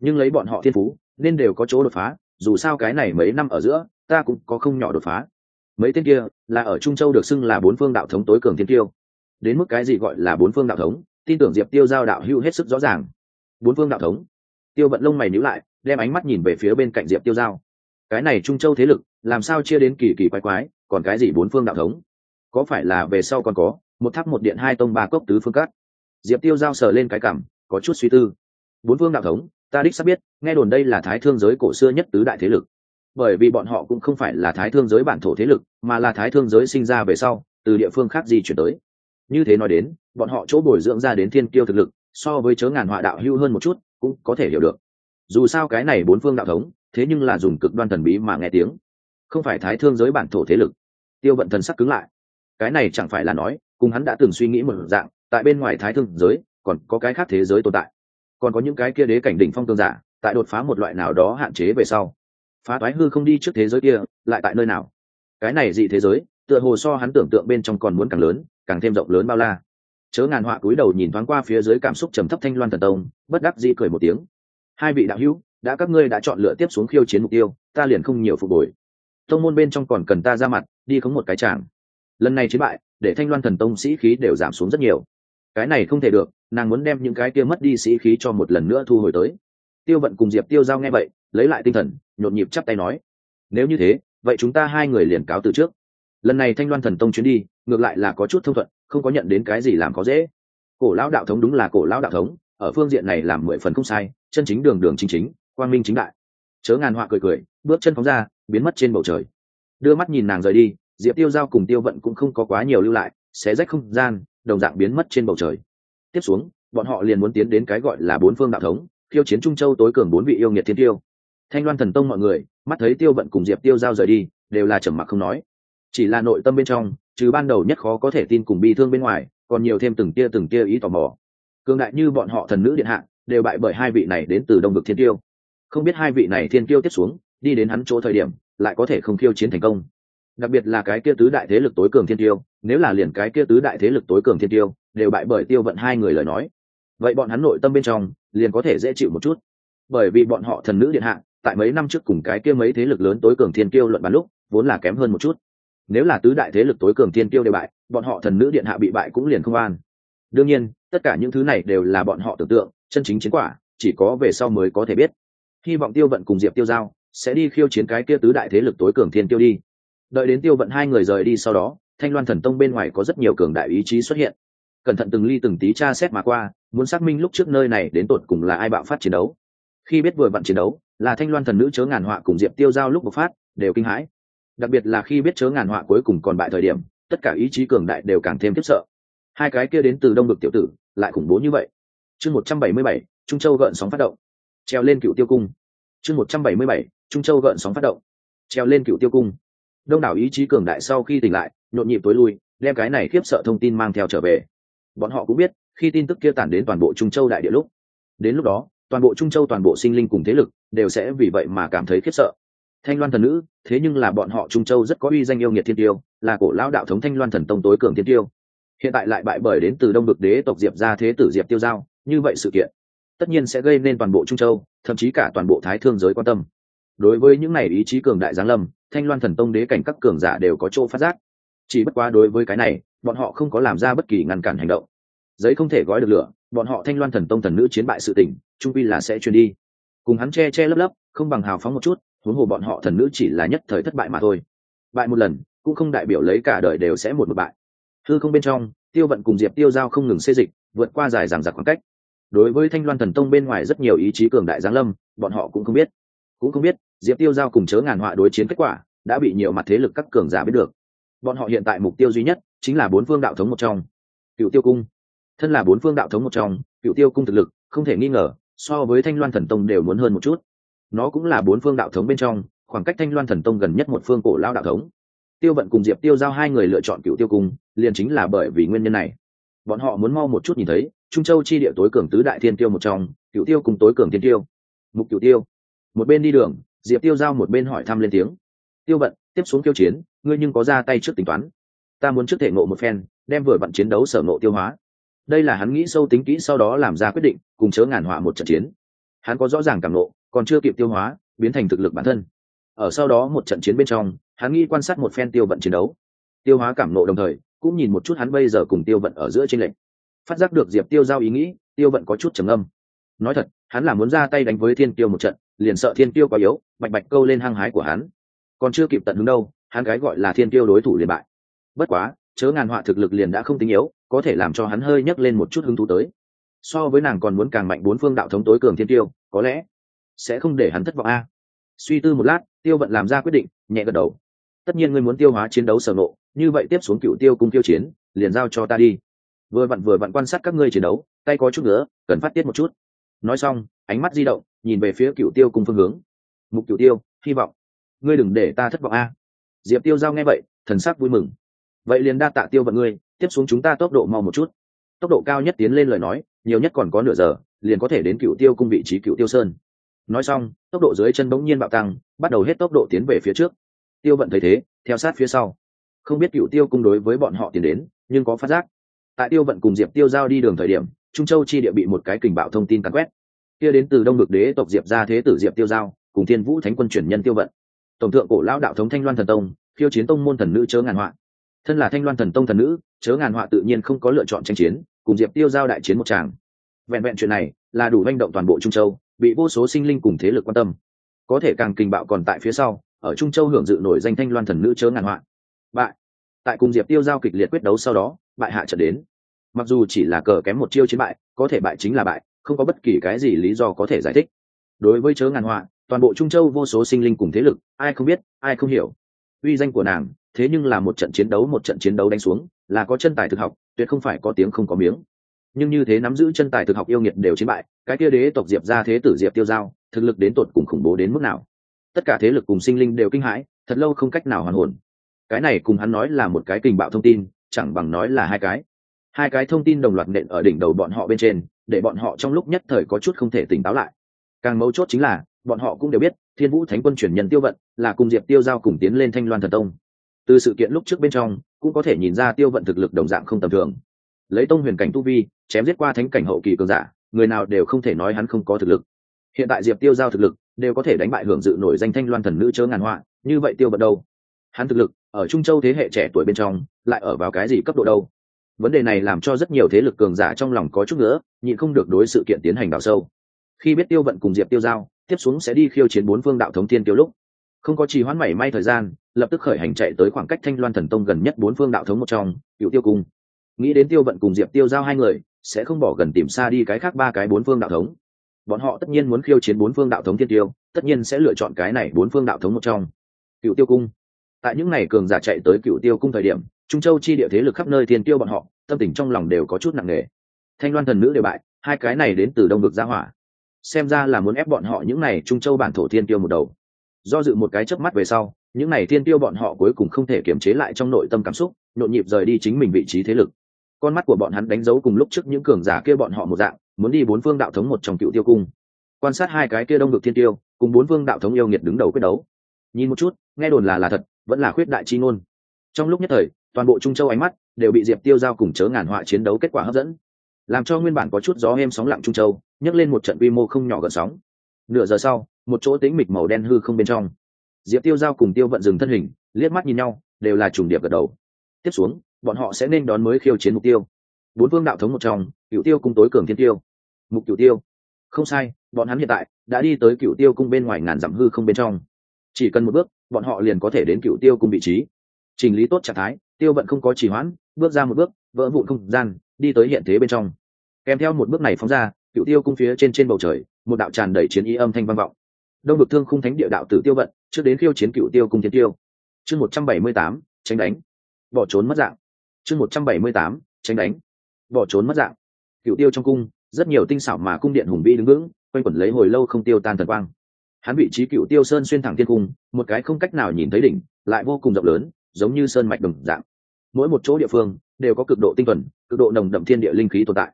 Nhưng lấy bọn họ thiên phú, nên đều có chỗ đột phá, dù sao cái này mấy năm ở giữa, ta cũng có không nhỏ đột phá mấy tên kia, là ở trung châu được xưng là bốn phương đạo thống tối cường thiên tiêu. Đến mức cái gì gọi là bốn phương đạo thống, tin tưởng diệp tiêu giao đạo hữu hết sức rõ ràng. Bốn phương đạo thống. Tiêu bận lông mày nhíu lại, đem ánh mắt nhìn về phía bên cạnh diệp tiêu giao. Cái này trung châu thế lực, làm sao chia đến kỳ kỳ quái quái, còn cái gì bốn phương đạo thống? Có phải là về sau còn có, một tháp một điện hai tông ba cốc tứ phương cát diệp tiêu giao sờ lên cái cảm, có chút suy tư. Bốn phương đạo thống, ta đích sắp biết, nghe đồn đây là thái thương giới cổ xưa nhất tứ đại thế lực bởi vì bọn họ cũng không phải là thái thương giới bản thổ thế lực, mà là thái thương giới sinh ra về sau, từ địa phương khác di chuyển tới. Như thế nói đến, bọn họ chỗ bồi dưỡng ra đến thiên kiêu thực lực, so với chớ ngàn họa đạo hưu hơn một chút, cũng có thể hiểu được. Dù sao cái này bốn phương đạo thống, thế nhưng là dùng cực đoan thần bí mà nghe tiếng. Không phải thái thương giới bản thổ thế lực. Tiêu vận thần sắc cứng lại. Cái này chẳng phải là nói, cùng hắn đã từng suy nghĩ một dạng, tại bên ngoài thái thương giới, còn có cái khác thế giới tồn tại. Còn có những cái kia đế cảnh đỉnh phong tương giả, tại đột phá một loại nào đó hạn chế về sau phá toái hư không đi trước thế giới kia, lại tại nơi nào? Cái này dị thế giới, tựa hồ so hắn tưởng tượng bên trong còn muốn càng lớn, càng thêm rộng lớn bao la. Chớ ngàn họa cúi đầu nhìn thoáng qua phía dưới cảm xúc trầm thấp thanh loan thần tông, bất đắc dĩ cười một tiếng. Hai vị đạo hữu, đã các ngươi đã chọn lựa tiếp xuống khiêu chiến mục tiêu, ta liền không nhiều phục hồi. Tông môn bên trong còn cần ta ra mặt, đi khống một cái tràng. Lần này chiến bại, để thanh loan thần tông sĩ khí đều giảm xuống rất nhiều. Cái này không thể được, nàng muốn đem những cái kia mất đi sĩ khí cho một lần nữa thu hồi tới. Tiêu vận cùng diệp tiêu giao nghe vậy, lấy lại tinh thần nhộn nhịp chắp tay nói, nếu như thế, vậy chúng ta hai người liền cáo từ trước. Lần này thanh loan thần tông chuyến đi, ngược lại là có chút thông thuận, không có nhận đến cái gì làm có dễ. Cổ lão đạo thống đúng là cổ lão đạo thống, ở phương diện này làm mười phần không sai, chân chính đường đường chính chính, quang minh chính đại. Chớ ngàn họa cười cười, bước chân phóng ra, biến mất trên bầu trời. Đưa mắt nhìn nàng rời đi, diệp tiêu giao cùng tiêu vận cũng không có quá nhiều lưu lại, xé rách không gian, đồng dạng biến mất trên bầu trời. Tiếp xuống, bọn họ liền muốn tiến đến cái gọi là bốn phương đạo thống, khiêu chiến trung châu tối cường bốn vị yêu nghiệt thiên tiêu thanh loan thần tông mọi người, mắt thấy tiêu vận cùng diệp tiêu giao rời đi, đều là trầm mặc không nói. Chỉ là nội tâm bên trong, trừ ban đầu nhất khó có thể tin cùng bi thương bên ngoài, còn nhiều thêm từng tia từng tia ý tò mò. Cương đại như bọn họ thần nữ điện hạ, đều bại bởi hai vị này đến từ đông vực thiên tiêu. Không biết hai vị này thiên tiêu tiếp xuống, đi đến hắn chỗ thời điểm, lại có thể không khiêu chiến thành công. Đặc biệt là cái kia tứ đại thế lực tối cường thiên tiêu, nếu là liền cái kia tứ đại thế lực tối cường thiên tiêu, đều bại bởi tiêu vận hai người lời nói. Vậy bọn hắn nội tâm bên trong, liền có thể dễ chịu một chút. Bởi vì bọn họ thần nữ điện hạ tại mấy năm trước cùng cái kia mấy thế lực lớn tối cường thiên tiêu luận bàn lúc, vốn là kém hơn một chút. Nếu là tứ đại thế lực tối cường thiên tiêu đều bại, bọn họ thần nữ điện hạ bị bại cũng liền không an. Đương nhiên, tất cả những thứ này đều là bọn họ tưởng tượng, chân chính chiến quả, chỉ có về sau mới có thể biết. Hy vọng tiêu vận cùng diệp tiêu giao sẽ đi khiêu chiến cái kia tứ đại thế lực tối cường thiên tiêu đi. Đợi đến tiêu vận hai người rời đi sau đó, thanh loan thần tông bên ngoài có rất nhiều cường đại ý chí xuất hiện. Cẩn thận từng ly từng tí tra xét mà qua, muốn xác minh lúc trước nơi này đến tột cùng là ai bạo phát chiến đấu. Khi biết vừa vặn chiến đấu là thanh loan thần nữ chớ ngàn họa cùng diệp tiêu giao lúc bộc phát, đều kinh hãi. Đặc biệt là khi biết chớ ngàn họa cuối cùng còn bại thời điểm, tất cả ý chí cường đại đều càng thêm khiếp sợ. Hai cái kia đến từ đông bực tiểu tử, lại khủng bố như vậy. Chương một trăm bảy mươi bảy, trung châu gợn sóng phát động. Treo lên cựu tiêu cung. Chương một trăm bảy mươi bảy, trung châu gợn sóng phát động. Treo lên cựu tiêu cung. Đông đảo ý chí cường đại sau khi tỉnh lại, nhộn nhịp tối lui, đem cái này khiếp sợ thông tin mang theo trở về. Bọn họ cũng biết, khi tin tức kia tản đến toàn bộ trung châu đại địa lúc, đến lúc đó toàn bộ trung châu toàn bộ sinh linh cùng thế lực đều sẽ vì vậy mà cảm thấy khiếp sợ. Thanh loan thần nữ, thế nhưng là bọn họ trung châu rất có uy danh yêu nghiệt thiên tiêu, là cổ lao đạo thống thanh loan thần tông tối cường thiên tiêu. Hiện tại lại bại bởi đến từ đông bực đế tộc diệp ra thế tử diệp tiêu giao, như vậy sự kiện tất nhiên sẽ gây nên toàn bộ trung châu, thậm chí cả toàn bộ thái thương giới quan tâm. Đối với những này ý chí cường đại giáng lâm, thanh loan thần tông đế cảnh các cường giả đều có chỗ phát giác. Chỉ bất quá đối với cái này, bọn họ không có làm ra bất kỳ ngăn cản hành động giấy không thể gói được lửa, bọn họ thanh loan thần tông thần nữ chiến bại sự tỉnh trung vi là sẽ truyền đi. Cùng hắn che che lấp lấp, không bằng hào phóng một chút, huống hồ bọn họ thần nữ chỉ là nhất thời thất bại mà thôi. Bại một lần, cũng không đại biểu lấy cả đời đều sẽ một một bại. Thư không bên trong, tiêu vận cùng diệp tiêu giao không ngừng xê dịch, vượt qua dài dằng giặc khoảng cách. Đối với thanh loan thần tông bên ngoài rất nhiều ý chí cường đại giáng lâm, bọn họ cũng không biết. Cũng không biết, diệp tiêu giao cùng chớ ngàn họa đối chiến kết quả, đã bị nhiều mặt thế lực các cường giả biết được. Bọn họ hiện tại mục tiêu duy nhất chính là bốn phương đạo thống một trong. Cựu tiêu cung thân là bốn phương đạo thống một trong, cựu tiêu cung thực lực, không thể nghi ngờ, so với thanh loan thần tông đều muốn hơn một chút. Nó cũng là bốn phương đạo thống bên trong, khoảng cách thanh loan thần tông gần nhất một phương cổ lao đạo thống. Tiêu vận cùng diệp tiêu giao hai người lựa chọn cựu tiêu cung, liền chính là bởi vì nguyên nhân này. Bọn họ muốn mau một chút nhìn thấy, trung châu chi địa tối cường tứ đại thiên tiêu một trong, cựu tiêu cùng tối cường thiên tiêu. Mục cựu tiêu. Một bên đi đường, diệp tiêu giao một bên hỏi thăm lên tiếng. Tiêu vận, tiếp xuống tiêu chiến, ngươi nhưng có ra tay trước tính toán. Ta muốn trước thể ngộ một phen, đem vừa vặn chiến đấu sở ngộ tiêu hóa đây là hắn nghĩ sâu tính kỹ sau đó làm ra quyết định, cùng chớ ngàn họa một trận chiến. Hắn có rõ ràng cảm lộ còn chưa kịp tiêu hóa, biến thành thực lực bản thân. Ở sau đó một trận chiến bên trong, hắn nghĩ quan sát một phen tiêu vận chiến đấu. Tiêu hóa cảm lộ đồng thời, cũng nhìn một chút hắn bây giờ cùng tiêu vận ở giữa trên lệnh phát giác được diệp tiêu giao ý nghĩ, tiêu vận có chút trầm âm nói thật, hắn là muốn ra tay đánh với thiên tiêu một trận, liền sợ thiên tiêu quá yếu, bạch bạch câu lên hăng hái của hắn. Còn chưa kịp tận hứng đâu, hắn gái gọi là thiên tiêu đối thủ liền bại. Bất quá, chớ ngàn họa thực lực liền đã không tính yếu có thể làm cho hắn hơi nhấc lên một chút hứng thú tới. So với nàng còn muốn càng mạnh bốn phương đạo thống tối cường thiên tiêu, có lẽ sẽ không để hắn thất vọng a. Suy tư một lát, tiêu vận làm ra quyết định, nhẹ gật đầu. Tất nhiên ngươi muốn tiêu hóa chiến đấu sở nộ như vậy tiếp xuống cựu tiêu cung tiêu chiến, liền giao cho ta đi. Vừa vặn vừa vặn quan sát các ngươi chiến đấu, tay có chút nữa, cần phát tiết một chút. Nói xong, ánh mắt di động, nhìn về phía cựu tiêu cung phương hướng. Mục cựu tiêu, hy vọng. Ngươi đừng để ta thất vọng a. Diệp tiêu giao nghe vậy, thần sắc vui mừng. Vậy liền đa tạ tiêu vận ngươi tiếp xuống chúng ta tốc độ mau một chút. Tốc độ cao nhất tiến lên lời nói, nhiều nhất còn có nửa giờ, liền có thể đến cựu tiêu cung vị trí cựu tiêu sơn. Nói xong, tốc độ dưới chân bỗng nhiên bạo tăng, bắt đầu hết tốc độ tiến về phía trước. Tiêu vận thấy thế, theo sát phía sau. Không biết cựu tiêu cung đối với bọn họ tiến đến, nhưng có phát giác. Tại tiêu vận cùng diệp tiêu giao đi đường thời điểm, trung châu chi địa bị một cái kình bạo thông tin cắn quét. Kia đến từ đông ngực đế tộc diệp ra thế tử diệp tiêu giao, cùng thiên vũ thánh quân chuyển nhân tiêu vận. Tổng thượng cổ lão đạo thống thanh loan thần tông, khiêu chiến tông môn thần nữ chớ ngàn hoạn thân là thanh loan thần tông thần nữ chớ ngàn họa tự nhiên không có lựa chọn tranh chiến cùng diệp tiêu giao đại chiến một tràng vẹn vẹn chuyện này là đủ manh động toàn bộ trung châu bị vô số sinh linh cùng thế lực quan tâm có thể càng kình bạo còn tại phía sau ở trung châu hưởng dự nổi danh thanh loan thần nữ chớ ngàn họa bại tại cùng diệp tiêu giao kịch liệt quyết đấu sau đó bại hạ trận đến mặc dù chỉ là cờ kém một chiêu chiến bại có thể bại chính là bại không có bất kỳ cái gì lý do có thể giải thích đối với chớ ngàn họa toàn bộ trung châu vô số sinh linh cùng thế lực ai không biết ai không hiểu uy danh của nàng thế nhưng là một trận chiến đấu, một trận chiến đấu đánh xuống, là có chân tài thực học, tuyệt không phải có tiếng không có miếng. Nhưng như thế nắm giữ chân tài thực học yêu nghiệt đều chiến bại, cái kia đế tộc diệp ra thế tử diệp tiêu giao, thực lực đến tột cùng khủng bố đến mức nào? Tất cả thế lực cùng sinh linh đều kinh hãi, thật lâu không cách nào hoàn hồn. Cái này cùng hắn nói là một cái kình bạo thông tin, chẳng bằng nói là hai cái. Hai cái thông tin đồng loạt nện ở đỉnh đầu bọn họ bên trên, để bọn họ trong lúc nhất thời có chút không thể tỉnh táo lại. Càng mấu chốt chính là, bọn họ cũng đều biết, thiên vũ thánh quân chuyển nhân tiêu vận là cùng diệp tiêu giao cùng tiến lên thanh loan thần tông từ sự kiện lúc trước bên trong, cũng có thể nhìn ra tiêu vận thực lực đồng dạng không tầm thường. Lấy tông huyền cảnh tu vi, chém giết qua thánh cảnh hậu kỳ cường giả, người nào đều không thể nói hắn không có thực lực. Hiện tại diệp tiêu giao thực lực, đều có thể đánh bại hưởng dự nổi danh thanh loan thần nữ chớ ngàn họa, như vậy tiêu vận đâu? Hắn thực lực, ở trung châu thế hệ trẻ tuổi bên trong, lại ở vào cái gì cấp độ đâu? Vấn đề này làm cho rất nhiều thế lực cường giả trong lòng có chút nữa nhịn không được đối sự kiện tiến hành đào sâu. Khi biết tiêu vận cùng diệp tiêu giao, tiếp xuống sẽ đi khiêu chiến bốn phương đạo thống tiên tiêu lúc không có trì hoãn mảy may thời gian, lập tức khởi hành chạy tới khoảng cách thanh loan thần tông gần nhất bốn phương đạo thống một trong cựu tiêu cung. Nghĩ đến tiêu vận cùng diệp tiêu giao hai người, sẽ không bỏ gần tìm xa đi cái khác ba cái bốn phương đạo thống. Bọn họ tất nhiên muốn khiêu chiến bốn phương đạo thống thiên tiêu, tất nhiên sẽ lựa chọn cái này bốn phương đạo thống một trong. Cựu tiêu cung. Tại những ngày cường giả chạy tới cựu tiêu cung thời điểm, trung châu chi địa thế lực khắp nơi thiên tiêu bọn họ, tâm tình trong lòng đều có chút nặng nề. Thanh loan thần nữ đều bại, hai cái này đến từ đông vực gia hỏa. Xem ra là muốn ép bọn họ những này trung châu bản thổ thiên tiêu một đầu do dự một cái chớp mắt về sau, những này thiên tiêu bọn họ cuối cùng không thể kiềm chế lại trong nội tâm cảm xúc, nhộn nhịp rời đi chính mình vị trí thế lực. Con mắt của bọn hắn đánh dấu cùng lúc trước những cường giả kia bọn họ một dạng, muốn đi bốn phương đạo thống một trong cựu tiêu cung. Quan sát hai cái kia đông được thiên tiêu, cùng bốn phương đạo thống yêu nghiệt đứng đầu quyết đấu. Nhìn một chút, nghe đồn là là thật, vẫn là khuyết đại chi ngôn. Trong lúc nhất thời, toàn bộ trung châu ánh mắt đều bị diệp tiêu giao cùng chớ ngàn họa chiến đấu kết quả hấp dẫn. Làm cho nguyên bản có chút gió êm sóng lặng trung châu, nhấc lên một trận quy mô không nhỏ gần sóng. Nửa giờ sau một chỗ tĩnh mịch màu đen hư không bên trong. Diệp tiêu giao cùng tiêu vận dừng thân hình, liếc mắt nhìn nhau, đều là trùng điệp gật đầu. Tiếp xuống, bọn họ sẽ nên đón mới khiêu chiến mục tiêu. Bốn vương đạo thống một trong cựu tiêu cung tối cường thiên tiêu. Mục cựu tiêu. Không sai, bọn hắn hiện tại đã đi tới cựu tiêu cung bên ngoài ngàn dặm hư không bên trong. Chỉ cần một bước, bọn họ liền có thể đến cựu tiêu cung vị trí. Chỉnh lý tốt trạng thái, tiêu vận không có trì hoãn, bước ra một bước, vỡ vụn không gian, đi tới hiện thế bên trong. Kèm theo một bước này phóng ra cựu tiêu cung phía trên trên bầu trời, một đạo tràn đầy chiến ý âm thanh vang vọng đông vực thương khung thánh địa đạo tử tiêu vận, trước đến khiêu chiến cựu tiêu cung thiên tiêu. Chương một trăm bảy mươi tám, tránh đánh. Bỏ trốn mất dạng. Chương một trăm bảy mươi tám, tránh đánh. Bỏ trốn mất dạng. Cựu tiêu trong cung, rất nhiều tinh xảo mà cung điện hùng vĩ đứng vững, quanh quẩn lấy hồi lâu không tiêu tan thần quang. Hắn vị trí cựu tiêu sơn xuyên thẳng thiên cung, một cái không cách nào nhìn thấy đỉnh, lại vô cùng rộng lớn, giống như sơn mạch đồng dạng. Mỗi một chỗ địa phương, đều có cực độ tinh thuần, cực độ nồng đậm thiên địa linh khí tồn tại.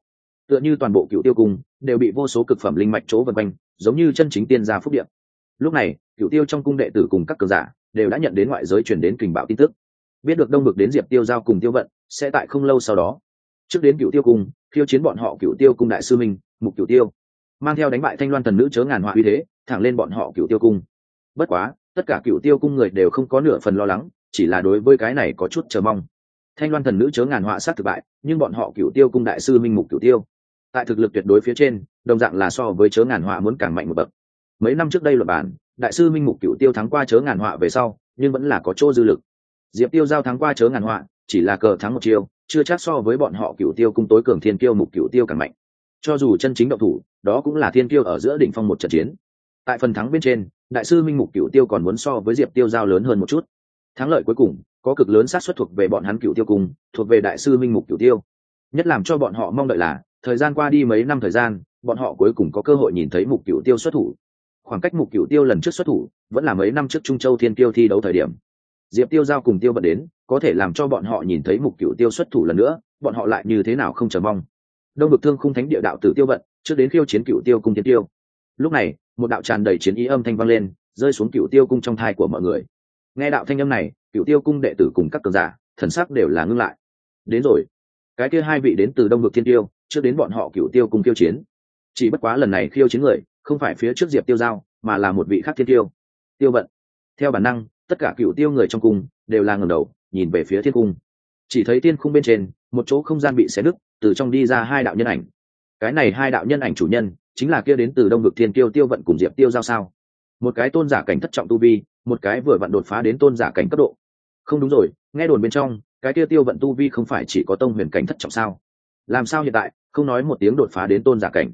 Tựa như toàn bộ cựu tiêu cung, đều bị vô số cực phẩm linh mạch chỗ vân quanh, giống như chân chính tiên gia phúc điện lúc này cựu tiêu trong cung đệ tử cùng các cường giả đều đã nhận đến ngoại giới truyền đến kình bạo tin tức. Biết được đông bực đến diệp tiêu giao cùng tiêu vận, sẽ tại không lâu sau đó. Trước đến cựu tiêu cung khiêu chiến bọn họ cựu tiêu cung đại sư minh, mục cựu tiêu. Mang theo đánh bại thanh loan thần nữ chớ ngàn họa uy thế, thẳng lên bọn họ cựu tiêu cung. Bất quá, tất cả cựu tiêu cung người đều không có nửa phần lo lắng, chỉ là đối với cái này có chút chờ mong. Thanh loan thần nữ chớ ngàn họa sát thực bại, nhưng bọn họ cựu tiêu cung đại sư minh, mục cựu tiêu. Tại thực lực tuyệt đối phía trên, đồng dạng là so với chớ ngàn họa muốn càng mạnh một bậc mấy năm trước đây luật bản đại sư minh mục cựu tiêu thắng qua chớ ngàn họa về sau, nhưng vẫn là có chỗ dư lực. Diệp tiêu giao thắng qua chớ ngàn họa, chỉ là cờ thắng một chiêu, chưa chắc so với bọn họ cựu tiêu cung tối cường thiên tiêu mục cựu tiêu càng mạnh. Cho dù chân chính độc thủ, đó cũng là thiên tiêu ở giữa đỉnh phong một trận chiến. Tại phần thắng bên trên, đại sư minh mục cựu tiêu còn muốn so với diệp tiêu giao lớn hơn một chút. Thắng lợi cuối cùng, có cực lớn xác suất thuộc về bọn hắn cựu tiêu cung, thuộc về đại sư minh mục cựu tiêu. Nhất làm cho bọn họ mong đợi là, thời gian qua đi mấy năm thời gian, bọn họ cuối cùng có cơ hội nhìn thấy mục cựu tiêu xuất thủ khoảng cách mục cửu tiêu lần trước xuất thủ vẫn là mấy năm trước trung châu thiên tiêu thi đấu thời điểm. Diệp tiêu giao cùng tiêu vận đến, có thể làm cho bọn họ nhìn thấy mục cửu tiêu xuất thủ lần nữa, bọn họ lại như thế nào không chờ mong. Đông vực thương khung thánh địa đạo tử tiêu vận, trước đến khiêu chiến cửu tiêu cung thiên tiêu lúc này, một đạo tràn đầy chiến ý âm thanh vang lên, rơi xuống cửu tiêu cung trong thai của mọi người. Nghe đạo thanh âm này, cửu tiêu cung đệ tử cùng các cường giả, thần sắc đều là ngưng lại. Đến rồi. Cái kia hai vị đến từ đông vực thiên tiêu trước đến bọn họ cửu tiêu cung khiêu chiến. Chỉ bất quá lần này khiêu chiến người không phải phía trước diệp tiêu giao, mà là một vị khác thiên tiêu. Tiêu vận. Theo bản năng, tất cả cựu tiêu người trong cung đều là ngầm đầu, nhìn về phía thiên cung. Chỉ thấy thiên cung bên trên, một chỗ không gian bị xé nứt, từ trong đi ra hai đạo nhân ảnh. Cái này hai đạo nhân ảnh chủ nhân, chính là kia đến từ đông vực thiên tiêu tiêu vận cùng diệp tiêu giao sao? Một cái tôn giả cảnh thất trọng tu vi, một cái vừa vặn đột phá đến tôn giả cảnh cấp độ. Không đúng rồi, nghe đồn bên trong, cái kia tiêu vận tu vi không phải chỉ có tông huyền cảnh thất trọng sao? Làm sao hiện tại, không nói một tiếng đột phá đến tôn giả cảnh?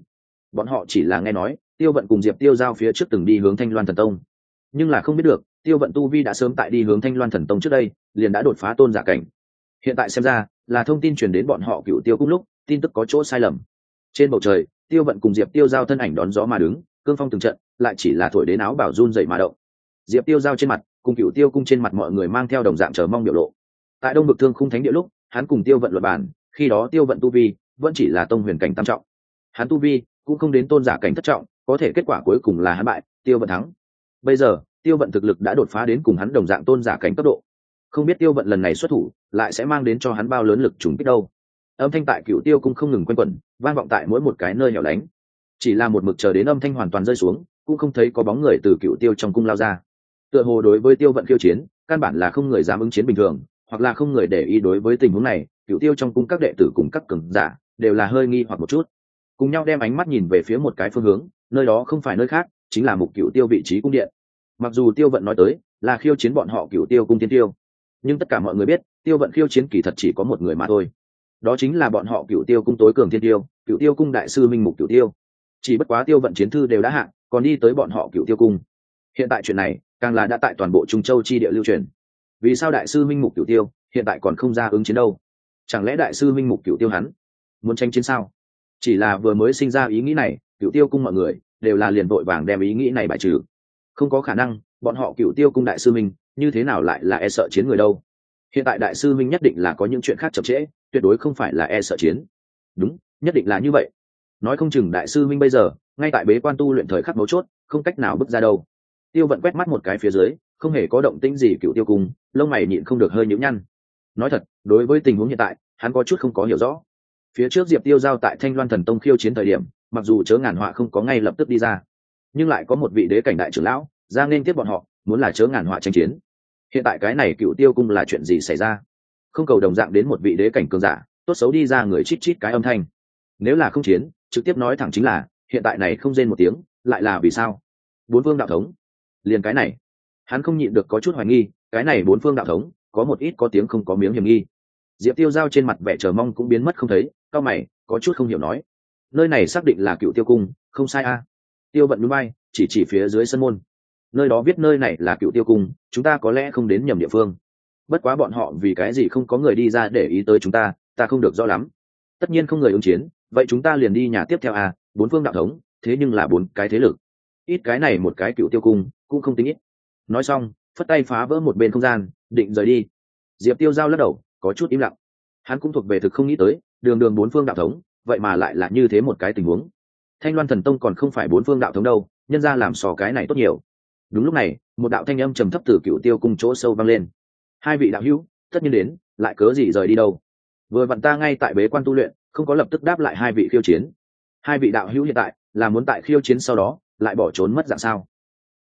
Bọn họ chỉ là nghe nói tiêu vận cùng diệp tiêu giao phía trước từng đi hướng thanh loan thần tông. Nhưng là không biết được, tiêu vận tu vi đã sớm tại đi hướng thanh loan thần tông trước đây, liền đã đột phá tôn giả cảnh. Hiện tại xem ra, là thông tin truyền đến bọn họ cựu tiêu cung lúc, tin tức có chỗ sai lầm. Trên bầu trời, tiêu vận cùng diệp tiêu giao thân ảnh đón gió mà đứng, cương phong từng trận, lại chỉ là thổi đến áo bảo run dậy mà động. Diệp tiêu giao trên mặt, cùng cựu tiêu cung trên mặt mọi người mang theo đồng dạng chờ mong biểu lộ. Tại đông bực thương khung thánh địa lúc, hắn cùng tiêu vận luật bản khi đó tiêu vận tu vi vẫn chỉ là tông huyền cảnh tam trọng. Hắn tu vi cũng không đến tôn giả cảnh thất trọng có thể kết quả cuối cùng là hắn bại, tiêu vận thắng. Bây giờ, tiêu vận thực lực đã đột phá đến cùng hắn đồng dạng tôn giả cảnh cấp độ. Không biết tiêu vận lần này xuất thủ, lại sẽ mang đến cho hắn bao lớn lực trùng kích đâu. Âm thanh tại cựu tiêu cũng không ngừng quanh quẩn, vang vọng tại mỗi một cái nơi hẻo lánh. Chỉ là một mực chờ đến âm thanh hoàn toàn rơi xuống, cũng không thấy có bóng người từ cựu tiêu trong cung lao ra. Tựa hồ đối với tiêu vận khiêu chiến, căn bản là không người dám ứng chiến bình thường, hoặc là không người để ý đối với tình huống này cựu tiêu trong cung các đệ tử cùng các cường giả, đều là hơi nghi hoặc một chút. Cùng nhau đem ánh mắt nhìn về phía một cái phương hướng nơi đó không phải nơi khác, chính là mục cựu tiêu vị trí cung điện. Mặc dù tiêu vận nói tới là khiêu chiến bọn họ cựu tiêu cung tiên tiêu, nhưng tất cả mọi người biết, tiêu vận khiêu chiến kỳ thật chỉ có một người mà thôi. Đó chính là bọn họ cựu tiêu cung tối cường thiên tiêu cựu tiêu cung đại sư minh mục cựu tiêu. Chỉ bất quá tiêu vận chiến thư đều đã hạn còn đi tới bọn họ cựu tiêu cung. Hiện tại chuyện này, càng là đã tại toàn bộ trung châu chi địa lưu truyền. Vì sao đại sư minh mục cựu tiêu hiện tại còn không ra ứng chiến đâu? Chẳng lẽ đại sư minh mục cựu tiêu hắn muốn tranh chiến sao? Chỉ là vừa mới sinh ra ý nghĩ này cựu tiêu cung mọi người đều là liền vội vàng đem ý nghĩ này bài trừ. Không có khả năng, bọn họ cựu tiêu cung đại sư minh như thế nào lại là e sợ chiến người đâu? Hiện tại đại sư minh nhất định là có những chuyện khác chậm trễ, tuyệt đối không phải là e sợ chiến. Đúng, nhất định là như vậy. Nói không chừng đại sư minh bây giờ, ngay tại bế quan tu luyện thời khắc mấu chốt, không cách nào bước ra đâu. Tiêu vận quét mắt một cái phía dưới, không hề có động tĩnh gì cựu tiêu cung, lông mày nhịn không được hơi nhũ nhăn. Nói thật, đối với tình huống hiện tại, hắn có chút không có hiểu rõ. Phía trước diệp tiêu giao tại thanh loan thần tông khiêu chiến thời điểm mặc dù chớ ngàn họa không có ngay lập tức đi ra, nhưng lại có một vị đế cảnh đại trưởng lão ra nên tiếp bọn họ, muốn là chớ ngàn họa tranh chiến. Hiện tại cái này cựu tiêu cung là chuyện gì xảy ra? Không cầu đồng dạng đến một vị đế cảnh cường giả, tốt xấu đi ra người chít chít cái âm thanh. Nếu là không chiến, trực tiếp nói thẳng chính là, hiện tại này không rên một tiếng, lại là vì sao? Bốn phương đạo thống. Liền cái này, hắn không nhịn được có chút hoài nghi, cái này bốn phương đạo thống, có một ít có tiếng không có miếng hiểm nghi. Diệp tiêu giao trên mặt vẻ chờ mong cũng biến mất không thấy, cao mày, có chút không hiểu nói nơi này xác định là cựu tiêu cung, không sai a. Tiêu vận núi bay chỉ chỉ phía dưới sân môn. Nơi đó viết nơi này là cựu tiêu cung, chúng ta có lẽ không đến nhầm địa phương. Bất quá bọn họ vì cái gì không có người đi ra để ý tới chúng ta ta không được rõ lắm. Tất nhiên không người ứng chiến, vậy chúng ta liền đi nhà tiếp theo à bốn phương đạo thống, thế nhưng là bốn cái thế lực. Ít cái này một cái cựu tiêu cung, cũng không tính ít. Nói xong, phất tay phá vỡ một bên không gian, định rời đi. Diệp tiêu giao lắc đầu, có chút im lặng. Hắn cũng thuộc về thực không nghĩ tới, đường đường bốn phương đạo thống vậy mà lại là như thế một cái tình huống. Thanh loan thần tông còn không phải bốn phương đạo thống đâu, nhân ra làm sò cái này tốt nhiều. Đúng lúc này, một đạo thanh âm trầm thấp từ cựu tiêu cung chỗ sâu vang lên. Hai vị đạo hữu, tất nhiên đến, lại cớ gì rời đi đâu? Vừa vặn ta ngay tại bế quan tu luyện, không có lập tức đáp lại hai vị khiêu chiến. Hai vị đạo hữu hiện tại, là muốn tại khiêu chiến sau đó, lại bỏ trốn mất dạng sao?